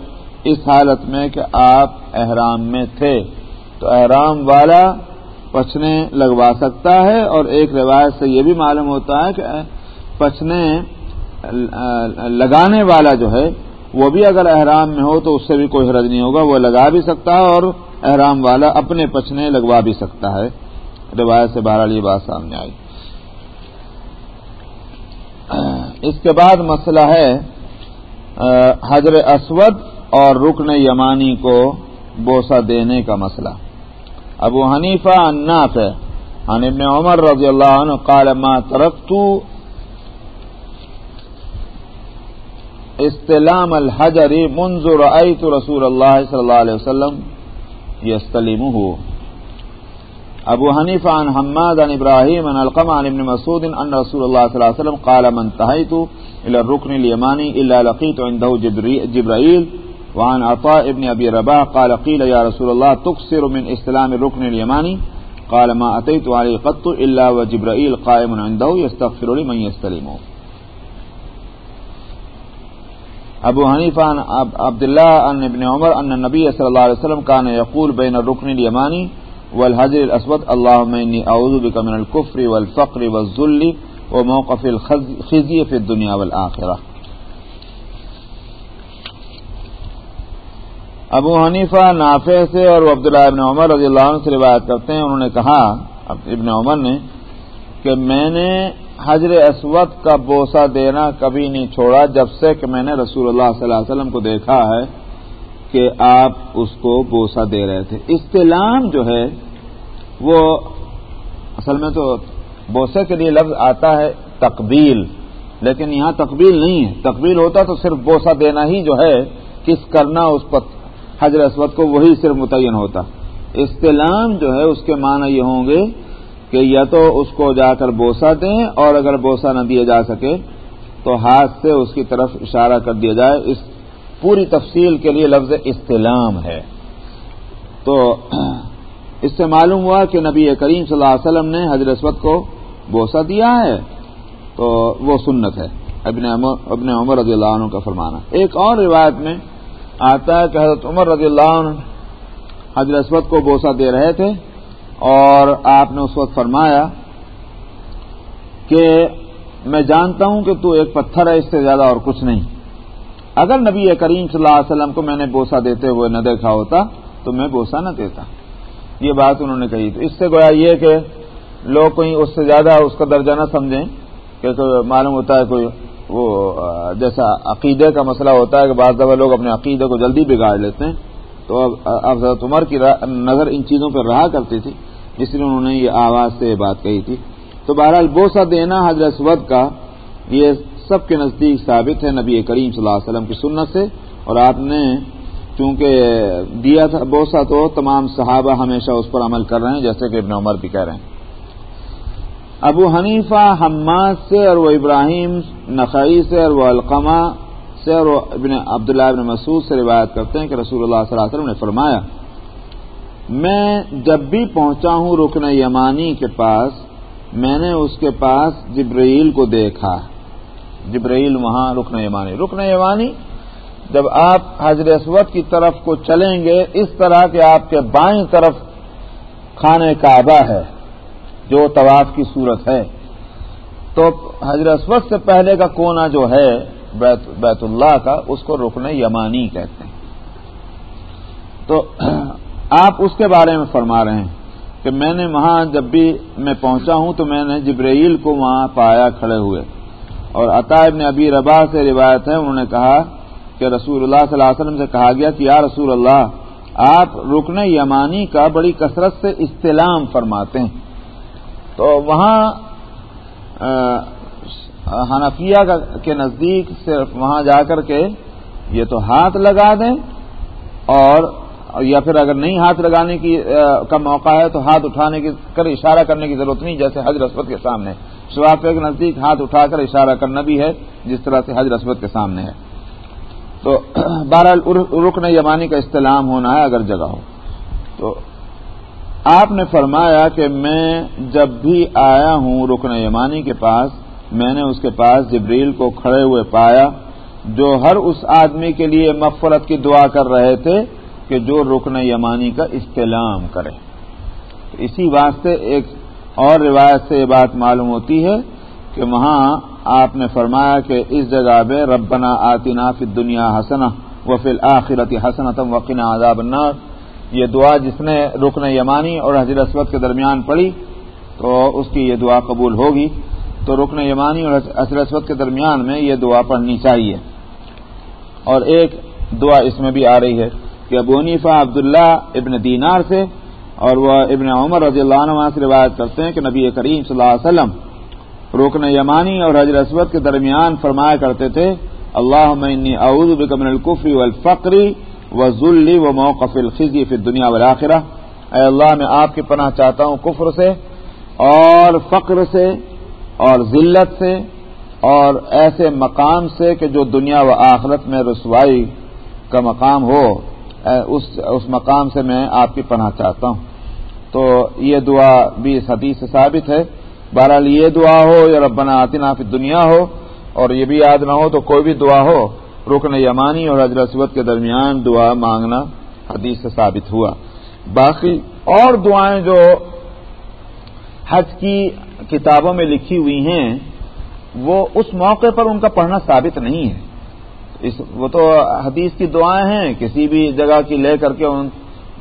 اس حالت میں کہ آپ احرام میں تھے۔ تو احرام والا پچھنے لگوا سکتا ہے اور ایک روایت سے یہ بھی معلوم ہوتا ہے کہ پچھنے لگانے والا جو ہے وہ بھی اگر احرام میں ہو تو اس سے بھی کوئی حرج نہیں ہوگا، وہ لگا بھی سکتا ہے اور احرام والا اپنے پچھنے لگوا بھی سکتا ہے۔ روایت سے بہرحال یہ بات سامنے آئی۔ اس کے بعد مسئلہ ہے حضر اسود اور رکن یمانی کو بوسا دینے کا مسئلہ۔ ابو حنیفہ اناف ہے عن ابن عمر رضی اللہ عنہ قال، ما ترکت استلام الحجر منذ رأيت رسول الله صلی اللہ علیہ وسلم يستلمه ابو حنیفہ عن حماد عن ابراہیم عن القمع عن ابن مسعود ان رسول اللہ صلی اللہ علیہ وسلم قال، من تحیت الى الرکن الیمانی الا لقیت عنده جبرائیل وعن عطاء ابن ابي رباح قال، قيل يا رسول الله، تكسر من استلام الركن اليماني؟ قال، ما اتيت عليه قط الا وجبرائيل قائم عنده يستغفر لمن يستلمه. ابو حنیفہ عبد الله ان ابن عمر ان النبي صلى الله عليه وسلم كان يقول بين الركن اليماني والحجر الاسود اللهم اني اعوذ بك من الكفر والفقر والذل وموقف الخزي في الدنيا والاخره ابو حنیفہ نافع سے اور عبداللہ ابن عمر رضی اللہ عنہ سے روایت کرتے ہیں، انہوں نے کہا ابن عمر نے، کہ میں نے حجر اسود کا بوسا دینا کبھی نہیں چھوڑا، جب سے کہ میں نے رسول اللہ صلی اللہ علیہ وسلم کو دیکھا ہے کہ آپ اس کو بوسا دے رہے تھے۔ استلام جو ہے، وہ اصل میں تو بوسے کے لیے لفظ آتا ہے تقبیل، لیکن یہاں تقبیل نہیں ہے۔ تقبیل ہوتا تو صرف بوسا دینا ہی جو ہے، کس کرنا اس پر حجر اسود کو وہی صرف متعین ہوتا۔ استلام جو ہے، اس کے معنی یہ ہوں گے کہ یا تو اس کو جا کر بوسا دیں، اور اگر بوسا نہ دیا جا سکے، تو ہاتھ سے اس کی طرف اشارہ کر دیا جائے۔ اس پوری تفصیل کے لیے لفظ استلام ہے۔ تو اس سے معلوم ہوا کہ نبی کریم صلی اللہ علیہ وسلم نے حضرت اسود کو بوسا دیا ہے۔ تو وہ سنت ہے۔ ابن عمر رضی اللہ عنہ کا فرمانا۔ ایک اور روایت میں آتا ہے کہ حضرت عمر رضی اللہ عنہ حضرت اسود کو بوسا دے رہے تھے اور آپ نے اس وقت فرمایا کہ میں جانتا ہوں کہ تو ایک پتھر ہے، اس سے زیادہ اور کچھ نہیں۔ اگر نبی کریم صلی اللہ علیہ وسلم کو میں نے بوسا دیتے ہوئے نہ دیکھا ہوتا تو میں بوسا نہ دیتا۔ یہ بات انہوں نے کہی تو اس سے گویا یہ کہ لوگ کوئی اس سے زیادہ اس کا درجہ نہ سمجھیں کہ معلوم ہوتا ہے کوئی وہ جیسا عقیدے کا مسئلہ ہوتا ہے کہ بعض دفعہ لوگ اپنے عقیدے کو جلدی بگاڑ لیتے ہیں۔ تو اب حضرت عمر کی نظر ان چیزوں پر رہا کرتی تھی، جس لیے انہوں نے یہ آواز سے یہ بات کہی تھی۔ تو بہرحال بوسا دینا حضرت سود کا یہ سب کے نزدیک ثابت ہے نبی کریم صلی اللہ علیہ وسلم کی سنت سے۔ اور آپ نے چونکہ دیا تھا بوسا تو تمام صحابہ ہمیشہ اس پر عمل کر رہے ہیں، جیسے کہ ابن عمر بھی کہہ رہے ہیں۔ ابو حنیفہ، حماد سے اور وہ ابراہیم نقی سے اور وہ القمہ سے اور وہ ابن عبداللہ ابن مسعود سے روایت کرتے ہیں کہ رسول اللہ صلی اللہ علیہ وسلم نے فرمایا، میں جب بھی پہنچا ہوں رکن یمانی کے پاس، میں نے اس کے پاس جبرائیل کو دیکھا۔ جبرائیل وہاں رکن یمانی رکن یمانی جب آپ حضر اسود کی طرف کو چلیں گے، اس طرح کہ آپ کے بائیں طرف خانہ کعبہ ہے، جو طواف کی صورت ہے۔ تو حضرت اسود سے پہلے کا کونا جو ہے، بیت بیت اللہ کا، اس کو رکن یمانی کہتے ہیں۔ تو آپ اس کے بارے میں فرما رہے ہیں کہ میں نے وہاں جب بھی میں پہنچا ہوں تو میں نے جبرائیل کو وہاں پایا کھڑے ہوئے۔ اور عطا نے ابھی ربا سے روایت ہے، انہوں نے کہا کہ رسول اللہ صلی اللہ علیہ وسلم سے کہا گیا کہ یا رسول اللہ، آپ رکن یمانی کا بڑی کثرت سے استلام فرماتے ہیں۔ تو وہاں حنفیہ کے نزدیک صرف وہاں جا کر کے یہ تو ہاتھ لگا دیں اور یا پھر اگر نہیں ہاتھ لگانے کی کا موقع ہے تو ہاتھ اٹھانے کی کر اشارہ کرنے کی ضرورت نہیں، جیسے حج رسبت کے سامنے۔ شفافے کے نزدیک ہاتھ اٹھا کر اشارہ کرنا بھی ہے، جس طرح سے حج رسبت کے سامنے ہے۔ تو بہرحال رکن یمانی کا استعلام ہونا ہے اگر جگہ ہو۔ تو آپ نے فرمایا کہ میں جب بھی آیا ہوں رکن یمانی کے پاس، میں نے اس کے پاس جبریل کو کھڑے ہوئے پایا، جو ہر اس آدمی کے لیے مغفرت کی دعا کر رہے تھے کہ جو رکن یمانی کا استعلام کرے۔ اسی واسطے ایک اور روایت سے یہ بات معلوم ہوتی ہے کہ وہاں آپ نے فرمایا کہ اس جگہ پہ ربنا آتنا فی دنیا حسنا و فی الآخرت حسنتم وقنا عذاب النار۔ یہ دعا جس نے رکن یمانی اور حضرت اسود کے درمیان پڑی تو اس کی یہ دعا قبول ہوگی۔ تو رکن یمانی اور حضرت اسود کے درمیان میں یہ دعا پڑھنی چاہیے۔ اور ایک دعا اس میں بھی آ رہی ہے کہ ابو نیفا عبداللہ ابن دینار سے اور وہ ابن عمر رضی اللہ عنہ سے روایت کرتے ہیں کہ نبی کریم صلی اللہ علیہ وسلم رکن یمانی اور حضر اسود کے درمیان فرمایا کرتے تھے اللہ اعوذ بکمن القفری والفقری و و موقف الخزی فی دنیا والآخرہ. اے اللہ، میں آپ کی پناہ چاہتا ہوں کفر سے اور فقر سے اور ذلت سے اور ایسے مقام سے کہ جو دنیا و آخرت میں رسوائی کا مقام ہو۔ اس اس مقام سے میں آپ کی پناہ چاہتا ہوں۔ تو یہ دعا بھی اس حدیث سے ثابت ہے۔ بہرحال یہ دعا ہو، یا ربنا آتنا فی دنیا ہو، اور یہ بھی یاد نہ ہو تو کوئی بھی دعا ہو، رکن یمانی اور حضرت سبت کے درمیان دعا مانگنا حدیث سے ثابت ہوا۔ باقی اور دعائیں جو حج کی کتابوں میں لکھی ہوئی ہیں، وہ اس موقع پر ان کا پڑھنا ثابت نہیں ہے۔ اس، وہ تو حدیث کی دعائیں ہیں، کسی بھی جگہ کی لے کر کے ان،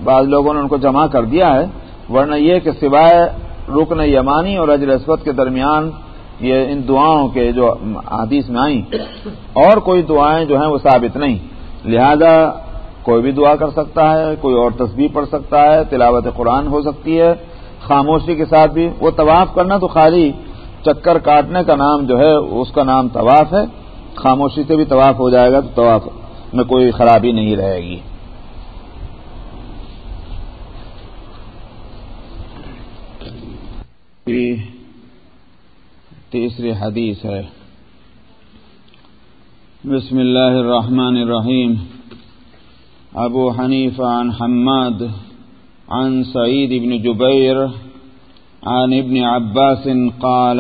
بعض لوگوں نے ان کو جمع کر دیا ہے، ورنہ یہ کہ سوائے رکن یمانی اور اجر اسود کے درمیان یہ ان دعاؤں کے جو حدیث میں آئیں، اور کوئی دعائیں جو ہیں وہ ثابت نہیں۔ لہذا کوئی بھی دعا کر سکتا ہے، کوئی اور تصویر پڑھ سکتا ہے، تلاوت قرآن ہو سکتی ہے، خاموشی کے ساتھ بھی۔ وہ طواف کرنا تو خالی چکر کاٹنے کا نام جو ہے، اس کا نام طواف ہے۔ خاموشی سے بھی طواف ہو جائے گا تو طواف میں کوئی خرابی نہیں رہے گی۔ تیسری حدیث ہے۔ بسم اللہ الرحمن الرحیم۔ ابو حنیف عن حماد عن سعید بن جبیر عن ابن عباس قال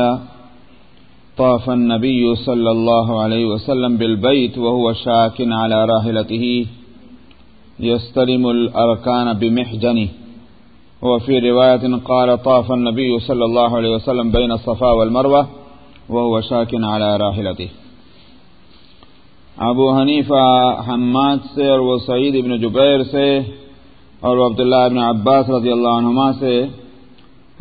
طاف النبي صلى الله عليه وسلم بالبيت وهو شاك على راحلته يستلم الأركان بمحجنه وفي رواية قال طاف النبي صلى الله عليه وسلم بين الصفا والمروة وهو شاك على راحلته. ابو حنیفہ حماد سے اور وہ سعید ابن جبیر سے اور وہ عبداللہ ابن عباس رضی اللہ عنہما سے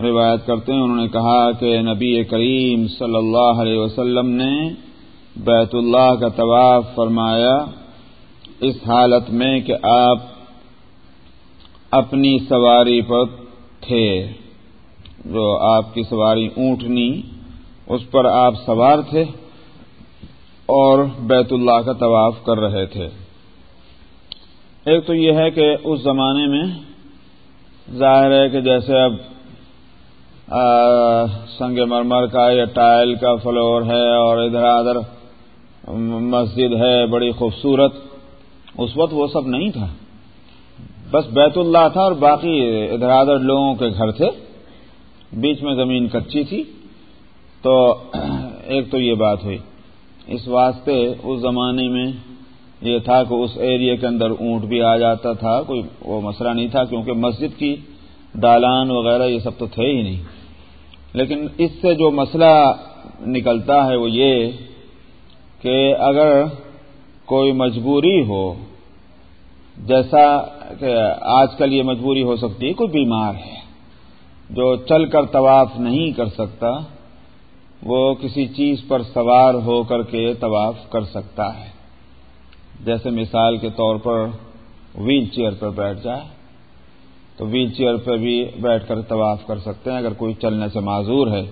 روایت کرتے ہیں۔ انہوں نے کہا کہ نبی کریم صلی اللہ علیہ وسلم نے بیت اللہ کا طواف فرمایا۔ اس حالت میں کہ آپ اپنی سواری پر تھے۔ جو آپ کی سواری اونٹنی اس پر آپ سوار تھے اور بیت اللہ کا طواف کر رہے تھے۔ ایک تو یہ ہے کہ اس زمانے میں ظاہر ہے کہ جیسے اب سنگ مرمر کا یا ٹائل کا فلور ہے اور ادھر ادھر مسجد ہے، بڑی خوبصورت، اس وقت وہ سب نہیں تھا۔ بس بیت اللہ تھا اور باقی ادھر ادھر لوگوں کے گھر تھے۔ بیچ میں زمین کچی تھی۔ تو ایک تو یہ بات ہوئی۔ اس واسطے اس زمانے میں یہ تھا کہ اس ایریے کے اندر اونٹ بھی آ جاتا تھا۔ کوئی وہ مسئلہ نہیں تھا کیونکہ مسجد کی دالان وغیرہ یہ سب تو تھے ہی نہیں۔ لیکن اس سے جو مسئلہ نکلتا ہے وہ یہ کہ اگر کوئی مجبوری ہو جیسا کہ آج کل یہ مجبوری ہو سکتی ہے، کوئی بیمار ہے جو چل کر طواف نہیں کر سکتا، وہ کسی چیز پر سوار ہو کر کے طواف کر سکتا ہے۔ جیسے مثال کے طور پر ویل چیئر پر بیٹھ جائے، تو ویل چیئر پہ بھی بیٹھ کر طواف کر سکتے ہیں۔ اگر کوئی چلنے سے معذور ہے،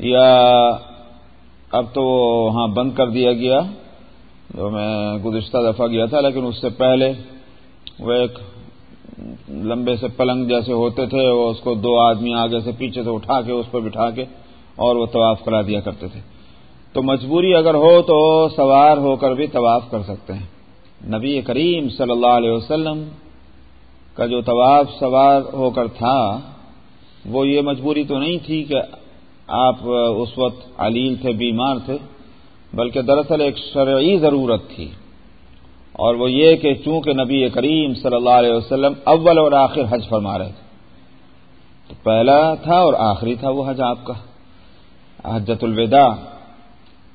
یا اب تو وہاں بند کر دیا گیا جو میں گزشتہ دفعہ گیا تھا، لیکن اس سے پہلے وہ ایک لمبے سے پلنگ جیسے ہوتے تھے، وہ اس کو دو آدمی آگے سے پیچھے سے اٹھا کے، اس پر بٹھا کے اور وہ طواف کرا دیا کرتے تھے۔ تو مجبوری اگر ہو تو سوار ہو کر بھی طواف کر سکتے ہیں۔ نبی کریم صلی اللہ علیہ وسلم کا جو طواف سوار ہو کر تھا، وہ یہ مجبوری تو نہیں تھی کہ آپ اس وقت علیل تھے، بیمار تھے بلکہ دراصل ایک شرعی ضرورت تھی۔ اور وہ یہ کہ چونکہ نبی کریم صلی اللہ علیہ وسلم اول اور آخر حج فرما رہے تھے۔ تو پہلا تھا اور آخری تھا وہ حج آپ کا حجت الوداع۔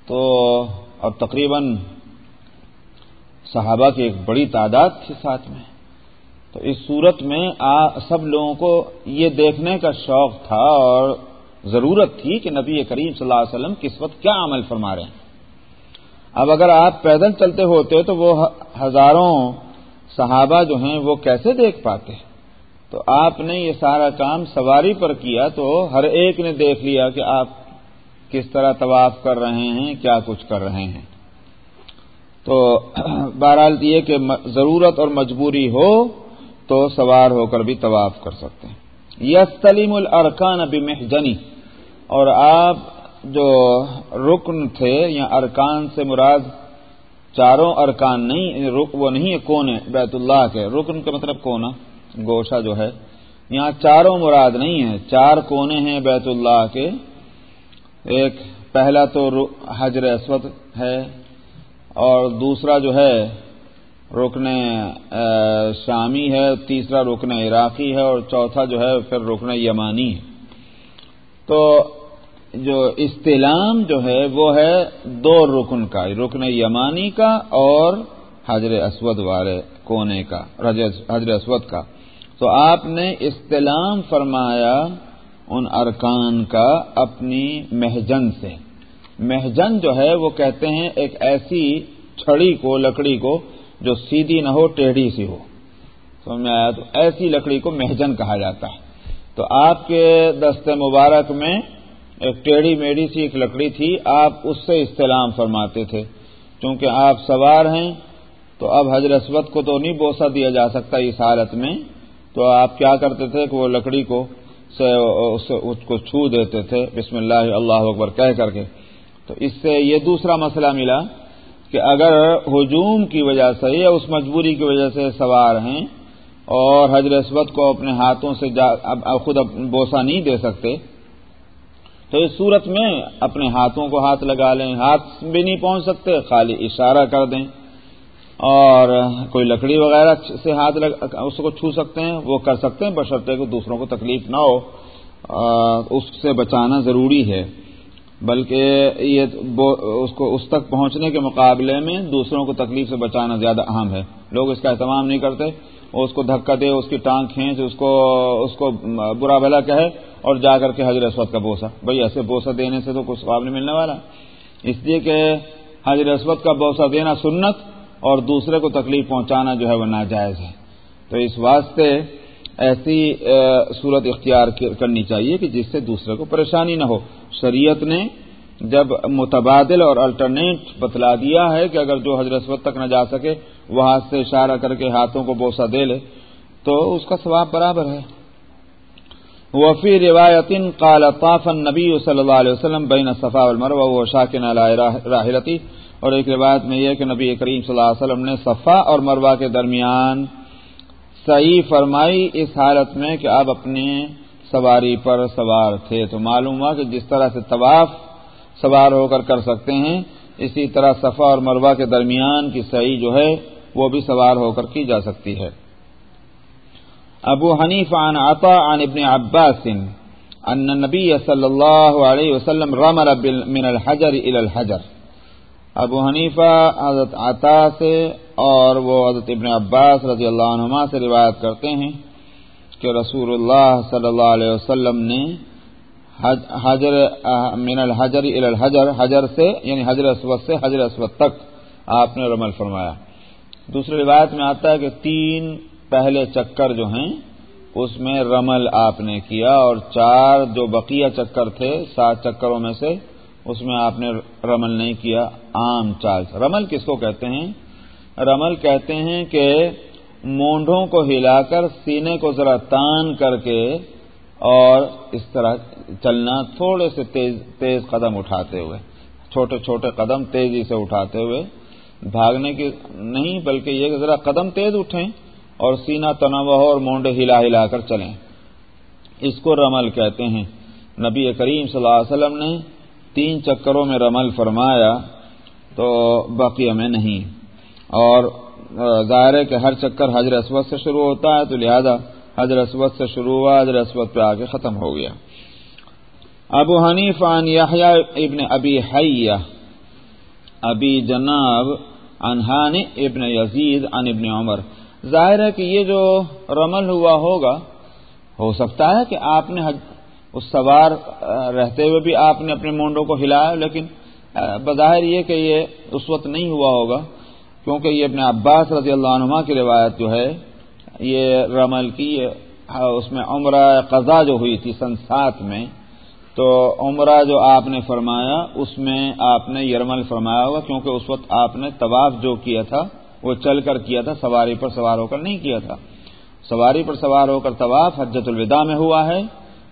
تو اب تقریباً صحابہ کی ایک بڑی تعداد تھی ساتھ میں۔ تو اس صورت میں سب لوگوں کو یہ دیکھنے کا شوق تھا اور ضرورت تھی کہ نبی کریم صلی اللہ علیہ وسلم کس وقت کیا عمل فرما رہے ہیں۔ اب اگر آپ پیدل چلتے ہوتے تو وہ ہزاروں صحابہ جو ہیں وہ کیسے دیکھ پاتے؟ تو آپ نے یہ سارا کام سواری پر کیا تو ہر ایک نے دیکھ لیا کہ آپ کس طرح طواف کر رہے ہیں، کیا کچھ کر رہے ہیں۔ تو بہرحال یہ کہ ضرورت اور مجبوری ہو تو سوار ہو کر بھی طواف کر سکتے ہیں۔ یس تلیم الرکان ابھی محجنی اور آپ جو رکن تھے یا ارکان سے مراد چاروں ارکان نہیں یعنی رک، وہ نہیں ہے کون ہے بیت اللہ کے۔ رکن کا مطلب کونا، گوشہ جو ہے۔ یہاں چاروں مراد نہیں ہے چار کونے ہیں بیت اللہ کے۔ ایک، پہلا تو حجر اسود ہے۔ اور دوسرا جو ہے، رکن شامی ہے۔ تیسرا رکن عراقی ہے۔ اور چوتھا جو ہے، پھر رکن یمانی ہے۔ تو جو استلام جو ہے وہ ہے دو رکن کا، رکن یمانی کا اور حضر اسود والے کونے کا حضر اسود کا۔ تو آپ نے استلام فرمایا ان ارکان کا اپنی مہجن سے۔ مہجن جو ہے وہ کہتے ہیں ایک ایسی چھڑی کو، لکڑی کو جو سیدھی نہ ہو، ٹیڑھی سی ہو۔ سمجھ میں آیا؟ تو ایسی لکڑی کو مہجن کہا جاتا ہے۔ تو آپ کے دست مبارک میں ایک ٹیڑھی میڑھی سی ایک لکڑی تھی، آپ اس سے استعلام فرماتے تھے۔ چونکہ آپ سوار ہیں، تو اب حضرت اسود کو تو نہیں بوسا دیا جا سکتا اس حالت میں۔ تو آپ کیا کرتے تھے کہ وہ لکڑی کو سے اس کو چھو دیتے تھے۔ بسم اللہ اللہ اکبر، کہہ کر کے۔ تو اس سے یہ دوسرا مسئلہ ملا کہ اگر ہجوم کی وجہ سے یا اس مجبوری کی وجہ سے سوار ہیں اور حضرت اسود کو اپنے ہاتھوں سے اب خود بوسا نہیں دے سکتے تو اس صورت میں اپنے ہاتھوں کو ہاتھ لگا لیں، ہاتھ بھی نہیں پہنچ سکتے، خالی اشارہ کر دیں۔ اور کوئی لکڑی وغیرہ سے ہاتھ اس کو چھو سکتے ہیں، وہ کر سکتے ہیں، بشرطے کو دوسروں کو تکلیف نہ ہو۔ اس سے بچانا ضروری ہے، بلکہ یہ اس کو اس تک پہنچنے کے مقابلے میں دوسروں کو تکلیف سے بچانا زیادہ اہم ہے۔ لوگ اس کا اہتمام نہیں کرتے اس کو دھکا دے، اس کی ٹانگ کھینچ، اس کو اس کو برا بھلا کہے۔ اور جا کر کے حضرت اسود کا بوسا بھائی ایسے بوسا دینے سے تو کچھ سواب نہیں ملنے والا۔ اس لیے کہ حضرت اسود کا بوسا دینا سنت اور دوسرے کو تکلیف پہنچانا جو ہے وہ ناجائز ہے۔ تو اس واسطے ایسی صورت اختیار کرنی چاہیے کہ جس سے دوسرے کو پریشانی نہ ہو۔ شریعت نے جب متبادل اور الٹرنیٹ بتلا دیا ہے کہ اگر جو حضرت اسود تک نہ جا سکے وہ ہاتھ سے اشارہ کر کے ہاتھوں کو بوسا دے لے، تو اس کا ثواب برابر ہے۔ وفی روایت قال طاف النبی صلی اللہ علیہ وسلم بین صفا المرو و شاکن راہلتی اور ایک روایت میں یہ کہ نبی کریم صلی اللہ علیہ وسلم نے صفا اور مروا کے درمیان صحیح فرمائی اس حالت میں کہ آپ اپنے سواری پر سوار تھے۔ تو معلوم ہوا کہ جس طرح سے طواف سوار ہو کر کر سکتے ہیں، اسی طرح صفا اور مروا کے درمیان کی صحیح جو ہے وہ بھی سوار ہو کر کی جا سکتی ہے۔ ابو حنیف عن عطا عن ابن عباس ان النبی صلی اللہ علیہ وسلم رمر من الحجر الى الحجر. ابو حنیفہ حضرت عطا سے اور وہ حضرت ابن عباس رضی اللہ عنہما سے روایت کرتے ہیں کہ رسول اللہ صلی اللہ علیہ وسلم نے حجر من الحجر الى الحجر، حجر سے یعنی حجر اسود سے حجر اسود تک آپ نے رمل فرمایا۔ دوسری روایت میں آتا ہے کہ تین پہلے چکر جو ہیں، اس میں رمل آپ نے کیا اور چار جو بقیہ چکر تھے، سات چکروں میں سے، اس میں آپ نے رمل نہیں کیا، عام چال رمل کس کو کہتے ہیں؟ رمل کہتے ہیں کہ مونڈوں کو ہلا کر، سینے کو ذرا تان کر کے اور اس طرح چلنا، تھوڑے سے تیز تیز قدم اٹھاتے ہوئے، چھوٹے چھوٹے قدم تیزی سے اٹھاتے ہوئے، بھاگنے کی نہیں، بلکہ یہ کہ ذرا قدم تیز اٹھیں۔ اور سینہ تنوع اور مونڈے ہلا ہلا کر چلیں۔ اس کو رمل کہتے ہیں۔ نبی کریم صلی اللہ علیہ وسلم نے تین چکروں میں رمل فرمایا تو بقیہ میں نہیں۔ اور ظاہر ہے کہ ہر چکر حضر اسود سے شروع ہوتا ہے تو لہذا حضر اسود سے شروع ہوا حضر اسود پہ آگے ختم ہو گیا۔ ابو حنیف عن یحییٰ ابن ابی حیہ۔ ابی جناب انہان ابن یزید عن ابن عمر۔ ظاہر ہے کہ یہ جو رمل ہوا ہوگا، ہو سکتا ہے کہ آپ نے اس سوار رہتے ہوئے بھی آپ نے اپنے مونڈوں کو ہلایا، لیکن بظاہر یہ کہ یہ اس وقت نہیں ہوا ہوگا، کیونکہ یہ اپنے عباس رضی اللہ عنہ کی روایت جو ہے، یہ رمل کی اس میں عمرہ قضا جو ہوئی تھی سن سات میں، تو عمرہ جو آپ نے فرمایا، اس میں آپ نے یرمل فرمایا ہوگا، کیونکہ اس وقت آپ نے طواف جو کیا تھا وہ چل کر کیا تھا، سواری پر سوار ہو کر نہیں کیا تھا۔ سواری پر سوار ہو کر طواف حجت الوداع میں ہوا ہے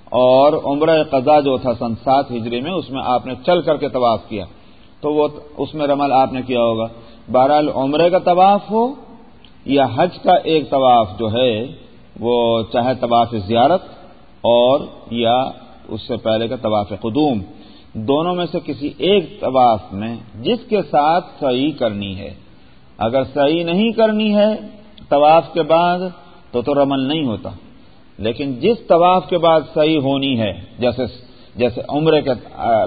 اور عمرہ قضا جو تھا سن سات ہجری میں، اس میں آپ نے چل کر کے طواف کیا۔ تو وہ اس میں رمل آپ نے کیا ہوگا۔ بہرحال عمرے کا طواف ہو یا حج کا ایک طواف جو ہے، وہ چاہے طواف زیارت اور یا اس سے پہلے کا طواف قدوم۔ دونوں میں سے کسی ایک طواف میں جس کے ساتھ صحیح کرنی ہے اگر صحیح نہیں کرنی ہے طواف کے بعد تو تو رمل نہیں ہوتا۔ لیکن جس طواف کے بعد صحیح ہونی ہے، جیسے جیسے عمرے کے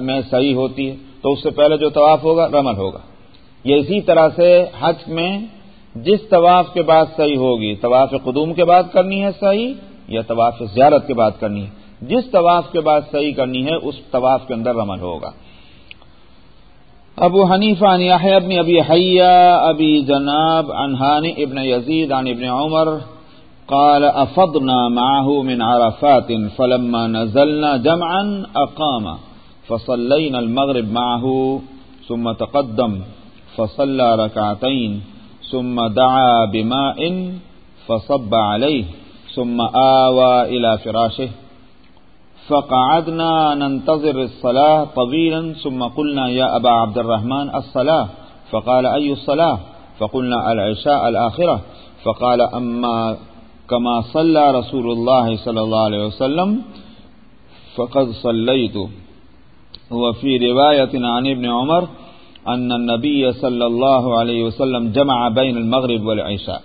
میں صحیح ہوتی ہے، تو اس سے پہلے جو طواف ہوگا، رمل ہوگا۔ یہ اسی طرح سے حج میں جس طواف کے بعد صحیح ہوگی، طواف قدوم کے بعد کرنی ہے صحیح یا طواف زیارت کے بعد کرنی ہے، جس طواف کے بعد صحیح کرنی ہے، اس طواف کے اندر رمل ہوگا۔ ابو حنیفہ عن یحیٰ ابن ابی حیہ، ابی جناب انہان ابن یزید، عن ابن عمر، قال افضنا معه من عرفات، فلما نزلنا جمعا اقام فصلينا المغرب معه، ثم تقدم، فصلى ركعتين ثم دعا بماء، فصب عليه ثم آوى إلى فراشه. فقعدنا ننتظر الصلاة طويلا ثم قلنا يا أبا عبد الرحمن الصلاة. فقال أي الصلاة؟ فقلنا العشاء الآخرة. فقال أما كما صلى رسول الله صلى الله عليه وسلم فقد صليت. وفي رواية عن ابن عمر أن النبي صلى الله عليه وسلم جمع بين المغرب والعشاء.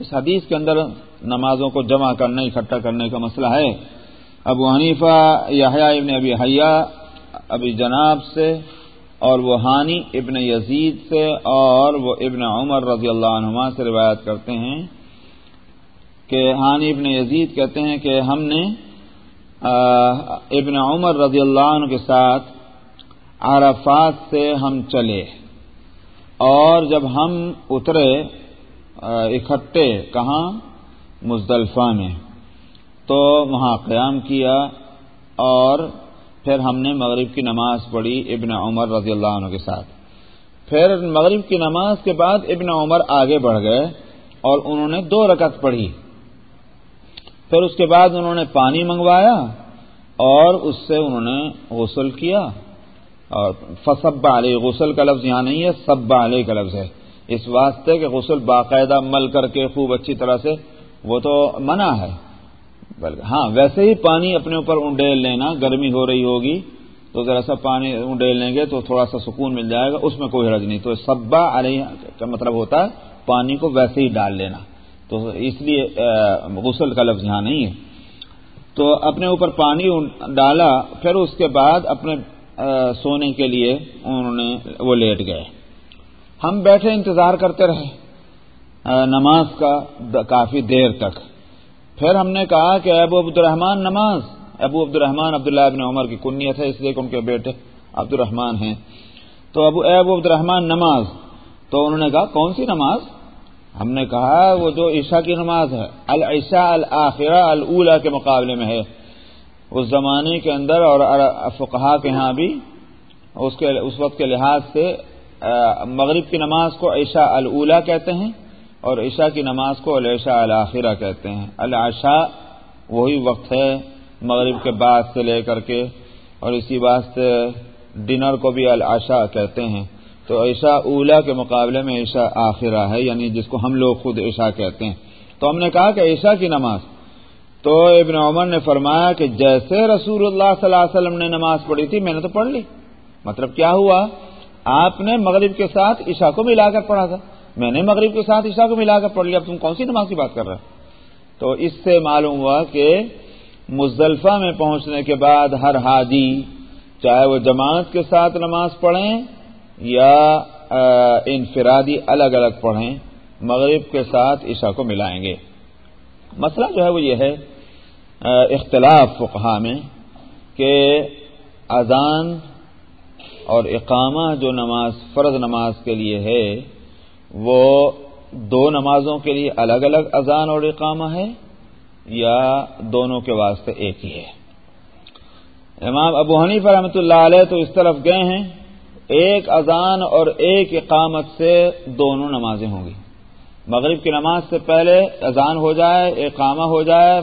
اس حدیث کے اندر نمازوں کو جمع کرنے، اکٹھا کرنے کا مسئلہ ہے۔ ابو حنیفہ یحییٰ ابن ابی حیا ابی جناب سے، اور وہ ہانی ابن یزید سے، اور وہ ابن عمر رضی اللہ عنہما سے روایت کرتے ہیں کہ ہانی ابن یزید کہتے ہیں کہ ہم نے ابن عمر رضی اللہ عنہ کے ساتھ عرفات سے ہم چلے۔ اور جب ہم اترے اکٹھے، کہاں؟ مزدلفہ میں۔ تو وہاں قیام کیا اور پھر ہم نے مغرب کی نماز پڑھی ابن عمر رضی اللہ عنہ کے ساتھ۔ پھر مغرب کی نماز کے بعد ابن عمر آگے بڑھ گئے اور انہوں نے دو رکعت پڑھی۔ پھر اس کے بعد انہوں نے پانی منگوایا اور اس سے انہوں نے غسل کیا۔ اور فصب علیہ غسل کا لفظ یہاں نہیں ہے سب علیہ کا لفظ ہے۔ اس واسطے کہ غسل باقاعدہ مل کر کے خوب اچھی طرح سے وہ تو منع ہے۔ بلکہ ہاں ویسے ہی پانی اپنے اوپر انڈیل لینا، گرمی ہو رہی ہوگی، تو ذرا سا پانی انڈیل لیں گے تو تھوڑا سا سکون مل جائے گا، اس میں کوئی حرج نہیں۔ تو سبا علیہ کا مطلب ہوتا ہے پانی کو ویسے ہی ڈال لینا۔ تو اس لیے غسل کا لفظ یہاں نہیں ہے۔ تو اپنے اوپر پانی ڈالا، پھر اس کے بعد اپنے سونے کے لیے انہوں نے وہ لیٹ گئے۔ ہم بیٹھے، انتظار کرتے رہے۔ نماز کا کافی دیر تک۔ پھر ہم نے کہا کہ ابو عبد الرحمان نماز۔ ابو عبد الرحمان عبداللہ ابن عمر کی کنیت ہے، اس لیے کہ ان کے بیٹے عبد الرحمان ہیں۔ تو ابو ابو عبد الرحمان نماز۔ تو انہوں نے کہا، کون سی نماز؟ ہم نے کہا، وہ جو عشاء کی نماز ہے۔ العشاء الآخرہ الا کے مقابلے میں ہے۔ اس زمانے کے اندر اور فقہا کے ہاں بھی۔ اس کے، اس وقت کے لحاظ سے مغرب کی نماز کو عشاء الا کہتے ہیں۔ اور عشاء کی نماز کو العشاء الآخرہ کہتے ہیں۔ العشاء وہی وقت ہے مغرب کے بعد سے لے کر کے اور اسی واسطے ڈنر کو بھی العشاء کہتے ہیں۔ تو عشاء اولا کے مقابلے میں عشاء آخرہ ہے یعنی جس کو ہم لوگ خود عشاء کہتے ہیں۔ تو ہم نے کہا کہ عشاء کی نماز۔ تو ابن عمر نے فرمایا کہ جیسے رسول اللہ صلی اللہ علیہ وسلم نے نماز پڑھی تھی، میں نے تو پڑھ لی۔ مطلب کیا ہوا؟ آپ نے مغرب کے ساتھ عشاء کو ملا کر پڑھا تھا۔ میں نے مغرب کے ساتھ عشاء کو ملا کر پڑھ لیا، اب تم کون سی نماز کی بات کر رہے تو اس سے معلوم ہوا کہ مزدلفہ میں پہنچنے کے بعد ہر حاجی چاہے وہ جماعت کے ساتھ نماز پڑھیں یا انفرادی الگ الگ پڑھیں، مغرب کے ساتھ عشاء کو ملائیں گے۔ مسئلہ جو ہے وہ یہ ہے اختلاف فقہ میں کہ اذان اور اقامہ جو نماز، فرض نماز کے لیے ہے وہ دو نمازوں کے لیے الگ الگ اذان اور اقامہ ہے یا دونوں کے واسطے ایک ہی ہے؟ امام ابو حنیف رحمۃ اللہ علیہ تو اس طرف گئے ہیں، ایک اذان اور ایک اقامت سے دونوں نمازیں ہوں گی۔ مغرب کی نماز سے پہلے اذان ہو جائے، اقامہ ہو جائے،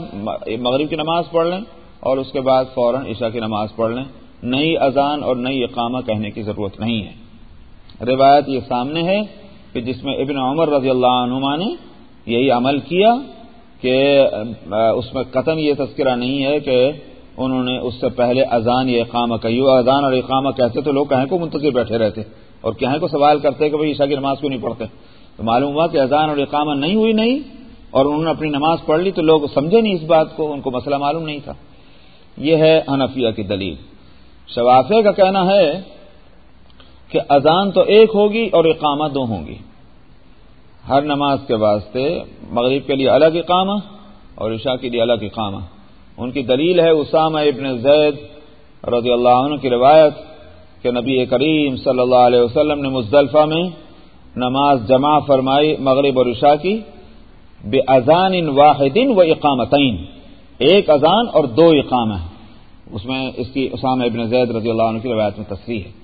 مغرب کی نماز پڑھ لیں اور اس کے بعد فوراً عشاء کی نماز پڑھ لیں۔ نئی اذان اور نئی اقامہ کہنے کی ضرورت نہیں ہے۔ روایت یہ سامنے ہے کہ جس میں ابن عمر رضی اللہ عنما نے یہی عمل کیا کہ اس میں قطن یہ تذکرہ نہیں ہے کہ انہوں نے اس سے پہلے اذان یا اقامہ کہی اذان اور اقامہ کہتے تو لوگ کہیں کو منتظر بیٹھے رہتے اور کہیں کو سوال کرتے کہ بھائی عشاء کی نماز کیوں نہیں پڑھتے؟ تو معلوم ہوا کہ اذان اور اقامہ نہیں ہوئی نہیں اور انہوں نے اپنی نماز پڑھ لی تو لوگ سمجھے نہیں اس بات کو، ان کو مسئلہ معلوم نہیں تھا۔ یہ ہے حنفیہ کی دلیل۔ شوافے کا کہنا ہے کہ اذان تو ایک ہوگی اور اقامہ دو ہوں گی۔ ہر نماز کے واسطے مغرب کے لیے الگ اقامہ اور عشاء کے لیے الگ اقامہ۔ ان کی دلیل ہے اسامہ ابن زید رضی اللہ عنہ کی روایت کہ نبی کریم صلی اللہ علیہ وسلم نے مزدلفہ میں نماز جمع فرمائی مغرب اور عشاء کی بے اذان ان واحد و اقامتین۔ ایک اذان اور دو اقامہ۔ اس میں اس کی اسامہ ابن زید رضی اللہ عنہ کی روایت میں تصریح ہے۔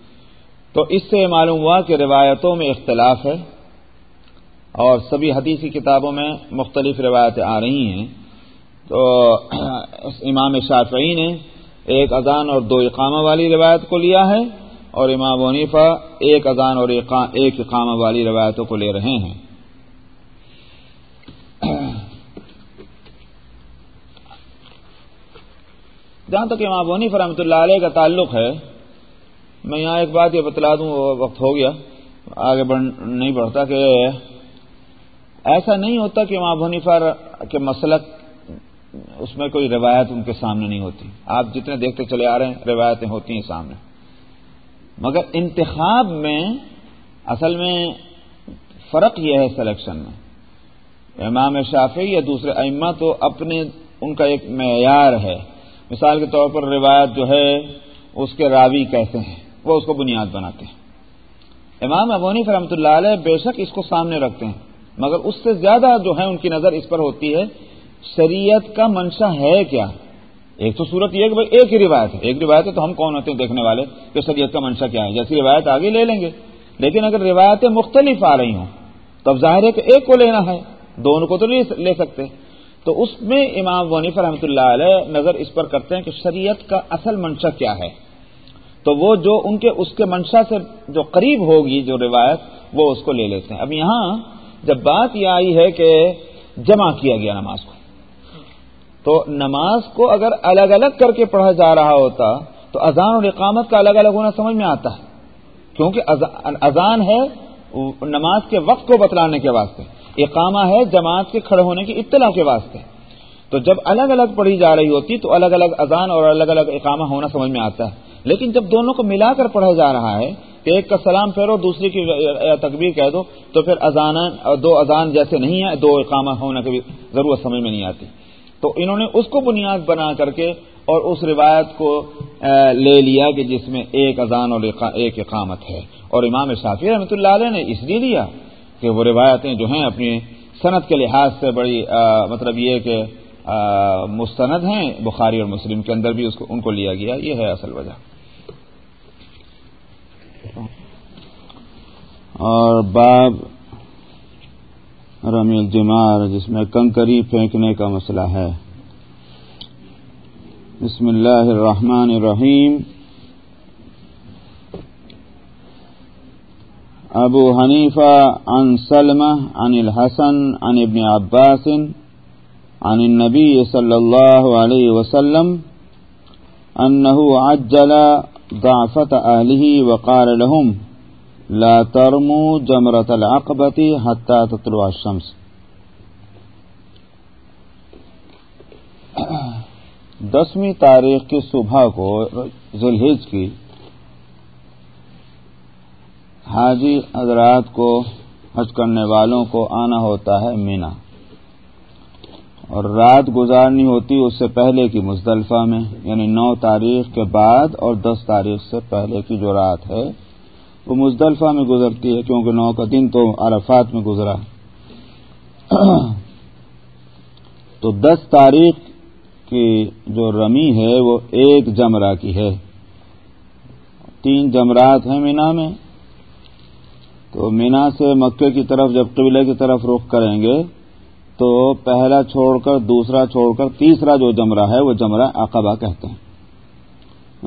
تو اس سے معلوم ہوا کہ روایتوں میں اختلاف ہے اور سبھی حدیثی کتابوں میں مختلف روایتیں آ رہی ہیں۔ تو امام شافعی نے ایک اذان اور دو اقامہ والی روایت کو لیا ہے اور امام ونیفا ایک اذان اور ایک اقامہ والی روایتوں کو لے رہے ہیں۔ جہاں تک امام ونیف رحمۃ اللہ علیہ کا تعلق ہے میں یہاں ایک بات یہ بتلا دوں وقت ہو گیا۔ آگے بڑھ، نہیں بڑھتا کہ ایسا نہیں ہوتا کہ امام حنیفہ کے مسلک اس میں کوئی روایت ان کے سامنے نہیں ہوتی۔ آپ جتنے دیکھتے چلے آ رہے ہیں، روایتیں ہوتی ہیں سامنے۔ مگر انتخاب میں اصل میں فرق یہ ہے سلیکشن میں۔ امام شافی یا دوسرے ائمہ تو اپنے ان کا ایک معیار ہے۔ مثال کے طور پر روایت جو ہے، اس کے راوی کیسے ہیں؟ وہ اس کو بنیاد بناتے ہیں۔ امام ابونی فرحمۃ اللہ علیہ بے شک اس کو سامنے رکھتے ہیں، مگر اس سے زیادہ جو ہے ان کی نظر اس پر ہوتی ہے، شریعت کا منشا ہے کیا؟ ایک تو صورت یہ کہ بھائی ایک ہی روایت ہے۔ ایک روایت ہے تو ہم کون ہوتے ہیں دیکھنے والے کہ شریعت کا منشا کیا ہے؟ جیسی روایت آگے لے لیں گے۔ لیکن اگر روایتیں مختلف آ رہی ہوں، تو اب ظاہر ہے کہ ایک کو لینا ہے، دونوں کو تو نہیں لے سکتے۔ تو اس میں امام ونیف رحمۃ اللہ علیہ نظر اس پر کرتے ہیں کہ شریعت کا اصل منشا کیا ہے۔ تو وہ جو ان کے اس کے منشا سے جو قریب ہوگی جو روایت، وہ اس کو لے لیتے ہیں۔ اب یہاں جب بات یہ آئی ہے کہ جمع کیا گیا نماز کو، تو نماز کو اگر الگ الگ کر کے پڑھا جا رہا ہوتا، تو اذان اور اقامت کا الگ الگ ہونا سمجھ میں آتا ہے۔ کیونکہ اذان ہے نماز کے وقت کو بتلانے کے واسطے، اقامہ ہے جماعت کے کھڑے ہونے کی اطلاع کے واسطے۔ تو جب الگ الگ پڑھی جا رہی ہوتی، تو الگ الگ اذان اور الگ الگ اقامہ ہونا سمجھ میں آتا ہے۔ لیکن جب دونوں کو ملا کر پڑھا جا رہا ہے کہ ایک کا سلام پھیرو، دوسری کی تکبیر کہہ دو، تو پھر اذان دو اذان جیسے نہیں ہے دو اقامہ ہونے کی ضرورت سمجھ میں نہیں آتی۔ تو انہوں نے اس کو بنیاد بنا کر کے اور اس روایت کو لے لیا کہ جس میں ایک اذان اور ایک اقامت ہے۔ اور امام شافی رحمۃ اللہ علیہ نے اس لیے لیا کہ وہ روایتیں جو ہیں اپنی صنعت کے لحاظ سے بڑی مطلب یہ کہ مستند ہیں، بخاری اور مسلم کے اندر بھی اس کو، ان کو لیا گیا، یہ ہے اصل وجہ۔ اور باب رمی الجمار، جس میں کنکری پھینکنے کا مسئلہ ہے۔ بسم اللہ الرحمن الرحیم۔ ابو حنیفہ عن سلمہ عن الحسن عن ابن عباس عن النبي صلى الله عليه وسلم أنه عجل ضعفة أهله وقال لهم لا ترموا جمرة العقبة حتى تطلع الشمس. دسویں تاریخ کی صبح کو ذلحج کی حاجی حضرات کو حج کرنے والوں کو آنا ہوتا ہے مینا۔ اور رات گزارنی ہوتی اس سے پہلے کی مزدلفہ میں یعنی نو تاریخ کے بعد اور دس تاریخ سے پہلے کی جو رات ہے، وہ مزدلفہ میں گزرتی ہے، کیونکہ نو کا دن تو عرفات میں گزرا۔ تو دس تاریخ کی جو رمی ہے، وہ ایک جمرہ کی ہے۔ تین جمرات ہیں مینا میں۔ تو مینا سے مکے کی طرف، جب قبلے کی طرف رخ کریں گے تو پہلا چھوڑ کر دوسرا چھوڑ کر تیسرا جو جمرہ ہے وہ جمرہ عقبہ کہتے ہیں۔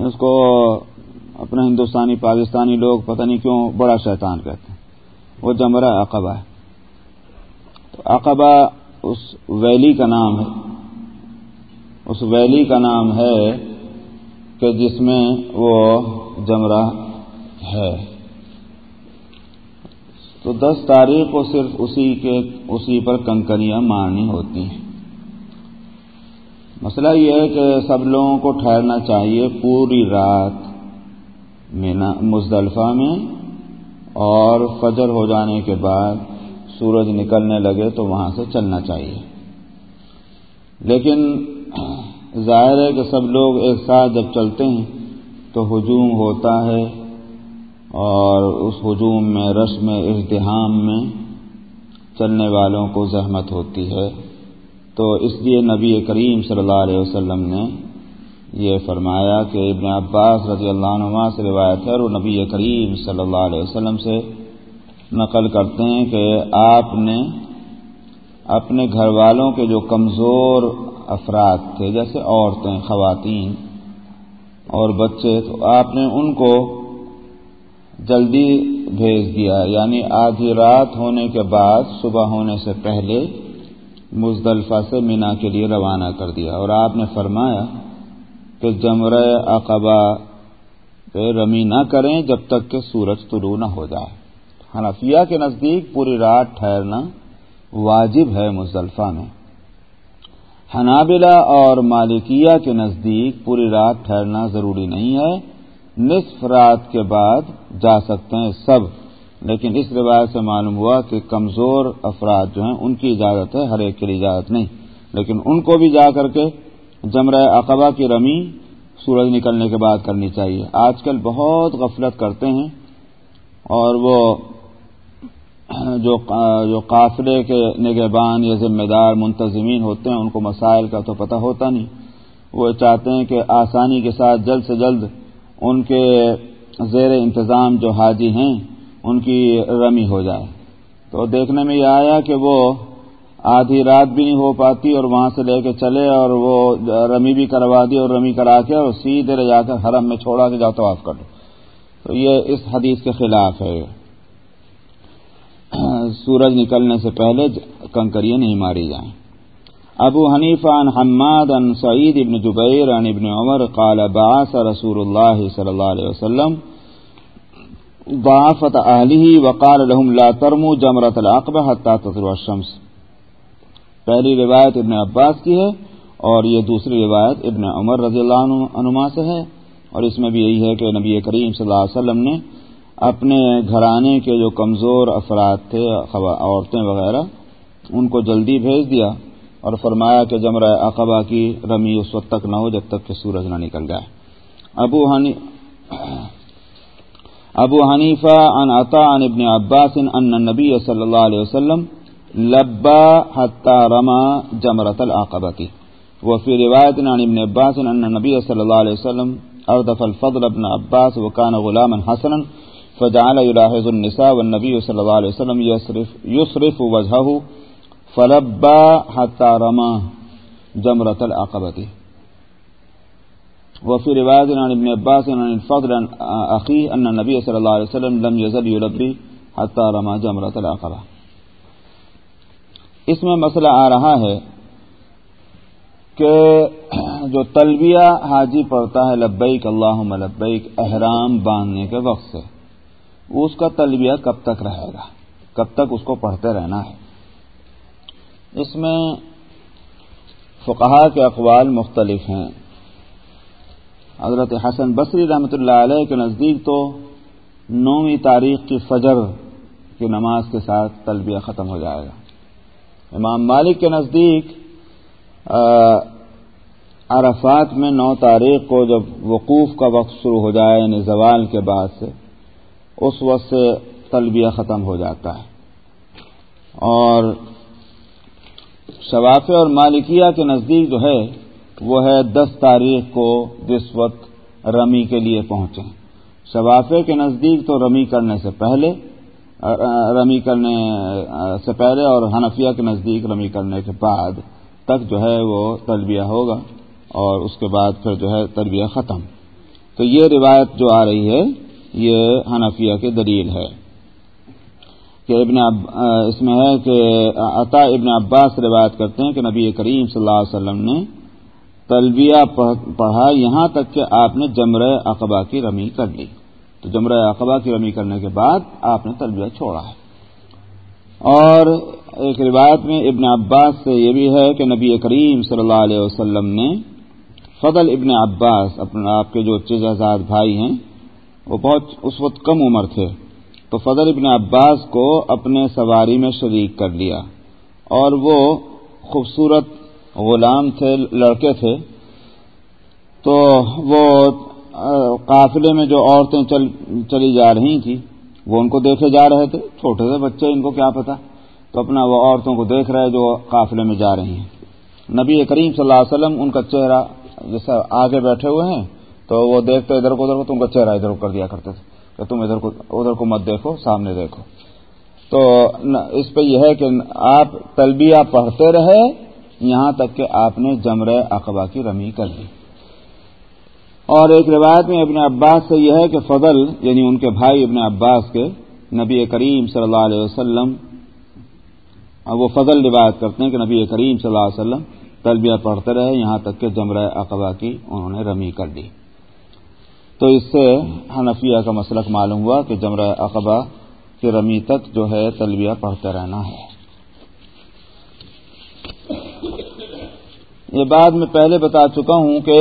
اس کو اپنے ہندوستانی، پاکستانی لوگ پتہ نہیں کیوں بڑا شیطان کہتے ہیں۔ وہ جمرہ عقبہ ہے۔ تو عقبہ اس ویلی کا نام ہے۔ اس ویلی کا نام ہے کہ جس میں وہ جمرہ ہے۔ تو دس تاریخ کو صرف اسی کے اسی پر کنکریاں مارنی ہوتی ہیں۔ مسئلہ یہ ہے کہ سب لوگوں کو ٹھہرنا چاہیے پوری رات مزدلفہ میں اور فجر ہو جانے کے بعد سورج نکلنے لگے تو وہاں سے چلنا چاہیے۔ لیکن ظاہر ہے کہ سب لوگ ایک ساتھ جب چلتے ہیں تو ہجوم ہوتا ہے۔ اور اس ہجوم میں، رسم اجتحام میں چلنے والوں کو زحمت ہوتی ہے۔ تو اس لیے نبی کریم صلی اللہ علیہ وسلم نے یہ فرمایا کہ ابن عباس رضی اللہ عنہ سے روایت ہے اور نبی کریم صلی اللہ علیہ وسلم سے نقل کرتے ہیں کہ آپ نے اپنے گھر والوں کے جو کمزور افراد تھے، جیسے عورتیں، خواتین اور بچے، تو آپ نے ان کو جلدی بھیج دیا یعنی آدھی رات ہونے کے بعد صبح ہونے سے پہلے مزدلفہ سے مینا کے لیے روانہ کر دیا۔ اور آپ نے فرمایا کہ جمر اقبا پہ رمی نہ کریں جب تک کہ سورج طلوع نہ ہو جائے۔ حنفیہ کے نزدیک پوری رات ٹھہرنا واجب ہے مزدلفہ میں۔ حنابلہ اور مالکیہ کے نزدیک پوری رات ٹھہرنا ضروری نہیں ہے۔ نصف رات کے بعد جا سکتے ہیں سب، لیکن اس روایت سے معلوم ہوا کہ کمزور افراد جو ہیں، ان کی اجازت ہے، ہر ایک کے لیے اجازت نہیں۔ لیکن ان کو بھی جا کر کے جمرہ اقبا کی رمی سورج نکلنے کے بعد کرنی چاہیے۔ آج کل بہت غفلت کرتے ہیں اور وہ جو جو قافلے کے نگہبان یا ذمہ دار منتظمین ہوتے ہیں، ان کو مسائل کا تو پتہ ہوتا نہیں۔ وہ چاہتے ہیں کہ آسانی کے ساتھ جلد سے جلد ان کے زیر انتظام جو حاجی ہیں، ان کی رمی ہو جائے۔ تو دیکھنے میں یہ آیا کہ وہ آدھی رات بھی نہیں ہو پاتی اور وہاں سے لے کے چلے اور وہ رمی بھی کروا دی اور رمی کرا کے اور سیدھے لے جا کر حرم میں چھوڑا کے جا تو آف کر دو تو یہ اس حدیث کے خلاف ہے۔ سورج نکلنے سے پہلے کنکریاں نہیں ماری جائیں۔ ابو حنیف عن حماد عن سعید ابن جبیر عن ابن عمر قال بعث رسول اللہ صلی اللہ علیہ وسلم ضعفت اہلیہ وقال لهم لا ترموا جمرت العقبہ حتی تطلع الشمس۔ پہلی روایت ابن عباس کی ہے اور یہ دوسری روایت ابن عمر رضی اللہ عنما سے ہے اور اس میں بھی یہی ہے کہ نبی کریم صلی اللہ علیہ وسلم نے اپنے گھرانے کے جو کمزور افراد تھے عورتیں وغیرہ، ان کو جلدی بھیج دیا۔ اور فرمایا کہ جمرہ اقبا کی رمی اس وقت تک نہ ہو جب تک کہ سورج نہ نکل جائے۔ ابو حنی ابو حنیفہ ان عطا عن ابن عباس ان نبی صلی اللہ علیہ وسلم لبا حتى رما جمرت العقبتی وفي رواية عن ابن عباس أن النبي صلى الله عليه وسلم أردف الفضل ابن عباس وكان غلاما حسنا فجعل يلاحظ النساء والنبي صلى الله عليه وسلم يصرف, يصرف وجهه فلبى حتى رمى جمرة العقبة. وفي رواية عن ابن عباس عن الفضل عن أخيه أن النبي صلى الله عليه وسلم لم يزل يلبي حتى رمى جمرة العقبة. اس میں مسئلہ آ رہا ہے کہ جو تلبیہ حاجی پڑھتا ہے لبیک اللہ لبیک احرام باندھنے کے وقت سے اس کا تلبیہ کب تک رہے گا؟ کب تک اس کو پڑھتے رہنا ہے؟ اس میں فقہا کے اقوال مختلف ہیں۔ حضرت حسن بصری رحمۃ اللہ علیہ کے نزدیک تو نویں تاریخ کی فجر کی نماز کے ساتھ تلبیہ ختم ہو جائے گا۔ امام مالک کے نزدیک عرفات میں نو تاریخ کو جب وقوف کا وقت شروع ہو جائے یعنی زوال کے بعد سے، اس وقت سے تلبیہ ختم ہو جاتا ہے۔ اور شوافے اور مالکیہ کے نزدیک جو ہے، وہ ہے دس تاریخ کو جس وقت رمی کے لیے پہنچے شوافے کے نزدیک تو رمی کرنے سے پہلے رمی کرنے سے پہلے اور حنفیہ کے نزدیک رمی کرنے کے بعد تک جو ہے وہ تلبیہ ہوگا اور اس کے بعد پھر جو ہے تلبیہ ختم۔ تو یہ روایت جو آ رہی ہے، یہ حنفیہ کی دلیل ہے۔ کہ ابن اس میں ہے کہ عطا ابن عباس روایت کرتے ہیں کہ نبی کریم صلی اللہ علیہ وسلم نے تلبیہ پڑھا یہاں تک کہ آپ نے جمر اقبا کی رمی کر لی۔ تو جمر اقبا کی رمی کرنے کے بعد آپ نے تلبیہ چھوڑا ہے۔ اور ایک روایت میں ابن عباس سے یہ بھی ہے کہ نبی کریم صلی اللہ علیہ وسلم نے فضل ابن عباس اپنے آپ کے جو چزازاد بھائی ہیں، وہ بہت اس وقت کم عمر تھے۔ تو فضل ابن عباس کو اپنے سواری میں شریک کر لیا اور وہ خوبصورت غلام تھے، لڑکے تھے۔ تو وہ قافلے میں جو عورتیں چل، چلی جا رہی تھیں، وہ ان کو دیکھے جا رہے تھے۔ چھوٹے سے بچے، ان کو کیا پتا تو اپنا وہ عورتوں کو دیکھ رہے جو قافلے میں جا رہی ہیں۔ نبی کریم صلی اللہ علیہ وسلم ان کا چہرہ جیسا آگے بیٹھے ہوئے ہیں، تو وہ دیکھتے ادھر کو ادھر کو تم کا چہرہ ادھر کر دیا کرتے تھے۔ کہ تم ادھر کو ادھر کو مت دیکھو، سامنے دیکھو۔ تو اس پہ یہ ہے کہ آپ تلبیہ پڑھتے رہے، یہاں تک کہ آپ نے جمر اقبا کی رمی کر لی اور ایک روایت میں ابن عباس سے یہ ہے کہ فضل یعنی ان کے بھائی ابن عباس کے نبی کریم صلی اللہ علیہ وسلم وہ فضل روایت کرتے ہیں کہ نبی کریم صلی اللہ علیہ وسلم تلبیہ پڑھتے رہے، یہاں تک کہ جمرہ اقبا کی انہوں نے رمی کر دی۔ تو اس سے حنفیہ کا مسلک معلوم ہوا کہ جمرہ اقبا کی رمی تک جو ہے تلبیہ پڑھتے رہنا ہے۔ یہ بات میں پہلے بتا چکا ہوں کہ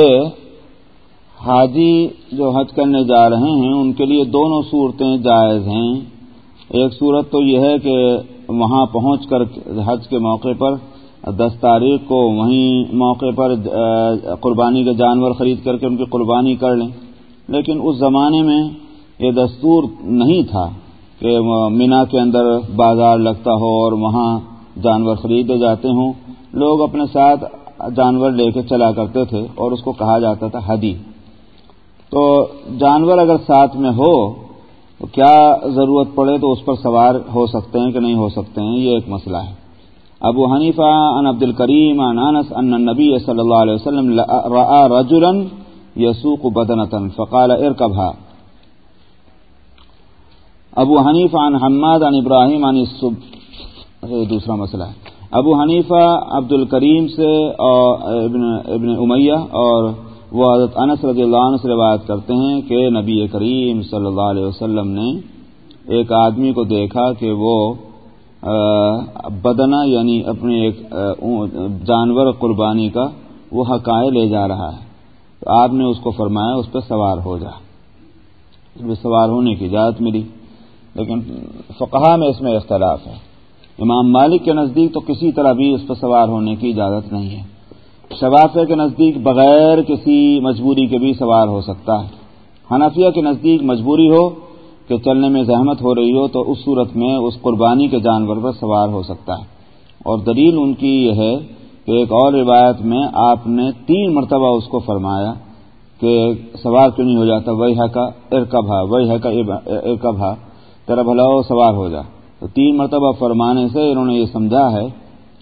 حاجی جو حج کرنے جا رہے ہیں، ان کے لیے دونوں صورتیں جائز ہیں۔ ایک صورت تو یہ ہے کہ وہاں پہنچ کر حج کے موقع پر دس تاریخ کو وہیں موقع پر قربانی کے جانور خرید کر کے ان کی قربانی کر لیں۔ لیکن اس زمانے میں یہ دستور نہیں تھا کہ مینا کے اندر بازار لگتا ہو اور وہاں جانور خریدے جاتے ہوں۔ لوگ اپنے ساتھ جانور لے کے چلا کرتے تھے اور اس کو کہا جاتا تھا ہدی۔ تو جانور اگر ساتھ میں ہو، تو کیا ضرورت پڑے تو اس پر سوار ہو سکتے ہیں کہ نہیں ہو سکتے ہیں؟ یہ ایک مسئلہ ہے۔ ابو حنیفہ ان عبد الکریم ان انس، ان نبی صلی اللہ علیہ وسلم را رجلا یسوق بدنتن فقال ارکبها ابو حنیفہ ان حماد ان ابراہیم ان اچھا، دوسرا مسئلہ ہے. ابو حنیفہ عبد الکریم سے ابن ابن امیہ اور وہ حضرت انس رضی اللہ عنہ سے روایت کرتے ہیں کہ نبی کریم صلی اللہ علیہ وسلم نے ایک آدمی کو دیکھا کہ وہ بدنا یعنی اپنے ایک جانور قربانی کا وہ حقائے لے جا رہا ہے۔ تو آپ نے اس کو فرمایا، اس پہ سوار ہو جا۔ اس پہ سوار ہونے کی اجازت ملی۔ لیکن فقہ میں اس میں اختلاف ہے۔ امام مالک کے نزدیک تو کسی طرح بھی اس پہ سوار ہونے کی اجازت نہیں ہے۔ شوافے کے نزدیک بغیر کسی مجبوری کے بھی سوار ہو سکتا ہے۔ حنفیہ کے نزدیک مجبوری ہو کہ چلنے میں زحمت ہو رہی ہو تو اس صورت میں اس قربانی کے جانور پر سوار ہو سکتا ہے۔ اور دلیل ان کی یہ ہے ایک اور روایت میں آپ نے تین مرتبہ اس کو فرمایا کہ سوار کیوں نہیں ہو جاتا؟ وہی ہے کا ارکب ہے، وہی ہے کا ارکب ہے، تیرا بھلا ہو، سوار ہو جا۔ تو تین مرتبہ فرمانے سے انہوں نے یہ سمجھا ہے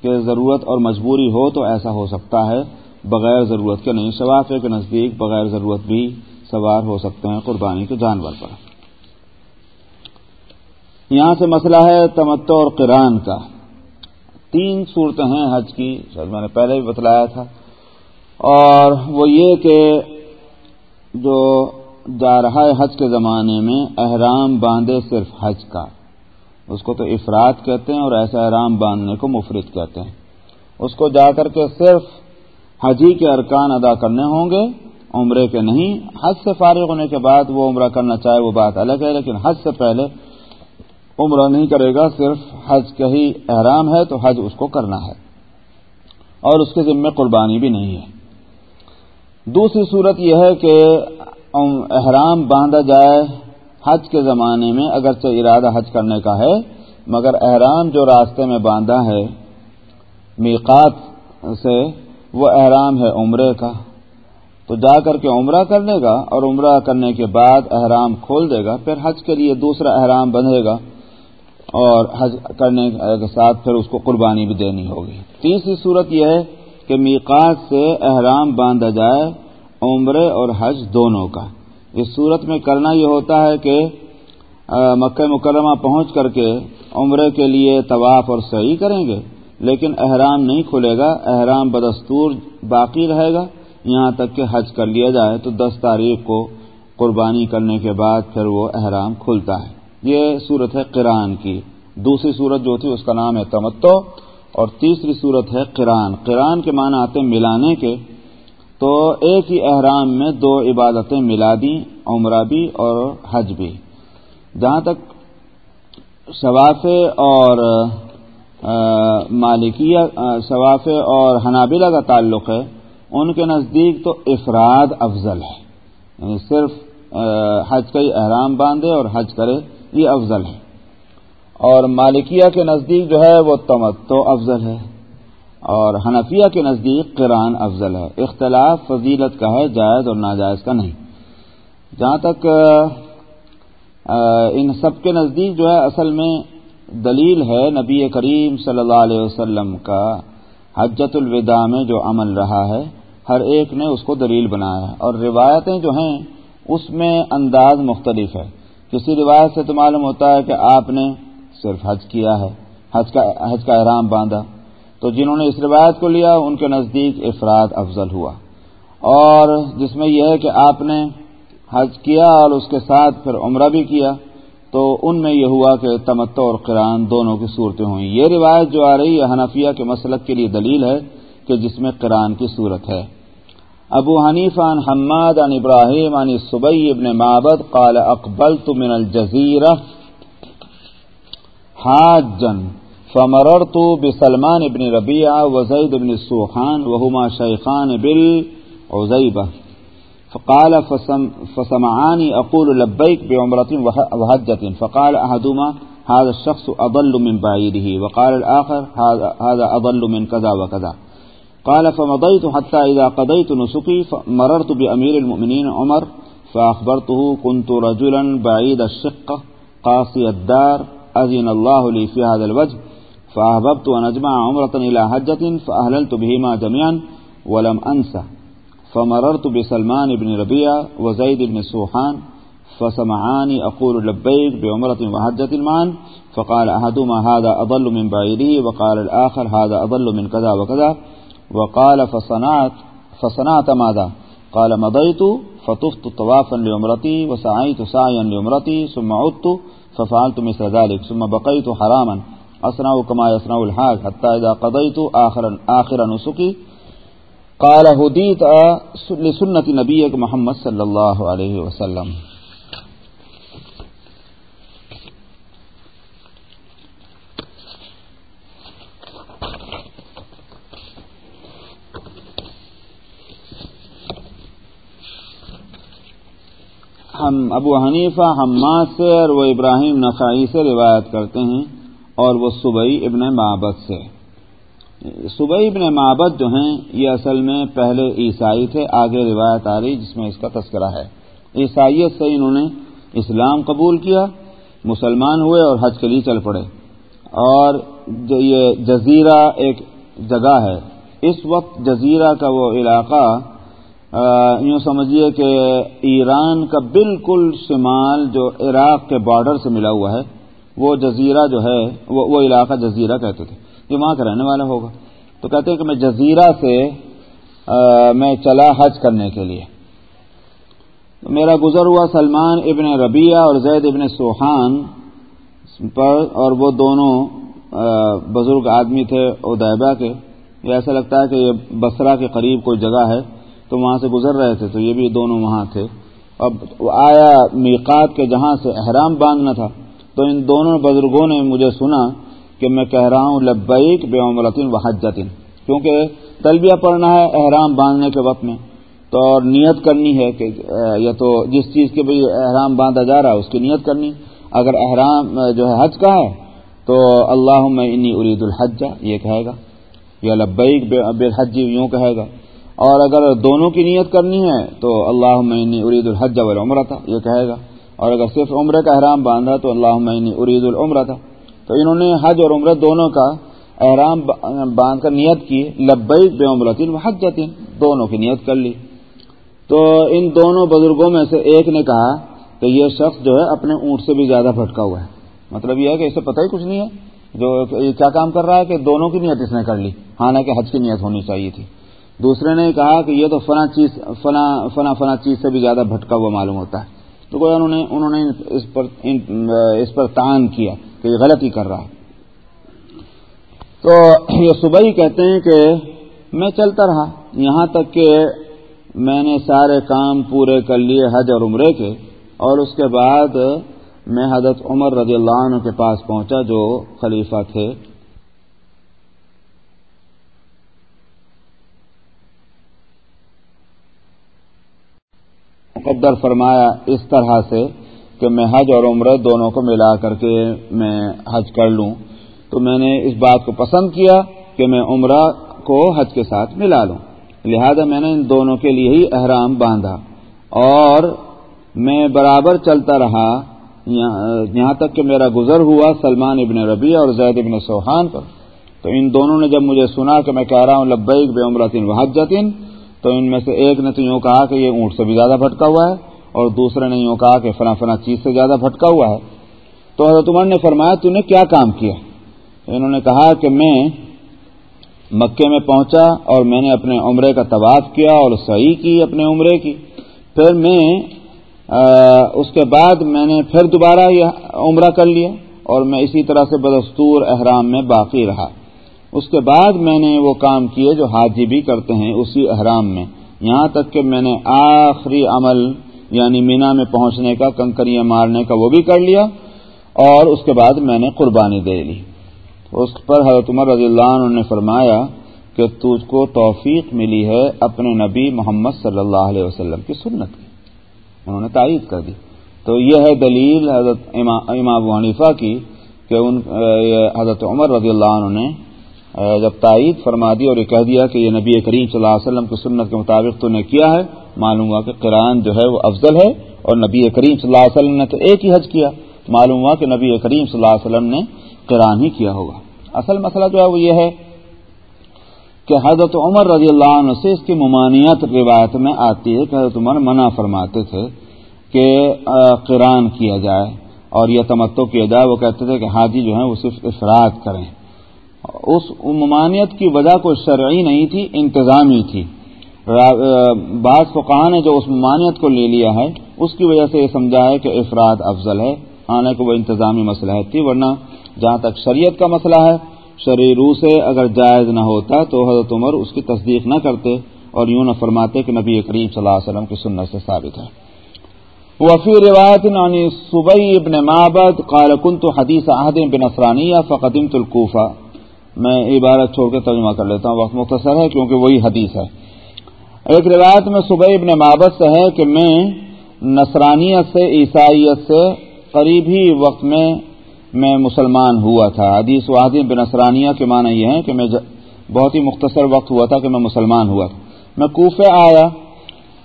کہ ضرورت اور مجبوری ہو تو ایسا ہو سکتا ہے، بغیر ضرورت کے نہیں۔ شوافے کے نزدیک بغیر ضرورت بھی سوار ہو سکتے ہیں قربانی کے جانور پر۔ یہاں سے مسئلہ ہے تمتو اور قران کا۔ تین صورتیں ہیں حج کی، شاید میں نے پہلے بھی بتلایا تھا۔ اور وہ یہ کہ جو جا رہا ہے حج کے زمانے میں، احرام باندھے صرف حج کا۔ اس کو تو افراد کہتے ہیں اور ایسا احرام باندھنے کو مفرد کہتے ہیں۔ اس کو جا کر کے صرف حجی کے ارکان ادا کرنے ہوں گے، عمرے کے نہیں۔ حج سے فارغ ہونے کے بعد وہ عمرہ کرنا چاہے وہ بات الگ ہے، لیکن حج سے پہلے عمرہ نہیں کرے گا، صرف حج کا ہی احرام ہے، تو حج اس کو کرنا ہے۔ اور اس کے ذمے قربانی بھی نہیں ہے۔ دوسری صورت یہ ہے کہ احرام باندھا جائے حج کے زمانے میں، اگرچہ ارادہ حج کرنے کا ہے، مگر احرام جو راستے میں باندھا ہے، میقات سے وہ احرام ہے عمرے کا۔ تو جا کر کے عمرہ کر لے گا، اور عمرہ کرنے کے بعد احرام کھول دے گا، پھر حج کے لیے دوسرا احرام بندھے گا۔ اور حج کرنے کے ساتھ پھر اس کو قربانی بھی دینی ہوگی۔ تیسری صورت یہ ہے کہ میقات سے احرام باندھا جائے عمرے اور حج دونوں کا۔ اس صورت میں کرنا یہ ہوتا ہے کہ مکہ مکرمہ پہنچ کر کے عمرے کے لیے طواف اور صحیح کریں گے، لیکن احرام نہیں کھلے گا، احرام بدستور باقی رہے گا۔ یہاں تک کہ حج کر لیا جائے تو دس تاریخ کو قربانی کرنے کے بعد پھر وہ احرام کھلتا ہے۔ یہ صورت ہے قران کی۔ دوسری صورت جو تھی اس کا نام ہے تمتو اور تیسری صورت ہے قران قران کے معنی آتے ملانے کے۔ تو ایک ہی احرام میں دو عبادتیں ملا دیں، عمرہ بھی اور حج بھی۔ جہاں تک شواف اور مالکیہ شواف اور حنابلہ کا تعلق ہے، ان کے نزدیک تو افراد افضل ہے۔ یعنی صرف حج کا ہی احرام باندھے اور حج کرے۔ یہ افضل ہے۔ اور مالکیہ کے نزدیک جو ہے وہ تمت تو افضل ہے۔ اور حنفیہ کے نزدیک قرآن افضل ہے۔ اختلاف فضیلت کا ہے، جائز اور ناجائز کا نہیں۔ جہاں تک ان سب کے نزدیک جو ہے اصل میں دلیل ہے نبی کریم صلی اللہ علیہ وسلم کا حجت الوداع میں جو عمل رہا ہے، ہر ایک نے اس کو دلیل بنایا ہے۔ اور روایتیں جو ہیں، اس میں انداز مختلف ہے۔ کسی روایت سے تو معلوم ہوتا ہے کہ آپ نے صرف حج کیا ہے، حج کا حج کا احرام باندھا۔ تو جنہوں نے اس روایت کو لیا، ان کے نزدیک افراد افضل ہوا۔ اور جس میں یہ ہے کہ آپ نے حج کیا اور اس کے ساتھ پھر عمرہ بھی کیا، تو ان میں یہ ہوا کہ تمتو اور قرآن دونوں کی صورتیں ہوئیں۔ یہ روایت جو آ رہی ہے، حنفیہ کے مسلک کے لیے دلیل ہے کہ جس میں قرآن کی صورت ہے۔ ابو حنیف عن حماد عن ابراہیم عن صبی ابن معبد قال اقبلت من الجزیرہ حاجا فمررت بسلمان ابن ربیعہ وزید ابن السوحان وهما شیخان بالعزیبہ فقال فسم فسمعاني أقول لبيك بعمرة وهجة فقال أحدهما هذا الشخص أضل من بعيده وقال الآخر هذا, هذا أضل من كذا وكذا قال فمضيت حتى إذا قضيت نسقي مررت بأمير المؤمنين عمر فأخبرته كنت رجلا بعيد الشقة قاصي الدار أذن الله لي في هذا الوجه فأحببت أن أجمع عمرة إلى حجة فأهللت بهما جميعا ولم أنسى فمررت بسلمان بن ربيعة وزيد بن سوحان فسمعاني أقول لبيك بعمرة وحجة معا فقال أحدهما هذا أضل من بعيده وقال الآخر هذا أضل من كذا وكذا وقال فصنعت فصنعت ماذا؟ قال مضيت فطفت طوافا لعمرتي وسعيت سعيا لعمرتي ثم عدت ففعلت مثل ذلك ثم بقيت حراما. أصنع كما يصنع الحاج حتى إذا قضيت آخر, آخر نسكي. قال حدیت لسنت نبی محمد صلی اللہ علیہ وسلم. ہم ابو حنیفہ حماد سے اور وہ ابراہیم نقائی سے روایت کرتے ہیں اور وہ صبئی ابن معبد سے۔ صبح ابن معبد جو ہیں، یہ اصل میں پہلے عیسائی تھے، آگے روایت آ رہی جس میں اس کا تذکرہ ہے۔ عیسائیت سے انہوں نے اسلام قبول کیا، مسلمان ہوئے اور حج کے لیے چل پڑے۔ اور یہ جزیرہ ایک جگہ ہے، اس وقت جزیرہ کا وہ علاقہ یوں سمجھیے کہ ایران کا بالکل شمال جو عراق کے بارڈر سے ملا ہوا ہے، وہ جزیرہ جو ہے، وہ علاقہ جزیرہ کہتے تھے۔ یہ وہاں کا رہنے والا ہوگا۔ تو کہتے ہیں کہ میں جزیرہ سے میں چلا حج کرنے کے لیے۔ میرا گزر ہوا سلمان ابن ربیہ اور زید ابن سوحان پر، اور وہ دونوں بزرگ آدمی تھے ادیبہ کے۔ یہ ایسا لگتا ہے کہ یہ بسرا کے قریب کوئی جگہ ہے۔ تو وہاں سے گزر رہے تھے، تو یہ بھی دونوں وہاں تھے۔ اب آیا میقات کے جہاں سے احرام باندھنا تھا، تو ان دونوں بزرگوں نے مجھے سنا کہ میں کہہ رہا ہوں، لبیک بے عمرتن و حجتن، کیونکہ تلبیہ پڑھنا ہے احرام باندھنے کے وقت میں۔ تو اور نیت کرنی ہے کہ یا تو جس چیز کے بھی احرام باندھا جا رہا ہے، اس کی نیت کرنی۔ اگر احرام جو ہے حج کا ہے، تو اللہ میں انی ارید الحج یہ کہے گا۔ یا لبیک بے حج یوں کہے گا۔ اور اگر دونوں کی نیت کرنی ہے تو اللہ میں انی ارید الحج والعمرہ تھا یہ کہے گا۔ اور اگر صرف عمرے کا احرام باندھا تو اللہ میں انی ارید العمرہ تھا تو انہوں نے حج اور عمرت دونوں کا احرام باندھ کر نیت کی لبئی بے عمرتین و حج دونوں کی نیت کر لی۔ تو ان دونوں بزرگوں میں سے ایک نے کہا کہ یہ شخص جو ہے اپنے اونٹ سے بھی زیادہ بھٹکا ہوا ہے۔ مطلب یہ ہے کہ اسے پتہ ہی کچھ نہیں ہے۔ جو کیا کام کر رہا ہے کہ دونوں کی نیت اس نے کر لی۔ ہاں، حالانکہ حج کی نیت ہونی چاہیے تھی۔ دوسرے نے کہا کہ یہ تو فنا چیز فنا فنا فنا چیز سے بھی زیادہ بھٹکا ہوا معلوم ہوتا ہے۔ تو کوئی انہوں نے انہوں نے اس پر اس پر تعان کیا کہ یہ غلطی کر رہا ہے۔ تو یہ صبح ہی کہتے ہیں کہ میں چلتا رہا۔ یہاں تک کہ میں نے سارے کام پورے کر لیے حج اور عمرے کے۔ اور اس کے بعد میں حضرت عمر رضی اللہ عنہ کے پاس پہنچا جو خلیفہ تھے۔ مقدر فرمایا اس طرح سے کہ میں حج اور عمرہ دونوں کو ملا کر کے میں حج کر لوں۔ تو میں نے اس بات کو پسند کیا کہ میں عمرہ کو حج کے ساتھ ملا لوں۔ لہذا میں نے ان دونوں کے لیے ہی احرام باندھا اور میں برابر چلتا رہا۔ یہاں تک کہ میرا گزر ہوا سلمان ابن ربیع اور زید ابن سوحان پر۔ تو ان دونوں نے جب مجھے سنا کہ میں کہہ رہا ہوں، لبیک بے عمرتن وحجتن تو ان میں سے ایک نے تو یوں کہا کہ یہ اونٹ سے بھی زیادہ بھٹکا ہوا ہے اور دوسرے نے یوں کہا کہ فلاں فلاں چیز سے زیادہ بھٹکا ہوا ہے۔ تو حضرت عمر نے فرمایا، تو نے کیا کام کیا؟ انہوں نے کہا کہ میں مکے میں پہنچا اور میں نے اپنے عمرے کا طواف کیا اور صحیح کی اپنے عمرے کی۔ پھر میں اس کے بعد میں نے پھر دوبارہ یہ عمرہ کر لیا اور میں اسی طرح سے بدستور احرام میں باقی رہا۔ اس کے بعد میں نے وہ کام کیے جو حاجی بھی کرتے ہیں اسی احرام میں۔ یہاں تک کہ میں نے آخری عمل یعنی مینا میں پہنچنے کا، کنکریاں مارنے کا وہ بھی کر لیا۔ اور اس کے بعد میں نے قربانی دے لی۔ اس پر حضرت عمر رضی اللہ عنہ نے فرمایا کہ تجھ کو توفیق ملی ہے اپنے نبی محمد صلی اللہ علیہ وسلم کی سنت کی۔ انہوں نے تائید کر دی۔ تو یہ ہے دلیل حضرت امام حنیفہ کی کہ ان حضرت عمر رضی اللہ عنہ نے جب تائید فرما دی اور یہ کہہ دیا کہ یہ نبی کریم صلی اللہ علیہ وسلم کی سنت کے مطابق تو نے کیا ہے، معلوم ہوا کہ قرآن جو ہے وہ افضل ہے اور نبی کریم صلی اللہ علیہ وسلم نے تو ایک ہی حج کیا۔ معلوم ہوا کہ نبی کریم صلی اللہ علیہ وسلم نے قرآن ہی کیا ہوگا۔ اصل مسئلہ جو ہے وہ یہ ہے کہ حضرت عمر رضی اللہ عنہ سے اس کی ممانعت روایت میں آتی ہے کہ حضرت عمر منع فرماتے تھے کہ قرآن کیا جائے اور یہ تمتو کیا جائے۔ وہ کہتے تھے کہ حاجی جو ہیں وہ صرف افراد کریں۔ اس ممانعت کی وجہ کوئی شرعی نہیں تھی، انتظامی تھی۔ بعض فقہ نے جو اس ممانعت کو لے لیا ہے، اس کی وجہ سے یہ سمجھا ہے کہ افراد افضل ہے۔ حالانکہ وہ انتظامی مسئلہ تھی، ورنہ جہاں تک شریعت کا مسئلہ ہے، شرعی روح سے اگر جائز نہ ہوتا تو حضرت عمر اس کی تصدیق نہ کرتے اور یوں نہ فرماتے کہ نبی کریم صلی اللہ علیہ وسلم کی سنت سے ثابت ہے۔ وفی روایت صبئی ابن معبد قال كنت حدیث عہد بن افرانیہ فقدمت القوفہ میں عبارت چھوڑ کے ترجمہ کر لیتا ہوں، وقت مختصر ہے کیونکہ وہی حدیث ہے۔ ایک روایت میں صبح ابن محبت سے ہے کہ میں نصرانیت سے، عیسائیت سے قریب ہی وقت میں میں مسلمان ہوا تھا۔ حدیث واحد بن نصرانیہ کے معنی یہ ہے کہ میں بہت ہی مختصر وقت ہوا تھا کہ میں مسلمان ہوا میں کوفے آیا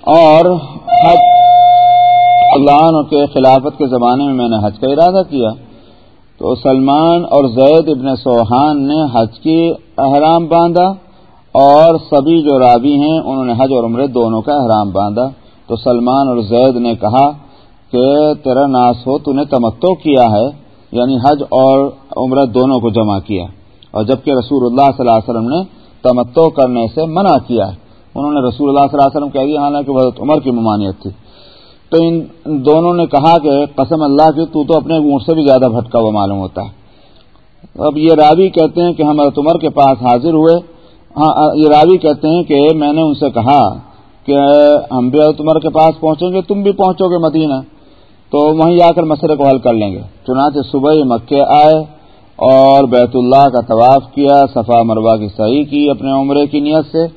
اور حج اللہ کے خلافت کے زمانے میں میں نے حج کا ارادہ کیا۔ تو سلمان اور زید ابن سوہان نے حج کی احرام باندھا اور سبھی جو رابی ہیں انہوں نے حج اور عمرے دونوں کا احرام باندھا۔ تو سلمان اور زید نے کہا کہ تیرا ناس ہو، تو نے تمتو کیا ہے یعنی حج اور عمرہ دونوں کو جمع کیا۔ اور جبکہ رسول اللہ صلی اللہ علیہ وسلم نے تمتو کرنے سے منع کیا۔ ہے انہوں نے رسول اللہ صلی اللہ علیہ وسلم کہہ دیا، حالانکہ حضرت عمر کی ممانعت تھی۔ تو ان دونوں نے کہا کہ قسم اللہ کی، تو تو اپنے اونٹ سے بھی زیادہ بھٹکا ہوا معلوم ہوتا ہے۔ اب یہ راوی کہتے ہیں کہ ہم حضرت عمر کے پاس حاضر ہوئے۔ ہاں یہ راوی کہتے ہیں کہ میں نے ان سے کہا کہ ہم بھی حضرت عمر کے پاس پہنچیں گے، تم بھی پہنچو گے مدینہ۔ تو وہیں آ کر مسئلے کو حل کر لیں گے۔ چنانچہ صبح مکے آئے اور بیت اللہ کا طواف کیا، صفا مروا کی صحیح کی اپنے عمرے کی نیت سے۔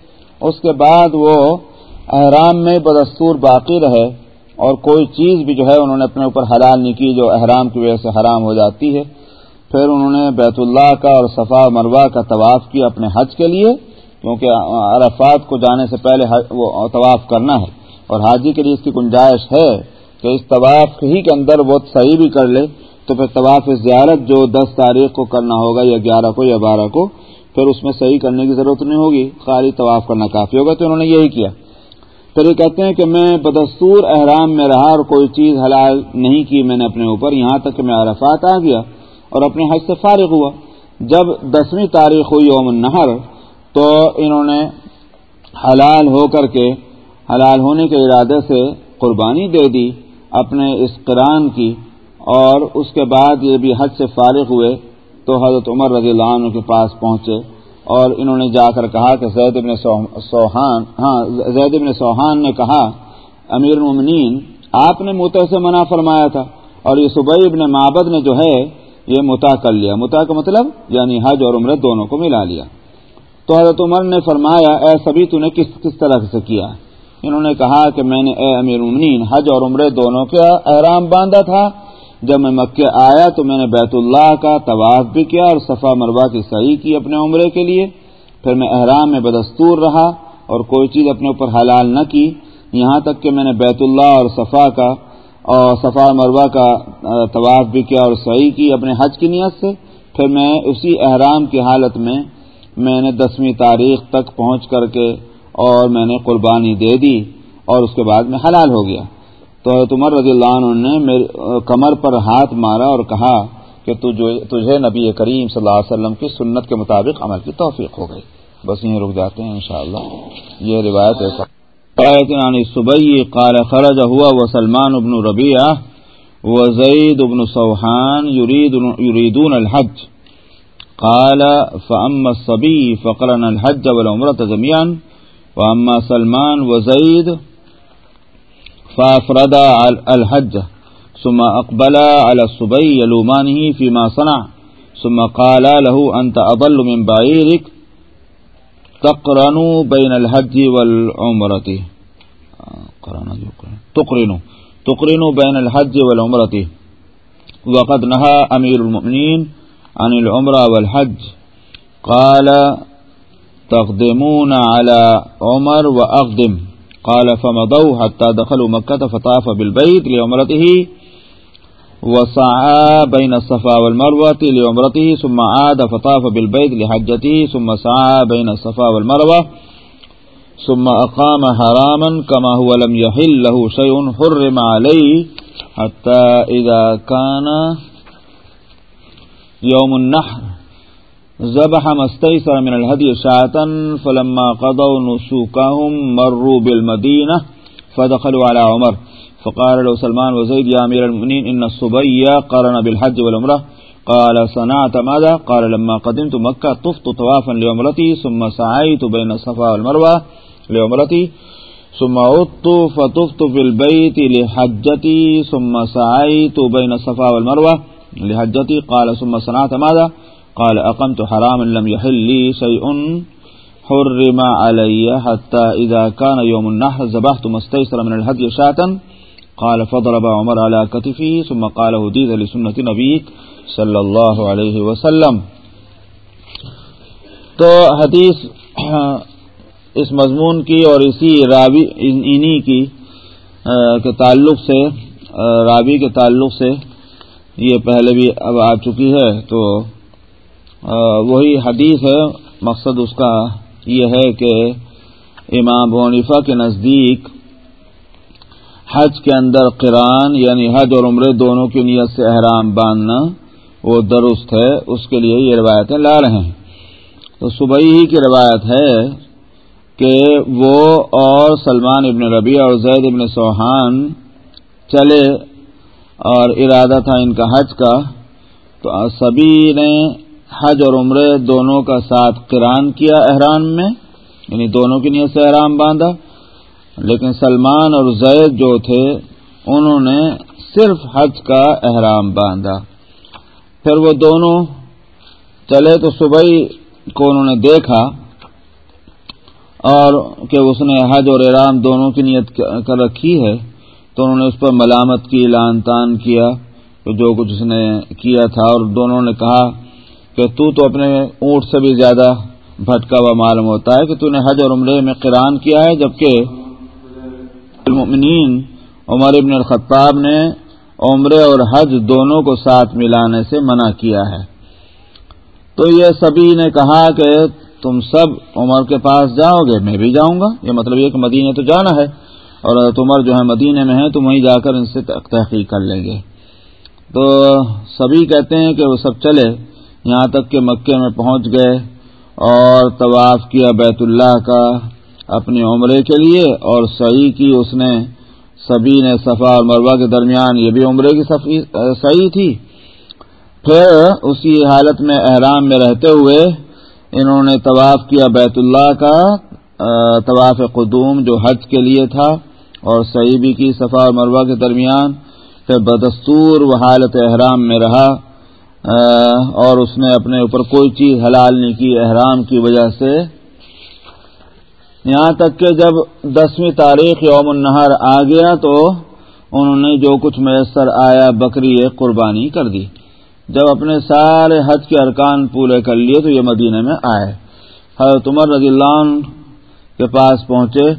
اس کے بعد وہ احرام میں بدستور باقی رہے۔ اور کوئی چیز بھی جو ہے انہوں نے اپنے اوپر حلال نہیں کی جو احرام کی وجہ سے حرام ہو جاتی ہے۔ پھر انہوں نے بیت اللہ کا اور صفا مروا کا طواف کیا اپنے حج کے لیے، کیونکہ عرفات کو جانے سے پہلے وہ طواف کرنا ہے۔ اور حاجی کے لیے اس کی گنجائش ہے کہ اس طواف ہی کے اندر وہ صحیح بھی کر لے، تو پھر طواف زیارت جو دس تاریخ کو کرنا ہوگا یا گیارہ کو یا بارہ کو، پھر اس میں صحیح کرنے کی ضرورت نہیں ہوگی۔ خالی طواف کرنا کافی ہوگا، تو انہوں نے یہی کیا۔ پھر یہ کہتے ہیں کہ میں بدستور احرام میں رہا اور کوئی چیز حلال نہیں کی میں نے اپنے اوپر، یہاں تک کہ میں عرفات آ گیا اور اپنے حج سے فارغ ہوا۔ جب دسویں تاریخ ہوئی یوم النہر، تو انہوں نے حلال ہو کر کے، حلال ہونے کے ارادے سے قربانی دے دی اپنے اس قرآن کی اور اس کے بعد یہ بھی حج سے فارغ ہوئے تو حضرت عمر رضی اللہ عنہ کے پاس پہنچے۔ اور انہوں نے جا کر کہا کہ زید ابن سوہان ہاں زید ابن سوہان نے کہا، امیر المنین آپ نے متع سے منع فرمایا تھا اور یہ صبح ابن معبد نے جو ہے، یہ متا کر لیا۔ متا کا مطلب یعنی حج اور عمرت دونوں کو ملا لیا۔ تو حضرت عمر نے فرمایا، اے سبھی تو نے کس کس طرح سے کیا؟ انہوں نے کہا کہ میں نے، اے امیر المنین حج اور عمرے دونوں کا احرام باندھا تھا۔ جب میں مکے آیا تو میں نے بیت اللہ کا طواف بھی کیا اور صفا مروا کی صحیح کی اپنے عمرے کے لیے۔ پھر میں احرام میں بدستور رہا اور کوئی چیز اپنے اوپر حلال نہ کی۔ یہاں تک کہ میں نے بیت اللہ اور صفا کا اور صفا مروا کا طواف بھی کیا اور صحیح کی اپنے حج کی نیت سے۔ پھر میں اسی احرام کی حالت میں میں نے دسویں تاریخ تک پہنچ کر کے اور میں نے قربانی دے دی اور اس کے بعد میں حلال ہو گیا۔ تو عمر رضی اللہ عنہ نے میرے کمر پر ہاتھ مارا اور کہا کہ تجھے نبی کریم صلی اللہ علیہ وسلم کی سنت کے مطابق عمل کی توفیق ہو گئی۔ بس یہیں رک جاتے ہیں انشاءاللہ۔ یہ روایت ہے۔ صبح یعنی قال خرج ہوا و سلمان ابن ربیہ و زید ابن سوحان یریدون الحج۔ قال فأما الصبي فقرن الحج والعمرة جميعا، وأما سلمان وزيد فافرد الحج. ثم اقبل على الصبي يلومانه فيما صنع. ثم قال له انت اضل من بعيرك؟ تقرن بين الحج والعمرة. تقرن. تقرن بين الحج والعمرة. وقد نهى امير المؤمنين عن العمرة والحج. قال، تقدمون على عمر واقدم قال فمضوا حتى دخلوا مكة فطاف بالبيت لعمرته وسعى بين الصفا والمروة لعمرته، ثم عاد فطاف بالبيت لحجته، ثم سعى بين الصفا والمروة، ثم أقام حراما كما هو لم يحل له شيء حرم عليه حتى إذا كان يوم النحر. ذبح مستيسر من الهدي شاة فلما قضوا نسوكهم مروا بالمدينة، فدخلوا على عمر. فقال له سلمان وزيد، يا أمير المؤمنين، إن الصبي قرن بالحج والعمرة. قال، صنعت ماذا؟ قال، لما قدمت مكة طفت طوافا لعمرتي، ثم سعيت بين الصفا والمروة لعمرتي، ثم عدت فطفت في البيت لحجتي، ثم سعيت بين الصفا والمروة لحجتي. قال، ثم صنعت ماذا؟ قال أقمت حراما لم يحل لي شيء حرم علي حتى إذا كان يوم النحر زبحت مستيسر من الهدي شاة. قال فضرب عمر على كتفه، ثم قال هديد لسنة نبيك صلى الله عليه وسلم. تو حدیث اس مضمون کی اور اسی راوی، انہی کی کے تعلق سے راوی کے تعلق سے یہ پہلے بھی اب آ چکی ہے، تو وہی حدیث ہے، مقصد اس کا یہ ہے کہ امام بونیفا کے نزدیک حج کے اندر قرآن یعنی حج اور عمرے دونوں کی نیت سے احرام باندھنا وہ درست ہے، اس کے لیے یہ روایتیں لا رہے ہیں۔ تو صبح ہی کی روایت ہے کہ وہ اور سلمان ابن ربیع اور زید ابن سوہان چلے اور ارادہ تھا ان کا حج کا، تو سبھی نے حج اور عمرے دونوں کا ساتھ قرآن کیا احرام میں یعنی دونوں کی نیت سے احرام باندھا۔ لیکن سلمان اور زید جو تھے، انہوں نے صرف حج کا احرام باندھا۔ پھر وہ دونوں چلے تو صبح کو انہوں نے دیکھا اور کہ اس نے حج اور احرام دونوں کی نیت کر رکھی ہے، تو انہوں نے اس پر ملامت کی لان تان کیا جو کچھ اس نے کیا تھا۔ اور دونوں نے کہا کہ تو تو اپنے اونٹ سے بھی زیادہ بھٹکا ہوا معلوم ہوتا ہے کہ تو نے حج اور عمرے میں قرآن کیا ہے، جبکہ المؤمنین عمر ابن الخطاب نے عمرے اور حج دونوں کو ساتھ ملانے سے منع کیا ہے۔ تو یہ سبھی نے کہا کہ تم سب عمر کے پاس جاؤ گے، میں بھی جاؤں گا۔ یہ مطلب یہ کہ مدینے تو جانا ہے اور عمر جو ہے مدینے میں ہے تو وہیں جا کر ان سے تحقیق کر لیں گے۔ تو سبھی کہتے ہیں کہ وہ سب چلے۔ یہاں تک کہ مکے میں پہنچ گئے اور طواف کیا بیت اللہ کا اپنی عمرے کے لیے اور صحیح کی اس نے سبھی نے صفا اور مروا کے درمیان یہ بھی عمرے کی صحیح تھی۔ پھر اسی حالت میں احرام میں رہتے ہوئے انہوں نے طواف کیا بیت اللہ کا طواف قدوم جو حج کے لیے تھا اور صحیح بھی کی صفا اور مروا کے درمیان۔ پھر بدستور وہ حالت احرام میں رہا۔ اور اس نے اپنے اوپر کوئی چیز حلال نہیں کی، احرام کی وجہ سے۔ یہاں تک کہ جب دسویں تاریخ یوم النہر آ گیا تو انہوں نے جو کچھ میسر آیا، بکری قربانی کر دی۔ جب اپنے سارے حج کے ارکان پورے کر لیے تو یہ مدینے میں آئے۔ حضرت عمر رضی اللہ عنہ کے پاس پہنچے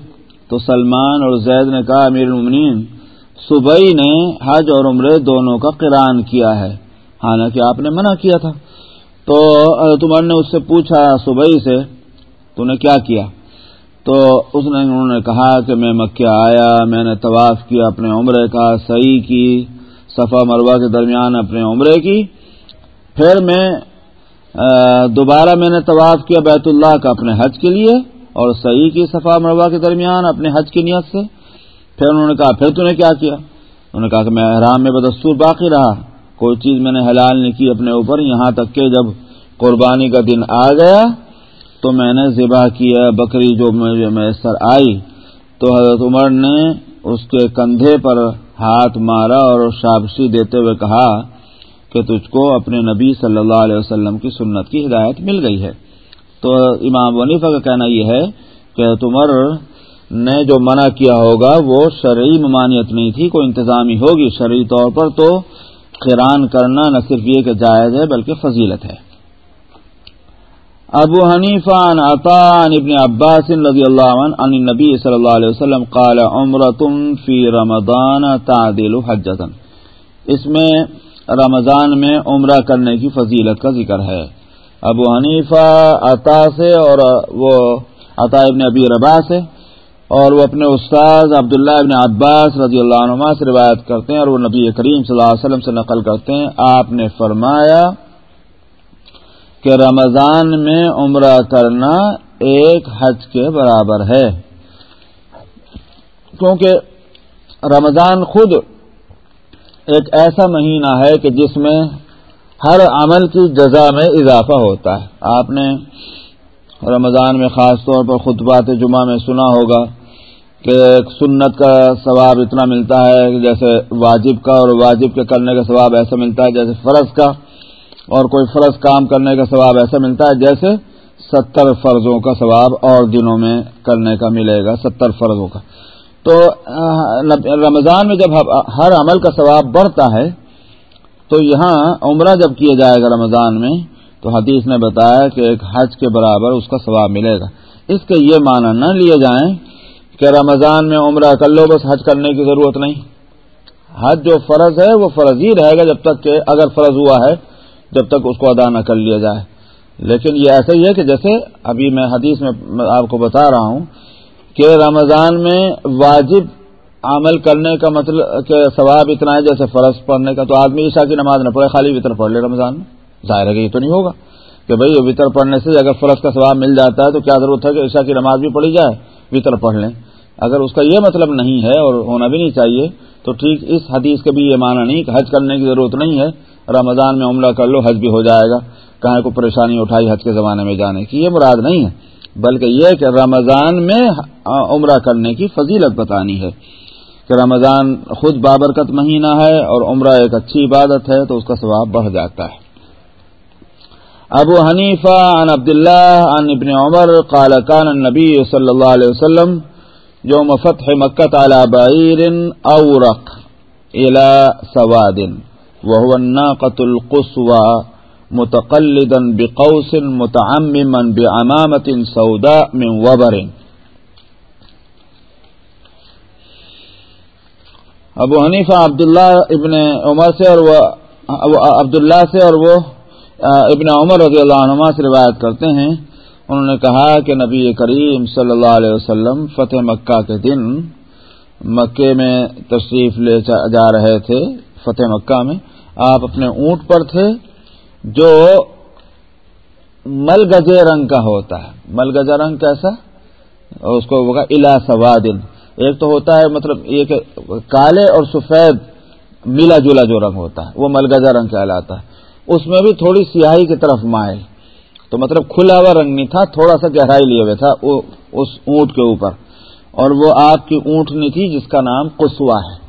تو سلمان اور زید نے کہا، امیر المنین صبح نے حج اور عمرے دونوں کا قران کیا ہے۔ حالانکہ آپ نے منع کیا تھا۔ تو حضرت عمر نے اس سے پوچھا صبح سے، تو نے کیا کیا؟ تو اس نے، انہوں نے کہا کہ میں مکہ آیا، میں نے طواف کیا اپنے عمرے کا صحیح کی، صفا مروا کے درمیان اپنے عمرے کی۔ پھر میں دوبارہ میں نے طواف کیا بیت اللہ کا اپنے حج کے لیے، اور صحیح کی صفا مروا کے درمیان اپنے حج کی نیت سے۔ پھر انہوں نے کہا، پھر تو نے کیا کیا؟ انہوں نے کہا کہ میں احرام میں بدستور باقی رہا۔ کوئی چیز میں نے حلال نہیں کی اپنے اوپر، یہاں تک کہ جب قربانی کا دن آ گیا تو میں نے ذبح کیا بکری جو مجھے میسر آئی۔ تو حضرت عمر نے اس کے کندھے پر ہاتھ مارا اور شابشی دیتے ہوئے کہا کہ تجھ کو اپنے نبی صلی اللہ علیہ وسلم کی سنت کی ہدایت مل گئی ہے۔ تو امام ونیفا کا کہنا یہ ہے کہ حضرت عمر نے جو منع کیا ہوگا وہ شرعی ممانعت نہیں تھی، کوئی انتظامی ہوگی۔ شرعی طور پر تو قران کرنا نہ صرف یہ کہ جائز ہے بلکہ فضیلت ہے۔ ابو حنیفہ عن عطا عن ابن عباس رضی اللہ عنہ عن النبی صلی اللہ علیہ وسلم قال عمرتم فی رمضان تعدل حجتا۔ اس میں رمضان میں عمرہ کرنے کی فضیلت کا ذکر ہے۔ ابو حنیفہ عطا سے اور وہ عطا ابن ابی ربا سے۔ اور وہ اپنے استاد عبداللہ ابن عباس رضی اللہ عنہ سے روایت کرتے ہیں اور وہ نبی کریم صلی اللہ علیہ وسلم سے نقل کرتے ہیں۔ آپ نے فرمایا کہ رمضان میں عمرہ کرنا ایک حج کے برابر ہے۔ کیونکہ رمضان خود ایک ایسا مہینہ ہے کہ جس میں ہر عمل کی جزا میں اضافہ ہوتا ہے۔ آپ نے رمضان میں خاص طور پر خطبات جمعہ میں سنا ہوگا کہ سنت کا ثواب اتنا ملتا ہے جیسے واجب کا اور واجب کے کرنے کا ثواب ایسا ملتا ہے جیسے فرض کا اور کوئی فرض کام کرنے کا ثواب ایسا ملتا ہے جیسے ستر فرضوں کا ثواب اور دنوں میں کرنے کا ملے گا، ستر فرضوں کا۔ تو رمضان میں جب ہر عمل کا ثواب بڑھتا ہے تو یہاں عمرہ جب کیا جائے گا رمضان میں تو حدیث نے بتایا کہ ایک حج کے برابر اس کا ثواب ملے گا۔ اس کے یہ معنی نہ لیے جائیں کہ رمضان میں عمرہ کر لو، بس حج کرنے کی ضرورت نہیں۔ حج جو فرض ہے، وہ فرض ہی رہے گا جب تک کہ اگر فرض ہوا ہے، جب تک اس کو ادا نہ کر لیا جائے۔ لیکن یہ ایسا ہی ہے کہ جیسے ابھی میں حدیث میں آپ کو بتا رہا ہوں کہ رمضان میں واجب عمل کرنے کا مطلب کہ ثواب اتنا ہے جیسے فرض پڑھنے کا، تو آدمی عشاء کی نماز نہ پڑھے، خالی وطر پڑھ لے رمضان میں۔ ظاہر ہے کہ یہ تو نہیں ہوگا کہ بھائی وطر پڑھنے سے اگر فرض کا ثواب مل جاتا ہے تو کیا ضرورت ہے کہ عشاء کی نماز بھی پڑھی جائے، وطر پڑھ لیں۔ اگر اس کا یہ مطلب نہیں ہے اور ہونا بھی نہیں چاہیے، تو ٹھیک اس حدیث کا بھی یہ معنی نہیں کہ حج کرنے کی ضرورت نہیں ہے، رمضان میں عملہ کر لو، حج بھی ہو جائے گا۔ کہیں کو پریشانی اٹھائی حج کے زمانے میں جانے کی؟ یہ مراد نہیں ہے، بلکہ یہ کہ رمضان میں عمرہ کرنے کی فضیلت بتانی ہے کہ رمضان خود بابرکت مہینہ ہے اور عمرہ ایک اچھی عبادت ہے تو اس کا ثواب بڑھ جاتا ہے۔ ابو حنیفہ عن عبداللہ عن ابن عمر قال كان النبی صلی اللہ علیہ وسلم يوم فتح مكة على بعير أورق إلى سواد وهو الناقة القصوى متقلدا بقوس متعمما بعمامة سوداء من وبر. ابو حنیفہ عبداللہ ابن عمر سے اور وہ عبداللہ سے اور وہ ابن عمر رضی اللہ عنہ سے روایت کرتے ہیں، انہوں نے کہا کہ نبی کریم صلی اللہ علیہ وسلم فتح مکہ کے دن مکے میں تشریف لے جا رہے تھے، فتح مکہ میں۔ آپ اپنے اونٹ پر تھے، جو مل گجے رنگ کا ہوتا ہے۔ ملگجا رنگ کیسا؟ اس کو ہوگا الا سوادن۔ ایک تو ہوتا ہے مطلب یہ کہ کالے اور سفید ملا جلا جو رنگ ہوتا ہے، وہ ملگجا رنگ کہلاتا ہے۔ اس میں بھی تھوڑی سیاہی کی طرف مائل۔ تو مطلب کھلا ہوا رنگ نہیں تھا، تھوڑا سا گہرائی لیے ہوئے تھا اس اونٹ کے اوپر۔ اور وہ آپ کی اونٹنی تھی جس کا نام قصوا ہے۔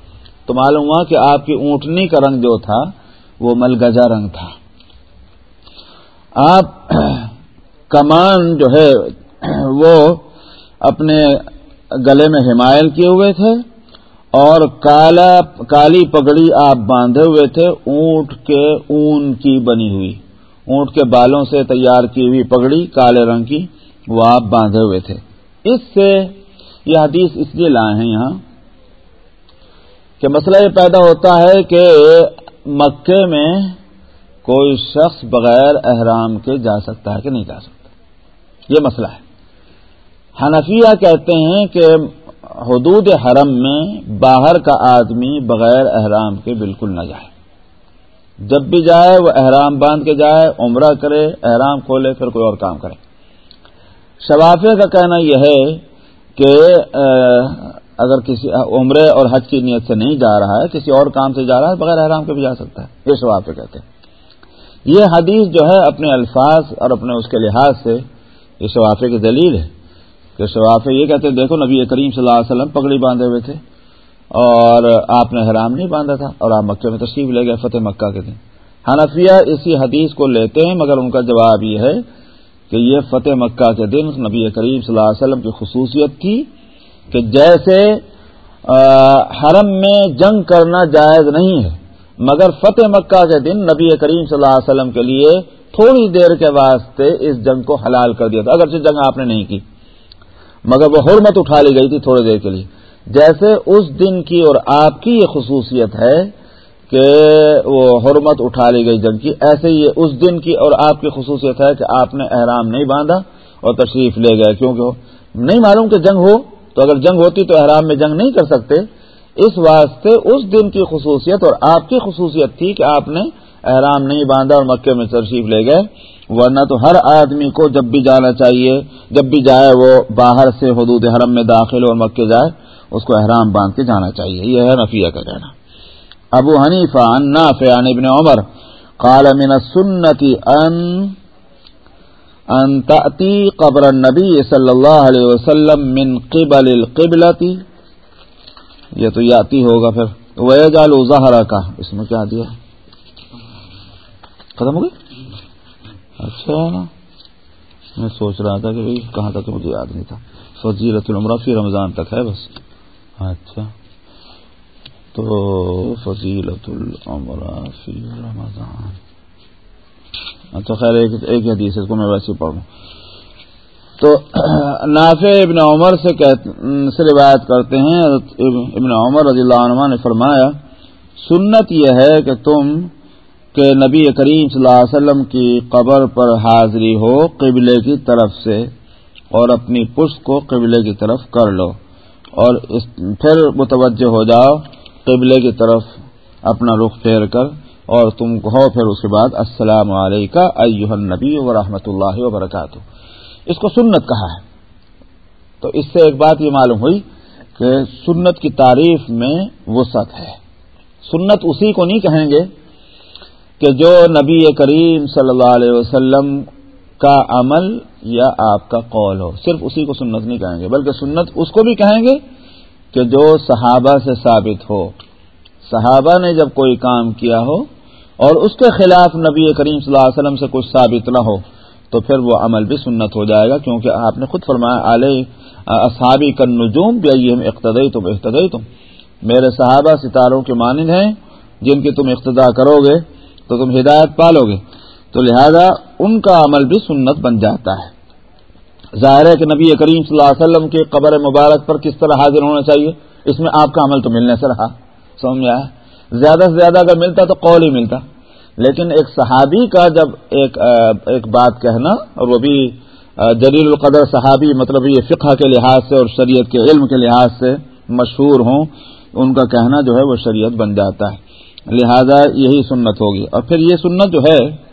تو معلوم ہوا کہ آپ کی اونٹنی کا رنگ جو تھا، وہ ملگجا رنگ تھا۔ آپ کمان جو ہے، وہ اپنے گلے میں ہمائل کیے ہوئے تھے۔ اور کالا کالی پگڑی آپ باندھے ہوئے تھے، اونٹ کے اون کی بنی ہوئی۔ اونٹ کے بالوں سے تیار کی ہوئی پگڑی کالے رنگ کی، وہ آپ باندھے ہوئے تھے۔ اس سے یہ حدیث اس لیے لائے ہیں یہاں کہ مسئلہ یہ پیدا ہوتا ہے کہ مکے میں کوئی شخص بغیر احرام کے جا سکتا ہے کہ نہیں جا سکتا۔ یہ مسئلہ ہے۔ حنفیہ کہتے ہیں کہ حدود حرم میں باہر کا آدمی بغیر احرام کے بالکل نہ جائے۔ جب بھی جائے وہ احرام باندھ کے جائے، عمرہ کرے، احرام کھولے، پھر کوئی اور کام کرے۔ شفافے کا کہنا یہ ہے کہ اگر کسی، عمرے اور حج کی نیت سے نہیں جا رہا ہے، کسی اور کام سے جا رہا ہے، بغیر احرام کے بھی جا سکتا ہے۔ یہ شفافے کہتے ہیں۔ یہ حدیث جو ہے اپنے الفاظ اور اپنے اس کے لحاظ سے یہ شفافے کی دلیل ہے۔ کہ شفافے یہ کہتے ہیں، دیکھو نبی کریم صلی اللہ علیہ وسلم پگڑی باندھے ہوئے تھے۔ اور آپ نے حرام نہیں باندھا تھا اور آپ مکے میں تشریف لے گئے، فتح مکہ کے دن۔ حنفیہ اسی حدیث کو لیتے ہیں، مگر ان کا جواب یہ ہے کہ یہ فتح مکہ کے دن نبی کریم صلی اللہ علیہ وسلم کی خصوصیت تھی کہ جیسے حرم میں جنگ کرنا جائز نہیں ہے، مگر فتح مکہ کے دن نبی کریم صلی اللہ علیہ وسلم کے لیے تھوڑی دیر کے واسطے اس جنگ کو حلال کر دیا تھا۔ اگرچہ جنگ آپ نے نہیں کی۔ مگر وہ حرمت اٹھا لی گئی تھی تھوڑی دیر کے لیے۔ جیسے اس دن کی اور آپ کی یہ خصوصیت ہے کہ وہ حرمت اٹھا لی گئی جنگ کی، ایسے ہی اس دن کی اور آپ کی خصوصیت ہے کہ آپ نے احرام نہیں باندھا اور تشریف لے گئے۔ کیونکہ نہیں معلوم کہ جنگ ہو، تو اگر جنگ ہوتی تو احرام میں جنگ نہیں کر سکتے۔ اس واسطے اس دن کی خصوصیت اور آپ کی خصوصیت تھی کہ آپ نے احرام نہیں باندھا اور مکے میں تشریف لے گئے۔ ورنہ تو ہر آدمی کو جب بھی جانا چاہیے، جب بھی جائے وہ باہر سے حدود حرم میں داخل اور مکے جائے، اس کو احرام باندھ کے جانا چاہیے۔ یہ ہے نفیہ کا کہنا۔ ابو حنیفہ ان نافع عن ابن عمر قال من السنة ان ان تأتی قبر النبی صلی اللہ علیہ وسلم من قبل القبلة یہ تو یاتی ہوگا پھر۔ ویجعل ظہرہ کا اس میں کیا دیا ختم ہو گئی؟ اچھا میں سوچ رہا تھا کہ کہاں تک مجھے یاد نہیں تھا۔ فضیلت العمرہ فی رمضان تک ہے بس۔ اچھا۔ تو فضیلت العمرہ فی رمضان۔ تو خیر ایک ایک حدیث اس کو میں ویسے پڑھوں۔ تو نافع ابن عمر سے سے روایت کرتے ہیں۔ ابن عمر رضی اللہ عنہ نے فرمایا سنت یہ ہے کہ تم کہ نبی کریم صلی اللہ علیہ وسلم کی قبر پر حاضری ہو قبلے کی طرف سے اور اپنی پشت کو قبلے کی طرف کر لو اور پھر متوجہ ہو جاؤ قبلے کی طرف اپنا رخ پھیر کر اور تم کہو پھر اس کے بعد السلام علیکم ایوہ النبی و رحمۃ اللہ وبرکاتہ۔ اس کو سنت کہا ہے۔ تو اس سے ایک بات یہ معلوم ہوئی کہ سنت کی تعریف میں وسعت ہے۔ سنت اسی کو نہیں کہیں گے کہ جو نبی کریم صلی اللہ علیہ وسلم کا عمل یا آپ کا قول ہو، صرف اسی کو سنت نہیں کہیں گے، بلکہ سنت اس کو بھی کہیں گے کہ جو صحابہ سے ثابت ہو۔ صحابہ نے جب کوئی کام کیا ہو اور اس کے خلاف نبی کریم صلی اللہ علیہ وسلم سے کچھ ثابت نہ ہو، تو پھر وہ عمل بھی سنت ہو جائے گا، کیونکہ آپ نے خود فرمایا، علیہ اصحابی کن نجوم بھی اقتدئی تم اقتدئی تم میرے صحابہ ستاروں کے مانند ہیں، جن کی تم اقتدا کرو گے۔ تو تم ہدایت پالو گے۔ تو لہذا ان کا عمل بھی سنت بن جاتا ہے۔ ظاہر ہے کہ نبی کریم صلی اللہ علیہ وسلم کے قبر مبارک پر کس طرح حاضر ہونا چاہیے، اس میں آپ کا عمل تو ملنے سے رہا۔ سمجھ میں آیا؟ زیادہ سے زیادہ اگر ملتا تو قول ہی ملتا۔ لیکن ایک صحابی کا جب ایک ایک بات کہنا، اور وہ بھی، جلیل القدر صحابی مطلب یہ فقہ کے لحاظ سے اور شریعت کے علم کے لحاظ سے مشہور ہوں، ان کا کہنا جو ہے وہ شریعت بن جاتا ہے۔ لہذا یہی سنت ہوگی۔ اور پھر یہ سنت جو ہے،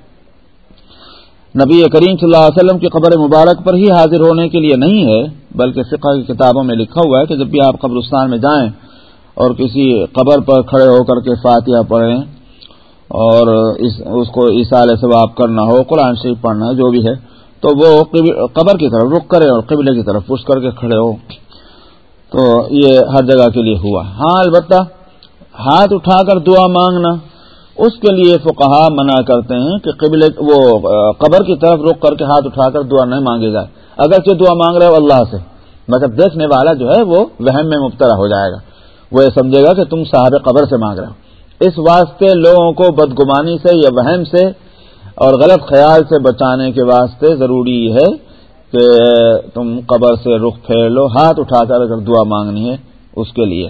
نبی کریم صلی اللہ علیہ وسلم کی قبر مبارک پر ہی حاضر ہونے کے لیے نہیں ہے، بلکہ فقہ کی کتابوں میں لکھا ہوا ہے کہ جب بھی آپ قبرستان میں جائیں اور کسی قبر پر کھڑے ہو کر کے فاتحہ پڑھیں اور اس اس کو عیسال ثواب کرنا ہو، قرآن شریف پڑھنا، جو بھی ہے، تو وہ قبر کی طرف رخ کرے اور قبلے کی طرف پش کر کے کھڑے ہو۔ تو یہ ہر جگہ کے لیے ہوا۔ ہاں البتہ ہاتھ اٹھا کر دعا مانگنا۔ اس کے لیے فقہا منع کرتے ہیں کہ قبل وہ قبر کی طرف رخ کر کے ہاتھ اٹھا کر دعا نہیں مانگی جائے اگرچہ دعا مانگ رہے ہو اللہ سے، مگر دیکھنے والا جو ہے وہ وہم میں مبتلا ہو جائے گا۔ وہ یہ سمجھے گا کہ تم صاحب قبر سے مانگ رہے ہو۔ اس واسطے لوگوں کو بدگمانی سے یا وہم سے اور غلط خیال سے بچانے کے واسطے ضروری ہے کہ تم قبر سے رخ پھیر لو، ہاتھ اٹھا کر اگر دعا مانگنی ہے اس کے لیے۔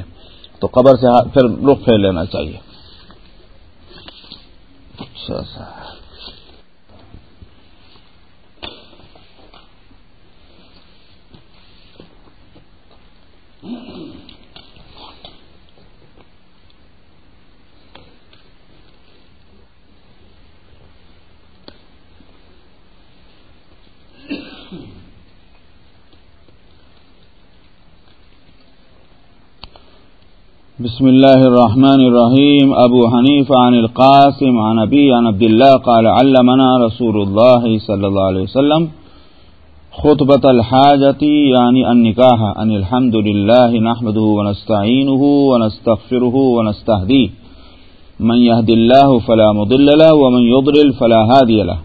تو قبر سے پھر رخ پھیر لینا چاہیے۔ اچھا بسم الله الرحمن الرحيم أبو حنيفة عن القاسم، عن أبي عن عبد الله قال علمنا رسول الله صلى الله عليه وسلم خطبة الحاجة يعني یعنی النكاح أن الحمد لله نحمده ونستعينه ونستغفره ونستهديه من يهد الله فلا مضل له ومن يضلل فلا هادي له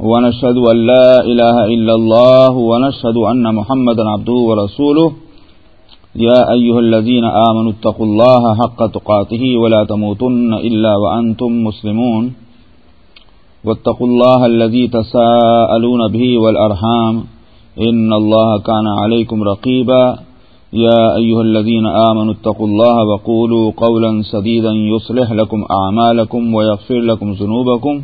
ونشهد أن لا إله إلا الله ونشهد أن محمد عبده ورسوله يا أيها الذين آمنوا اتقوا الله حق تقاته ولا تموتن إلا وأنتم مسلمون واتقوا الله الذي تساءلون به والأرحام إن الله كان عليكم رقيبا يا أيها الذين آمنوا اتقوا الله وقولوا قولا سديدا يصلح لكم أعمالكم ويغفر لكم ذنوبكم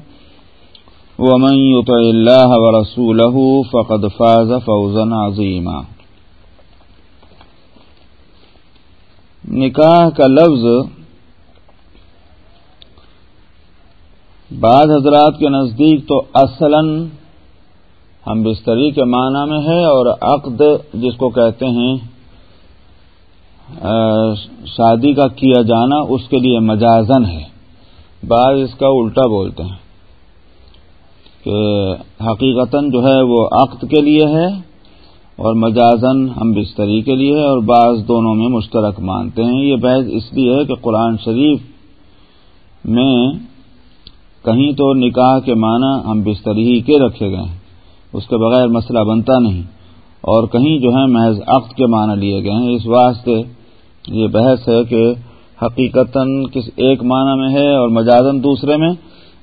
ومن يطع الله ورسوله فقد فاز فوزا عظيما نکاح کا لفظ بعض حضرات کے نزدیک تو اصلا ہم بستری کے معنی میں ہے اور عقد جس کو کہتے ہیں شادی کا کیا جانا اس کے لیے مجازن ہے۔ بعض اس کا الٹا بولتے ہیں کہ حقیقتاً جو ہے وہ عقد کے لیے ہے۔ اور مجازن ہم بستری کے لیے ہے اور بعض دونوں میں مشترک مانتے ہیں۔ یہ بحث اس لیے ہے کہ قرآن شریف میں کہیں تو نکاح کے معنی ہم بستری ہی کے رکھے گئے ہیں۔ اس کے بغیر مسئلہ بنتا نہیں۔ اور کہیں جو ہے محض عقد کے معنی لیے گئے ہیں۔ اس واسطے یہ بحث ہے کہ حقیقتاً کس ایک معنی میں ہے اور مجازن دوسرے میں،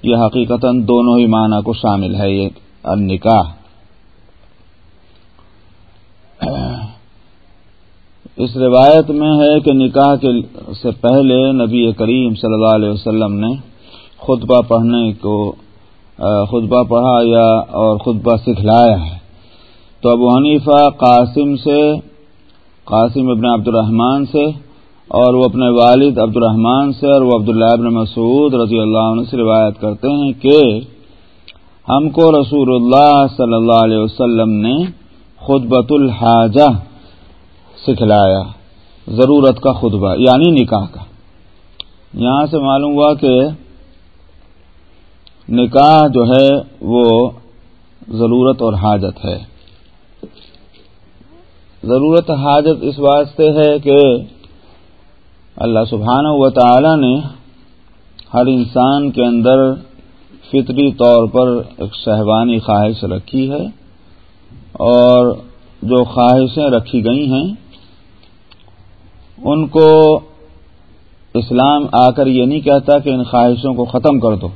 یہ حقیقت دونوں ہی معنی کو شامل ہے۔ یہ نکاح۔ اس روایت میں ہے کہ نکاح کے سے پہلے نبی کریم صلی اللہ علیہ وسلم نے خطبہ پڑھنے کو خطبہ پڑھا یا اور خطبہ سکھلایا ہے۔ تو ابو حنیفہ قاسم سے، قاسم ابن عبد الرحمن سے اور وہ اپنے والد عبد الرحمن سے اور وہ عبداللہ ابن مسعود رضی اللہ عنہ سے روایت کرتے ہیں کہ ہم کو رسول اللہ صلی اللہ علیہ وسلم نے خطبۃ الحاجہ سکھلایا، ضرورت کا خطبہ یعنی نکاح کا۔ یہاں سے معلوم ہوا کہ نکاح جو ہے وہ ضرورت اور حاجت ہے۔ ضرورت، حاجت اس واسطے ہے کہ اللہ سبحانہ و تعالی نے ہر انسان کے اندر فطری طور پر ایک شہوانی خواہش رکھی ہے۔ اور جو خواہشیں رکھی گئی ہیں، ان کو اسلام آ کر یہ نہیں کہتا کہ ان خواہشوں کو ختم کر دو۔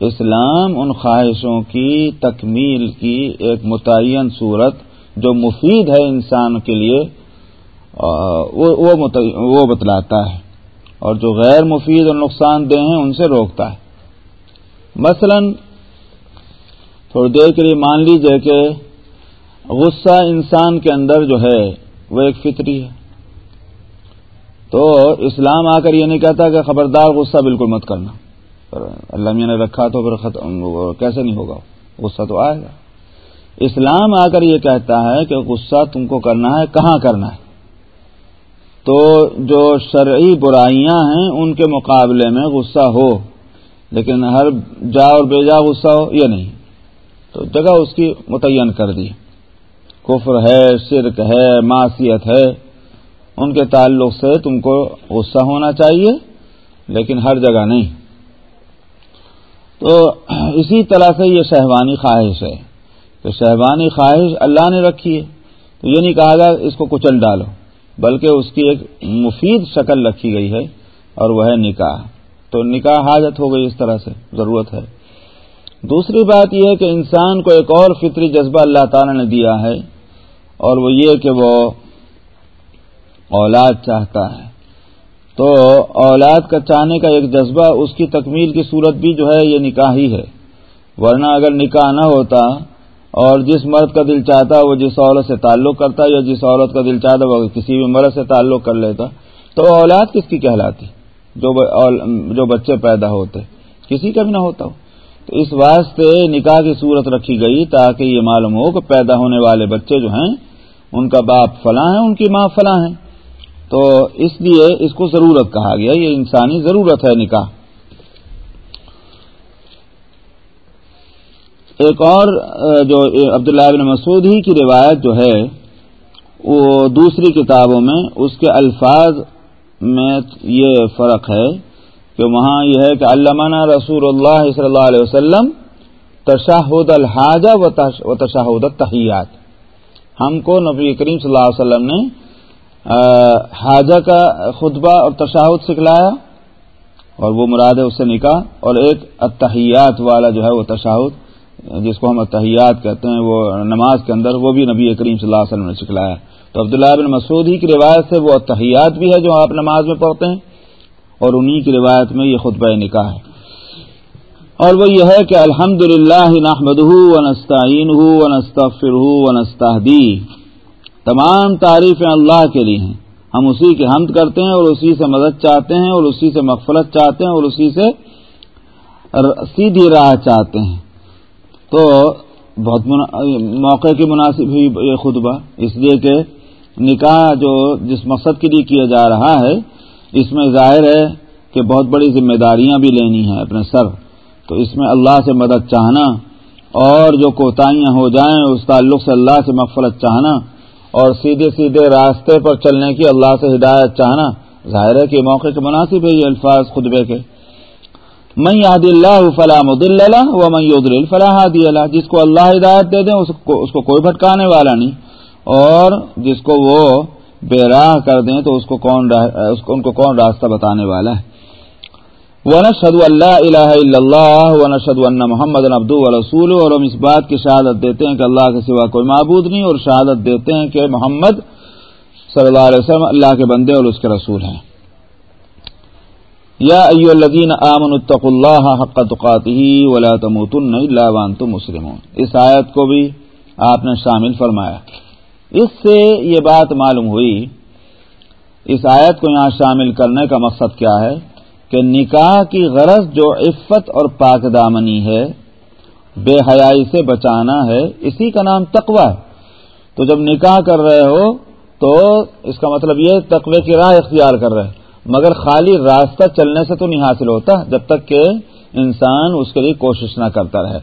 اسلام ان خواہشوں کی تکمیل کی ایک متعین صورت جو مفید ہے انسان کے لیے وہ بتلاتا ہے۔ اور جو غیر مفید اور نقصان دہ ہیں، ان سے روکتا ہے۔ مثلا، تھوڑی دیر کے لیے مان لیجیے کہ غصہ انسان کے اندر جو ہے وہ ایک فطری ہے۔ تو اسلام آ کر یہ نہیں کہتا کہ خبردار غصہ بالکل مت کرنا۔ اللہ میاں نے رکھا تو پھر ختم کیسے نہیں ہوگا؟ غصہ تو آئے گا۔ اسلام آ کر یہ کہتا ہے کہ غصہ تم کو کرنا ہے، کہاں کرنا ہے؟ تو جو شرعی برائیاں ہیں، ان کے مقابلے میں غصہ ہو، لیکن ہر جا اور بے جا غصہ ہو یا نہیں۔ تو جگہ اس کی متعین کر دی۔ کفر ہے، شرک ہے معاشیت ہے، ان کے تعلق سے تم کو غصہ ہونا چاہیے، لیکن ہر جگہ نہیں۔ تو اسی طرح سے یہ شہوانی خواہش ہے کہ شہوانی خواہش اللہ نے رکھی ہے۔ تو یہ نہیں کہا گیا اس کو کچل ڈالو، بلکہ اس کی ایک مفید شکل رکھی گئی ہے اور وہ ہے نکاح۔ تو نکاح حاجت ہو گئی اس طرح سے، ضرورت ہے۔ دوسری بات یہ ہے کہ انسان کو ایک اور فطری جذبہ اللہ تعالی نے دیا ہے اور وہ یہ کہ وہ اولاد چاہتا ہے۔ تو اولاد کا چاہنے کا ایک جذبہ اس کی تکمیل کی صورت بھی جو ہے یہ نکاح ہی ہے۔ ورنہ اگر نکاح نہ ہوتا اور جس مرد کا دل چاہتا وہ جس عورت سے تعلق کرتا یا جس عورت کا دل چاہتا وہ کسی بھی مرد سے تعلق کر لیتا، تو اولاد کس کی کہلاتی؟ جو جو بچے پیدا ہوتے، کسی کا بھی نہ ہوتا ہو۔ تو اس واسطے نکاح کی صورت رکھی گئی تاکہ یہ معلوم ہو کہ پیدا ہونے والے بچے جو ہیں، ان کا باپ فلاں ہے، ان کی ماں فلاں ہے۔ تو اس لیے اس کو ضرورت کہا گیا، یہ انسانی ضرورت ہے نکاح۔ ایک اور، جو عبداللہ ابن مسعود ہی کی روایت جو ہے، وہ دوسری کتابوں میں، اس کے الفاظ میں یہ فرق ہے۔ کہ وہاں یہ ہے کہ علامہ رسول اللہ صلی اللہ علیہ وسلم تشاہد الحاجہ و تشاہد التحیات۔ ہم کو نبی کریم صلی اللہ علیہ وسلم نے حاجہ کا خطبہ اور تشاہد سکھلایا اور وہ مراد ہے اس سے نکاح اور ایک اتحیات والا جو ہے وہ تشاہد جس کو ہم اتحیات کہتے ہیں، وہ نماز کے اندر وہ بھی نبی کریم صلی اللہ علیہ وسلم نے سکھلایا۔ تو عبداللہ بن مسعود ہی کی روایت سے وہ اتحیات بھی ہے جو آپ نماز میں پڑھتے ہیں۔ اور انہی کی روایت میں یہ خطبہ نکاح ہے۔ اور وہ یہ ہے کہ الحمد للہ نحمد ونستعین ونستغفر ونستہدی تمام تعریفیں اللہ کے لیے ہیں۔ ہم اسی کی حمد کرتے ہیں اور اسی سے مدد چاہتے ہیں اور اسی سے مغفرت چاہتے ہیں اور اسی سے سیدھی راہ چاہتے ہیں۔ تو بہت موقع کی مناسب ہوئی یہ خطبہ، اس لیے کہ نکاح جو جس مقصد کے لیے کیا جا رہا ہے اس میں ظاہر ہے کہ بہت بڑی ذمہ داریاں بھی لینی ہیں اپنے سر۔ تو اس میں اللہ سے مدد چاہنا اور جو کوتاہیاں ہو جائیں اس تعلق سے اللہ سے مغفرت چاہنا اور سیدھے سیدھے راستے پر چلنے کی اللہ سے ہدایت چاہنا۔ ظاہر ہے کہ موقع کے مناسب ہے یہ الفاظ خطبے کے۔ میں یاد اللہ فلاں اللہ و میں یود الفلاح اللہ جس کو اللہ ہدایت دے دیں اس کو اس کو کوئی بھٹکانے والا نہیں۔ اور جس کو وہ بے راہ کر دیں تو اس کو کون اس کو ان کو کون راستہ بتانے والا ہے؟ ونشهد ان لا الہ الا اللہ ونشهد ان محمد عبدہ ورسولہ اور ہم اس بات کی شہادت دیتے ہیں کہ اللہ کے سوا کوئی معبود نہیں اور شہادت دیتے ہیں کہ محمد صلی اللہ علیہ وسلم اللہ کے بندے اور اس کے رسول ہیں۔ یا ایو الذین آمنوا اتقوا اللہ حق تقاته ولا تموتن الا وانتم مسلمون۔ اس آیت کو بھی آپ نے شامل فرمایا۔ اس سے یہ بات معلوم ہوئی، اس آیت کو یہاں شامل کرنے کا مقصد کیا ہے کہ نکاح کی غرض جو عفت اور پاک دامنی ہے، بے حیائی سے بچانا ہے، اسی کا نام تقوی ہے۔ تو جب نکاح کر رہے ہو، تو اس کا مطلب یہ تقوی کی راہ اختیار کر رہے مگر خالی راستہ چلنے سے تو نہیں حاصل ہوتا، جب تک کہ انسان اس کے لیے کوشش نہ کرتا رہے۔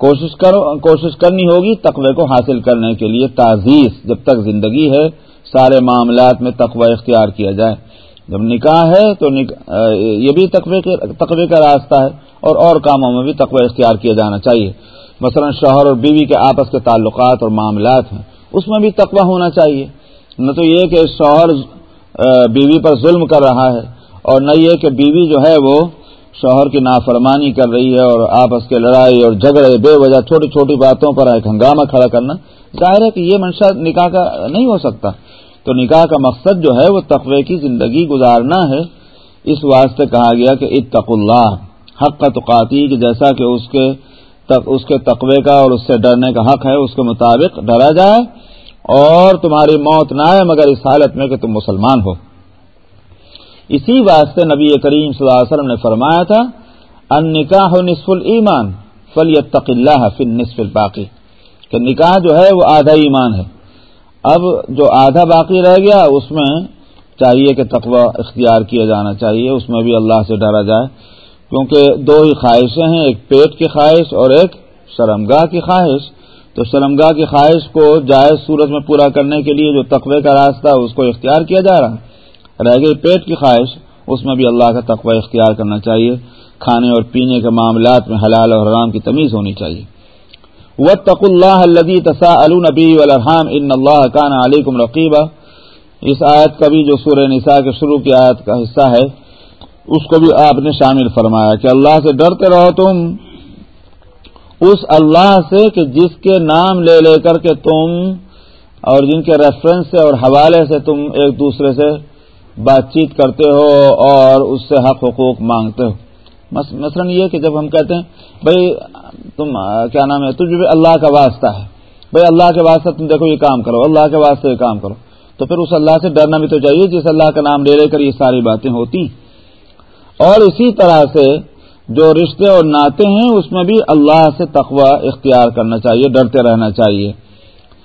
کوشش کرو کوشش کرنی ہوگی تقوی کو حاصل کرنے کے لیے تعزیز، جب تک زندگی ہے، سارے معاملات میں تقوی اختیار کیا جائے۔ جب نکاح ہے تو یہ بھی تقوی کا راستہ ہے اور اور کاموں میں بھی تقوی اختیار کیا جانا چاہیے۔ مثلا شوہر اور بیوی کے آپس کے تعلقات اور معاملات ہیں، اس میں بھی تقوی ہونا چاہیے۔ نہ تو یہ کہ شوہر بیوی پر ظلم کر رہا ہے اور نہ یہ کہ بیوی جو ہے وہ شوہر کی نافرمانی کر رہی ہے اور آپس کے لڑائی اور جھگڑے، بے وجہ چھوٹی چھوٹی باتوں پر ایک ہنگامہ کھڑا کرنا ظاہر ہے کہ یہ منشا نکاح کا نہیں ہو سکتا۔ تو نکاح کا مقصد جو ہے وہ تقوی کی زندگی گزارنا ہے۔ اس واسطے کہا گیا کہ اتق اللہ، حق کا تقاتی، کہ جیسا کہ اس کے اس کے تقوی کا اور اس سے ڈرنے کا حق ہے، اس کے مطابق ڈرا جائے اور تمہاری موت نہ آئے مگر اس حالت میں کہ تم مسلمان ہو۔ اسی واسطے نبی کریم صلی اللہ علیہ وسلم نے فرمایا تھا ان نکاح نصف المان فلی تق اللہ فن نصف الباقی۔ کہ نکاح جو ہے وہ آدھا ایمان ہے۔ اب جو آدھا باقی رہ گیا، اس میں چاہیے کہ تقوی اختیار کیا جانا چاہیے، اس میں بھی اللہ سے ڈرا جائے۔ کیونکہ دو ہی خواہشیں ہیں، ایک پیٹ کی خواہش اور ایک شرمگاہ کی خواہش۔ تو شرمگاہ کی خواہش کو جائز صورت میں پورا کرنے کے لیے جو تقوی کا راستہ اس کو اختیار کیا جا رہا۔ رہ گئی پیٹ کی خواہش، اس میں بھی اللہ کا تقوی اختیار کرنا چاہیے۔ کھانے اور پینے کے معاملات میں حلال اور حرام کی تمیز ہونی چاہیے۔ وطق اللہ الدی تسا النبی الرحام ان اللہ کان علیکم رقیبہ اس آیت کا بھی جو سورہ نساء کے شروع کی آیت کا حصہ ہے، اس کو بھی آپ نے شامل فرمایا کہ اللہ سے ڈرتے رہو تم۔ اس اللہ سے کہ جس کے نام لے لے کر کے تم اور جن کے ریفرنس سے اور حوالے سے تم ایک دوسرے سے بات چیت کرتے ہو اور اس سے حق حقوق مانگتے ہو۔ مثلا یہ کہ جب ہم کہتے ہیں، بھائی، تم کیا نام ہے؟ تجھے اللہ کا واسطہ ہے۔ بھائی، اللہ کے واسطے تم دیکھو، یہ کام کرو۔ اللہ کے واسطے یہ کام کرو۔ تو پھر اس اللہ سے ڈرنا بھی تو چاہیے، جس اللہ کا نام لے لے کر یہ ساری باتیں ہوتی۔ اور اسی طرح سے جو رشتے اور ناطے ہیں، اس میں بھی اللہ سے تقوی اختیار کرنا چاہیے، ڈرتے رہنا چاہیے۔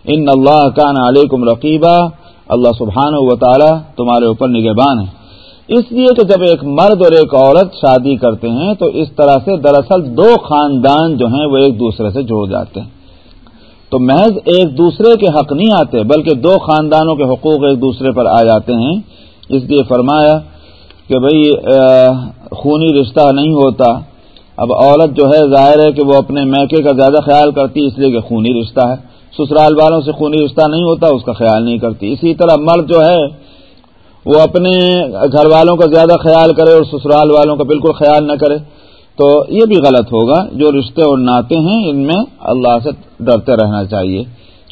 ان اللہ کا علیکم رقیبہ اللہ سبحانہ و تعالی تمہارے اوپر نگہبان ہے۔ اس لیے کہ جب ایک مرد اور ایک عورت شادی کرتے ہیں تو اس طرح سے دراصل دو خاندان جو ہیں وہ ایک دوسرے سے جوڑ جاتے ہیں۔ تو محض ایک دوسرے کے حق نہیں آتے، بلکہ دو خاندانوں کے حقوق ایک دوسرے پر آ جاتے ہیں۔ اس لیے فرمایا کہ بھئی خونی رشتہ نہیں ہوتا۔ اب عورت جو ہے، ظاہر ہے کہ وہ اپنے میکے کا زیادہ خیال کرتی، اس لیے کہ خونی رشتہ ہے۔ سسرال والوں سے خونی رشتہ نہیں ہوتا، اس کا خیال نہیں کرتی۔ اسی طرح مرد جو ہے، وہ اپنے گھر والوں کا زیادہ خیال کرے اور سسرال والوں کا بالکل خیال نہ کرے، تو یہ بھی غلط ہوگا۔ جو رشتے اور ناطے ہیں، ان میں اللہ سے ڈرتے رہنا چاہیے۔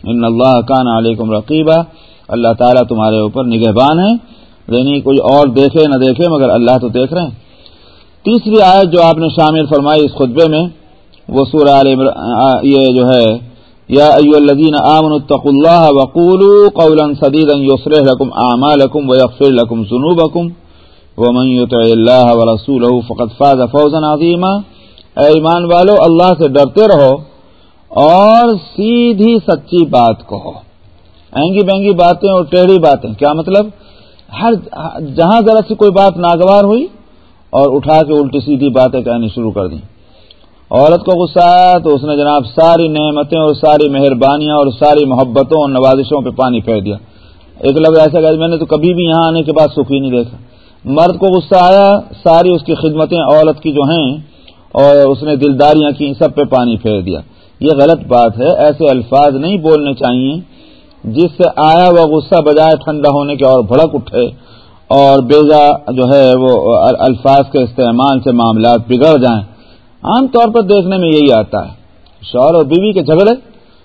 ان اللہ کان علیکم رقیبہ اللہ تعالیٰ تمہارے اوپر نگہبان ہے۔ یعنی کوئی اور دیکھے نہ دیکھے، مگر اللہ تو دیکھ رہے ہیں۔ تیسری آیت جو آپ نے شامل فرمائی اس خطبے میں، وہ سورہ یہ جو ہے یا ایو الذین آمنوا اتقوا اللہ وقولوا قولا سدیدا یصلح لكم اعمالکم ویغفر لكم ذنوبکم ومن يطع اللہ ورسوله فقد فاز فوزا عظیما اے ایمان والو، اللہ سے ڈرتے رہو اور سیدھی سچی بات کہو۔ اینگی بینگی باتیں اور ٹیڑھی باتیں، کیا مطلب؟ ہر جہاں ذرا سی کوئی بات ناگوار ہوئی اور اٹھا کے الٹی سیدھی باتیں کہنی شروع کر دیں۔ عورت کو غصہ آیا تو اس نے جناب ساری نعمتیں اور ساری مہربانیاں اور ساری محبتوں اور نوازشوں پہ پانی پھیر دیا۔ ایک لفظ ایسا کہ میں نے تو کبھی بھی یہاں آنے کے بعد سکھ ہی نہیں دیکھا۔ مرد کو غصہ آیا، ساری اس کی خدمتیں عورت کی جو ہیں اور اس نے دلداریاں کی سب پہ پانی پھیر دیا۔ یہ غلط بات ہے، ایسے الفاظ نہیں بولنے چاہیے جس سے آیا وہ غصہ بجائے ٹھنڈا ہونے کے اور بھڑک اٹھے اور بیزا جو ہے وہ الفاظ کے استعمال سے معاملات بگڑ جائیں۔ عام طور پر دیکھنے میں یہی آتا ہے۔ شوہر اور بیوی کے جھگڑے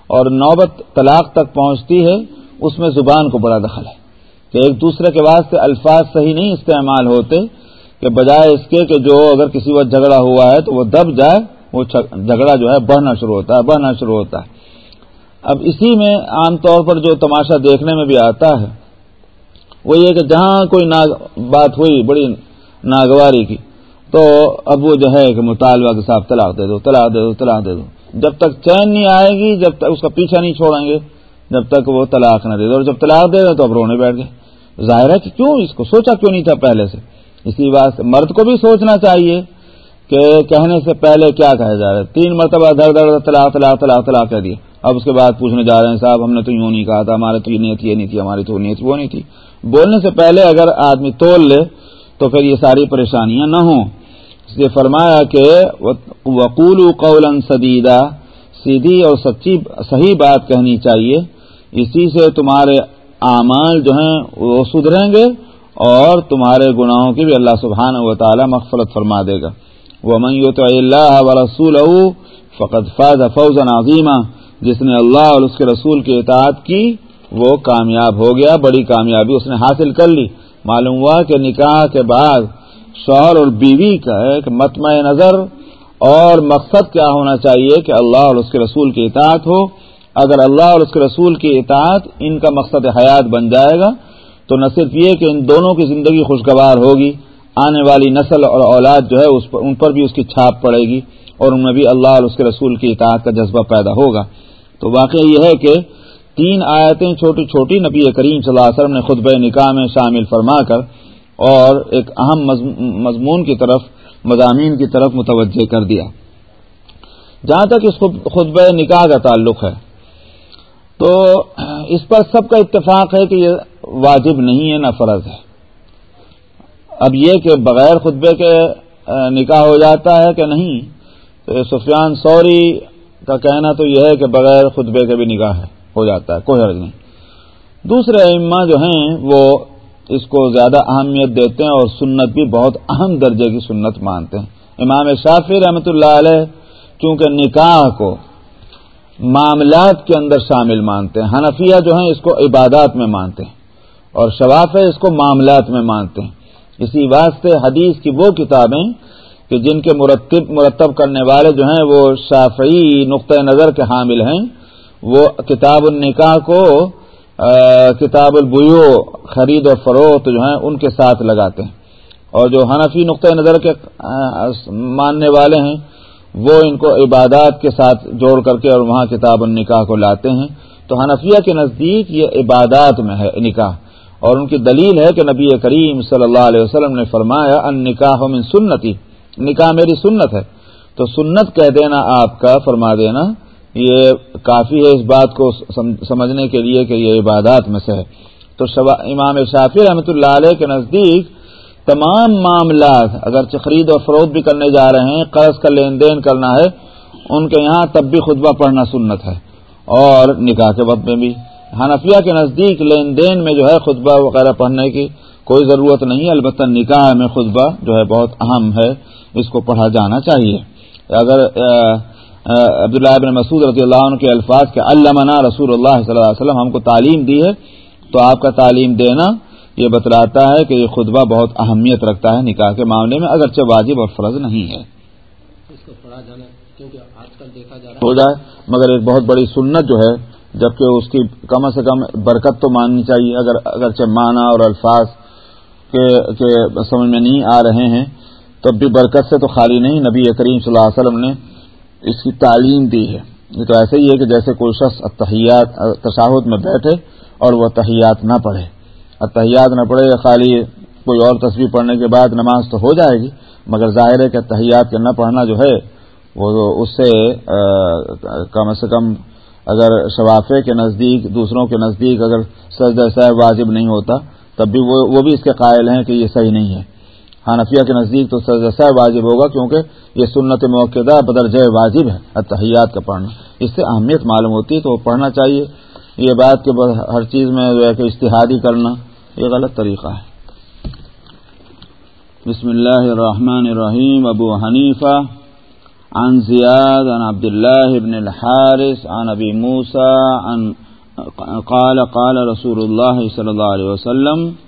اور نوبت طلاق تک پہنچتی ہے، اس میں زبان کو بڑا دخل ہے۔ کہ ایک دوسرے کے واسطے الفاظ صحیح نہیں استعمال ہوتے، کہ بجائے اس کے کہ جو اگر کسی وقت جھگڑا ہوا ہے تو وہ دب جائے، وہ جھگڑا جو ہے بڑھنا شروع ہوتا ہے، بڑھنا شروع ہوتا ہے۔ اب اسی میں عام طور پر جو تماشا دیکھنے میں بھی آتا ہے، وہ یہ کہ جہاں کوئی بات ہوئی، بڑی ناگواری کی تو اب وہ جو ہے کہ مطالبہ کے ساتھ طلاق دے دو، طلاق دے دو، طلاق دے دو۔ جب تک چین نہیں آئے گی، جب تک اس کا پیچھا نہیں چھوڑیں گے، جب تک وہ طلاق نہ دے دو اور جب طلاق دے دو تو اب رونے بیٹھ گئے۔ ظاہر ہے کہ کیوں اس کو سوچا کیوں نہیں تھا پہلے سے؟ اسی بات سے مرد کو بھی سوچنا چاہیے کہ کہنے سے پہلے کیا کہا جا رہا ہے۔ تین مرتبہ دھڑ دھڑ طلاق طلاق طلاق طلاق کہہ دیا۔ اب اس کے بعد پوچھنے جا رہے ہیں، صاحب، ہم نے تو یوں نہیں کہا تھا، ہمارے تو یہ نیت، یہ نہیں تھی ہماری تو نیت، وہ نہیں تھی۔ بولنے سے پہلے اگر آدمی تول لے تو پھر یہ ساری پریشانیاں نہ ہوں۔ اس فرمایا کہ وقول قولا سدیدہ سیدھی اور سچی صحیح بات کہنی چاہیے۔ اسی سے تمہارے اعمال جو ہیں وہ سدھریں گے اور تمہارے گناہوں کی بھی اللہ سبحانہ و تعالی مغفرت فرما دے گا۔ وہ میت اللہ و رسول فقط فاض فوز عظیمہ جس نے اللہ اور اس کے رسول کی اطاعت کی، وہ کامیاب ہو گیا، بڑی کامیابی اس نے حاصل کر لی۔ معلوم ہوا کہ نکاح کے بعد شوہر اور بیوی کا ایک متمع نظر اور مقصد کیا ہونا چاہیے کہ اللہ اور اس کے رسول کی اطاعت ہو۔ اگر اللہ اور اس کے رسول کی اطاعت ان کا مقصد حیات بن جائے گا، تو نہ صرف یہ کہ ان دونوں کی زندگی خوشگوار ہوگی، آنے والی نسل اور اولاد جو ہے اس پر ان پر بھی اس کی چھاپ پڑے گی اور ان میں بھی اللہ اور اس کے رسول کی اطاعت کا جذبہ پیدا ہوگا۔ تو واقعہ یہ ہے کہ تین آیتیں چھوٹی چھوٹی نبی کریم صلی اللہ علیہ وسلم نے خطب نکاح میں شامل فرما کر اور ایک اہم مضمون کی طرف، مضامین کی طرف متوجہ کر دیا۔ جہاں تک اس خطب نکاح کا تعلق ہے، تو اس پر سب کا اتفاق ہے کہ یہ واجب نہیں ہے، نہ فرض ہے۔ اب یہ کہ بغیر خطبے کے نکاح ہو جاتا ہے کہ نہیں، تو سفیان سوری کا کہنا تو یہ ہے کہ بغیر خطبے کے بھی نکاح ہے، ہو جاتا ہے، کوئی حرض نہیں۔ دوسرے اما جو ہیں، وہ اس کو زیادہ اہمیت دیتے ہیں اور سنت بھی بہت اہم درجے کی سنت مانتے ہیں۔ امام شافی رحمۃ اللہ علیہ کیونکہ نکاح کو معاملات کے اندر شامل مانتے ہیں، حنفیہ جو ہیں اس کو عبادات میں مانتے ہیں اور شواف اس کو معاملات میں مانتے ہیں۔ اسی واسطے حدیث کی وہ کتابیں کہ جن کے مرتب مرتب کرنے والے جو ہیں وہ شافعی نقطۂ نظر کے حامل ہیں۔ وہ کتاب النکاح کو کتاب البیو خرید اور فروخت جو ہیں، ان کے ساتھ لگاتے ہیں۔ اور جو حنفی نقطۂ نظر کے ماننے والے ہیں، وہ ان کو عبادات کے ساتھ جوڑ کر کے اور وہاں کتاب النکاح کو لاتے ہیں۔ تو حنفیہ کے نزدیک یہ عبادات میں ہے، نکاح۔ اور ان کی دلیل ہے کہ نبی کریم صلی اللہ علیہ وسلم نے فرمایا ان نکاح من سنتی، نکاح میری سنت ہے۔ تو سنت کہہ دینا آپ کا، فرما دینا یہ کافی ہے اس بات کو سمجھنے کے لیے کہ یہ عبادات میں سے ہے۔ تو امام شافی رحمۃ اللہ علیہ کے نزدیک تمام معاملات اگر خرید اور فروخت بھی کرنے جا رہے ہیں، قرض کا لین دین کرنا ہے، ان کے یہاں تب بھی خطبہ پڑھنا سنت ہے۔ اور نکاح کے وقت میں بھی۔ حنفیہ کے نزدیک لین دین میں جو ہے خطبہ وغیرہ پڑھنے کی کوئی ضرورت نہیں، البتہ نکاح میں خطبہ جو ہے بہت اہم ہے، اس کو پڑھا جانا چاہیے۔ اگر عبداللہ ابن مسعود رضی اللہ عنہ کے الفاظ کے علامہ رسول اللہ صلی اللہ علیہ وسلم ہم کو تعلیم دی ہے تو آپ کا تعلیم دینا یہ بتلاتا ہے کہ یہ خطبہ بہت اہمیت رکھتا ہے نکاح کے معاملے میں اگرچہ واجب اور فرض نہیں ہے۔ ہو جائے مگر ایک بہت بڑی سنت جو ہے جبکہ اس کی کم سے کم برکت تو ماننی چاہیے اگر اگرچہ معنی اور الفاظ کے سمجھ میں نہیں آ رہے ہیں تب بھی برکت سے تو خالی نہیں نبی کریم صلی اللہ علیہ وسلم نے اس کی تعلیم دی ہے۔ یہ تو ایسے ہی ہے کہ جیسے کوئی شخص اتحیات تشاہد میں بیٹھے اور وہ تحیات نہ پڑھے۔ اتحیات نہ پڑھے، خالی کوئی اور تصویر پڑھنے کے بعد نماز تو ہو جائے گی، مگر ظاہر ہے کہ تحیات کے نہ پڑھنا جو ہے، وہ اس سے کم سے کم اگر شوافے کے نزدیک، دوسروں کے نزدیک اگر سجدہ صاحب واجب نہیں ہوتا، تب بھی وہ بھی اس کے قائل ہیں کہ یہ صحیح نہیں ہے۔ حنفیہ کے نزدیک تو سجدہ واجب ہوگا کیونکہ یہ سنت موقع بدر جے واجب ہے اتحیات کا پڑھنا۔ اس سے اہمیت معلوم ہوتی ہے تو وہ پڑھنا چاہیے۔ یہ بات کہ ہر چیز میں جو ہے کہ اشتہادی کرنا، یہ غلط طریقہ ہے۔ بسم الله الرحمن الرحيم أبو حنيفة عن زياد عن عبد الله بن عن أبي موسى عن قال قال رسول الله صلى الله عليه وسلم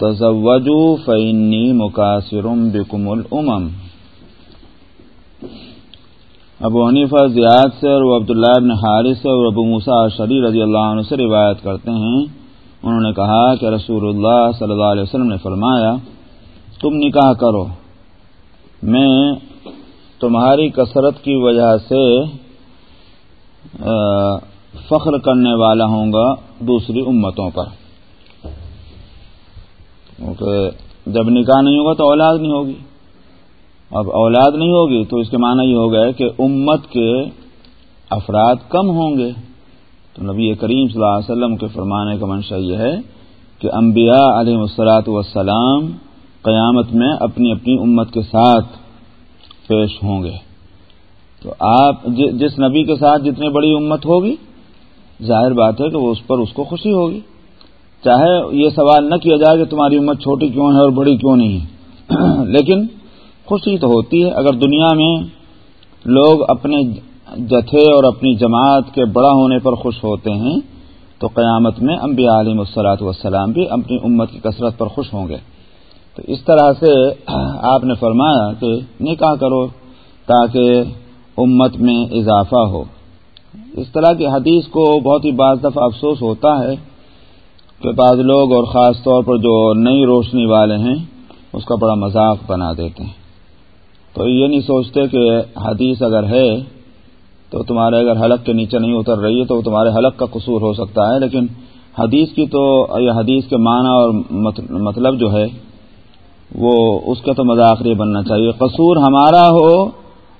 تزوجوا فإني مكاسر بكم الأمم. ابو حنیفہ زیاد سے اور عبداللہ ابن حارث سے اور ابو موسا شری رضی اللہ عنہ سے روایت کرتے ہیں۔ انہوں نے کہا کہ رسول اللہ صلی اللہ علیہ وسلم نے فرمایا، تم نکاح کرو۔ میں تمہاری کثرت کی وجہ سے فخر کرنے والا ہوں گا دوسری امتوں پر۔ کیونکہ جب نکاح نہیں ہوگا تو اولاد نہیں ہوگی۔ اب اولاد نہیں ہوگی تو اس کے معنی یہ ہو گئے کہ امت کے افراد کم ہوں گے۔ تو نبی کریم صلی اللہ علیہ وسلم کے فرمانے کا منشا یہ ہے کہ انبیاء علیہ السلاۃ والسلام قیامت میں اپنی اپنی امت کے ساتھ پیش ہوں گے۔ تو آپ جس نبی کے ساتھ جتنی بڑی امت ہوگی، ظاہر بات ہے کہ وہ اس پر اس کو خوشی ہوگی۔ چاہے یہ سوال نہ کیا جائے کہ تمہاری امت چھوٹی کیوں ہے اور بڑی کیوں نہیں ہے۔ لیکن خوشی تو ہوتی ہے اگر دنیا میں لوگ اپنے جتھے اور اپنی جماعت کے بڑا ہونے پر خوش ہوتے ہیں تو قیامت میں انبیاء علیہ السلاۃ والسلام بھی اپنی امت کی کثرت پر خوش ہوں گے۔ تو اس طرح سے آپ نے فرمایا کہ نکاح کرو تاکہ امت میں اضافہ ہو۔ اس طرح کی حدیث کو بہت ہی بعض دفعہ افسوس ہوتا ہے کہ بعض لوگ اور خاص طور پر جو نئی روشنی والے ہیں، اس کا بڑا مذاق بنا دیتے ہیں۔ تو یہ نہیں سوچتے کہ حدیث اگر ہے، تو تمہارے اگر حلق کے نیچے نہیں اتر رہی ہے، تو وہ تمہارے حلق کا قصور ہو سکتا ہے۔ لیکن حدیث کی تو یہ حدیث کے معنی اور مطلب جو ہے، وہ اس کا تو مذاق نہیں بننا چاہیے۔ قصور ہمارا ہو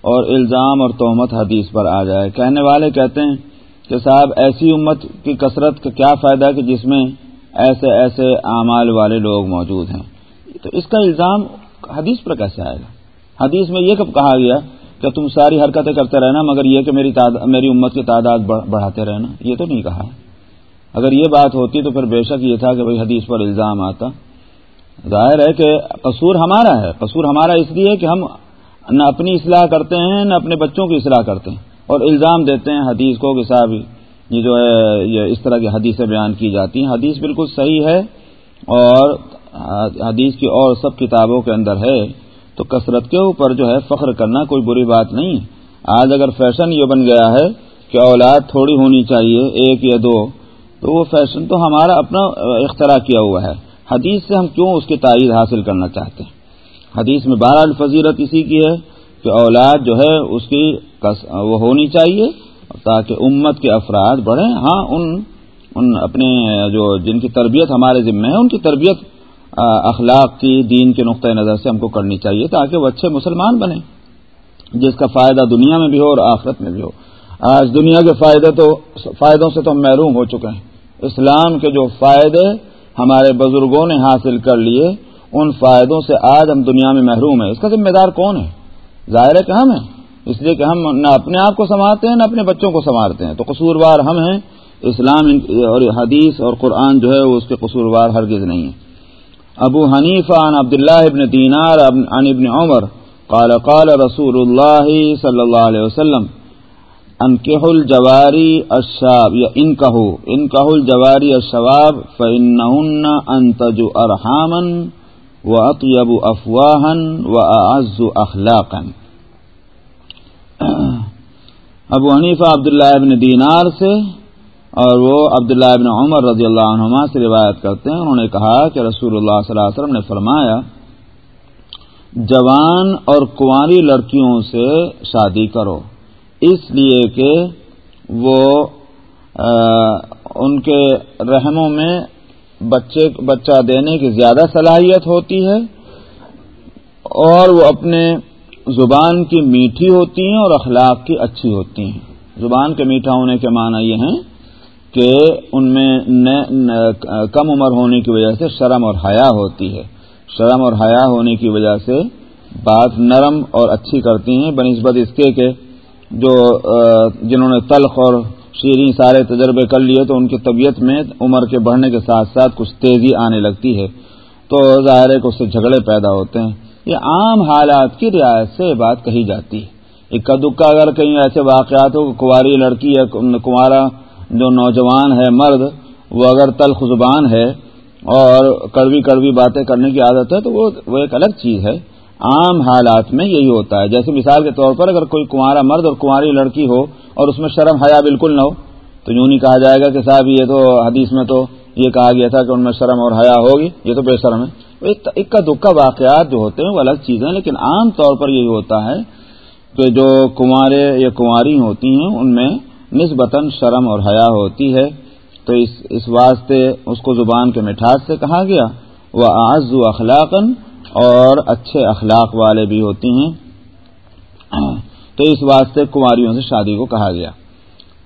اور الزام اور تہمت حدیث پر آ جائے۔ کہنے والے کہتے ہیں کہ صاحب، ایسی امت کی کثرت کا کیا فائدہ کہ جس میں ایسے ایسے اعمال والے لوگ موجود ہیں۔ تو اس کا الزام حدیث پر کیسے آئے گا؟ حدیث میں یہ کب کہا گیا کہ تم ساری حرکتیں کرتے رہنا، مگر یہ کہ میری میری امت کی تعداد بڑھاتے رہنا، یہ تو نہیں کہا۔ اگر یہ بات ہوتی تو پھر بے شک یہ تھا کہ بھائی حدیث پر الزام آتا۔ ظاہر ہے کہ قصور ہمارا ہے، قصور ہمارا اس لیے کہ ہم نہ اپنی اصلاح کرتے ہیں، نہ اپنے بچوں کی اصلاح کرتے ہیں۔ اور الزام دیتے ہیں حدیث کو کہ صاحب یہ جو ہے، یہ اس طرح کی حدیثیں بیان کی جاتی ہیں۔ حدیث بالکل صحیح ہے اور حدیث کی اور سب کتابوں کے اندر ہے۔ تو کثرت کے اوپر جو ہے فخر کرنا کوئی بری بات نہیں۔ آج اگر فیشن یہ بن گیا ہے کہ اولاد تھوڑی ہونی چاہیے، ایک یا دو، تو وہ فیشن تو ہمارا اپنا اختراع کیا ہوا ہے۔ حدیث سے ہم کیوں اس کی تائید حاصل کرنا چاہتے ہیں؟ حدیث میں بارہ الفضیرت اسی کی ہے کہ اولاد جو ہے، اس کی وہ ہونی چاہیے تاکہ امت کے افراد بڑھیں۔ ہاں ان ان اپنے جو جن کی تربیت ہمارے ذمے ہے، ان کی تربیت اخلاق کی، دین کے نقطۂ نظر سے ہم کو کرنی چاہیے تاکہ وہ اچھے مسلمان بنے جس کا فائدہ دنیا میں بھی ہو اور آخرت میں بھی ہو۔ آج دنیا کے فائدے تو، فائدوں سے تو ہم محروم ہو چکے ہیں۔ اسلام کے جو فائدے ہمارے بزرگوں نے حاصل کر لیے، ان فائدوں سے آج ہم دنیا میں محروم ہیں۔ اس کا ذمہ دار کون ہے؟ ظاہر ہے کہ ہم ہیں۔ اس لیے کہ ہم نہ اپنے آپ کو سنوارتے ہیں، نہ اپنے بچوں کو سنوارتے ہیں۔ تو قصوروار ہم ہیں، اسلام اور حدیث اور قرآن جو ہے، وہ اس کے قصوروار ہرگز نہیں ہے ابو حنیف عن عبد الله بن دینار عن ابن عمر قال قال رسول الله صلی اللہ علیہ وسلم انکح الجواری الشاب یا انکہو انکہو الجواری الشواب فإنہن انتج ارحاما واطیب افواہا واعز اخلاقا ابو حنیفہ عبداللہ ابن دینار سے اور وہ عبداللہ ابن عمر رضی اللہ عنہما سے روایت کرتے ہیں۔ انہوں نے کہا کہ رسول اللہ صلی اللہ علیہ وسلم نے فرمایا، جوان اور کنواری لڑکیوں سے شادی کرو۔ اس لیے کہ وہ ان کے رحموں میں بچے، بچہ دینے کی زیادہ صلاحیت ہوتی ہے اور وہ اپنے زبان کی میٹھی ہوتی ہیں اور اخلاق کی اچھی ہوتی ہیں۔ زبان کے میٹھا ہونے کے معنی یہ ہیں کہ ان میں کم عمر ہونے کی وجہ سے شرم اور حیا ہوتی ہے۔ شرم اور حیا ہونے کی وجہ سے بات نرم اور اچھی کرتی ہیں۔ بنسبت اس کے کہ جو جنہوں نے تلخ اور شیریں سارے تجربے کر لیے تو ان کی طبیعت میں عمر کے بڑھنے کے ساتھ ساتھ کچھ تیزی آنے لگتی ہے۔ تو ظاہر ہے کہ اس سے جھگڑے پیدا ہوتے ہیں۔ یہ عام حالات کی رعایت سے بات کہی جاتی ہے۔ اکا دکا اگر کہیں ایسے واقعات ہو کنواری لڑکی ہے کنوارا جو نوجوان ہے، مرد، وہ اگر تلخ زبان ہے اور کڑوی کڑوی باتیں کرنے کی عادت ہے تو وہ وہ ایک الگ چیز ہے۔ عام حالات میں یہی ہوتا ہے۔ جیسے مثال کے طور پر اگر کوئی کنوارا مرد اور کنواری لڑکی ہو اور اس میں شرم حیا بالکل نہ ہو، تو یوں نہیں کہا جائے گا کہ صاحب یہ تو حدیث میں تو یہ کہا گیا تھا کہ ان میں شرم اور حیا ہوگی، یہ تو بے شرم ہے۔ اکا دکا واقعات جو ہوتے ہیں وہ الگ چیزیں ہیں، لیکن عام طور پر یہی ہوتا ہے کہ جو کنوارے یا کنواری ہوتی ہیں، ان میں نسبتاً شرم اور حیا ہوتی ہے۔ تو اس اس واسطے اس کو زبان کے مٹھاس سے کہا گیا۔ وہ آز و اخلاقن اور اچھے اخلاق والے بھی ہوتی ہیں۔ تو اس واسطے کماریوں سے شادی کو کہا گیا۔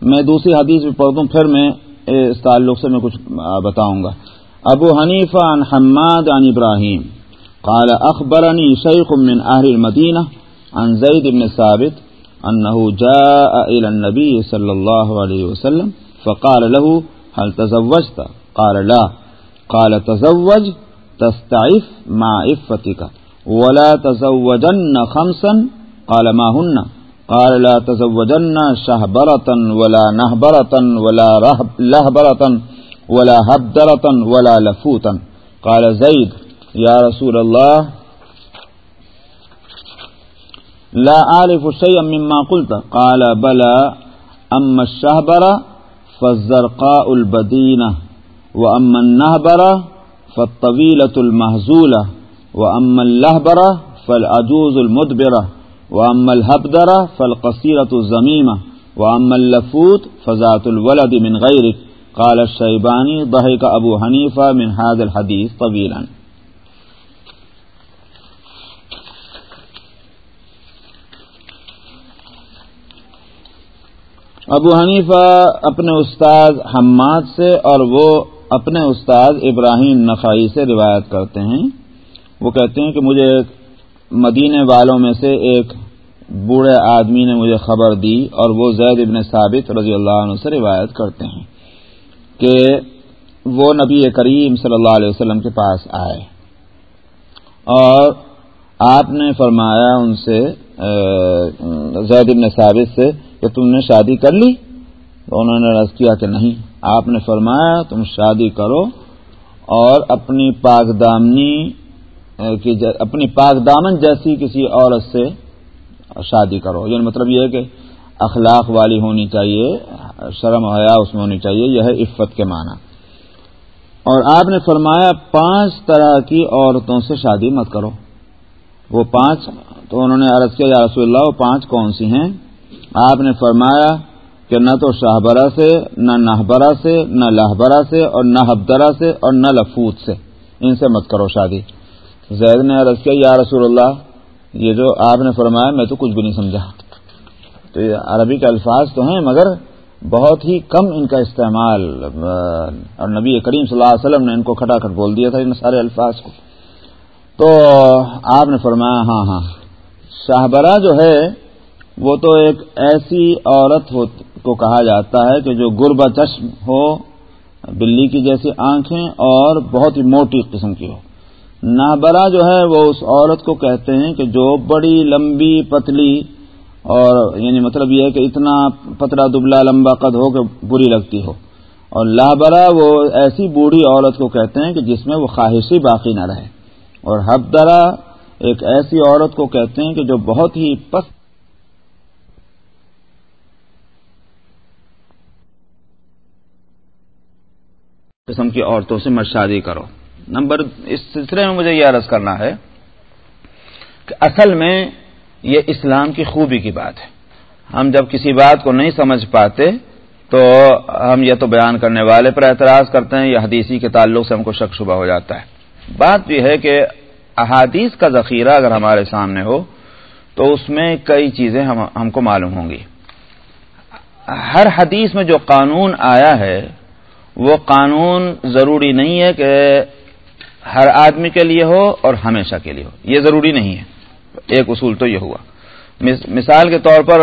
میں دوسری حدیث بھی پڑھ دوں، پھر میں اس تعلق سے میں کچھ بتاؤں گا۔ ابو حنیفہ عن حماد عن ابراہیم قال اخبرني شيخ من اهل المدينه عن زيد بن ثابت انه جاء الى النبي صلى الله عليه وسلم فقال له، هل تزوجت؟ قال لا. قال تزوج، تستعف مع عفتك ولا تزوجن خمسا؟ قال ما هن؟ قال لا تزوجن شهبرة ولا نهبرة ولا لهبرة. ولا هبدرة ولا لفوتا. قال زيد، يا رسول الله، لا أعرف شيئا مما قلت. قال، بلى، أما الشهبرة فالزرقاء البدينة، وأما النهبرة فالطويلة المهزولة، وأما اللهبرة فالعجوز المدبرة، وأما الهبدرة فالقصيرة الزميمة، وأما اللفوت فذات الولد من غيرك قال الشيباني، ضحك أبو حنيفة من هذا الحديث طويلا ابو حنیفہ اپنے استاد حماد سے اور وہ اپنے استاد ابراہیم نقائی سے روایت کرتے ہیں۔ وہ کہتے ہیں کہ مجھے مدینے والوں میں سے ایک بوڑھے آدمی نے مجھے خبر دی اور وہ زید ابن ثابت رضی اللہ عنہ سے روایت کرتے ہیں۔ کہ وہ نبی کریم صلی اللہ علیہ وسلم کے پاس آئے۔ اور آپ نے فرمایا ان سے زید ابن ثابت سے کہ تم نے شادی کر لی؟ تو انہوں نے رض کیا کہ نہیں۔ آپ نے فرمایا تم شادی کرو اور اپنی پاک دامنی کی اپنی پاک دامن جیسی کسی عورت سے شادی کرو۔ یعنی مطلب یہ ہے کہ اخلاق والی ہونی چاہیے، شرم حیا اس میں ہونی چاہیے، یہ ہے عفت کے معنی۔ اور آپ نے فرمایا پانچ طرح کی عورتوں سے شادی مت کرو۔ وہ پانچ، تو انہوں نے عرض کیا، یا رسول اللہ، وہ پانچ کون سی ہیں؟ آپ نے فرمایا کہ نہ تو شاہبرا سے، نہ نہبرا سے، نہ لہبرا سے، اور نہ حبدرا سے، اور نہ لفوت سے۔ ان سے مت کرو شادی۔ زید نے عرض کیا، یا رسول اللہ، یہ جو آپ نے فرمایا، میں تو کچھ بھی نہیں سمجھا۔ تو یہ عربی کے الفاظ تو ہیں، مگر بہت ہی کم ان کا استعمال، اور نبی کریم صلی اللہ علیہ وسلم نے ان کو کھٹا کھٹ بول دیا تھا ان سارے الفاظ کو۔ تو آپ نے فرمایا ہاں ہاں شاہبرا جو ہے، وہ تو ایک ایسی عورت کو کہا جاتا ہے کہ جو گربا چشم ہو، بلی کی جیسی آنکھیں، اور بہت ہی موٹی قسم کی ہو۔ نابرا جو ہے، وہ اس عورت کو کہتے ہیں کہ جو بڑی لمبی پتلی اور یعنی مطلب یہ ہے کہ اتنا پتلا دبلا لمبا قد ہو کہ بری لگتی ہو۔ اور لابرا وہ ایسی بوڑھی عورت کو کہتے ہیں کہ جس میں وہ خواہشی باقی نہ رہے۔ اور حبدرا ایک ایسی عورت کو کہتے ہیں کہ جو بہت ہی پس قسم کی عورتوں سے مت شادی کرو۔ نمبر اس سلسلے میں مجھے یہ عرض کرنا ہے کہ اصل میں یہ اسلام کی خوبی کی بات ہے۔ ہم جب کسی بات کو نہیں سمجھ پاتے تو ہم یہ تو بیان کرنے والے پر اعتراض کرتے ہیں یا حدیثی کے تعلق سے ہم کو شک شبہ ہو جاتا ہے۔ بات یہ ہے کہ احادیث کا ذخیرہ اگر ہمارے سامنے ہو تو اس میں کئی چیزیں ہم ہم کو معلوم ہوں گی۔ ہر حدیث میں جو قانون آیا ہے، وہ قانون ضروری نہیں ہے کہ ہر آدمی کے لیے ہو اور ہمیشہ کے لیے ہو۔ یہ ضروری نہیں ہے۔ ایک اصول تو یہ ہوا۔ مثال کے طور پر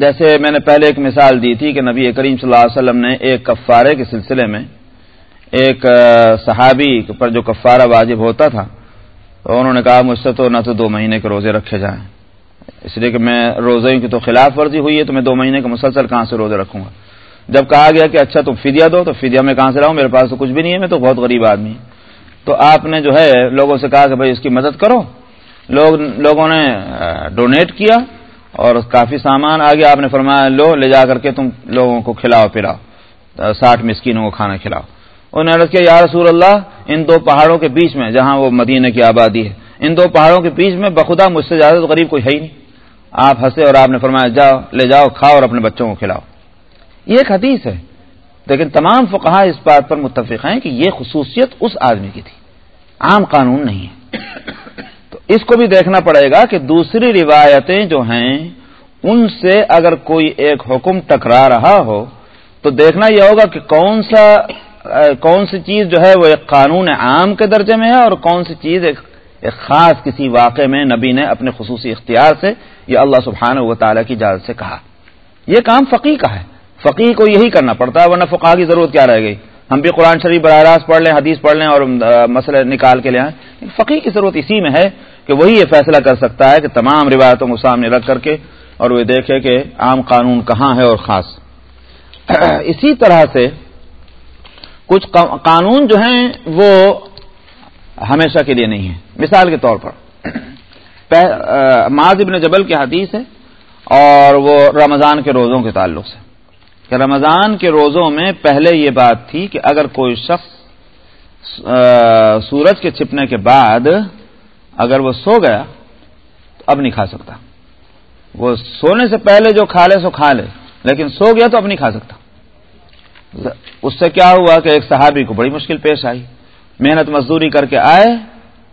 جیسے میں نے پہلے ایک مثال دی تھی کہ نبی کریم صلی اللہ علیہ وسلم نے ایک کفارے کے سلسلے میں ایک صحابی پر جو کفارہ واجب ہوتا تھا تو انہوں نے کہا مجھ سے تو نہ تو دو مہینے کے روزے رکھے جائیں۔ اس لیے کہ میں روزے کی تو خلاف ورزی ہوئی ہے تو میں دو مہینے کا مسلسل کہاں سے روزے رکھوں گا؟ جب کہا گیا کہ اچھا تم فدیا دو تو فدیا میں کہاں سے لاؤں؟ میرے پاس تو کچھ بھی نہیں ہے، میں تو بہت غریب آدمی تو آپ نے جو ہے لوگوں سے کہا کہ بھائی اس کی مدد کرو۔ لوگ لوگوں نے ڈونیٹ کیا اور کافی سامان آگے آپ نے فرمایا، لو، لے جا کر کے تم لوگوں کو کھلاؤ، پلاؤ۔ ساٹھ مسکینوں کو کھانا کھلاؤ۔ انہوں نے عرض کیا، یا رسول اللہ، ان دو پہاڑوں کے بیچ میں، جہاں وہ مدینہ کی آبادی ہے، ان دو پہاڑوں کے بیچ میں بخدا مجھ سے زیادہ تو غریب کوئی ہے ہی نہیں۔ آپ ہنسے اور آپ نے فرمایا، جاؤ، لے جاؤ، کھاؤ اور اپنے بچوں کو کھلاؤ۔ یہ ایک حدیث ہے۔ لیکن تمام فقہ اس بات پر متفق ہیں کہ یہ خصوصیت اس آدمی کی تھی۔ عام قانون نہیں ہے۔ تو اس کو بھی دیکھنا پڑے گا کہ دوسری روایتیں جو ہیں، ان سے اگر کوئی ایک حکم ٹکرا رہا ہو، تو دیکھنا یہ ہوگا کہ کون سا، کون سی چیز جو ہے وہ ایک قانون عام کے درجے میں ہے اور کون سی چیز ایک ایک خاص کسی واقعے میں نبی نے اپنے خصوصی اختیار سے یا اللہ سبحانہ و تعالیٰ کی اجازت سے کہا۔ یہ کام فقی کا ہے۔ فقی کو یہی کرنا پڑتا ہے، ورنہ فقہ کی ضرورت کیا رہ گئی؟ ہم بھی قرآن شریف براہ راست پڑھ لیں، حدیث پڑھ لیں اور مسئلے نکال کے لے آئیں۔ فقی کی ضرورت اسی میں ہے کہ وہی یہ فیصلہ کر سکتا ہے کہ تمام روایتوں کو سامنے رکھ کر کے اور وہ دیکھے کہ عام قانون کہاں ہے اور خاص۔ اسی طرح سے کچھ قانون جو ہیں وہ ہمیشہ کے لیے نہیں ہے مثال کے طور پر معاذ ابن جبل کی حدیث ہے اور وہ رمضان کے روزوں کے تعلق سے۔ کہ رمضان کے روزوں میں پہلے یہ بات تھی کہ اگر کوئی شخص سورج کے چھپنے کے بعد اگر وہ سو گیا، تو اب نہیں کھا سکتا۔ وہ سونے سے پہلے جو کھا لے، سو کھا لے، لیکن سو گیا تو اب نہیں کھا سکتا۔ اس سے کیا ہوا کہ ایک صحابی کو بڑی مشکل پیش آئی۔ محنت مزدوری کر کے آئے،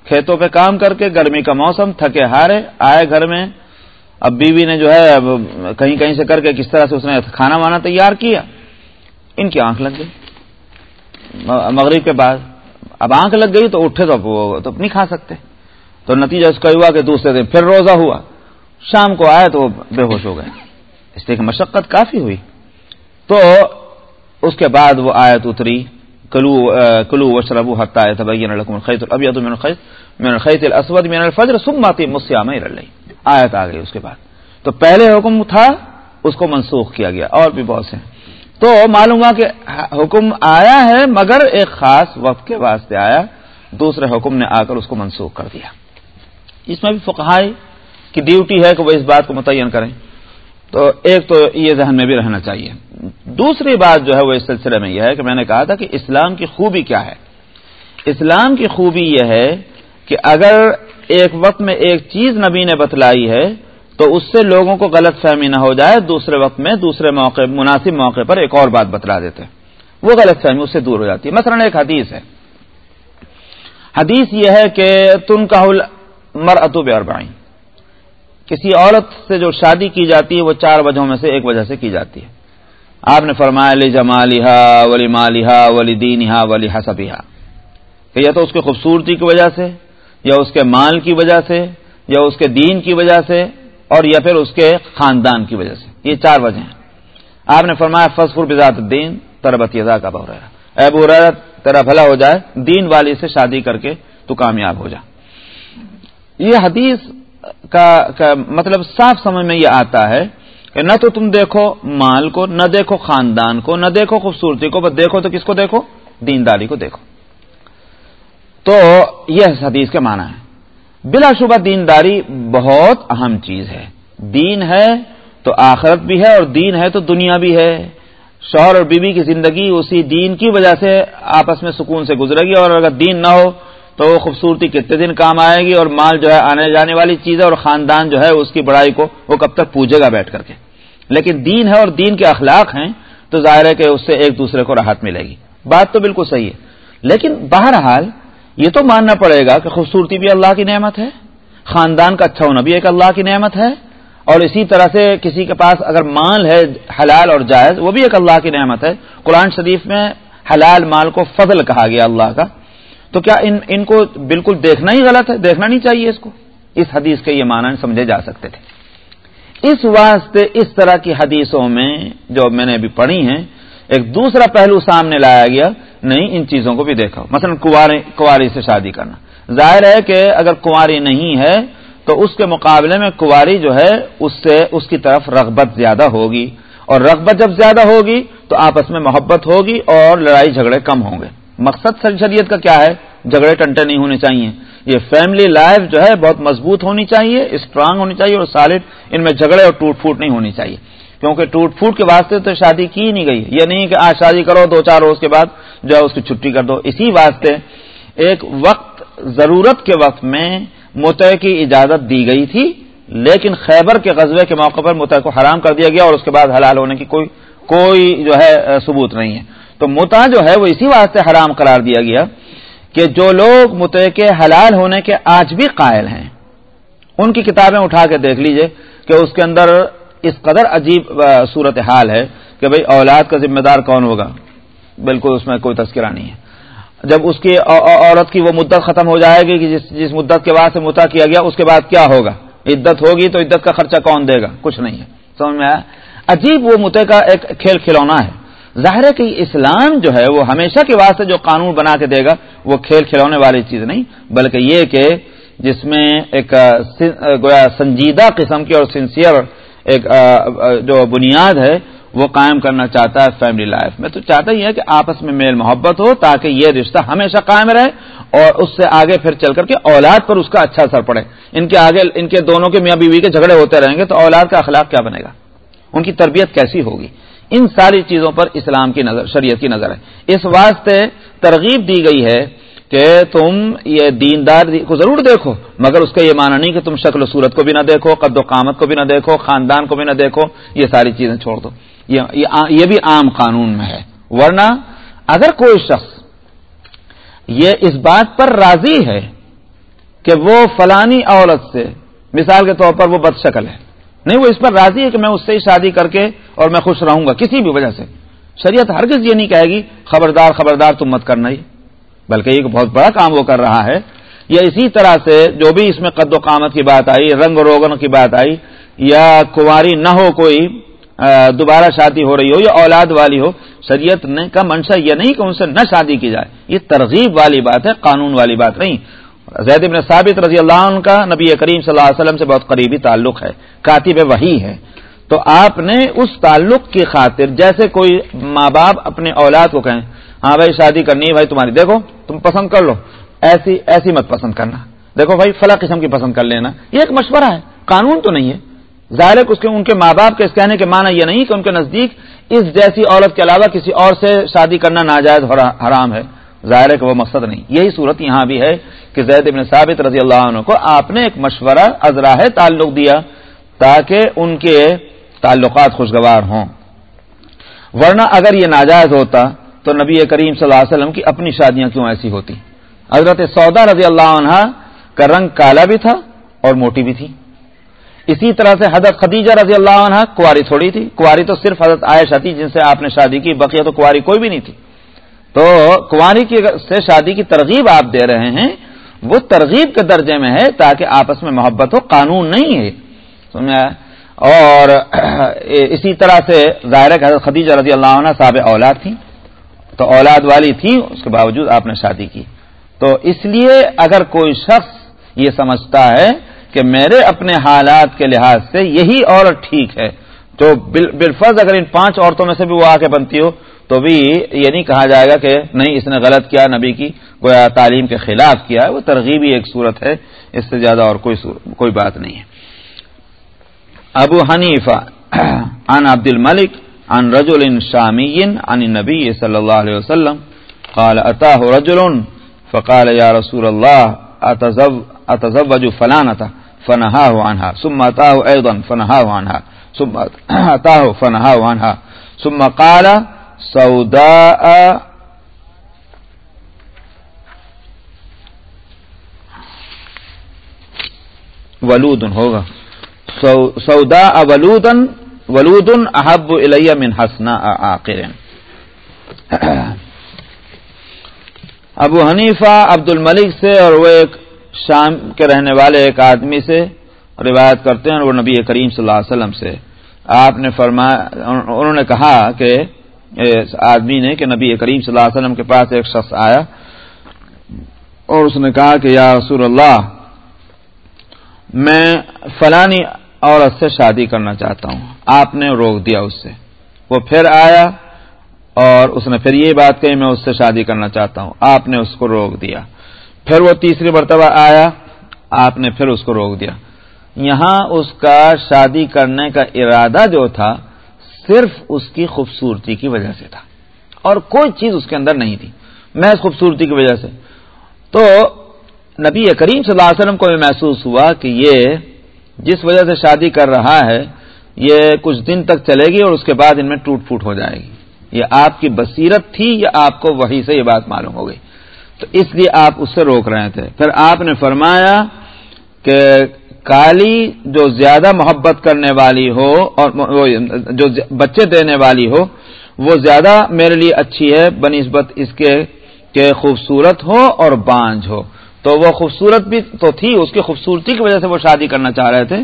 کھیتوں پہ کام کر کے، گرمی کا موسم، تھکے ہارے، آئے گھر میں اب بیوی نے جو ہے اب کہیں کہیں سے کر کے کس طرح سے اس نے کھانا وانا تیار کیا؟ ان کی آنکھ لگ گئی۔ مغرب کے بعد اب آنکھ لگ گئی تو اٹھے تو وہ تو نہیں کھا سکتے۔ تو نتیجہ اس کا ہوا کہ دوسرے دن پھر روزہ ہوا۔ شام کو آئے تو وہ بے ہوش ہو گئے۔ اس لیے کہ مشقت کافی ہوئی۔ تو اس کے بعد وہ آیت اتری۔ کلو کلو وشربو حتہ تبین لکم الخیط الابیض من الخیط من الخیط الاسود من الفجر ثم مسیام اللیل۔ آیت آ گئی اس کے بعد۔ تو پہلے حکم تھا، اس کو منسوخ کیا گیا، اور بھی بہت سے۔ تو معلوم ہوا کہ حکم آیا ہے، مگر ایک خاص وقت کے واسطے آیا۔ دوسرے حکم نے آ کر اس کو منسوخ کر دیا۔ اس میں بھی فقہائی کی ڈیوٹی ہے کہ وہ اس بات کو متعین کریں۔ تو ایک تو یہ ذہن میں بھی رہنا چاہیے۔ دوسری بات جو ہے، وہ اس سلسلے میں یہ ہے کہ میں نے کہا تھا کہ اسلام کی خوبی کیا ہے۔ اسلام کی خوبی یہ ہے کہ اگر ایک وقت میں ایک چیز نبی نے بتلائی ہے، تو اس سے لوگوں کو غلط فہمی نہ ہو جائے، دوسرے وقت میں دوسرے موقع، مناسب موقع پر ایک اور بات بتلا دیتے ہیں۔ وہ غلط فہمی اس سے دور ہو جاتی ہے۔ مثلا ایک حدیث ہے۔ حدیث یہ ہے کہ تن کا مر اتوب اور کسی عورت سے جو شادی کی جاتی ہے، وہ چار وجہوں میں سے ایک وجہ سے کی جاتی ہے۔ آپ نے فرمایا، لی جمالحا ولی مالحا ولی دینہا ولی حسبہ کہ یا تو اس کی خوبصورتی کی وجہ سے یا اس کے مال کی وجہ سے، یا اس کے دین کی وجہ سے، اور یا پھر اس کے خاندان کی وجہ سے۔ یہ چار وجہ ہیں۔ آپ نے فرمایا فصفر بذات الدین، تربت یزا کا بہر اے برت تیرا بھلا ہو جائے، دین والی سے شادی کر کے تو کامیاب ہو جا۔ یہ حدیث کا مطلب صاف سمجھ میں یہ آتا ہے کہ نہ تو تم دیکھو مال کو، نہ دیکھو خاندان کو، نہ دیکھو خوبصورتی کو، بس دیکھو تو کس کو دیکھو؟ دینداری کو دیکھو۔ تو یہ حدیث کے معنی ہے بلا شبہ دینداری بہت اہم چیز ہے۔ دین ہے تو آخرت بھی ہے اور دین ہے تو دنیا بھی ہے۔ شوہر اور بیوی کی زندگی اسی دین کی وجہ سے آپس میں سکون سے گزرے گی اور اگر دین نہ ہو تو وہ خوبصورتی کتنے دن کام آئے گی اور مال جو ہے آنے جانے والی چیز ہے اور خاندان جو ہے اس کی بڑائی کو وہ کب تک پوجے گا بیٹھ کر کے۔ لیکن دین ہے اور دین کے اخلاق ہیں تو ظاہر ہے کہ اس سے ایک دوسرے کو راحت ملے گی۔ بات تو بالکل صحیح ہے۔ لیکن بہرحال یہ تو ماننا پڑے گا کہ خوبصورتی بھی اللہ کی نعمت ہے، خاندان کا اچھا ہونا بھی ایک اللہ کی نعمت ہے، اور اسی طرح سے کسی کے پاس اگر مال ہے حلال اور جائز، وہ بھی ایک اللہ کی نعمت ہے۔ قرآن شریف میں حلال مال کو فضل کہا گیا اللہ کا۔ تو کیا ان ان کو بالکل دیکھنا ہی غلط ہے؟ دیکھنا نہیں چاہیے اس کو۔ اس حدیث کے یہ معنی سمجھے جا سکتے تھے۔ اس واسطے اس طرح کی حدیثوں میں جو میں نے ابھی پڑھی ہیں ایک دوسرا پہلو سامنے لایا گیا، نہیں، ان چیزوں کو بھی دیکھو۔ مثلا کنواری سے شادی کرنا۔ ظاہر ہے کہ اگر کنواری نہیں ہے، تو اس کے مقابلے میں کنواری جو ہے، اس سے، اس کی طرف رغبت زیادہ ہوگی۔ اور رغبت جب زیادہ ہوگی، تو آپس میں محبت ہوگی اور لڑائی جھگڑے کم ہوں گے۔ مقصد شریعت کا کیا ہے؟ جھگڑے ٹنٹے نہیں ہونے چاہیے۔ یہ فیملی لائف جو ہے، بہت مضبوط ہونی چاہیے اسٹرانگ ہونی چاہیے اور سالڈ ان میں جھگڑے اور ٹوٹ پھوٹ نہیں ہونی چاہیے۔ کیونکہ ٹوٹ پھوٹ کے واسطے تو شادی کی نہیں گئی۔ یہ نہیں کہ آج شادی کرو، دو چار روز کے بعد جو ہے اس کی چھٹی کر دو۔ اسی واسطے ایک وقت، ضرورت کے وقت میں متع کی اجازت دی گئی تھی، لیکن خیبر کے غزبے کے موقع پر متع کو حرام کر دیا گیا اور اس کے بعد حلال ہونے کی کوئی کوئی جو ہے، ثبوت نہیں ہے۔ تو متا جو ہے وہ اسی واسطے حرام قرار دیا گیا کہ جو لوگ متع کے حلال ہونے کے آج بھی قائل ہیں، ان کی کتابیں اٹھا کے دیکھ لیجیے کہ اس کے اندر اس قدر عجیب صورت حال ہے کہ بھئی اولاد کا ذمہ دار کون ہوگا؟ بالکل اس میں کوئی تذکرہ نہیں ہے۔ جب اس کی عورت کی وہ مدت ختم ہو جائے گی کہ جس جس مدت کے بعد سے متا کیا گیا، اس کے بعد کیا ہوگا؟ عدت ہوگی تو عدت کا خرچہ کون دے گا؟ کچھ نہیں ہے۔ سمجھ میں آیا؟ عجیب وہ متے کا ایک کھیل کھلونا ہے۔ ظاہر ہے کہ اسلام جو ہے وہ ہمیشہ کے واسطے جو قانون بنا کے دے گا، وہ کھیل کھلونے والی چیز نہیں، بلکہ یہ کہ جس میں ایک گویا سنجیدہ قسم کی اور سنسیئر ایک جو بنیاد ہے، وہ قائم کرنا چاہتا ہے فیملی لائف میں۔ تو چاہتا ہی ہے کہ آپس میں میل محبت ہو تاکہ یہ رشتہ ہمیشہ قائم رہے اور اس سے آگے پھر چل کر کے اولاد پر اس کا اچھا اثر پڑے۔ ان کے آگے، ان کے دونوں کے میاں بیوی کے جھگڑے ہوتے رہیں گے تو اولاد کا اخلاق کیا بنے گا؟ ان کی تربیت کیسی ہوگی؟ ان ساری چیزوں پر اسلام کی نظر، شریعت کی نظر ہے۔ اس واسطے ترغیب دی گئی ہے کہ تم یہ دیندار کو ضرور دیکھو، مگر اس کا یہ معنی نہیں کہ تم شکل و صورت کو بھی نہ دیکھو، قد و قامت کو بھی نہ دیکھو، خاندان کو بھی نہ دیکھو، یہ ساری چیزیں چھوڑ دو۔ یہ بھی عام قانون میں ہے۔ ورنہ اگر کوئی شخص یہ اس بات پر راضی ہے کہ وہ فلانی عورت سے، مثال کے طور پر وہ بد شکل ہے، نہیں، وہ اس پر راضی ہے کہ میں اس سے ہی شادی کر کے اور میں خوش رہوں گا کسی بھی وجہ سے۔ شریعت ہرگز یہ نہیں کہے گی، خبردار خبردار تم مت کرنا ہی بلکہ ایک بہت بڑا کام وہ کر رہا ہے یا اسی طرح سے جو بھی اس میں قد و قامت کی بات آئی، رنگ روگن کی بات آئی، یا کنواری نہ ہو کوئی دوبارہ شادی ہو رہی ہو یا اولاد والی ہو، شریعت نے کا منشا یہ نہیں کہ ان سے نہ شادی کی جائے۔ یہ ترغیب والی بات ہے، قانون والی بات نہیں۔ زید ابن ثابت رضی اللہ عنہ کا نبی کریم صلی اللہ علیہ وسلم سے بہت قریبی تعلق ہے، کاتب وہی ہے۔ تو آپ نے اس تعلق کی خاطر جیسے کوئی ماں باپ اپنے اولاد کو کہیں ہاں بھائی شادی کرنی ہے، بھائی تمہاری، دیکھو تم پسند کر لو۔ ایسی ایسی مت پسند کرنا۔ دیکھو بھائی، فلاں قسم کی پسند کر لینا۔ یہ ایک مشورہ ہے۔ قانون تو نہیں ہے۔ ظاہر اس کے، ان کے ماں باپ کے اس کہنے کے معنی یہ نہیں کہ ان کے نزدیک اس جیسی عورت کے علاوہ کسی اور سے شادی کرنا ناجائز حرام ہے۔ ظاہر ہے کہ وہ مقصد نہیں۔ یہی صورت یہاں بھی ہے کہ زید ابن ثابت رضی اللہ عنہ کو آپ نے ایک مشورہ ازراہ تعلق دیا تاکہ ان کے تعلقات خوشگوار ہوں۔ ورنہ اگر یہ ناجائز ہوتا تو نبی کریم صلی اللہ علیہ وسلم کی اپنی شادیاں کیوں ایسی ہوتی؟ حضرت سودا رضی اللہ عنہ کا رنگ کالا بھی تھا اور موٹی بھی تھی۔ اسی طرح سے حضرت خدیجہ رضی اللہ عنہ کاری تھوڑی تھی۔ کاری تو صرف حضرت عائشہ تھی جن سے آپ نے شادی کی، بقیہ تو کاری کوئی بھی نہیں تھی۔ تو کاری سے شادی کی ترغیب آپ دے رہے ہیں، وہ ترغیب کے درجے میں ہے تاکہ آپس میں محبت ہو، قانون نہیں ہے۔ سمجھا؟ اور اسی طرح سے ظاہر ہے کہ حضرت خدیجہ رضی اللہ عنہ صاحب اولاد تھی تو اولاد والی تھی، اس کے باوجود آپ نے شادی کی۔ تو اس لیے اگر کوئی شخص یہ سمجھتا ہے کہ میرے اپنے حالات کے لحاظ سے یہی عورت ٹھیک ہے، تو بالفرض اگر ان پانچ عورتوں میں سے بھی وہ آ کے بنتی ہو، تو بھی یہ نہیں کہا جائے گا کہ نہیں، اس نے غلط کیا، نبی کی گویا تعلیم کے خلاف کیا ہے۔ وہ ترغیبی ایک صورت ہے، اس سے زیادہ اور کوئی کوئی بات نہیں ہے۔ ابو حنیفہ، عن عبد الملک عن رجل شامی عن نبی صلی اللہ علیہ وسلم قال اتاه رجل فقال يا رسول الله اتزوج فلانه فنهاه عنها ثم أتاه أيضا فنهاه عنها ثم أتاه فنهاه عنها ثم قال سوداء ولود ہوگا سوداء ولودا ولود احب الیہ من حسنا آخر ابو حنیفہ عبد الملک سے اور وہ ایک شام کے رہنے والے ایک آدمی سے روایت کرتے ہیں اور وہ نبی کریم صلی اللہ علیہ وسلم سے. آپ نے فرمایا انہوں نے کہا کہ آدمی نے کہ نبی کریم صلی اللہ علیہ وسلم کے پاس ایک شخص آیا اور اس نے کہا کہ یا رسول اللہ، میں فلانی عورت سے شادی کرنا چاہتا ہوں۔ آپ نے روک دیا اس سے۔ وہ پھر آیا اور اس نے پھر یہ بات کہی، میں اس سے شادی کرنا چاہتا ہوں۔ آپ نے اس کو روک دیا۔ پھر وہ تیسری مرتبہ آیا، آپ نے پھر اس کو روک دیا۔ یہاں اس کا شادی کرنے کا ارادہ جو تھا، صرف اس کی خوبصورتی کی وجہ سے تھا۔ اور کوئی چیز اس کے اندر نہیں تھی محض خوبصورتی کی وجہ سے۔ تو نبی کریم صلی اللہ علیہ وسلم کو بھی محسوس ہوا کہ یہ جس وجہ سے شادی کر رہا ہے یہ کچھ دن تک چلے گی اور اس کے بعد ان میں ٹوٹ پھوٹ ہو جائے گی۔ یہ آپ کی بصیرت تھی یا آپ کو وہی سے یہ بات معلوم ہو گئی؟ تو اس لیے آپ اس سے روک رہے تھے۔ پھر آپ نے فرمایا کہ کالی جو زیادہ محبت کرنے والی ہو اور جو بچے دینے والی ہو، وہ زیادہ میرے لیے اچھی ہے، بنسبت اس کے کہ خوبصورت ہو اور بانج ہو۔ تو وہ خوبصورت بھی تو تھی، اس کی خوبصورتی کی وجہ سے وہ شادی کرنا چاہ رہے تھے۔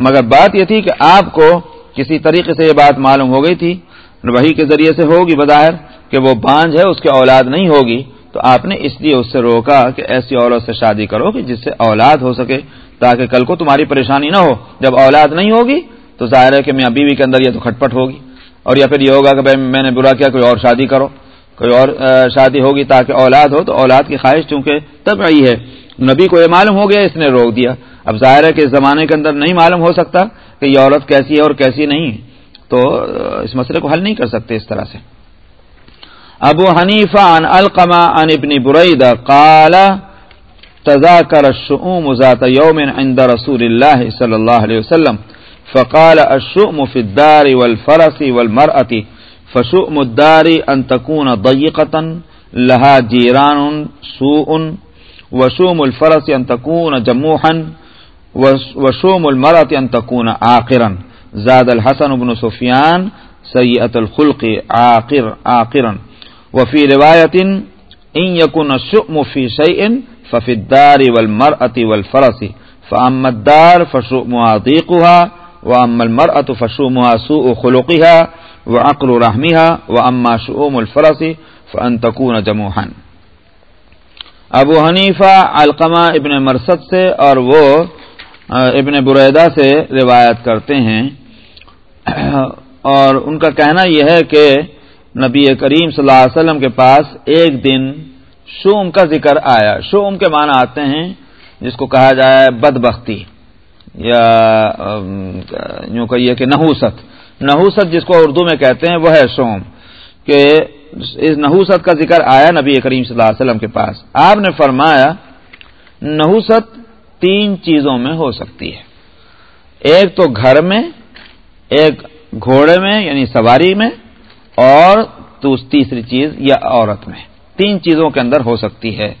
مگر بات یہ تھی کہ آپ کو کسی طریقے سے یہ بات معلوم ہو گئی تھی وہی کے ذریعے سے ہوگی، بظاہر کہ وہ بانج ہے، اس کی اولاد نہیں ہوگی، تو آپ نے اس لیے اس سے روکا کہ ایسی عورت سے شادی کرو کہ جس سے اولاد ہو سکے، تاکہ کل کو تمہاری پریشانی نہ ہو۔ جب اولاد نہیں ہوگی، تو ظاہر ہے کہ میاں بیوی کے اندر یہ تو کھٹپٹ ہوگی۔ اور یا پھر یہ ہوگا کہ بھائی میں نے برا کیا، کوئی اور شادی کرو۔ کوئی اور شادی ہوگی تاکہ اولاد ہو، تو اولاد کی خواہش چونکہ تب ہے۔ نبی کو یہ معلوم ہو گیا، اس نے روک دیا۔ اب ظاہر ہے کہ اس زمانے کے اندر نہیں معلوم ہو سکتا کہ یہ عورت کیسی ہے اور کیسی نہیں۔ تو اس مسئلے کو حل نہیں کر سکتے اس طرح سے۔ ابو حنیفہ عن القما عن ابن برید قال، تذاکر الشؤوم ذات یوم عند رسول اللہ صلی اللہ علیہ وسلم، فقال الشؤم في الدار والفرس والمرأة، فشؤم الدار ان تكون ضيقة لها جيران سوء وشوم الفرس ان تكون جموحا وشوم المرأة ان تكون عاقرا زاد الحسن بن سفيان سيئة الخلق عاقر عاقرا وفي رواية ان يكون الشؤم في شيء ففي الدار والمرأة والفرس. فأما الدار فشؤمها ضيقها، وأما المرأة فشؤمها سوء خلقها وعقل رحمها، وأما شؤوم الفرس فأن تكون جموحا. ابو حنیفہ علقمہ ابن مرسد سے اور وہ ابن بریدہ سے روایت کرتے ہیں۔ اور ان کا کہنا یہ ہے کہ نبی کریم صلی اللہ علیہ وسلم کے پاس ایک دن شوم کا ذکر آیا۔ شوم کے معنی آتے ہیں جس کو کہا جائے بد بختی یا یوں کہیے کہ نحوست۔ نحوست جس کو اردو میں کہتے ہیں وہ ہے شوم کہ نحوست کا ذکر آیا نبی کریم صلی اللہ علیہ وسلم کے پاس۔ آپ نے فرمایا، نحوست تین چیزوں میں ہو سکتی ہے۔ ایک تو گھر میں، ایک گھوڑے میں یعنی سواری میں، اور تیسری چیز یا عورت میں۔ تین چیزوں کے اندر ہو سکتی ہے۔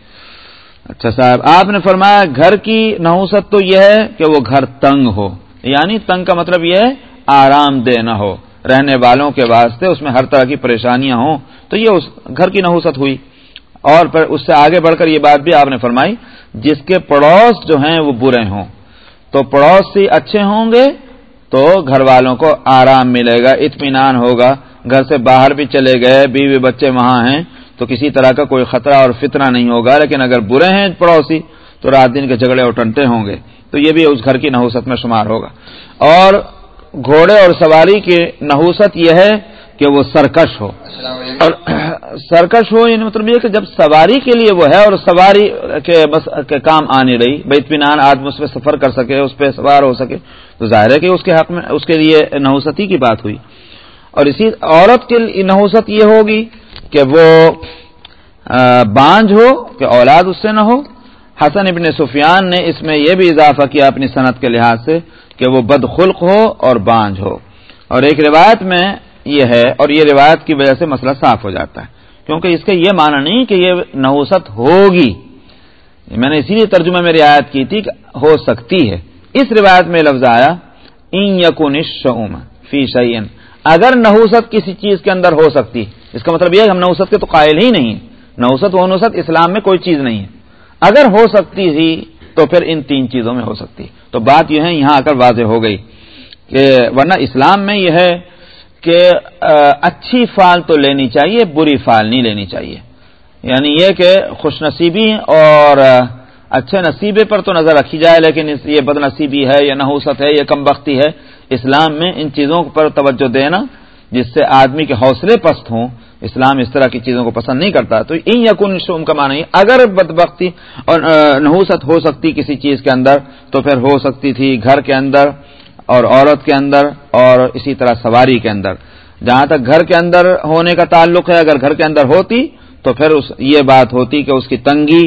اچھا صاحب، آپ نے فرمایا گھر کی نحوست تو یہ ہے کہ وہ گھر تنگ ہو۔ یعنی تنگ کا مطلب یہ ہے، آرام دہ نہ ہو۔ رہنے والوں کے واسطے اس میں ہر طرح کی پریشانیاں ہوں، تو یہ اس گھر کی نحوست ہوئی۔ اور پھر اس سے آگے بڑھ کر یہ بات بھی آپ نے فرمائی، جس کے پڑوس جو ہیں وہ برے ہوں۔ تو پڑوس اچھے ہوں گے تو گھر والوں کو آرام ملے گا، اطمینان ہوگا۔ گھر سے باہر بھی چلے گئے، بیوی بچے وہاں ہیں، تو کسی طرح کا کوئی خطرہ اور فتنہ نہیں ہوگا۔ لیکن اگر برے ہیں پڑوسی، تو رات دن کے جھگڑے اور ٹنٹے ہوں گے۔ تو یہ بھی اس گھر کی نحوست میں شمار ہوگا۔ اور گھوڑے اور سواری کی نحوست یہ ہے کہ وہ سرکش ہو۔ اور سرکش ہو یعنی مطلب یہ کہ جب سواری کے لیے وہ ہے اور سواری کے بس کے کام آنے رہی بے اطمینان آدمی اس پہ سفر کر سکے اس پہ سوار ہو سکے تو ظاہر ہے کہ اس کے حق میں اس کے لیے نحوستی کی بات ہوئی۔ اور اسی عورت کی نحوست یہ ہوگی کہ وہ بانج ہو کہ اولاد اس سے نہ ہو۔ حسن ابن سفیان نے اس میں یہ بھی اضافہ کیا اپنی صنعت کے لحاظ سے کہ وہ بد خلق ہو اور بانج ہو۔ اور ایک روایت میں یہ ہے اور یہ روایت کی وجہ سے مسئلہ صاف ہو جاتا ہے۔ کیونکہ اس کا یہ معنی نہیں کہ یہ نحوست ہوگی۔ میں نے اسی لیے ترجمہ میں رعایت کی تھی کہ ہو سکتی ہے۔ اس روایت میں لفظ آیا، ان یقون شعم فی شعین اگر نحوست کسی چیز کے اندر ہو سکتی، اس کا مطلب یہ کہ ہم نحوست کے تو قائل ہی نہیں نحوست و نوست اسلام میں کوئی چیز نہیں ہے۔ اگر ہو سکتی تھی تو پھر ان تین چیزوں میں ہو سکتی۔ تو بات یہ ہے، یہاں آ کر واضح ہو گئی کہ ورنہ اسلام میں یہ ہے کہ اچھی فال تو لینی چاہیے، بری فال نہیں لینی چاہیے۔ یعنی یہ کہ خوش نصیبی اور اچھے نصیبے پر تو نظر رکھی جائے، لیکن یہ بد نصیبی ہے یا نحوست ہے یا کم بختی ہے۔ اسلام میں ان چیزوں پر توجہ دینا جس سے آدمی کے حوصلے پست ہوں، اسلام اس طرح کی چیزوں کو پسند نہیں کرتا، تو ان یقن شوم کا معنی اگر بدبختی اور نحوست ہو سکتی کسی چیز کے اندر، تو پھر ہو سکتی تھی گھر کے اندر اور عورت کے اندر اور اسی طرح سواری کے اندر۔ جہاں تک گھر کے اندر ہونے کا تعلق ہے، اگر گھر کے اندر ہوتی، تو پھر اس، یہ بات ہوتی کہ اس کی تنگی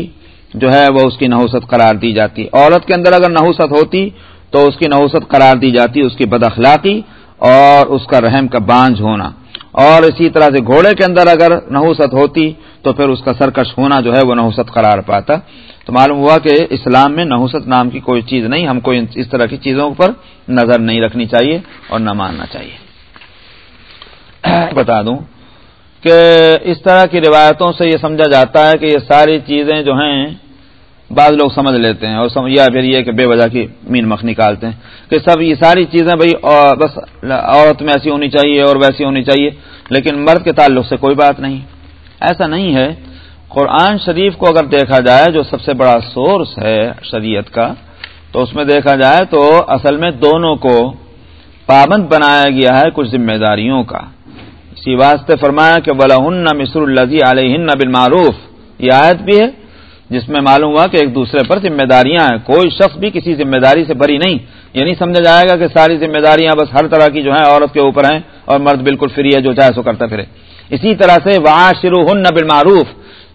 جو ہے، وہ اس کی نحوست قرار دی جاتی۔ عورت کے اندر اگر نحوست ہوتی، تو اس کی نحوست قرار دی جاتی، اس کی بد اخلاقی اور اس کا رحم کا بانج ہونا۔ اور اسی طرح سے گھوڑے کے اندر اگر نحوست ہوتی تو پھر اس کا سرکش ہونا جو ہے وہ نحوست قرار پاتا۔ تو معلوم ہوا کہ اسلام میں نحوست نام کی کوئی چیز نہیں، ہم کو اس طرح کی چیزوں پر نظر نہیں رکھنی چاہیے اور نہ ماننا چاہیے۔ بتا دوں کہ اس طرح کی روایتوں سے یہ سمجھا جاتا ہے کہ یہ ساری چیزیں جو ہیں بعض لوگ سمجھ لیتے ہیں اور یا پھر یہ کہ بے وجہ کی مین مخ نکالتے ہیں کہ سب یہ ساری چیزیں بھائی بس عورت میں ایسی ہونی چاہیے اور ویسی ہونی چاہیے، لیکن مرد کے تعلق سے کوئی بات نہیں۔ ایسا نہیں ہے۔ قرآن شریف کو اگر دیکھا جائے، جو سب سے بڑا سورس ہے شریعت کا، تو اس میں دیکھا جائے تو اصل میں دونوں کو پابند بنایا گیا ہے کچھ ذمہ داریوں کا۔ اسی واسطے فرمایا کہ ولاحن مصر الزی علیہ بالمعروف۔ یہ آیت بھی ہے۔ جس میں معلوم ہوا کہ ایک دوسرے پر ذمہ داریاں ہیں۔ کوئی شخص بھی کسی ذمہ داری سے بری نہیں۔ یہ نہیں سمجھا جائے گا کہ ساری ذمہ داریاں بس ہر طرح کی جو ہیں عورت کے اوپر ہیں اور مرد بالکل فری ہے جو چاہے سو کرتا پھرے۔ اسی طرح سے وہاں شروع ہن بالمعروف۔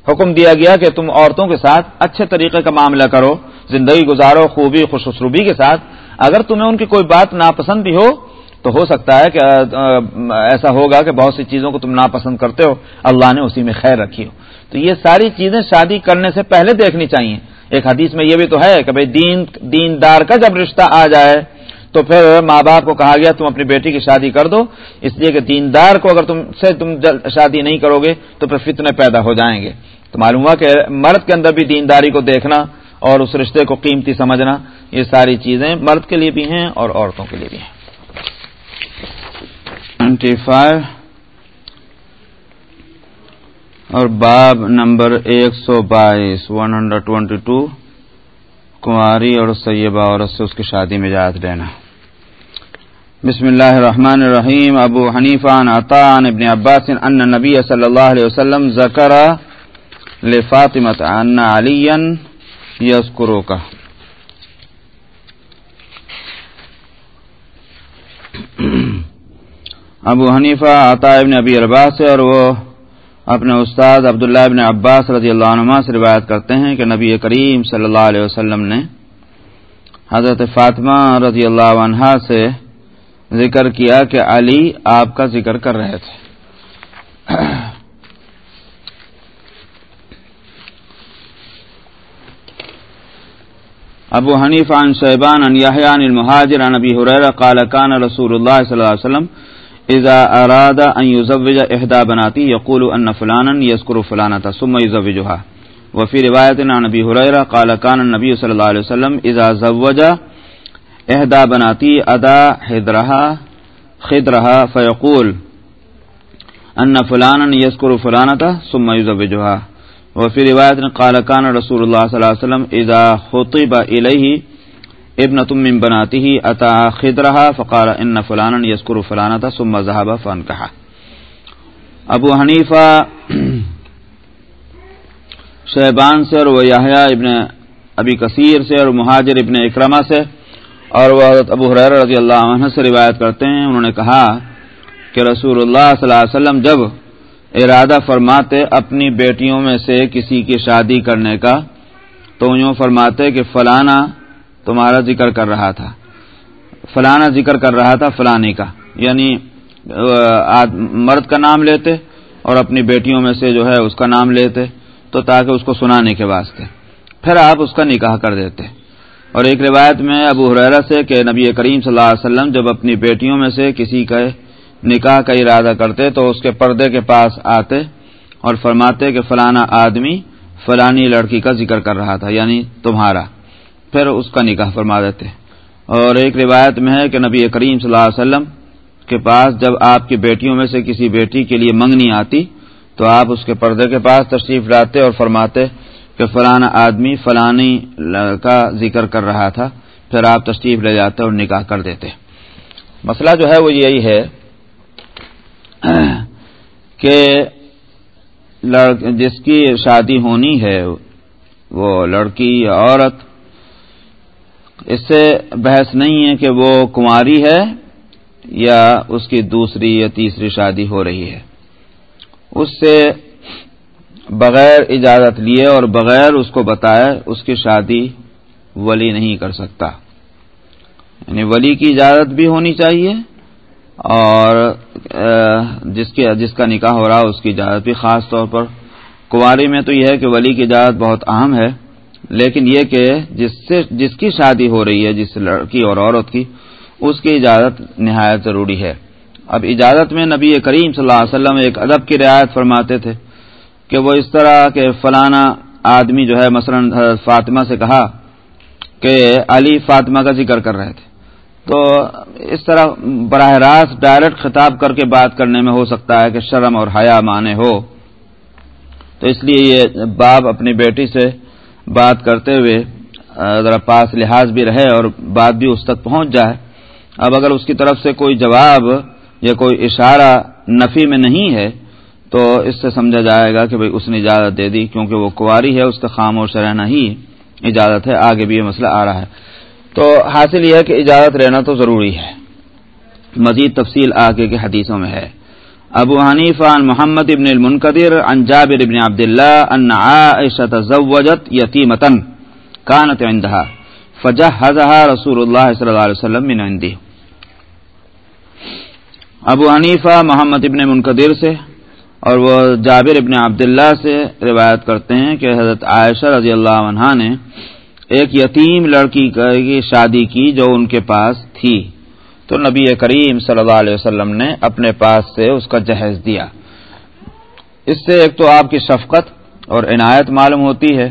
حکم دیا گیا کہ تم عورتوں کے ساتھ اچھے طریقے کا معاملہ کرو، زندگی گزارو، خوبی خوش اسروبی کے ساتھ۔ اگر تمہیں ان کی کوئی بات ناپسند بھی ہو، تو ہو سکتا ہے کہ ایسا ہوگا کہ بہت سی چیزوں کو تم ناپسند کرتے ہو۔ اللہ نے اسی میں خیر رکھی ہو۔ تو یہ ساری چیزیں شادی کرنے سے پہلے دیکھنی چاہیے۔ ایک حدیث میں یہ بھی تو ہے کہ بھائی دین، دیندار کا جب رشتہ آ جائے، تو پھر ماں باپ کو کہا گیا تم اپنی بیٹی کی شادی کر دو، اس لیے کہ دیندار کو اگر تم سے تم شادی نہیں کرو گے، تو پھر فتنے پیدا ہو جائیں گے۔ تو معلوم ہوا کہ مرد کے اندر بھی دینداری کو دیکھنا اور اس رشتے کو قیمتی سمجھنا، یہ ساری چیزیں مرد کے لیے بھی ہیں اور عورتوں کے لیے بھی ہیں۔ اور باب نمبر ایک سو بائیس one hundred twenty two Kumari اور سیبہ عورت سے اس کی شادی میں اجازت دینا بسم اللہ الرحمن الرحیم۔ ابو حنیفان عطان ابن عباس، ان نبی صلی اللہ علیہ وسلم ذکر لفاطمت ان علی یذکرو کا ابو حنیفہ، عطا ابن ابی عباس اور وہ اپنے استاد عبداللہ ابن عباس رضی اللہ عنہ سے روایت کرتے ہیں کہ نبی کریم صلی اللہ علیہ وسلم نے حضرت فاطمہ رضی اللہ عنہ سے ذکر کیا کہ علی آپ کا ذکر کر رہے تھے۔ ابو حنیف عن شیبان ان یحیان المہاجر عن ابی حریرہ قال کان رسول اللہ صلی اللہ علیہ وسلم اذا اراد ان يزوج احدى بناته يقول ان فلانا يذكر فلانه ثم يزوجها. وفي روایت عن ابي هريره قال كان النبي صلى الله عليه وسلم اذا زوج احدى بناته ادا حدرها خدرها فيقول ان فلانا يذكر فلانه ثم يزوجها. وفي روایت قال كان رسول الله صلى الله عليه وسلم اذا خطب اليه ابن تم من بناتی ہی اتا خدرہ فقار ان فلان یسکر فلانا تھا سم مذہب فن کہا ابو حنیفہ شہبان سے اور وہ ابن ابی کثیر سے اور مہاجر ابن اکرما سے اور وہ حضرت ابو حریر رضی اللہ عنہ سے روایت کرتے ہیں۔ انہوں نے کہا کہ رسول اللہ صلی اللہ علیہ وسلم جب ارادہ فرماتے اپنی بیٹیوں میں سے کسی کی شادی کرنے کا تو یوں فرماتے کہ فلانا تمہارا ذکر کر رہا تھا۔ فلانا ذکر کر رہا تھا فلانی کا۔ یعنی مرد کا نام لیتے اور اپنی بیٹیوں میں سے جو ہے اس کا نام لیتے تو تاکہ اس کو سنانے کے واسطے۔ پھر آپ اس کا نکاح کر دیتے۔ اور ایک روایت میں ابو حریرا سے کہ نبی کریم صلی اللہ علیہ وسلم جب اپنی بیٹیوں میں سے کسی کا نکاح کا ارادہ کرتے تو اس کے پردے کے پاس آتے اور فرماتے کہ فلانا آدمی، فلانی لڑکی کا ذکر کر رہا تھا یعنی تمہارا۔ پھر اس کا نکاح فرما دیتے اور ایک روایت میں ہے کہ نبی کریم صلی اللہ علیہ وسلم کے پاس جب آپ کی بیٹیوں میں سے کسی بیٹی کے لیے منگنی آتی تو آپ اس کے پردے کے پاس تشریف لاتے اور فرماتے کہ فلانا آدمی فلانی کا ذکر کر رہا تھا، پھر آپ تشریف لے جاتے اور نکاح کر دیتے۔ مسئلہ جو ہے وہ یہی ہے کہ جس کی شادی ہونی ہے، وہ لڑکی یا عورت اس سے بحث نہیں ہے کہ وہ کماری ہے یا اس کی دوسری یا تیسری شادی ہو رہی ہے۔ اس سے بغیر اجازت لیے اور بغیر اس کو بتائے اس کی شادی ولی نہیں کر سکتا۔ یعنی ولی کی اجازت بھی ہونی چاہیے اور جس کی جس کا نکاح ہو رہا اس کی اجازت بھی خاص طور پر۔ کنواری میں تو یہ ہے کہ ولی کی اجازت بہت اہم ہے۔ لیکن یہ کہ جس سے جس کی شادی ہو رہی ہے، جس لڑکی اور عورت کی، اس کی اجازت نہایت ضروری ہے۔ اب اجازت میں نبی کریم صلی اللہ علیہ وسلم ایک ادب کی رعایت فرماتے تھے کہ وہ اس طرح کہ فلانا آدمی جو ہے، مثلا فاطمہ سے کہا کہ علی فاطمہ کا ذکر کر رہے تھے۔ تو اس طرح براہ راست ڈائریکٹ خطاب کر کے بات کرنے میں ہو سکتا ہے کہ شرم اور حیا مانے ہو۔ تو اس لیے یہ باپ اپنی بیٹی سے بات کرتے ہوئے ذرا پاس لحاظ بھی رہے اور بات بھی اس تک پہنچ جائے۔ اب اگر اس کی طرف سے کوئی جواب یا کوئی اشارہ نفی میں نہیں ہے، تو اس سے سمجھا جائے گا کہ بھئی اس نے اجازت دے دی، کیونکہ وہ کواری ہے، اس کا خاموش رہنا ہی اجازت ہے، آگے بھی یہ مسئلہ آ رہا ہے۔ تو حاصل یہ ہے کہ اجازت رہنا تو ضروری ہے۔ مزید تفصیل آگے کے حدیثوں میں ہے۔ ابو حنیف عن محمد ابن المنقدر عن جابر ابن عبداللہ ان عائشة زوجت یتیمتن کانت عندها فجہزها رسول اللہ صلی اللہ علیہ وسلم من عندی۔ ابو حنیفہ محمد ابن منقدر سے اور وہ جابر ابن عبداللہ سے روایت کرتے ہیں کہ حضرت عائشہ رضی اللہ عنہ نے ایک یتیم لڑکی کی شادی کی جو ان کے پاس تھی۔ تو نبی کریم صلی اللہ علیہ وسلم نے اپنے پاس سے اس کا جہیز دیا۔ اس سے ایک تو آپ کی شفقت اور عنایت معلوم ہوتی ہے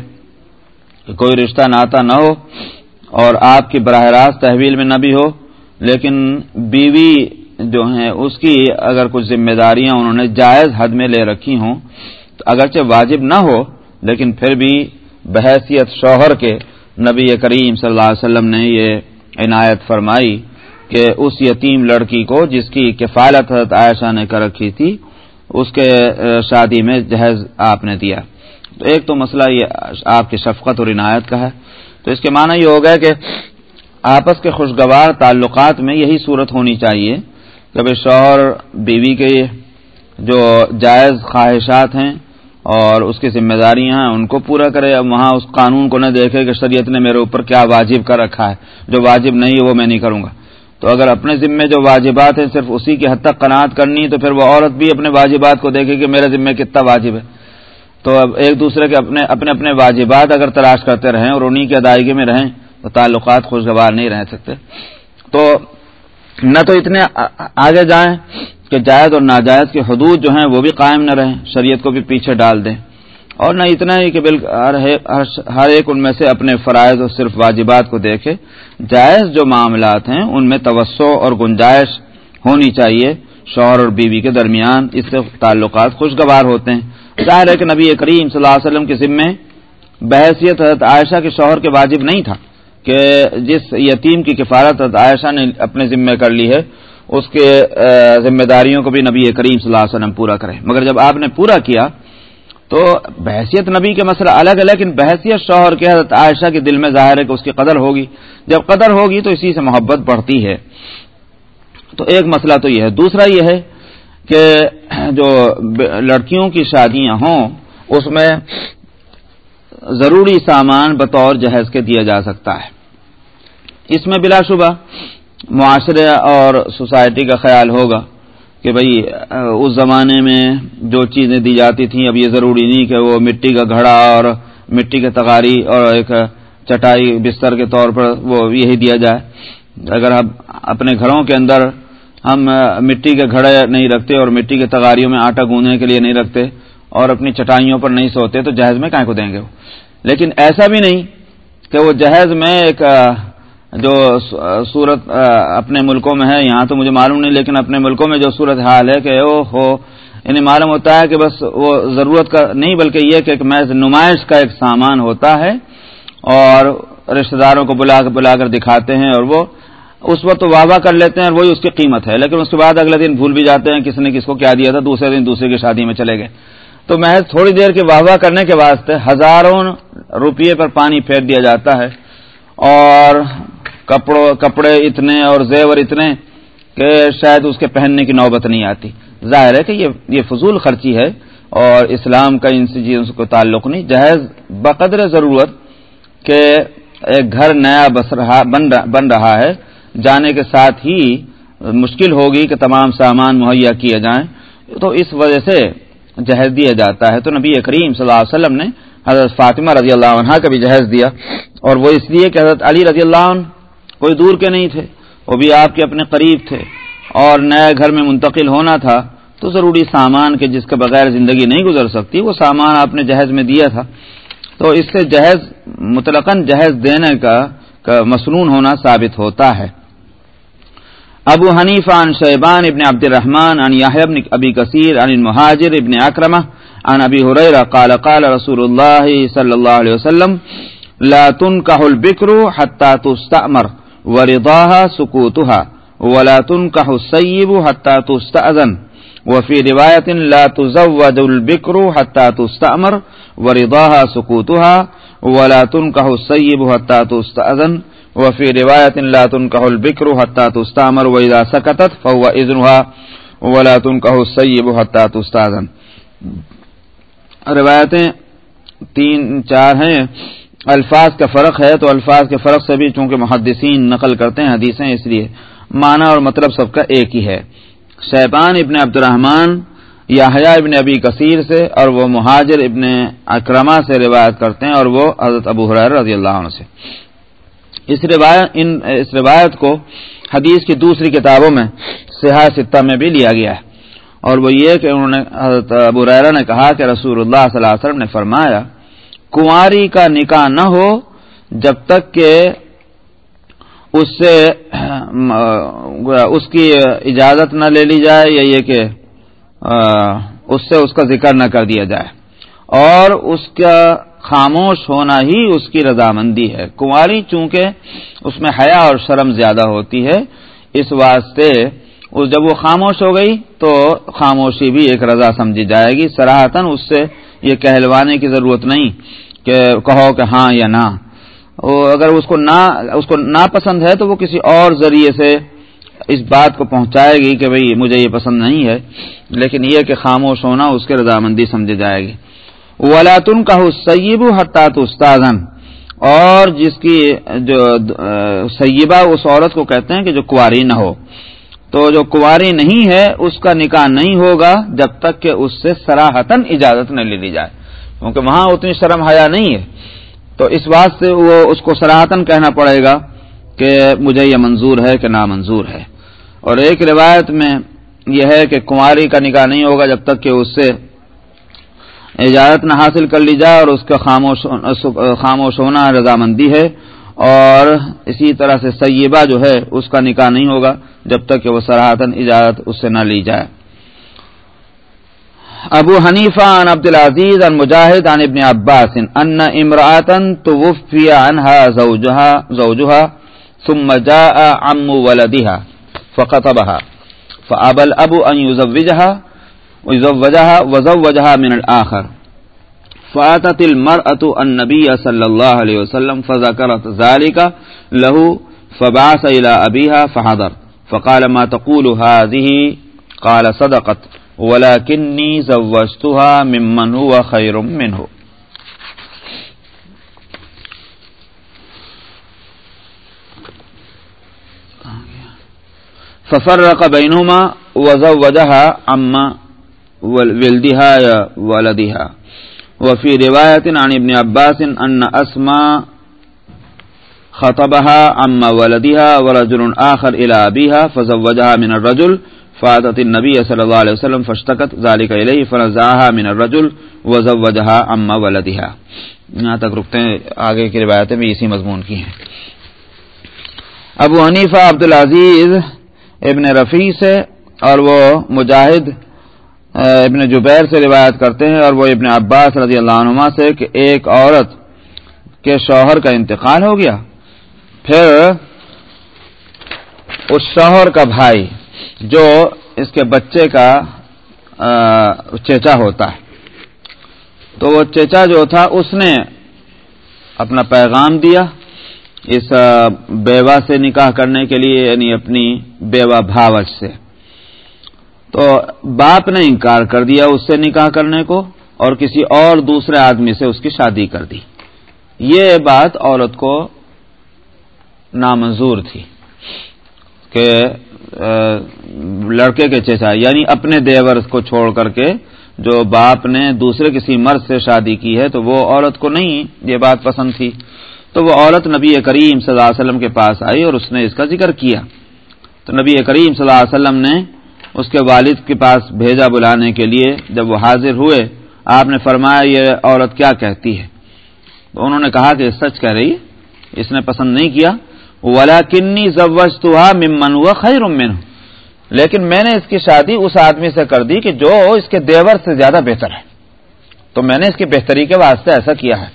کہ کوئی رشتہ ناتا نہ ہو اور آپ کی براہ راست تحویل میں نہ بھی ہو، لیکن بیوی جو ہیں، اس کی اگر کچھ ذمہ داریاں انہوں نے جائز حد میں لے رکھی ہوں، تو اگرچہ واجب نہ ہو، لیکن پھر بھی بحیثیت شوہر کے نبی کریم صلی اللہ علیہ وسلم نے یہ عنایت فرمائی۔ کہ اس یتیم لڑکی کو جس کی کفالت حضرت عائشہ نے کر رکھی تھی، اس کے شادی میں جہیز آپ نے دیا۔ تو ایک تو مسئلہ یہ، آپ کی شفقت اور عنایت کا ہے۔ تو اس کے معنی یہ ہو گیا کہ آپس کے خوشگوار تعلقات میں یہی صورت ہونی چاہیے کہ شوہر، بیوی کے جو جائز خواہشات ہیں اور اس کی ذمہ داریاں ہیں، ان کو پورا کرے۔ اب وہاں اس قانون کو نہ دیکھے کہ شریعت نے میرے اوپر کیا واجب کر رکھا ہے۔ جو واجب نہیں ہے وہ میں نہیں کروں گا۔ تو اگر اپنے ذمے جو واجبات ہیں صرف اسی کی حد تک قناعت کرنی ہے، تو پھر وہ عورت بھی اپنے واجبات کو دیکھے کہ میرے ذمے کتنا واجب ہے۔ تو اب ایک دوسرے کے اپنے اپنے اپنے واجبات اگر تلاش کرتے رہیں اور انہیں کی ادائیگی میں رہیں، تو تعلقات خوشگوار نہیں رہ سکتے۔ تو نہ تو اتنے آگے جائیں کہ جائز اور ناجائز کے حدود جو ہیں وہ بھی قائم نہ رہیں، شریعت کو بھی پیچھے ڈال دیں۔ اور نہ اتنا ہی کہ ہر ایک ان میں سے اپنے فرائض اور صرف واجبات کو دیکھے۔ جائز جو معاملات ہیں، ان میں توسع اور گنجائش ہونی چاہیے شوہر اور بیوی کے درمیان۔ اس سے تعلقات خوشگوار ہوتے ہیں۔ ظاہر ہے کہ نبی کریم صلی اللہ علیہ وسلم کے ذمے بحثیت حضرت عائشہ کے شوہر کے واجب نہیں تھا کہ جس یتیم کی کفارت حضرت عائشہ نے اپنے ذمے کر لی ہے، اس کے ذمہ داریوں کو بھی نبی کریم صلی اللہ علیہ وسلم پورا کرے۔ مگر جب آپ نے پورا کیا تو بحثیت نبی کے مسئلہ الگ ہے، لیکن بحثیت شوہر کے حضرت عائشہ کے دل میں ظاہر ہے کہ اس کی قدر ہوگی۔ جب قدر ہوگی تو اسی سے محبت بڑھتی ہے۔ تو ایک مسئلہ تو یہ ہے۔ دوسرا یہ ہے کہ جو لڑکیوں کی شادیاں ہوں، اس میں ضروری سامان بطور جہیز کے دیا جا سکتا ہے۔ اس میں بلا شبہ معاشرے اور سوسائٹی کا خیال ہوگا۔ کہ بھائی اس زمانے میں جو چیزیں دی جاتی تھیں، اب یہ ضروری نہیں کہ وہ مٹی کا گھڑا اور مٹی کے تغاری اور ایک چٹائی بستر کے طور پر وہ یہی دیا جائے۔ اگر ہم اپنے گھروں کے اندر ہم مٹی کے گھڑے نہیں رکھتے اور مٹی کے تغاریوں میں آٹا گوندنے کے لیے نہیں رکھتے اور اپنی چٹائیوں پر نہیں سوتے، تو جہیز میں کہیں کو دیں گے وہ؟ لیکن ایسا بھی نہیں کہ وہ جہیز میں ایک جو صورت اپنے ملکوں میں ہے، یہاں تو مجھے معلوم نہیں، لیکن اپنے ملکوں میں جو صورت حال ہے کہ او ہو، انہیں معلوم ہوتا ہے کہ بس وہ ضرورت کا نہیں، بلکہ یہ کہ ایک محض نمائش کا ایک سامان ہوتا ہے اور رشتہ داروں کو بلا کر بلا کر دکھاتے ہیں اور وہ اس وقت تو واہ واہ کر لیتے ہیں اور وہی اس کی قیمت ہے۔ لیکن اس کے بعد اگلے دن بھول بھی جاتے ہیں کس نے کس کو کیا دیا تھا، دوسرے دن دوسرے کی شادی میں چلے گئے۔ تو محض تھوڑی دیر کے واہ واہ کرنے کے واسطے ہزاروں روپیے پر پانی پھیر دیا جاتا ہے اور کپڑوں کپڑے اتنے اور زیور اتنے کہ شاید اس کے پہننے کی نوبت نہیں آتی۔ ظاہر ہے کہ یہ یہ فضول خرچی ہے اور اسلام کا ان سے جی- چیزوں کو تعلق نہیں۔ جہیز بقدر ضرورت کہ ایک گھر نیا بس رہا بن رہا ہے۔ جانے کے ساتھ ہی مشکل ہوگی کہ تمام سامان مہیا کیے جائیں۔ تو اس وجہ سے جہیز دیا جاتا ہے۔ تو نبی کریم صلی اللہ علیہ وسلم نے حضرت فاطمہ رضی اللہ عنہ کا بھی جہیز دیا اور وہ اس لیے کہ حضرت علی رضی اللہ عنہ کوئی دور کے نہیں تھے، وہ بھی آپ کے اپنے قریب تھے۔ اور نئے گھر میں منتقل ہونا تھا تو ضروری سامان کے جس کے بغیر زندگی نہیں گزر سکتی، وہ سامان آپ نے جہیز میں دیا تھا۔ تو اس سے جہیز مطلقاً جہیز دینے کا مصنون ہونا ثابت ہوتا ہے۔ ابو حنیف عن شیبان ابن عبد الرحمن عن ابن ابی کثیر عن المهاجر ابن اکرمہ عن ابی حریرہ قال قال رسول اللہ صلی اللہ علیہ وسلم، لا تنكح البكر حتى تستأمر۔ ورضاها سكوتها ولا تنكح السيب حتى تستأذن. وفي رواية لا تزوج البكر حتى تستأمر، ورضاها سكوتها ولا تنكح السيب حتى تستأذن. وفي رواية لا تنكح البكر حتى تستأمر، وإذا سكتت فهو إذنها ولا تنكح السيب حتى تستأذن. روایتیں تین چار ہیں۔ الفاظ کا فرق ہے تو الفاظ کے فرق سے بھی چونکہ محدثین نقل کرتے ہیں حدیثیں، اس لیے معنی اور مطلب سب کا ایک ہی ہے۔ شیبان ابن عبد الرحمان یاحیا ابن ابی کثیر سے اور وہ مہاجر ابن اکرما سے روایت کرتے ہیں اور وہ حضرت ابو حریر رضی اللہ عنہ سے۔ اس روایت، ان، اس روایت کو حدیث کی دوسری کتابوں میں سیاح ستہ میں بھی لیا گیا ہے۔ اور وہ یہ کہ انہوں نے حضرت ابو ریرا نے کہا کہ رسول اللہ صلی اللہ علیہ وسلم نے فرمایا کنواری کا نکاح نہ ہو جب تک کہ اس سے اس کی اجازت نہ لے لی جائے یا یہ کہ اس سے اس کا ذکر نہ کر دیا جائے۔ اور اس کا خاموش ہونا ہی اس کی رضامندی ہے۔ کنواری چونکہ اس میں حیا اور شرم زیادہ ہوتی ہے، اس واسطے جب وہ خاموش ہو گئی تو خاموشی بھی ایک رضا سمجھی جائے گی۔ سراہتن اس سے یہ کہلوانے کی ضرورت نہیں۔ کہ کہو کہ ہاں یا نہ۔ اگر اس کو نہ، اس کو ناپسند ہے تو وہ کسی اور ذریعے سے اس بات کو پہنچائے گی کہ بھئی مجھے یہ پسند نہیں ہے، لیکن یہ کہ خاموش ہونا اس کے رضامندی سمجھی جائے گی۔ ولاتن کا سیب حتاط استاذن اور جس کی جو، سیبہ اس عورت کو کہتے ہیں کہ جو کنواری نہ ہو۔ تو جو کنواری نہیں ہے، اس کا نکاح نہیں ہوگا جب تک کہ اس سے سراہتن اجازت نہ لے لی جائے۔ کیونکہ وہاں اتنی شرم حیا نہیں ہے۔ تو اس بات سے وہ اس کو سراہتن کہنا پڑے گا کہ مجھے یہ منظور ہے کہ نامنظور ہے۔ اور ایک روایت میں یہ ہے کہ کنواری کا نکاح نہیں ہوگا جب تک کہ اس سے اجازت نہ حاصل کر لی جائے اور اس کا خاموش خاموش ہونا رضامندی ہے۔ اور اسی طرح سے سیبہ جو ہے، اس کا نکاح نہیں ہوگا جب تک کہ وہ سراہتن اجازت اس سے نہ لی جائے۔ ابو حنیفہ عن عبد العزیز عن مجاہد عن ابن عباس ان امرأة توفی عنها زوجها زوجها ثم جاء عم ولدها فقطبها فأبى الأب أن يزوجها ويزوجها وزوجها من الآخر فأتت المرأة النبي صلى الله عليه وسلم فذكرت ذلك له فبعث إلى أبيها فحضر فقال ما تقول هذه؟ قال صدقت ولكني زوجتها ممن هو خير منه۔ ففرق بينهما وزوجها عما ولدها يا ولدها وفي رواية عن ابن عباس أن أسماء خطبها عما ولدها ورجل آخر إلى أبيها فزوجها من الرجل فاتت النبی صلی اللہ علیہ وسلم فشتقت ذالک الیہ فنزعها من الرجل وزوجها عما ولدها یہاں تک رکتے ہیں، آگے کی روایتیں بھی اسی مضمون کی ہیں۔ ابو حنیفہ عبد العزیز ابن رفیع سے اور وہ مجاہد ابن جبیر سے روایت کرتے ہیں اور وہ ابن عباس رضی اللہ عنما سے کہ ایک عورت کے شوہر کا انتقال ہو گیا۔ پھر اس شوہر کا بھائی جو اس کے بچے کا چیچا ہوتا ہے۔ تو وہ چیچا جو تھا، اس نے اپنا پیغام دیا اس بیوہ سے نکاح کرنے کے لیے یعنی اپنی بیوہ بھاوچ سے۔ تو باپ نے انکار کر دیا اس سے نکاح کرنے کو اور کسی اور دوسرے آدمی سے اس کی شادی کر دی۔ یہ بات عورت کو نامنظور تھی کہ لڑکے کے چیچا یعنی اپنے دیور کو چھوڑ کر کے جو باپ نے دوسرے کسی مرد سے شادی کی ہے، تو وہ عورت کو نہیں، یہ بات پسند تھی۔ تو وہ عورت نبی کریم صلی اللہ علیہ وسلم کے پاس آئی اور اس نے اس کا ذکر کیا۔ تو نبی کریم صلی اللہ علیہ وسلم نے اس کے والد کے پاس بھیجا بلانے کے لیے جب وہ حاضر ہوئے، آپ نے فرمایا یہ عورت کیا کہتی ہے؟ تو انہوں نے کہا کہ سچ کہہ رہی اس نے پسند نہیں کیا۔ ولا کنی تو ممن ہوا خیر امن لیکن میں نے اس کی شادی اس آدمی سے کر دی کہ جو اس کے دیور سے زیادہ بہتر ہے۔ تو میں نے اس کی بہتری کے واسطے ایسا کیا ہے۔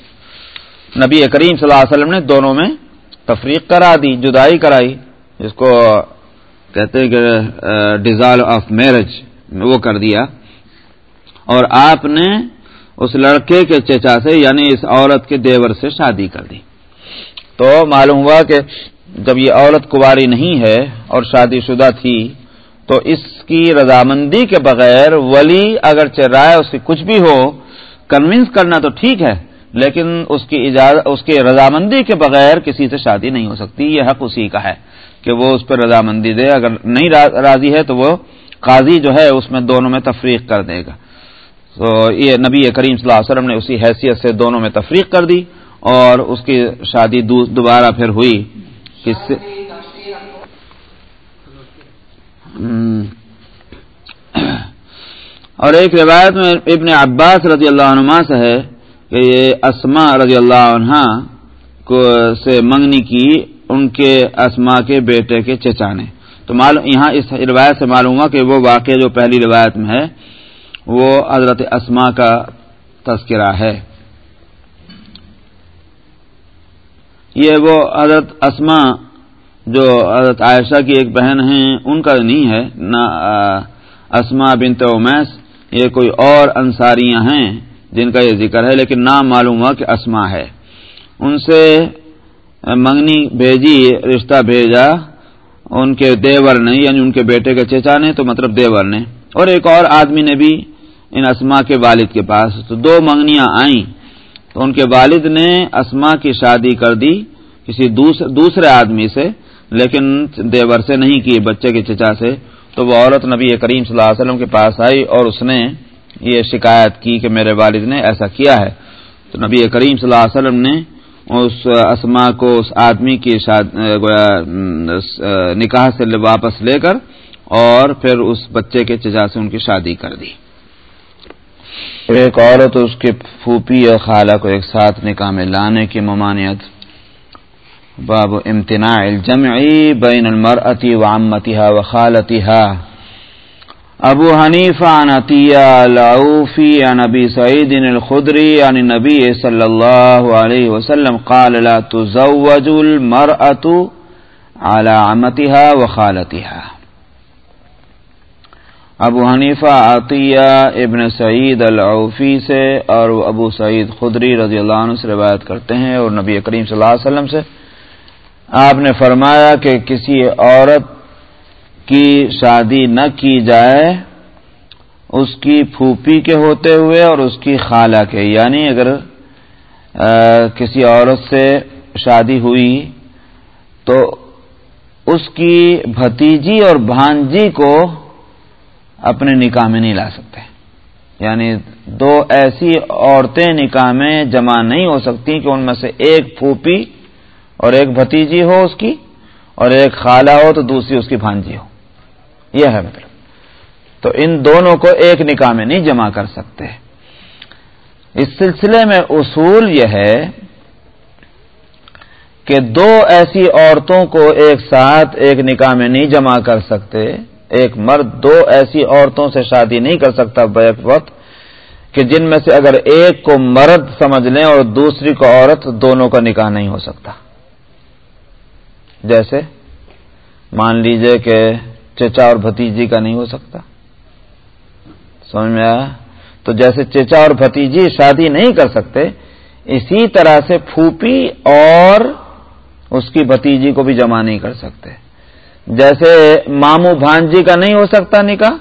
نبی کریم صلی اللہ علیہ وسلم نے دونوں میں تفریق کرا دی، جدائی کرائی، جس کو کہتے ہیں کہ ڈیزالو آف میرج وہ کر دیا۔ اور آپ نے اس لڑکے کے چچا سے یعنی اس عورت کے دیور سے شادی کر دی۔ تو معلوم ہوا کہ جب یہ عورت کباری نہیں ہے اور شادی شدہ تھی، تو اس کی رضامندی کے بغیر ولی اگر رائے اس کی کچھ بھی ہو کنونس کرنا تو ٹھیک ہے، لیکن اس کی اجازت، اس کی رضامندی کے بغیر کسی سے شادی نہیں ہو سکتی۔ یہ حق اسی کا ہے کہ وہ اس پہ رضامندی دے۔ اگر نہیں راضی ہے تو وہ قاضی جو ہے اس میں دونوں میں تفریق کر دے گا۔ تو یہ نبی کریم صلی اللہ علیہ وسلم نے اسی حیثیت سے دونوں میں تفریق کر دی۔ اور اس کی شادی دوبارہ پھر ہوئی کس سے؟ اور ایک روایت میں ابن عباس رضی اللہ عنہ سے ہے کہ یہ اسما رضی اللہ عنہ کو سے منگنی کی ان کے اسما کے بیٹے کے چچا نے تو یہاں اس روایت سے معلوم ہوا کہ وہ واقع جو پہلی روایت میں ہے وہ حضرت اسما کا تذکرہ ہے۔ یہ وہ حضرت اسما جو حضرت عائشہ کی ایک بہن ہیں، ان کا نہیں ہے، نہ اسما بنت اومیس، یہ کوئی اور انصاریاں ہیں جن کا یہ ذکر ہے، لیکن نام معلوم ہوا کہ اسما ہے۔ ان سے منگنی بھیجی، رشتہ بھیجا، ان کے دیور نے یعنی ان کے بیٹے کے چچا نے، تو مطلب دیور نے۔ اور ایک اور آدمی نے بھی ان اسما کے والد کے پاس، تو دو منگنیاں آئیں۔ تو ان کے والد نے اسما کی شادی کر دی کسی دوسرے آدمی سے، لیکن دیور سے نہیں کی، بچے کے چچا سے۔ تو وہ عورت نبی کریم صلی اللہ علیہ وسلم کے پاس آئی اور اس نے یہ شکایت کی کہ میرے والد نے ایسا کیا ہے۔ تو نبی کریم صلی اللہ علیہ وسلم نے اس اسما کو اس آدمی کی نکاح سے واپس لے کر اور پھر اس بچے کے چچا سے ان کی شادی کر دی۔ ایک عورت اس کے پھوپھی اور خالہ کو ایک ساتھ نکاح میں لانے کی ممانعت۔ باب امتناع الجمع بین المرأة وعمتها وخالتها ابو حنیف عن عطیہ العوفی عن نبی سعید الخدری عن نبی صلی اللہ علیہ وسلم قال لا تزوج المرأة على عمتها وخالتها ابو حنیفہ عطیہ ابن سعید العوفی سے اور ابو سعید خدری رضی اللہ عنہ سے روایت کرتے ہیں اور نبی کریم صلی اللہ علیہ وسلم سے۔ آپ نے فرمایا کہ کسی عورت کی شادی نہ کی جائے، اس کی پھوپھی کے ہوتے ہوئے اور اس کی خالہ کے۔ یعنی اگر کسی عورت سے شادی ہوئی تو اس کی بھتیجی اور بھانجی کو اپنے نکاح میں نہیں لا سکتے۔ یعنی دو ایسی عورتیں نکاح میں جمع نہیں ہو سکتی کہ ان میں سے ایک پھوپھی اور ایک بھتیجی ہو اس کی اور ایک خالہ ہو تو دوسری اس کی بھانجی ہو۔ یہ ہے مطلب۔ تو ان دونوں کو ایک نکاح میں نہیں جمع کر سکتے۔ اس سلسلے میں اصول یہ ہے کہ دو ایسی عورتوں کو ایک ساتھ ایک نکاح میں نہیں جمع کر سکتے۔ ایک مرد دو ایسی عورتوں سے شادی نہیں کر سکتا بیک وقت کہ جن میں سے اگر ایک کو مرد سمجھ لیں اور دوسری کو عورت، دونوں کا نکاح نہیں ہو سکتا۔ جیسے مان لیجیے کہ چچا اور بھتیجی کا نہیں ہو سکتا۔ سمجھ میں آیا؟ تو جیسے چچا اور بھتیجی شادی نہیں کر سکتے، اسی طرح سے پھوپھی اور اس کی بھتیجی کو بھی جمع نہیں کر سکتے۔ جیسے مامو بھانجی کا نہیں ہو سکتا نکاح،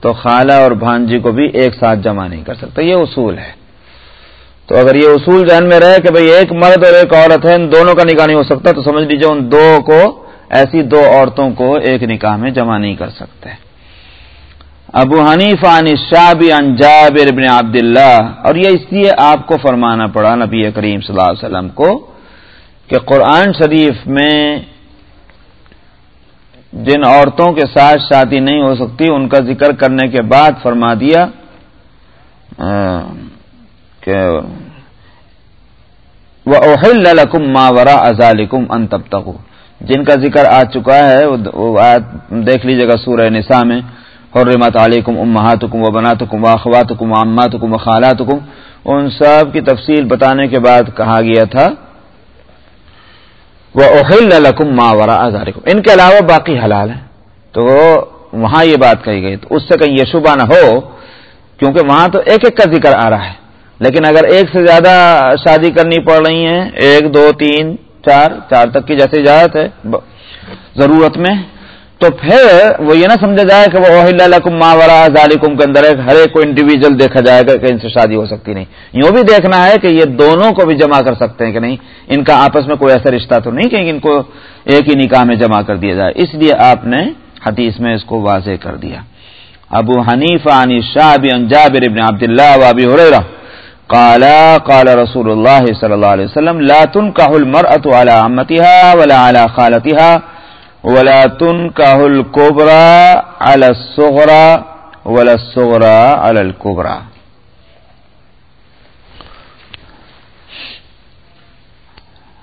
تو خالہ اور بھانجی کو بھی ایک ساتھ جمع نہیں کر سکتا۔ یہ اصول ہے۔ تو اگر یہ اصول ذہن میں رہے کہ بھئی ایک مرد اور ایک عورت ہے ان دونوں کا نکاح نہیں ہو سکتا، تو سمجھ لیجیے ان دو کو، ایسی دو عورتوں کو ایک نکاح میں جمع نہیں کر سکتے۔ ابو حنیف عن شابی ان جابر ابن عبداللہ، اور یہ اس لیے آپ کو فرمانا پڑا نبی کریم صلی اللہ علیہ وسلم کو کہ قرآن شریف میں جن عورتوں کے ساتھ شادی نہیں ہو سکتی، ان کا ذکر کرنے کے بعد فرما دیا کہ وہ اوہل لکم ماورا ازالکم ان تب تک جن کا ذکر آ چکا ہے، وہ دیکھ لیجیے گا سورہ نساء میں۔ حرمت علیکم امہاتکم و بناتکم و اخواتکم و اماتکم و خالاتکم ان سب کی تفصیل بتانے کے بعد کہا گیا تھا وہ اہل لکم ماورا ازالکم ان کے علاوہ باقی حلال ہیں۔ تو وہاں یہ بات کہی گئی۔ تو اس سے کہیں یہ شبہ نہ ہو، کیونکہ وہاں تو ایک ایک کا ذکر آ رہا ہے۔ لیکن اگر ایک سے زیادہ شادی کرنی پڑ رہی ہیں، ایک، دو، تین، چار چار تک کی جیسے اجازت ہے ضرورت میں تو پھر وہ یہ نہ سمجھا جائے کہ وہ اوہل ماورا ظالکم کے اندر ہر ایک کو انڈیویجل دیکھا جائے گا کہ ان سے شادی ہو سکتی نہیں۔ یوں بھی دیکھنا ہے کہ یہ دونوں کو بھی جمع کر سکتے ہیں کہ نہیں۔ ان کا آپس میں کوئی ایسا رشتہ تو نہیں کہ ان کو ایک ہی نکاح میں جمع کر دیا جائے۔ اس لیے آپ نے حدیث میں اس کو واضح کر دیا۔ ابو حنیف عنی شاہ جابر ابن عبد اللہ ابی حریرہ قال قال رسول الله صلى الله عليه وسلم، لا تنكح المرأة على عمتها ولا على خالتها ولا تنكح الكبرى على الصغرى ولا الصغرى على الكبرى.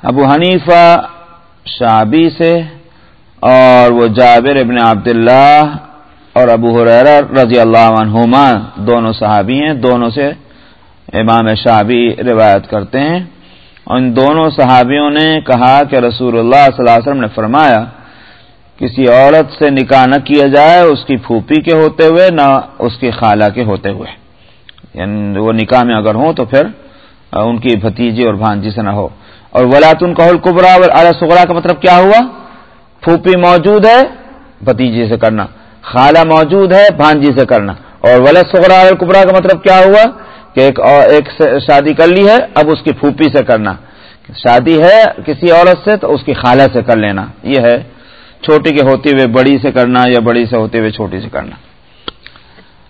ابو حنیفہ شابی سے اور وہ جابر ابن عبداللہ اور ابو حریر رضی اللہ عنہما دونوں صحابی ہیں، دونوں سے امام شابی روایت کرتے ہیں۔ ان دونوں صحابیوں نے کہا کہ رسول اللہ صلی اللہ علیہ وسلم نے فرمایا کسی عورت سے نکاح نہ کیا جائے، اس کی پھوپھی کے ہوتے ہوئے نہ اس کی خالہ کے ہوتے ہوئے۔ یعنی وہ نکاح میں اگر ہوں تو پھر ان کی بھتیجی اور بھانجی سے نہ ہو۔ اور ولاتن کہل کبرا اور اعلی سغرا کا مطلب کیا ہوا؟ پھوپھی موجود ہے، بھتیجی سے کرنا۔ خالہ موجود ہے، بھانجی سے کرنا۔ اور ولا سغرا کبرا کا مطلب کیا ہوا؟ کہ ایک ایک شادی کر لی ہے، اب اس کی پھوپھی سے کرنا۔ شادی ہے کسی عورت سے تو اس کی خالہ سے کر لینا۔ یہ ہے چھوٹی کے ہوتے ہوئے، بڑی سے کرنا یا بڑی سے ہوتے ہوئے، چھوٹی سے کرنا۔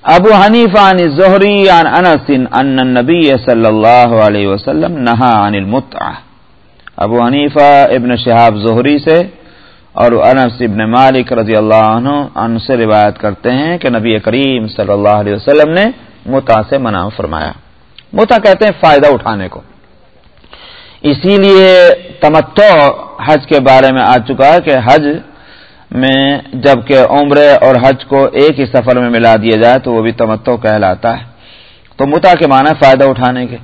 ابو حنیف عن زہری عن انس ان النبی صلی اللہ علیہ وسلم نہا عن المتع ابو حنیفہ ابن شہاب زہری سے اور انس ابن مالک رضی اللہ عنہ ان سے روایت کرتے ہیں کہ نبی کریم صلی اللہ علیہ وسلم نے متا سے منع فرمایا۔ متا کہتے ہیں فائدہ اٹھانے کو۔ اسی لیے تمتو حج کے بارے میں آ چکا ہے کہ حج میں جبکہ عمر اور حج کو ایک ہی سفر میں ملا دیا جائے تو وہ بھی تمتو کہلاتا ہے۔ تو متا کے معنی فائدہ اٹھانے کے۔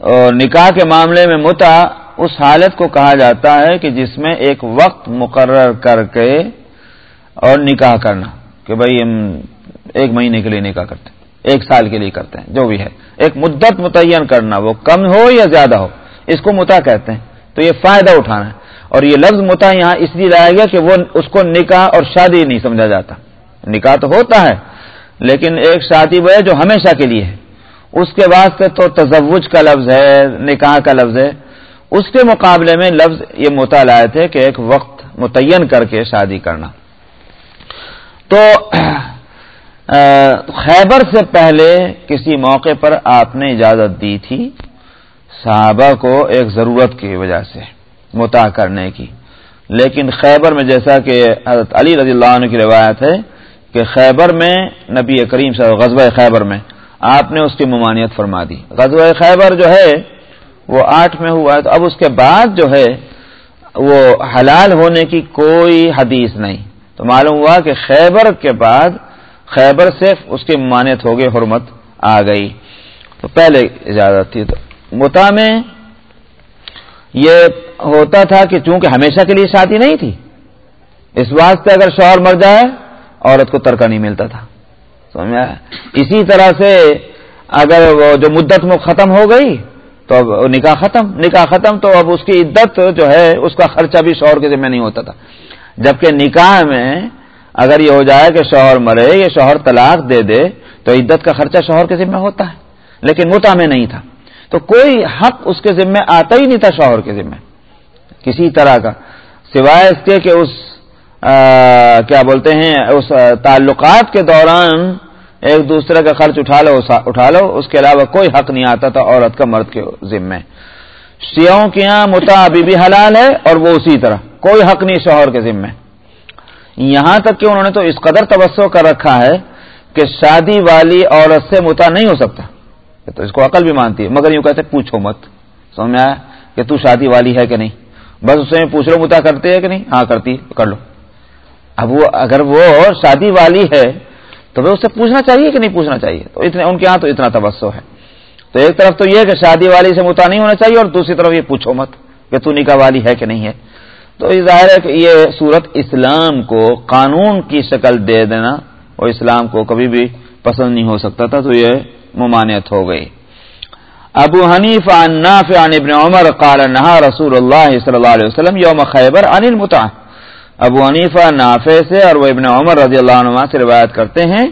اور نکاح کے معاملے میں متا اس حالت کو کہا جاتا ہے کہ جس میں ایک وقت مقرر کر کے اور نکاح کرنا کہ بھائی ہم ایک مہینے کے لیے نکاح کرتے ایک سال کے لیے کرتے ہیں، جو بھی ہے۔ ایک مدت متعین کرنا، وہ کم ہو یا زیادہ ہو، اس کو متا کہتے ہیں۔ تو یہ فائدہ اٹھانا ہے۔ اور یہ لفظ متا یہاں اس لیے لایا گیا کہ وہ اس کو نکاح اور شادی نہیں سمجھا جاتا۔ نکاح تو ہوتا ہے، لیکن ایک شادی وہ ہے جو ہمیشہ کے لیے ہے۔ اس کے واسطے تو تزوج کا لفظ ہے، نکاح کا لفظ ہے۔ اس کے مقابلے میں لفظ یہ متا لائے تھے کہ ایک وقت متعین کر کے شادی کرنا۔ تو خیبر سے پہلے کسی موقع پر آپ نے اجازت دی تھی صحابہ کو ایک ضرورت کی وجہ سے۔ متا کرنے کی۔ لیکن خیبر میں جیسا کہ حضرت علی رضی اللہ عنہ کی روایت ہے کہ خیبر میں نبی کریم صاحب غزوہ خیبر میں آپ نے اس کی ممانعت فرما دی۔ غزوہ خیبر جو ہے، وہ آٹھ میں ہوا ہے، تو اب اس کے بعد جو ہے، وہ حلال ہونے کی کوئی حدیث نہیں۔ تو معلوم ہوا کہ خیبر کے بعد خیبر سے اس کی مانت ہو گئی، حرمت آ گئی۔ تو پہلے اجازت تھی۔ تو متا میں یہ ہوتا تھا کہ چونکہ ہمیشہ کے لیے شادی نہیں تھی، اس واسطے اگر شوہر مر جائے، عورت کو ترکہ نہیں ملتا تھا۔ سمجھا؟ اسی طرح سے اگر وہ جو مدت میں ختم ہو گئی، تو اب نکاح ختم۔ نکاح ختم تو اب اس کی عدت جو ہے، اس کا خرچہ بھی شوہر کے ذمہ نہیں ہوتا تھا۔ جبکہ نکاح میں اگر یہ ہو جائے کہ شوہر مرے یا شوہر طلاق دے دے، تو عدت کا خرچہ شوہر کے ذمہ ہوتا ہے، لیکن متا میں نہیں تھا۔ تو کوئی حق اس کے ذمہ آتا ہی نہیں تھا، شوہر کے ذمہ۔ کسی طرح کا۔ سوائے اس کے کہ اس کیا بولتے ہیں، اس تعلقات کے دوران ایک دوسرے کا خرچ اٹھا لو اٹھا لو، اس کے علاوہ کوئی حق نہیں آتا تھا عورت کا مرد کے ذمے۔ شیعوں کے یہاں متا ابھی بھی حلال ہے اور وہ اسی طرح، کوئی حق نہیں شوہر کے ذمے۔ یہاں تک کہ انہوں نے تو اس قدر توسع کر رکھا ہے کہ شادی والی عورت سے متا نہیں ہو سکتا۔ تو اس کو عقل بھی مانتی ہے، مگر یوں کہتے پوچھو مت، سمجھ میں آیا؟ کہ تو شادی والی ہے کہ نہیں؟ بس اس سے پوچھ لو متا کرتے ہے کہ نہیں؟ ہاں کرتی کر لو۔ اب وہ، اگر وہ شادی والی ہے، تو اس سے پوچھنا چاہیے کہ نہیں پوچھنا چاہیے؟ تو اتنے، ان کے ہاں تو اتنا توسع ہے۔ تو ایک طرف تو یہ کہ شادی والی سے متا نہیں ہونا چاہیے، اور دوسری طرف یہ پوچھو مت کہ تو نکاح والی ہے کہ نہیں ہے۔ تو یہ ظاہر ہے کہ یہ صورت اسلام کو قانون کی شکل دے دینا، اور اسلام کو کبھی بھی پسند نہیں ہو سکتا تھا، تو یہ ممانعت ہو گئی۔ ابو حنیف عن نافع عن ابن عمر قال نہا رسول اللہ صلی اللہ علیہ وسلم یوم خیبر عن المتع ابو حنیفہ نافع سے اور وہ ابن عمر رضی اللہ عنہ سے روایت کرتے ہیں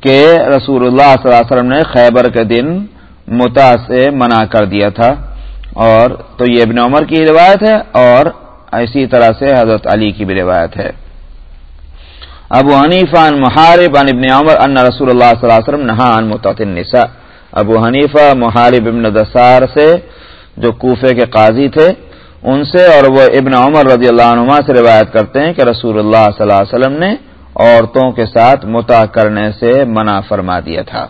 کہ رسول اللہ صلی اللہ علیہ وسلم نے خیبر کے دن متا سے منع کر دیا تھا۔ اور تو یہ ابن عمر کی روایت ہے اور اسی طرح سے حضرت علی کی بھی روایت ہے۔ ابو حنیفہ ان محارب ان ابن عمر ان رسول اللہ صلی اللہ علیہ وسلم نہا ان متعت النساء۔ ابو حنیفہ، محارب ابن دسار سے، جو کوفے کے قاضی تھے، ان سے اور وہ ابن عمر رضی اللہ عنہ سے روایت کرتے ہیں کہ رسول اللہ صلی اللہ علیہ وسلم نے عورتوں کے ساتھ متا کرنے سے منع فرما دیا تھا۔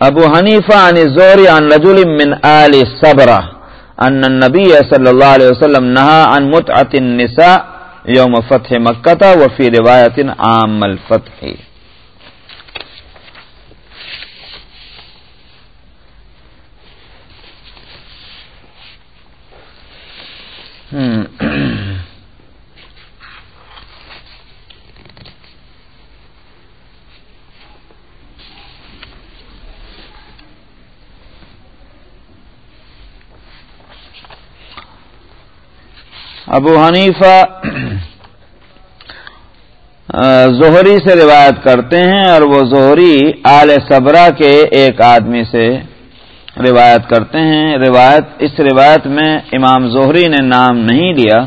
ابو حنیفہ، عن زوری عن رجل من آل صبرہ، ان النبی صلی اللہ علیہ وسلم نہا عن متعت النساء یوم فتح مکہ، وفی روایت عام الفتح۔ ابو حنیفہ زہری سے روایت کرتے ہیں اور وہ زہری آل صبرا کے ایک آدمی سے روایت کرتے ہیں۔ روایت، اس روایت میں امام زہری نے نام نہیں لیا،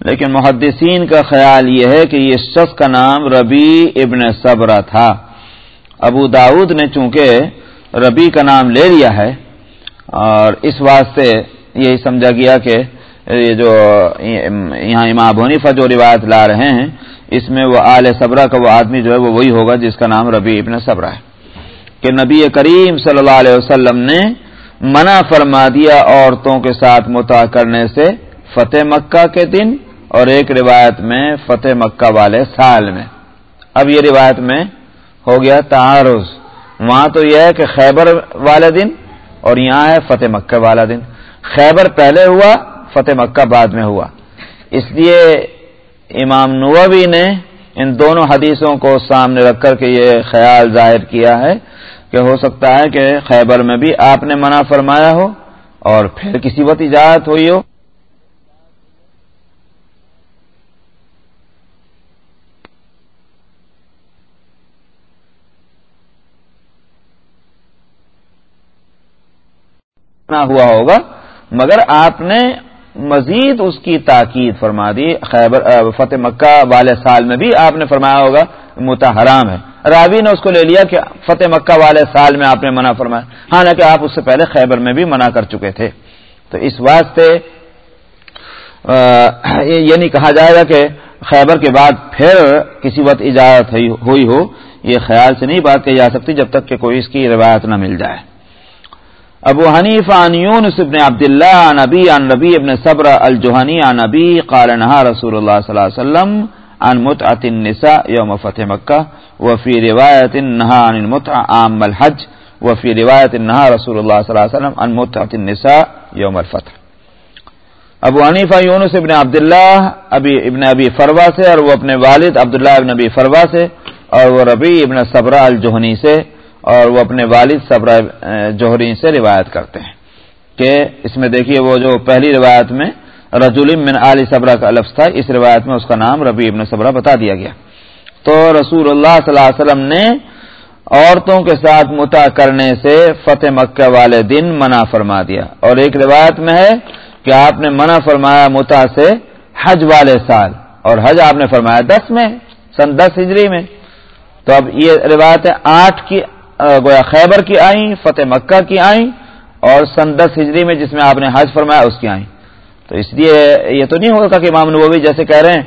لیکن محدثین کا خیال یہ ہے کہ یہ شخص کا نام ربی ابن صبرا تھا۔ ابو داود نے چونکہ ربی کا نام لے لیا ہے، اور اس واسطے یہی سمجھا گیا کہ یہ جو یہاں امام بونیفا جو روایت لا رہے ہیں، اس میں وہ آل صبرہ کا وہ آدمی جو ہے وہ وہی ہوگا جس کا نام ربی ابن صبرہ ہے۔ کہ نبی کریم صلی اللہ علیہ وسلم نے منع فرما دیا عورتوں کے ساتھ متا کرنے سے فتح مکہ کے دن اور ایک روایت میں فتح مکہ والے سال میں۔ اب یہ روایت میں ہو گیا تعارض۔ وہاں تو یہ ہے کہ خیبر والے دن اور یہاں ہے فتح مکہ والا دن۔ خیبر پہلے ہوا، فتح مکہ بعد میں ہوا۔ اس لیے امام نووی نے ان دونوں حدیثوں کو سامنے رکھ کر کے یہ خیال ظاہر کیا ہے کہ ہو سکتا ہے کہ خیبر میں بھی آپ نے منع فرمایا ہو اور پھر کسی وقت اجازت ہوئی ہو۔ ہوا ہوگا، مگر آپ نے مزید اس کی تاکید فرما دی۔ خیبر فتح مکہ والے سال میں بھی آپ نے فرمایا ہوگا متحرام ہے۔ راوی نے اس کو لے لیا کہ فتح مکہ والے سال میں آپ نے منع فرمایا۔ حالانکہ آپ اس سے پہلے خیبر میں بھی منع کر چکے تھے۔ تو اس واسطے یہ نہیں کہا جائے گا کہ خیبر کے بعد پھر کسی وقت اجازت ہوئی ہو۔ یہ خیال سے نہیں بات کہی جا سکتی جب تک کہ کوئی اس کی روایت نہ مل جائے۔ ابو حنیف عن یونس ابن عبداللہ عن ابی عن ربی ابن صبر الجوہنی عن ابی قال نہا رسول اللہ صلی اللہ علیہ وسلم عن متعت النساء یوم فتح مکہ وفی روایت نہا عن المتع عام الحج وفی روایت نہا رسول اللہ صلی اللہ علیہ وسلم عن متعت النساء یوم الفتح ابو حنیفہ یونس ابن عبداللہ ابی ابن ابی فروا سے اور وہ اپنے والد عبداللہ ابن ابی فروا سے اور وہ ربی ابن صبرہ الجوہنی سے اور وہ اپنے والد صبر جوہری سے روایت کرتے ہیں کہ اس میں دیکھیے وہ جو پہلی روایت میں رجول من علی صبرہ کا لفظ تھا، اس روایت میں اس کا نام ربی ابن صبرہ بتا دیا گیا۔ تو رسول اللہ صلی اللہ علیہ وسلم نے عورتوں کے ساتھ متا کرنے سے فتح مکہ والے دن منع فرما دیا۔ اور ایک روایت میں ہے کہ آپ نے منع فرمایا متا سے حج والے سال، اور حج آپ نے فرمایا دس میں، سن دس ہجری میں۔ تو اب یہ روایتیں آٹھ کی گویا خیبر کی آئیں، فتح مکہ کی آئیں اور سن دس ہجری میں جس میں آپ نے حج فرمایا اس کی آئیں۔ تو اس لیے یہ تو نہیں ہوگا کہ امام نبوی جیسے کہہ رہے ہیں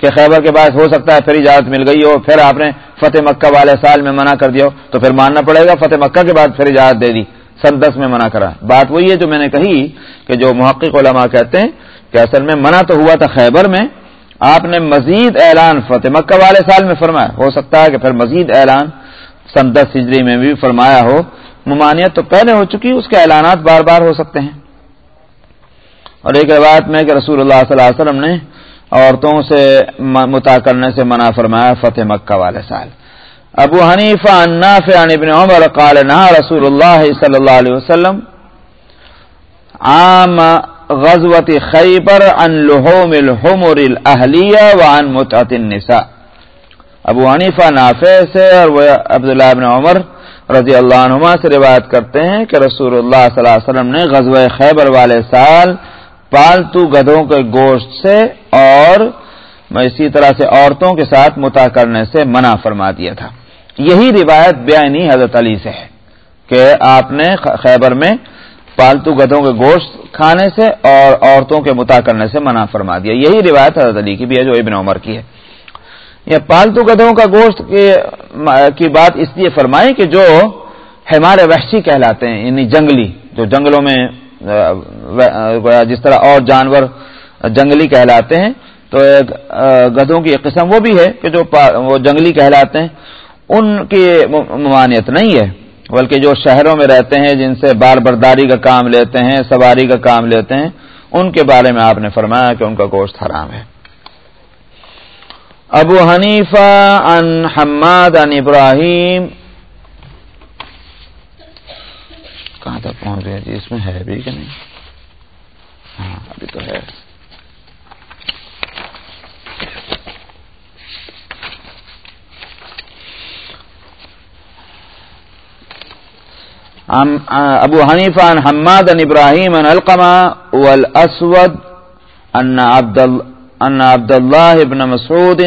کہ خیبر کے بعد ہو سکتا ہے پھر اجازت مل گئی ہو، پھر آپ نے فتح مکہ والے سال میں منع کر دیا ہو، تو پھر ماننا پڑے گا فتح مکہ کے بعد پھر اجازت دے دی۔ سن دس میں منع کرا۔ بات وہی ہے جو میں نے کہی کہ جو محقق علماء کہتے ہیں کہ اصل میں منع تو ہوا تھا خیبر میں، آپ نے مزید اعلان فتح مکہ والے سال میں فرمایا۔ ہو سکتا ہے کہ پھر مزید اعلان سن دس ہجری میں بھی فرمایا ہو، ممانعت تو پہلے ہو چکی، اس کے اعلانات بار بار ہو سکتے ہیں۔ اور ایک روایت میں کہ رسول اللہ صلی اللہ علیہ وسلم نے عورتوں سے متا کرنے سے منع فرمایا، فتح مکہ والے سال۔ ابو حنیفہ النافع عن ابن عمر قال نہ رسول اللہ صلی اللہ علیہ وسلم عام غزوت خیبر عن لحوم الحمر الاہلیہ وعن متعت النساء۔ ابو حنیفہ نافع سے اور وہ عبداللہ ابن عمر رضی اللہ عنہما سے روایت کرتے ہیں کہ رسول اللہ صلی اللہ علیہ وسلم نے غزوہ خیبر والے سال پالتو گدھوں کے گوشت سے اور اسی طرح سے عورتوں کے ساتھ متا کرنے سے منع فرما دیا تھا۔ یہی روایت بیانی حضرت علی سے ہے کہ آپ نے خیبر میں پالتو گدھوں کے گوشت کھانے سے اور عورتوں کے متا کرنے سے منع فرما دیا۔ یہی روایت حضرت علی کی بھی ہے جو ابن عمر کی ہے۔ یا پالتو گدھوں کا گوشت کی بات اس لیے فرمائے کہ جو ہمارے وحشی کہلاتے ہیں یعنی جنگلی، جو جنگلوں میں جس طرح اور جانور جنگلی کہلاتے ہیں، تو گدھوں کی ایک قسم وہ بھی ہے کہ جو وہ جنگلی کہلاتے ہیں۔ ان کی ممانعت نہیں ہے، بلکہ جو شہروں میں رہتے ہیں، جن سے بار برداری کا کام لیتے ہیں، سواری کا کام لیتے ہیں، ان کے بارے میں آپ نے فرمایا کہ ان کا گوشت حرام ہے۔ ابو حنیفہ ان حماد ان ابراہیم کہاں تک پہنچ گئے جی؟ اس میں ہے بھی کہ نہیں؟ ہاں ابھی تو ہے۔ ابو حنیفہ ان حماد ان ابراہیم ان القما والاسود ان عبد ان عبد الله ابن مسعود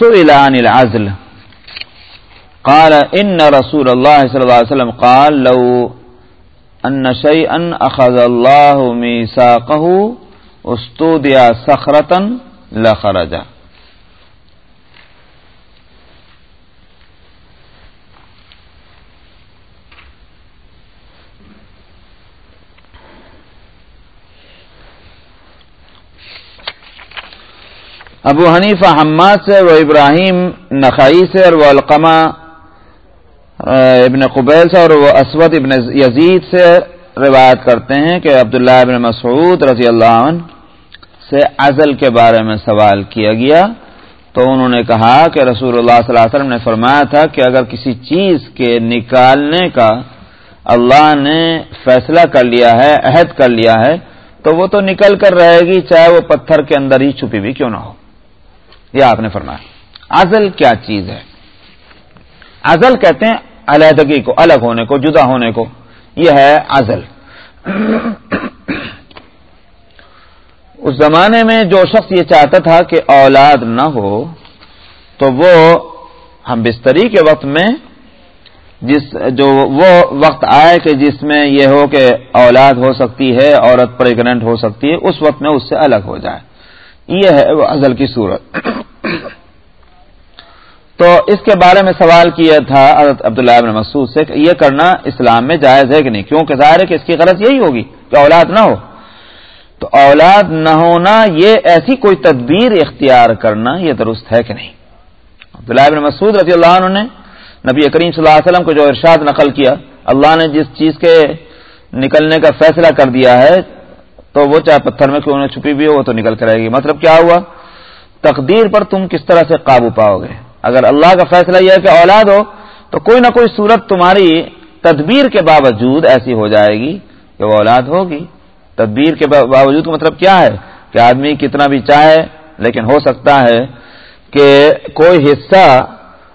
سئل عن العزل. قال ان رسول الله صلى الله عليه وسلم قال، لو ان شيئا اخذ الله ميثاقه، استودع صخره لخرج. ابو حنیفہ حماد سے وہ ابراہیم نقائی سے اور وہ القمہ ابن قبیل سے اور وہ اسود ابن یزید سے روایت کرتے ہیں کہ عبداللہ ابن مسعود رضی اللہ عنہ سے ازل کے بارے میں سوال کیا گیا۔ تو انہوں نے کہا کہ رسول اللہ صلی اللہ علیہ وسلم نے فرمایا تھا کہ اگر کسی چیز کے نکالنے کا اللہ نے فیصلہ کر لیا ہے، عہد کر لیا ہے، تو وہ تو نکل کر رہے گی، چاہے وہ پتھر کے اندر ہی چھپی بھی کیوں نہ ہو۔ یہ آپ نے فرمایا۔ ازل کیا چیز ہے؟ ازل کہتے ہیں علیحدگی کو، الگ ہونے کو، جدا ہونے کو۔ یہ ہے ازل اس زمانے میں جو شخص یہ چاہتا تھا کہ اولاد نہ ہو، تو وہ ہم بستری کے وقت میں جس جو وہ وقت آئے کہ جس میں یہ ہو کہ اولاد ہو سکتی ہے، عورت پریگنٹ ہو سکتی ہے، اس وقت میں اس سے الگ ہو جائے۔ یہ ہے وہ ازل کی صورت۔ تو اس کے بارے میں سوال کیا تھا حضرت عبداللہ ابن مسعود سے کہ یہ کرنا اسلام میں جائز ہے کہ نہیں؟ کیونکہ ظاہر ہے کہ اس کی غرض یہی ہوگی کہ اولاد نہ ہو۔ تو اولاد نہ ہونا یہ ایسی کوئی تدبیر اختیار کرنا یہ درست ہے کہ نہیں؟ عبداللہ ابن مسعود رضی اللہ عنہ نے نبی کریم صلی اللہ علیہ وسلم کو جو ارشاد نقل کیا، اللہ نے جس چیز کے نکلنے کا فیصلہ کر دیا ہے تو وہ چاہے پتھر میں کیوں نہ چھپی بھی ہو، وہ تو نکل کر آئے گی۔ مطلب کیا ہوا؟ تقدیر پر تم کس طرح سے قابو پاؤ گے؟ اگر اللہ کا فیصلہ یہ ہے کہ اولاد ہو، تو کوئی نہ کوئی صورت تمہاری تدبیر کے باوجود ایسی ہو جائے گی کہ وہ اولاد ہوگی۔ تدبیر کے باوجود کا مطلب کیا ہے؟ کہ آدمی کتنا بھی چاہے، لیکن ہو سکتا ہے کہ کوئی حصہ